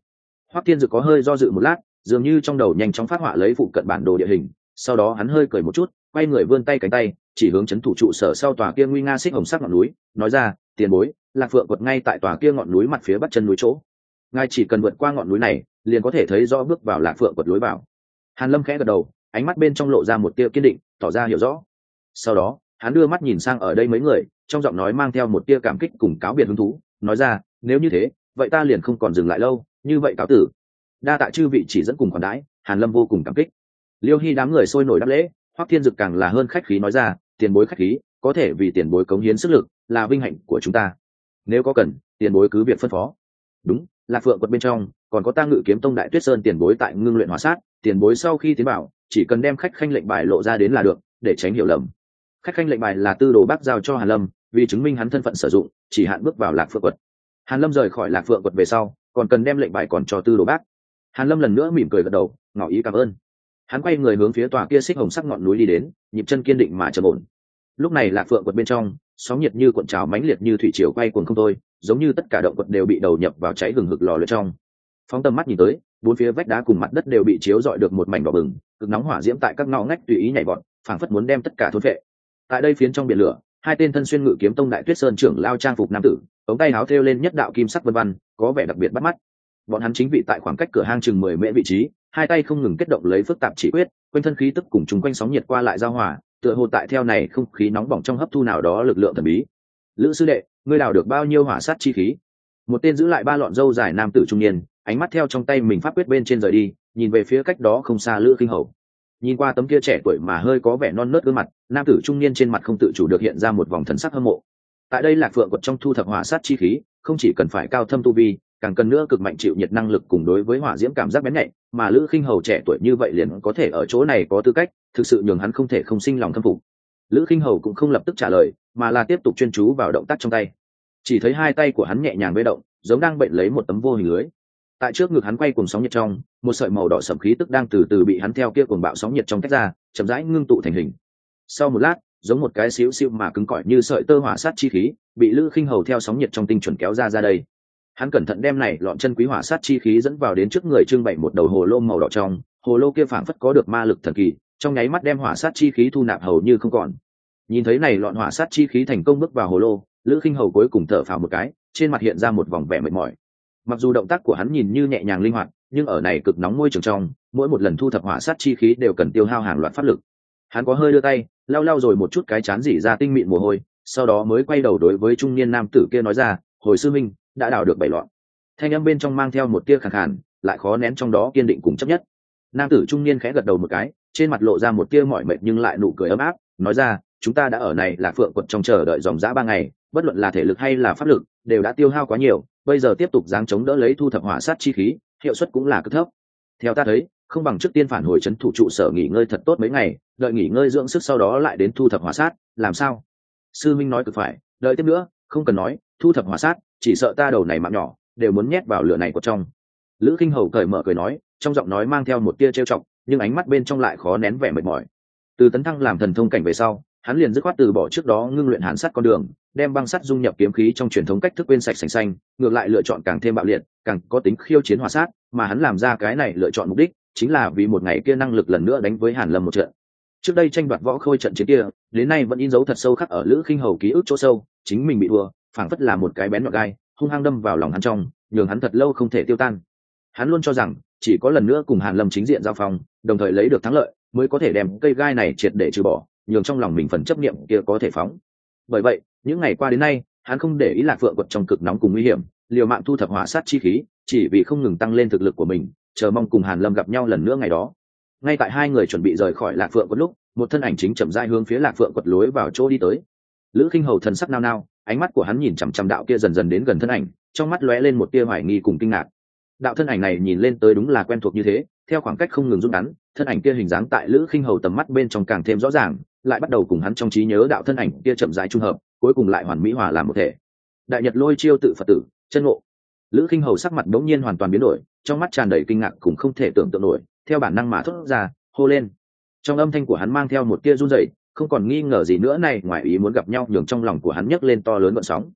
Hoắc thiên dực có hơi do dự một lát, dường như trong đầu nhanh chóng phát họa lấy phụ cận bản đồ địa hình, sau đó hắn hơi cười một chút, quay người vươn tay cánh tay, chỉ hướng chấn thủ trụ sở sau tòa kia nguy nga xích hồng sắc ngọn núi, nói ra, tiền bối, lạc phượng quật ngay tại tòa kia ngọn núi mặt phía bắc chân núi chỗ. Ngài chỉ cần vượt qua ngọn núi này, liền có thể thấy rõ bước vào lạc phượng quật lối vào. Hàn lâm khẽ gật đầu, ánh mắt bên trong lộ ra một tia kiên định, tỏ ra hiểu rõ. Sau đó, hắn đưa mắt nhìn sang ở đây mấy người, trong giọng nói mang theo một tia cảm kích cùng cáo biệt hứng thú, nói ra, nếu như thế vậy ta liền không còn dừng lại lâu, như vậy cáo tử. Đa tạ chư vị chỉ dẫn cùng còn đãi, hàn lâm vô cùng cảm kích. Liêu hy đám người sôi nổi đáp lễ, hoắc thiên dực càng là hơn khách khí nói ra, tiền bối khách khí, có thể vì tiền bối cống hiến sức lực, là vinh hạnh của chúng ta. Nếu có cần, tiền bối cứ việc phân phó. Đúng, là phượng quật bên trong, còn có ta ngự kiếm tông đại tuyết sơn tiền bối tại ngưng luyện hóa sát, tiền bối sau khi tiến bảo, chỉ cần đem khách khanh lệnh bài lộ ra đến là được, để tránh hiểu lầm. Khách khanh lệnh bài là tư đồ bác giao cho hàn lâm, vì chứng minh hắn thân phận sử dụng, chỉ hạn bước vào lạc phượng quật hàn lâm rời khỏi lạc phượng quật về sau, còn cần đem lệnh bài còn cho tư đồ bác. Hàn lâm lần nữa mỉm cười gật đầu, ngỏ ý cảm ơn. Hắn quay người hướng phía tòa kia xích hồng sắc ngọn núi đi đến, nhịp chân kiên định mà trầm ổn. Lúc này lạc phượng quật bên trong, sóng nhiệt như cuộn trào mãnh liệt như thủy triều quay cuồng không thôi, giống như tất cả động vật đều bị đầu nhập vào cháy gừng hực lò lửa trong. Phóng tầm mắt nhìn tới, bốn phía vách đá cùng mặt đất đều bị chiếu rọi được một mảnh đỏ bừng, cực nóng hỏa diễm tại các ngõ ngách tùy ý nhảy vọt, phảng phất muốn đem tất cả thôn vệ. Tại đây phiến trong biển lửa hai tên thân xuyên ngự kiếm tông đại tuyết sơn trưởng lao trang phục nam tử, ống tay áo thêu lên nhất đạo kim sắc vân văn có vẻ đặc biệt bắt mắt. Bọn hắn chính vị tại khoảng cách cửa hang chừng mười mễ vị trí, hai tay không ngừng kết động lấy phức tạp chỉ quyết, quanh thân khí tức cùng chung quanh sóng nhiệt qua lại giao hòa, tựa hồ tại theo này không khí nóng bỏng trong hấp thu nào đó lực lượng thần bí. Lữ sư đệ, ngươi đào được bao nhiêu hỏa sát chi khí? Một tên giữ lại ba lọn dâu dài nam tử trung niên, ánh mắt theo trong tay mình pháp quyết bên trên rời đi, nhìn về phía cách đó không xa lữ kinh hầu nhìn qua tấm kia trẻ tuổi mà hơi có vẻ non nớt gương mặt, nam tử trung niên trên mặt không tự chủ được hiện ra một vòng thần sắc hâm mộ. Tại đây lạc phượng quật trong thu thập hỏa sát chi khí, không chỉ cần phải cao thâm tu vi, càng cần nữa cực mạnh chịu nhiệt năng lực cùng đối với hỏa diễm cảm giác bén nhạy, mà lữ khinh hầu trẻ tuổi như vậy liền có thể ở chỗ này có tư cách, thực sự nhường hắn không thể không sinh lòng thâm phục. Lữ khinh hầu cũng không lập tức trả lời, mà là tiếp tục chuyên chú vào động tác trong tay. Chỉ thấy hai tay của hắn nhẹ nhàng với động, giống đang bệnh lấy một tấm vô hình lưới. Tại trước ngực hắn quay cùng sóng nhiệt trong một sợi màu đỏ sẩm khí tức đang từ từ bị hắn theo kia cuồng bạo sóng nhiệt trong tách ra, chậm rãi ngưng tụ thành hình. Sau một lát, giống một cái xíu xíu mà cứng cỏi như sợi tơ hỏa sát chi khí, bị lữ khinh hầu theo sóng nhiệt trong tinh chuẩn kéo ra ra đây. Hắn cẩn thận đem này lọn chân quý hỏa sát chi khí dẫn vào đến trước người trưng bày một đầu hồ lô màu đỏ trong, hồ lô kia phảng phất có được ma lực thần kỳ, trong nháy mắt đem hỏa sát chi khí thu nạp hầu như không còn. Nhìn thấy này lọn hỏa sát chi khí thành công bước vào hồ lô, lữ khinh hầu cuối cùng thở phào một cái, trên mặt hiện ra một vòng vẻ mệt mỏi. Mặc dù động tác của hắn nhìn như nhẹ nhàng linh hoạt nhưng ở này cực nóng môi trường trong mỗi một lần thu thập hỏa sát chi khí đều cần tiêu hao hàng loạt pháp lực. Hắn có hơi đưa tay lau lau rồi một chút cái chán dỉ ra tinh mịn mồ hôi sau đó mới quay đầu đối với trung niên nam tử kia nói ra hồi sư minh đã đào được bảy loạn. Thanh âm bên trong mang theo một tia khẳng hẳn, lại khó nén trong đó kiên định cùng chấp nhất. Nam tử trung niên khẽ gật đầu một cái trên mặt lộ ra một tia mỏi mệt nhưng lại nụ cười ấm áp nói ra chúng ta đã ở này là phượng quật trong chờ đợi dòng giã ba ngày bất luận là thể lực hay là pháp lực đều đã tiêu hao quá nhiều bây giờ tiếp tục giáng chống đỡ lấy thu thập hỏa sát chi khí hiệu suất cũng là cực thấp. Theo ta thấy, không bằng trước tiên phản hồi trấn thủ trụ sở nghỉ ngơi thật tốt mấy ngày, đợi nghỉ ngơi dưỡng sức sau đó lại đến thu thập hỏa sát, làm sao? Sư minh nói cực phải, đợi tiếp nữa, không cần nói, thu thập hỏa sát, chỉ sợ ta đầu này mạng nhỏ, đều muốn nhét vào lửa này của trong. Lữ kinh hầu cởi mở cười nói, trong giọng nói mang theo một tia trêu chọc, nhưng ánh mắt bên trong lại khó nén vẻ mệt mỏi. Từ tấn thăng làm thần thông cảnh về sau, hắn liền dứt khoát từ bỏ trước đó ngưng luyện hàn sắt con đường, đem băng sắt dung nhập kiếm khí trong truyền thống cách thức quên sạch sành xanh, ngược lại lựa chọn càng thêm bạo liệt càng có tính khiêu chiến hòa sát, mà hắn làm ra cái này lựa chọn mục đích chính là vì một ngày kia năng lực lần nữa đánh với hàn lâm một trận. Trước đây tranh đoạt võ khôi trận chiến kia, đến nay vẫn in dấu thật sâu khắc ở lữ khinh hầu ký ức chỗ sâu, chính mình bị thua, phảng phất là một cái bén nhọn gai, hung hăng đâm vào lòng hắn trong, nhường hắn thật lâu không thể tiêu tan. Hắn luôn cho rằng, chỉ có lần nữa cùng hàn lâm chính diện giao phong, đồng thời lấy được thắng lợi, mới có thể đem cây gai này triệt để trừ bỏ, nhường trong lòng mình phần chấp niệm kia có thể phóng. Bởi vậy, những ngày qua đến nay, hắn không để ý lạc phượng quật trong cực nóng cùng nguy hiểm liều mạng thu thập hỏa sát chi khí, chỉ vì không ngừng tăng lên thực lực của mình, chờ mong cùng hàn lâm gặp nhau lần nữa ngày đó. Ngay tại hai người chuẩn bị rời khỏi lạc phượng quật lúc, một thân ảnh chính chậm rãi hướng phía lạc phượng quật lối vào chỗ đi tới. Lữ kinh hầu thần sắc nao nao, ánh mắt của hắn nhìn chằm chằm đạo kia dần dần đến gần thân ảnh, trong mắt lóe lên một tia hoài nghi cùng kinh ngạc. Đạo thân ảnh này nhìn lên tới đúng là quen thuộc như thế, theo khoảng cách không ngừng rút ngắn, thân ảnh kia hình dáng tại lữ khinh hầu tầm mắt bên trong càng thêm rõ ràng, lại bắt đầu cùng hắn trong trí nhớ đạo thân ảnh kia chậm rãi trung hợp, cuối cùng lại hoàn mỹ hòa làm một thể. Đại nhật lôi chiêu tự phật tử chân ngộ. Lữ khinh hầu sắc mặt đống nhiên hoàn toàn biến đổi, trong mắt tràn đầy kinh ngạc cùng không thể tưởng tượng nổi, theo bản năng mà thốt ra, hô lên. Trong âm thanh của hắn mang theo một tia run rẩy, không còn nghi ngờ gì nữa, này, ngoài ý muốn gặp nhau, nhường trong lòng của hắn nhấc lên to lớn vận sóng.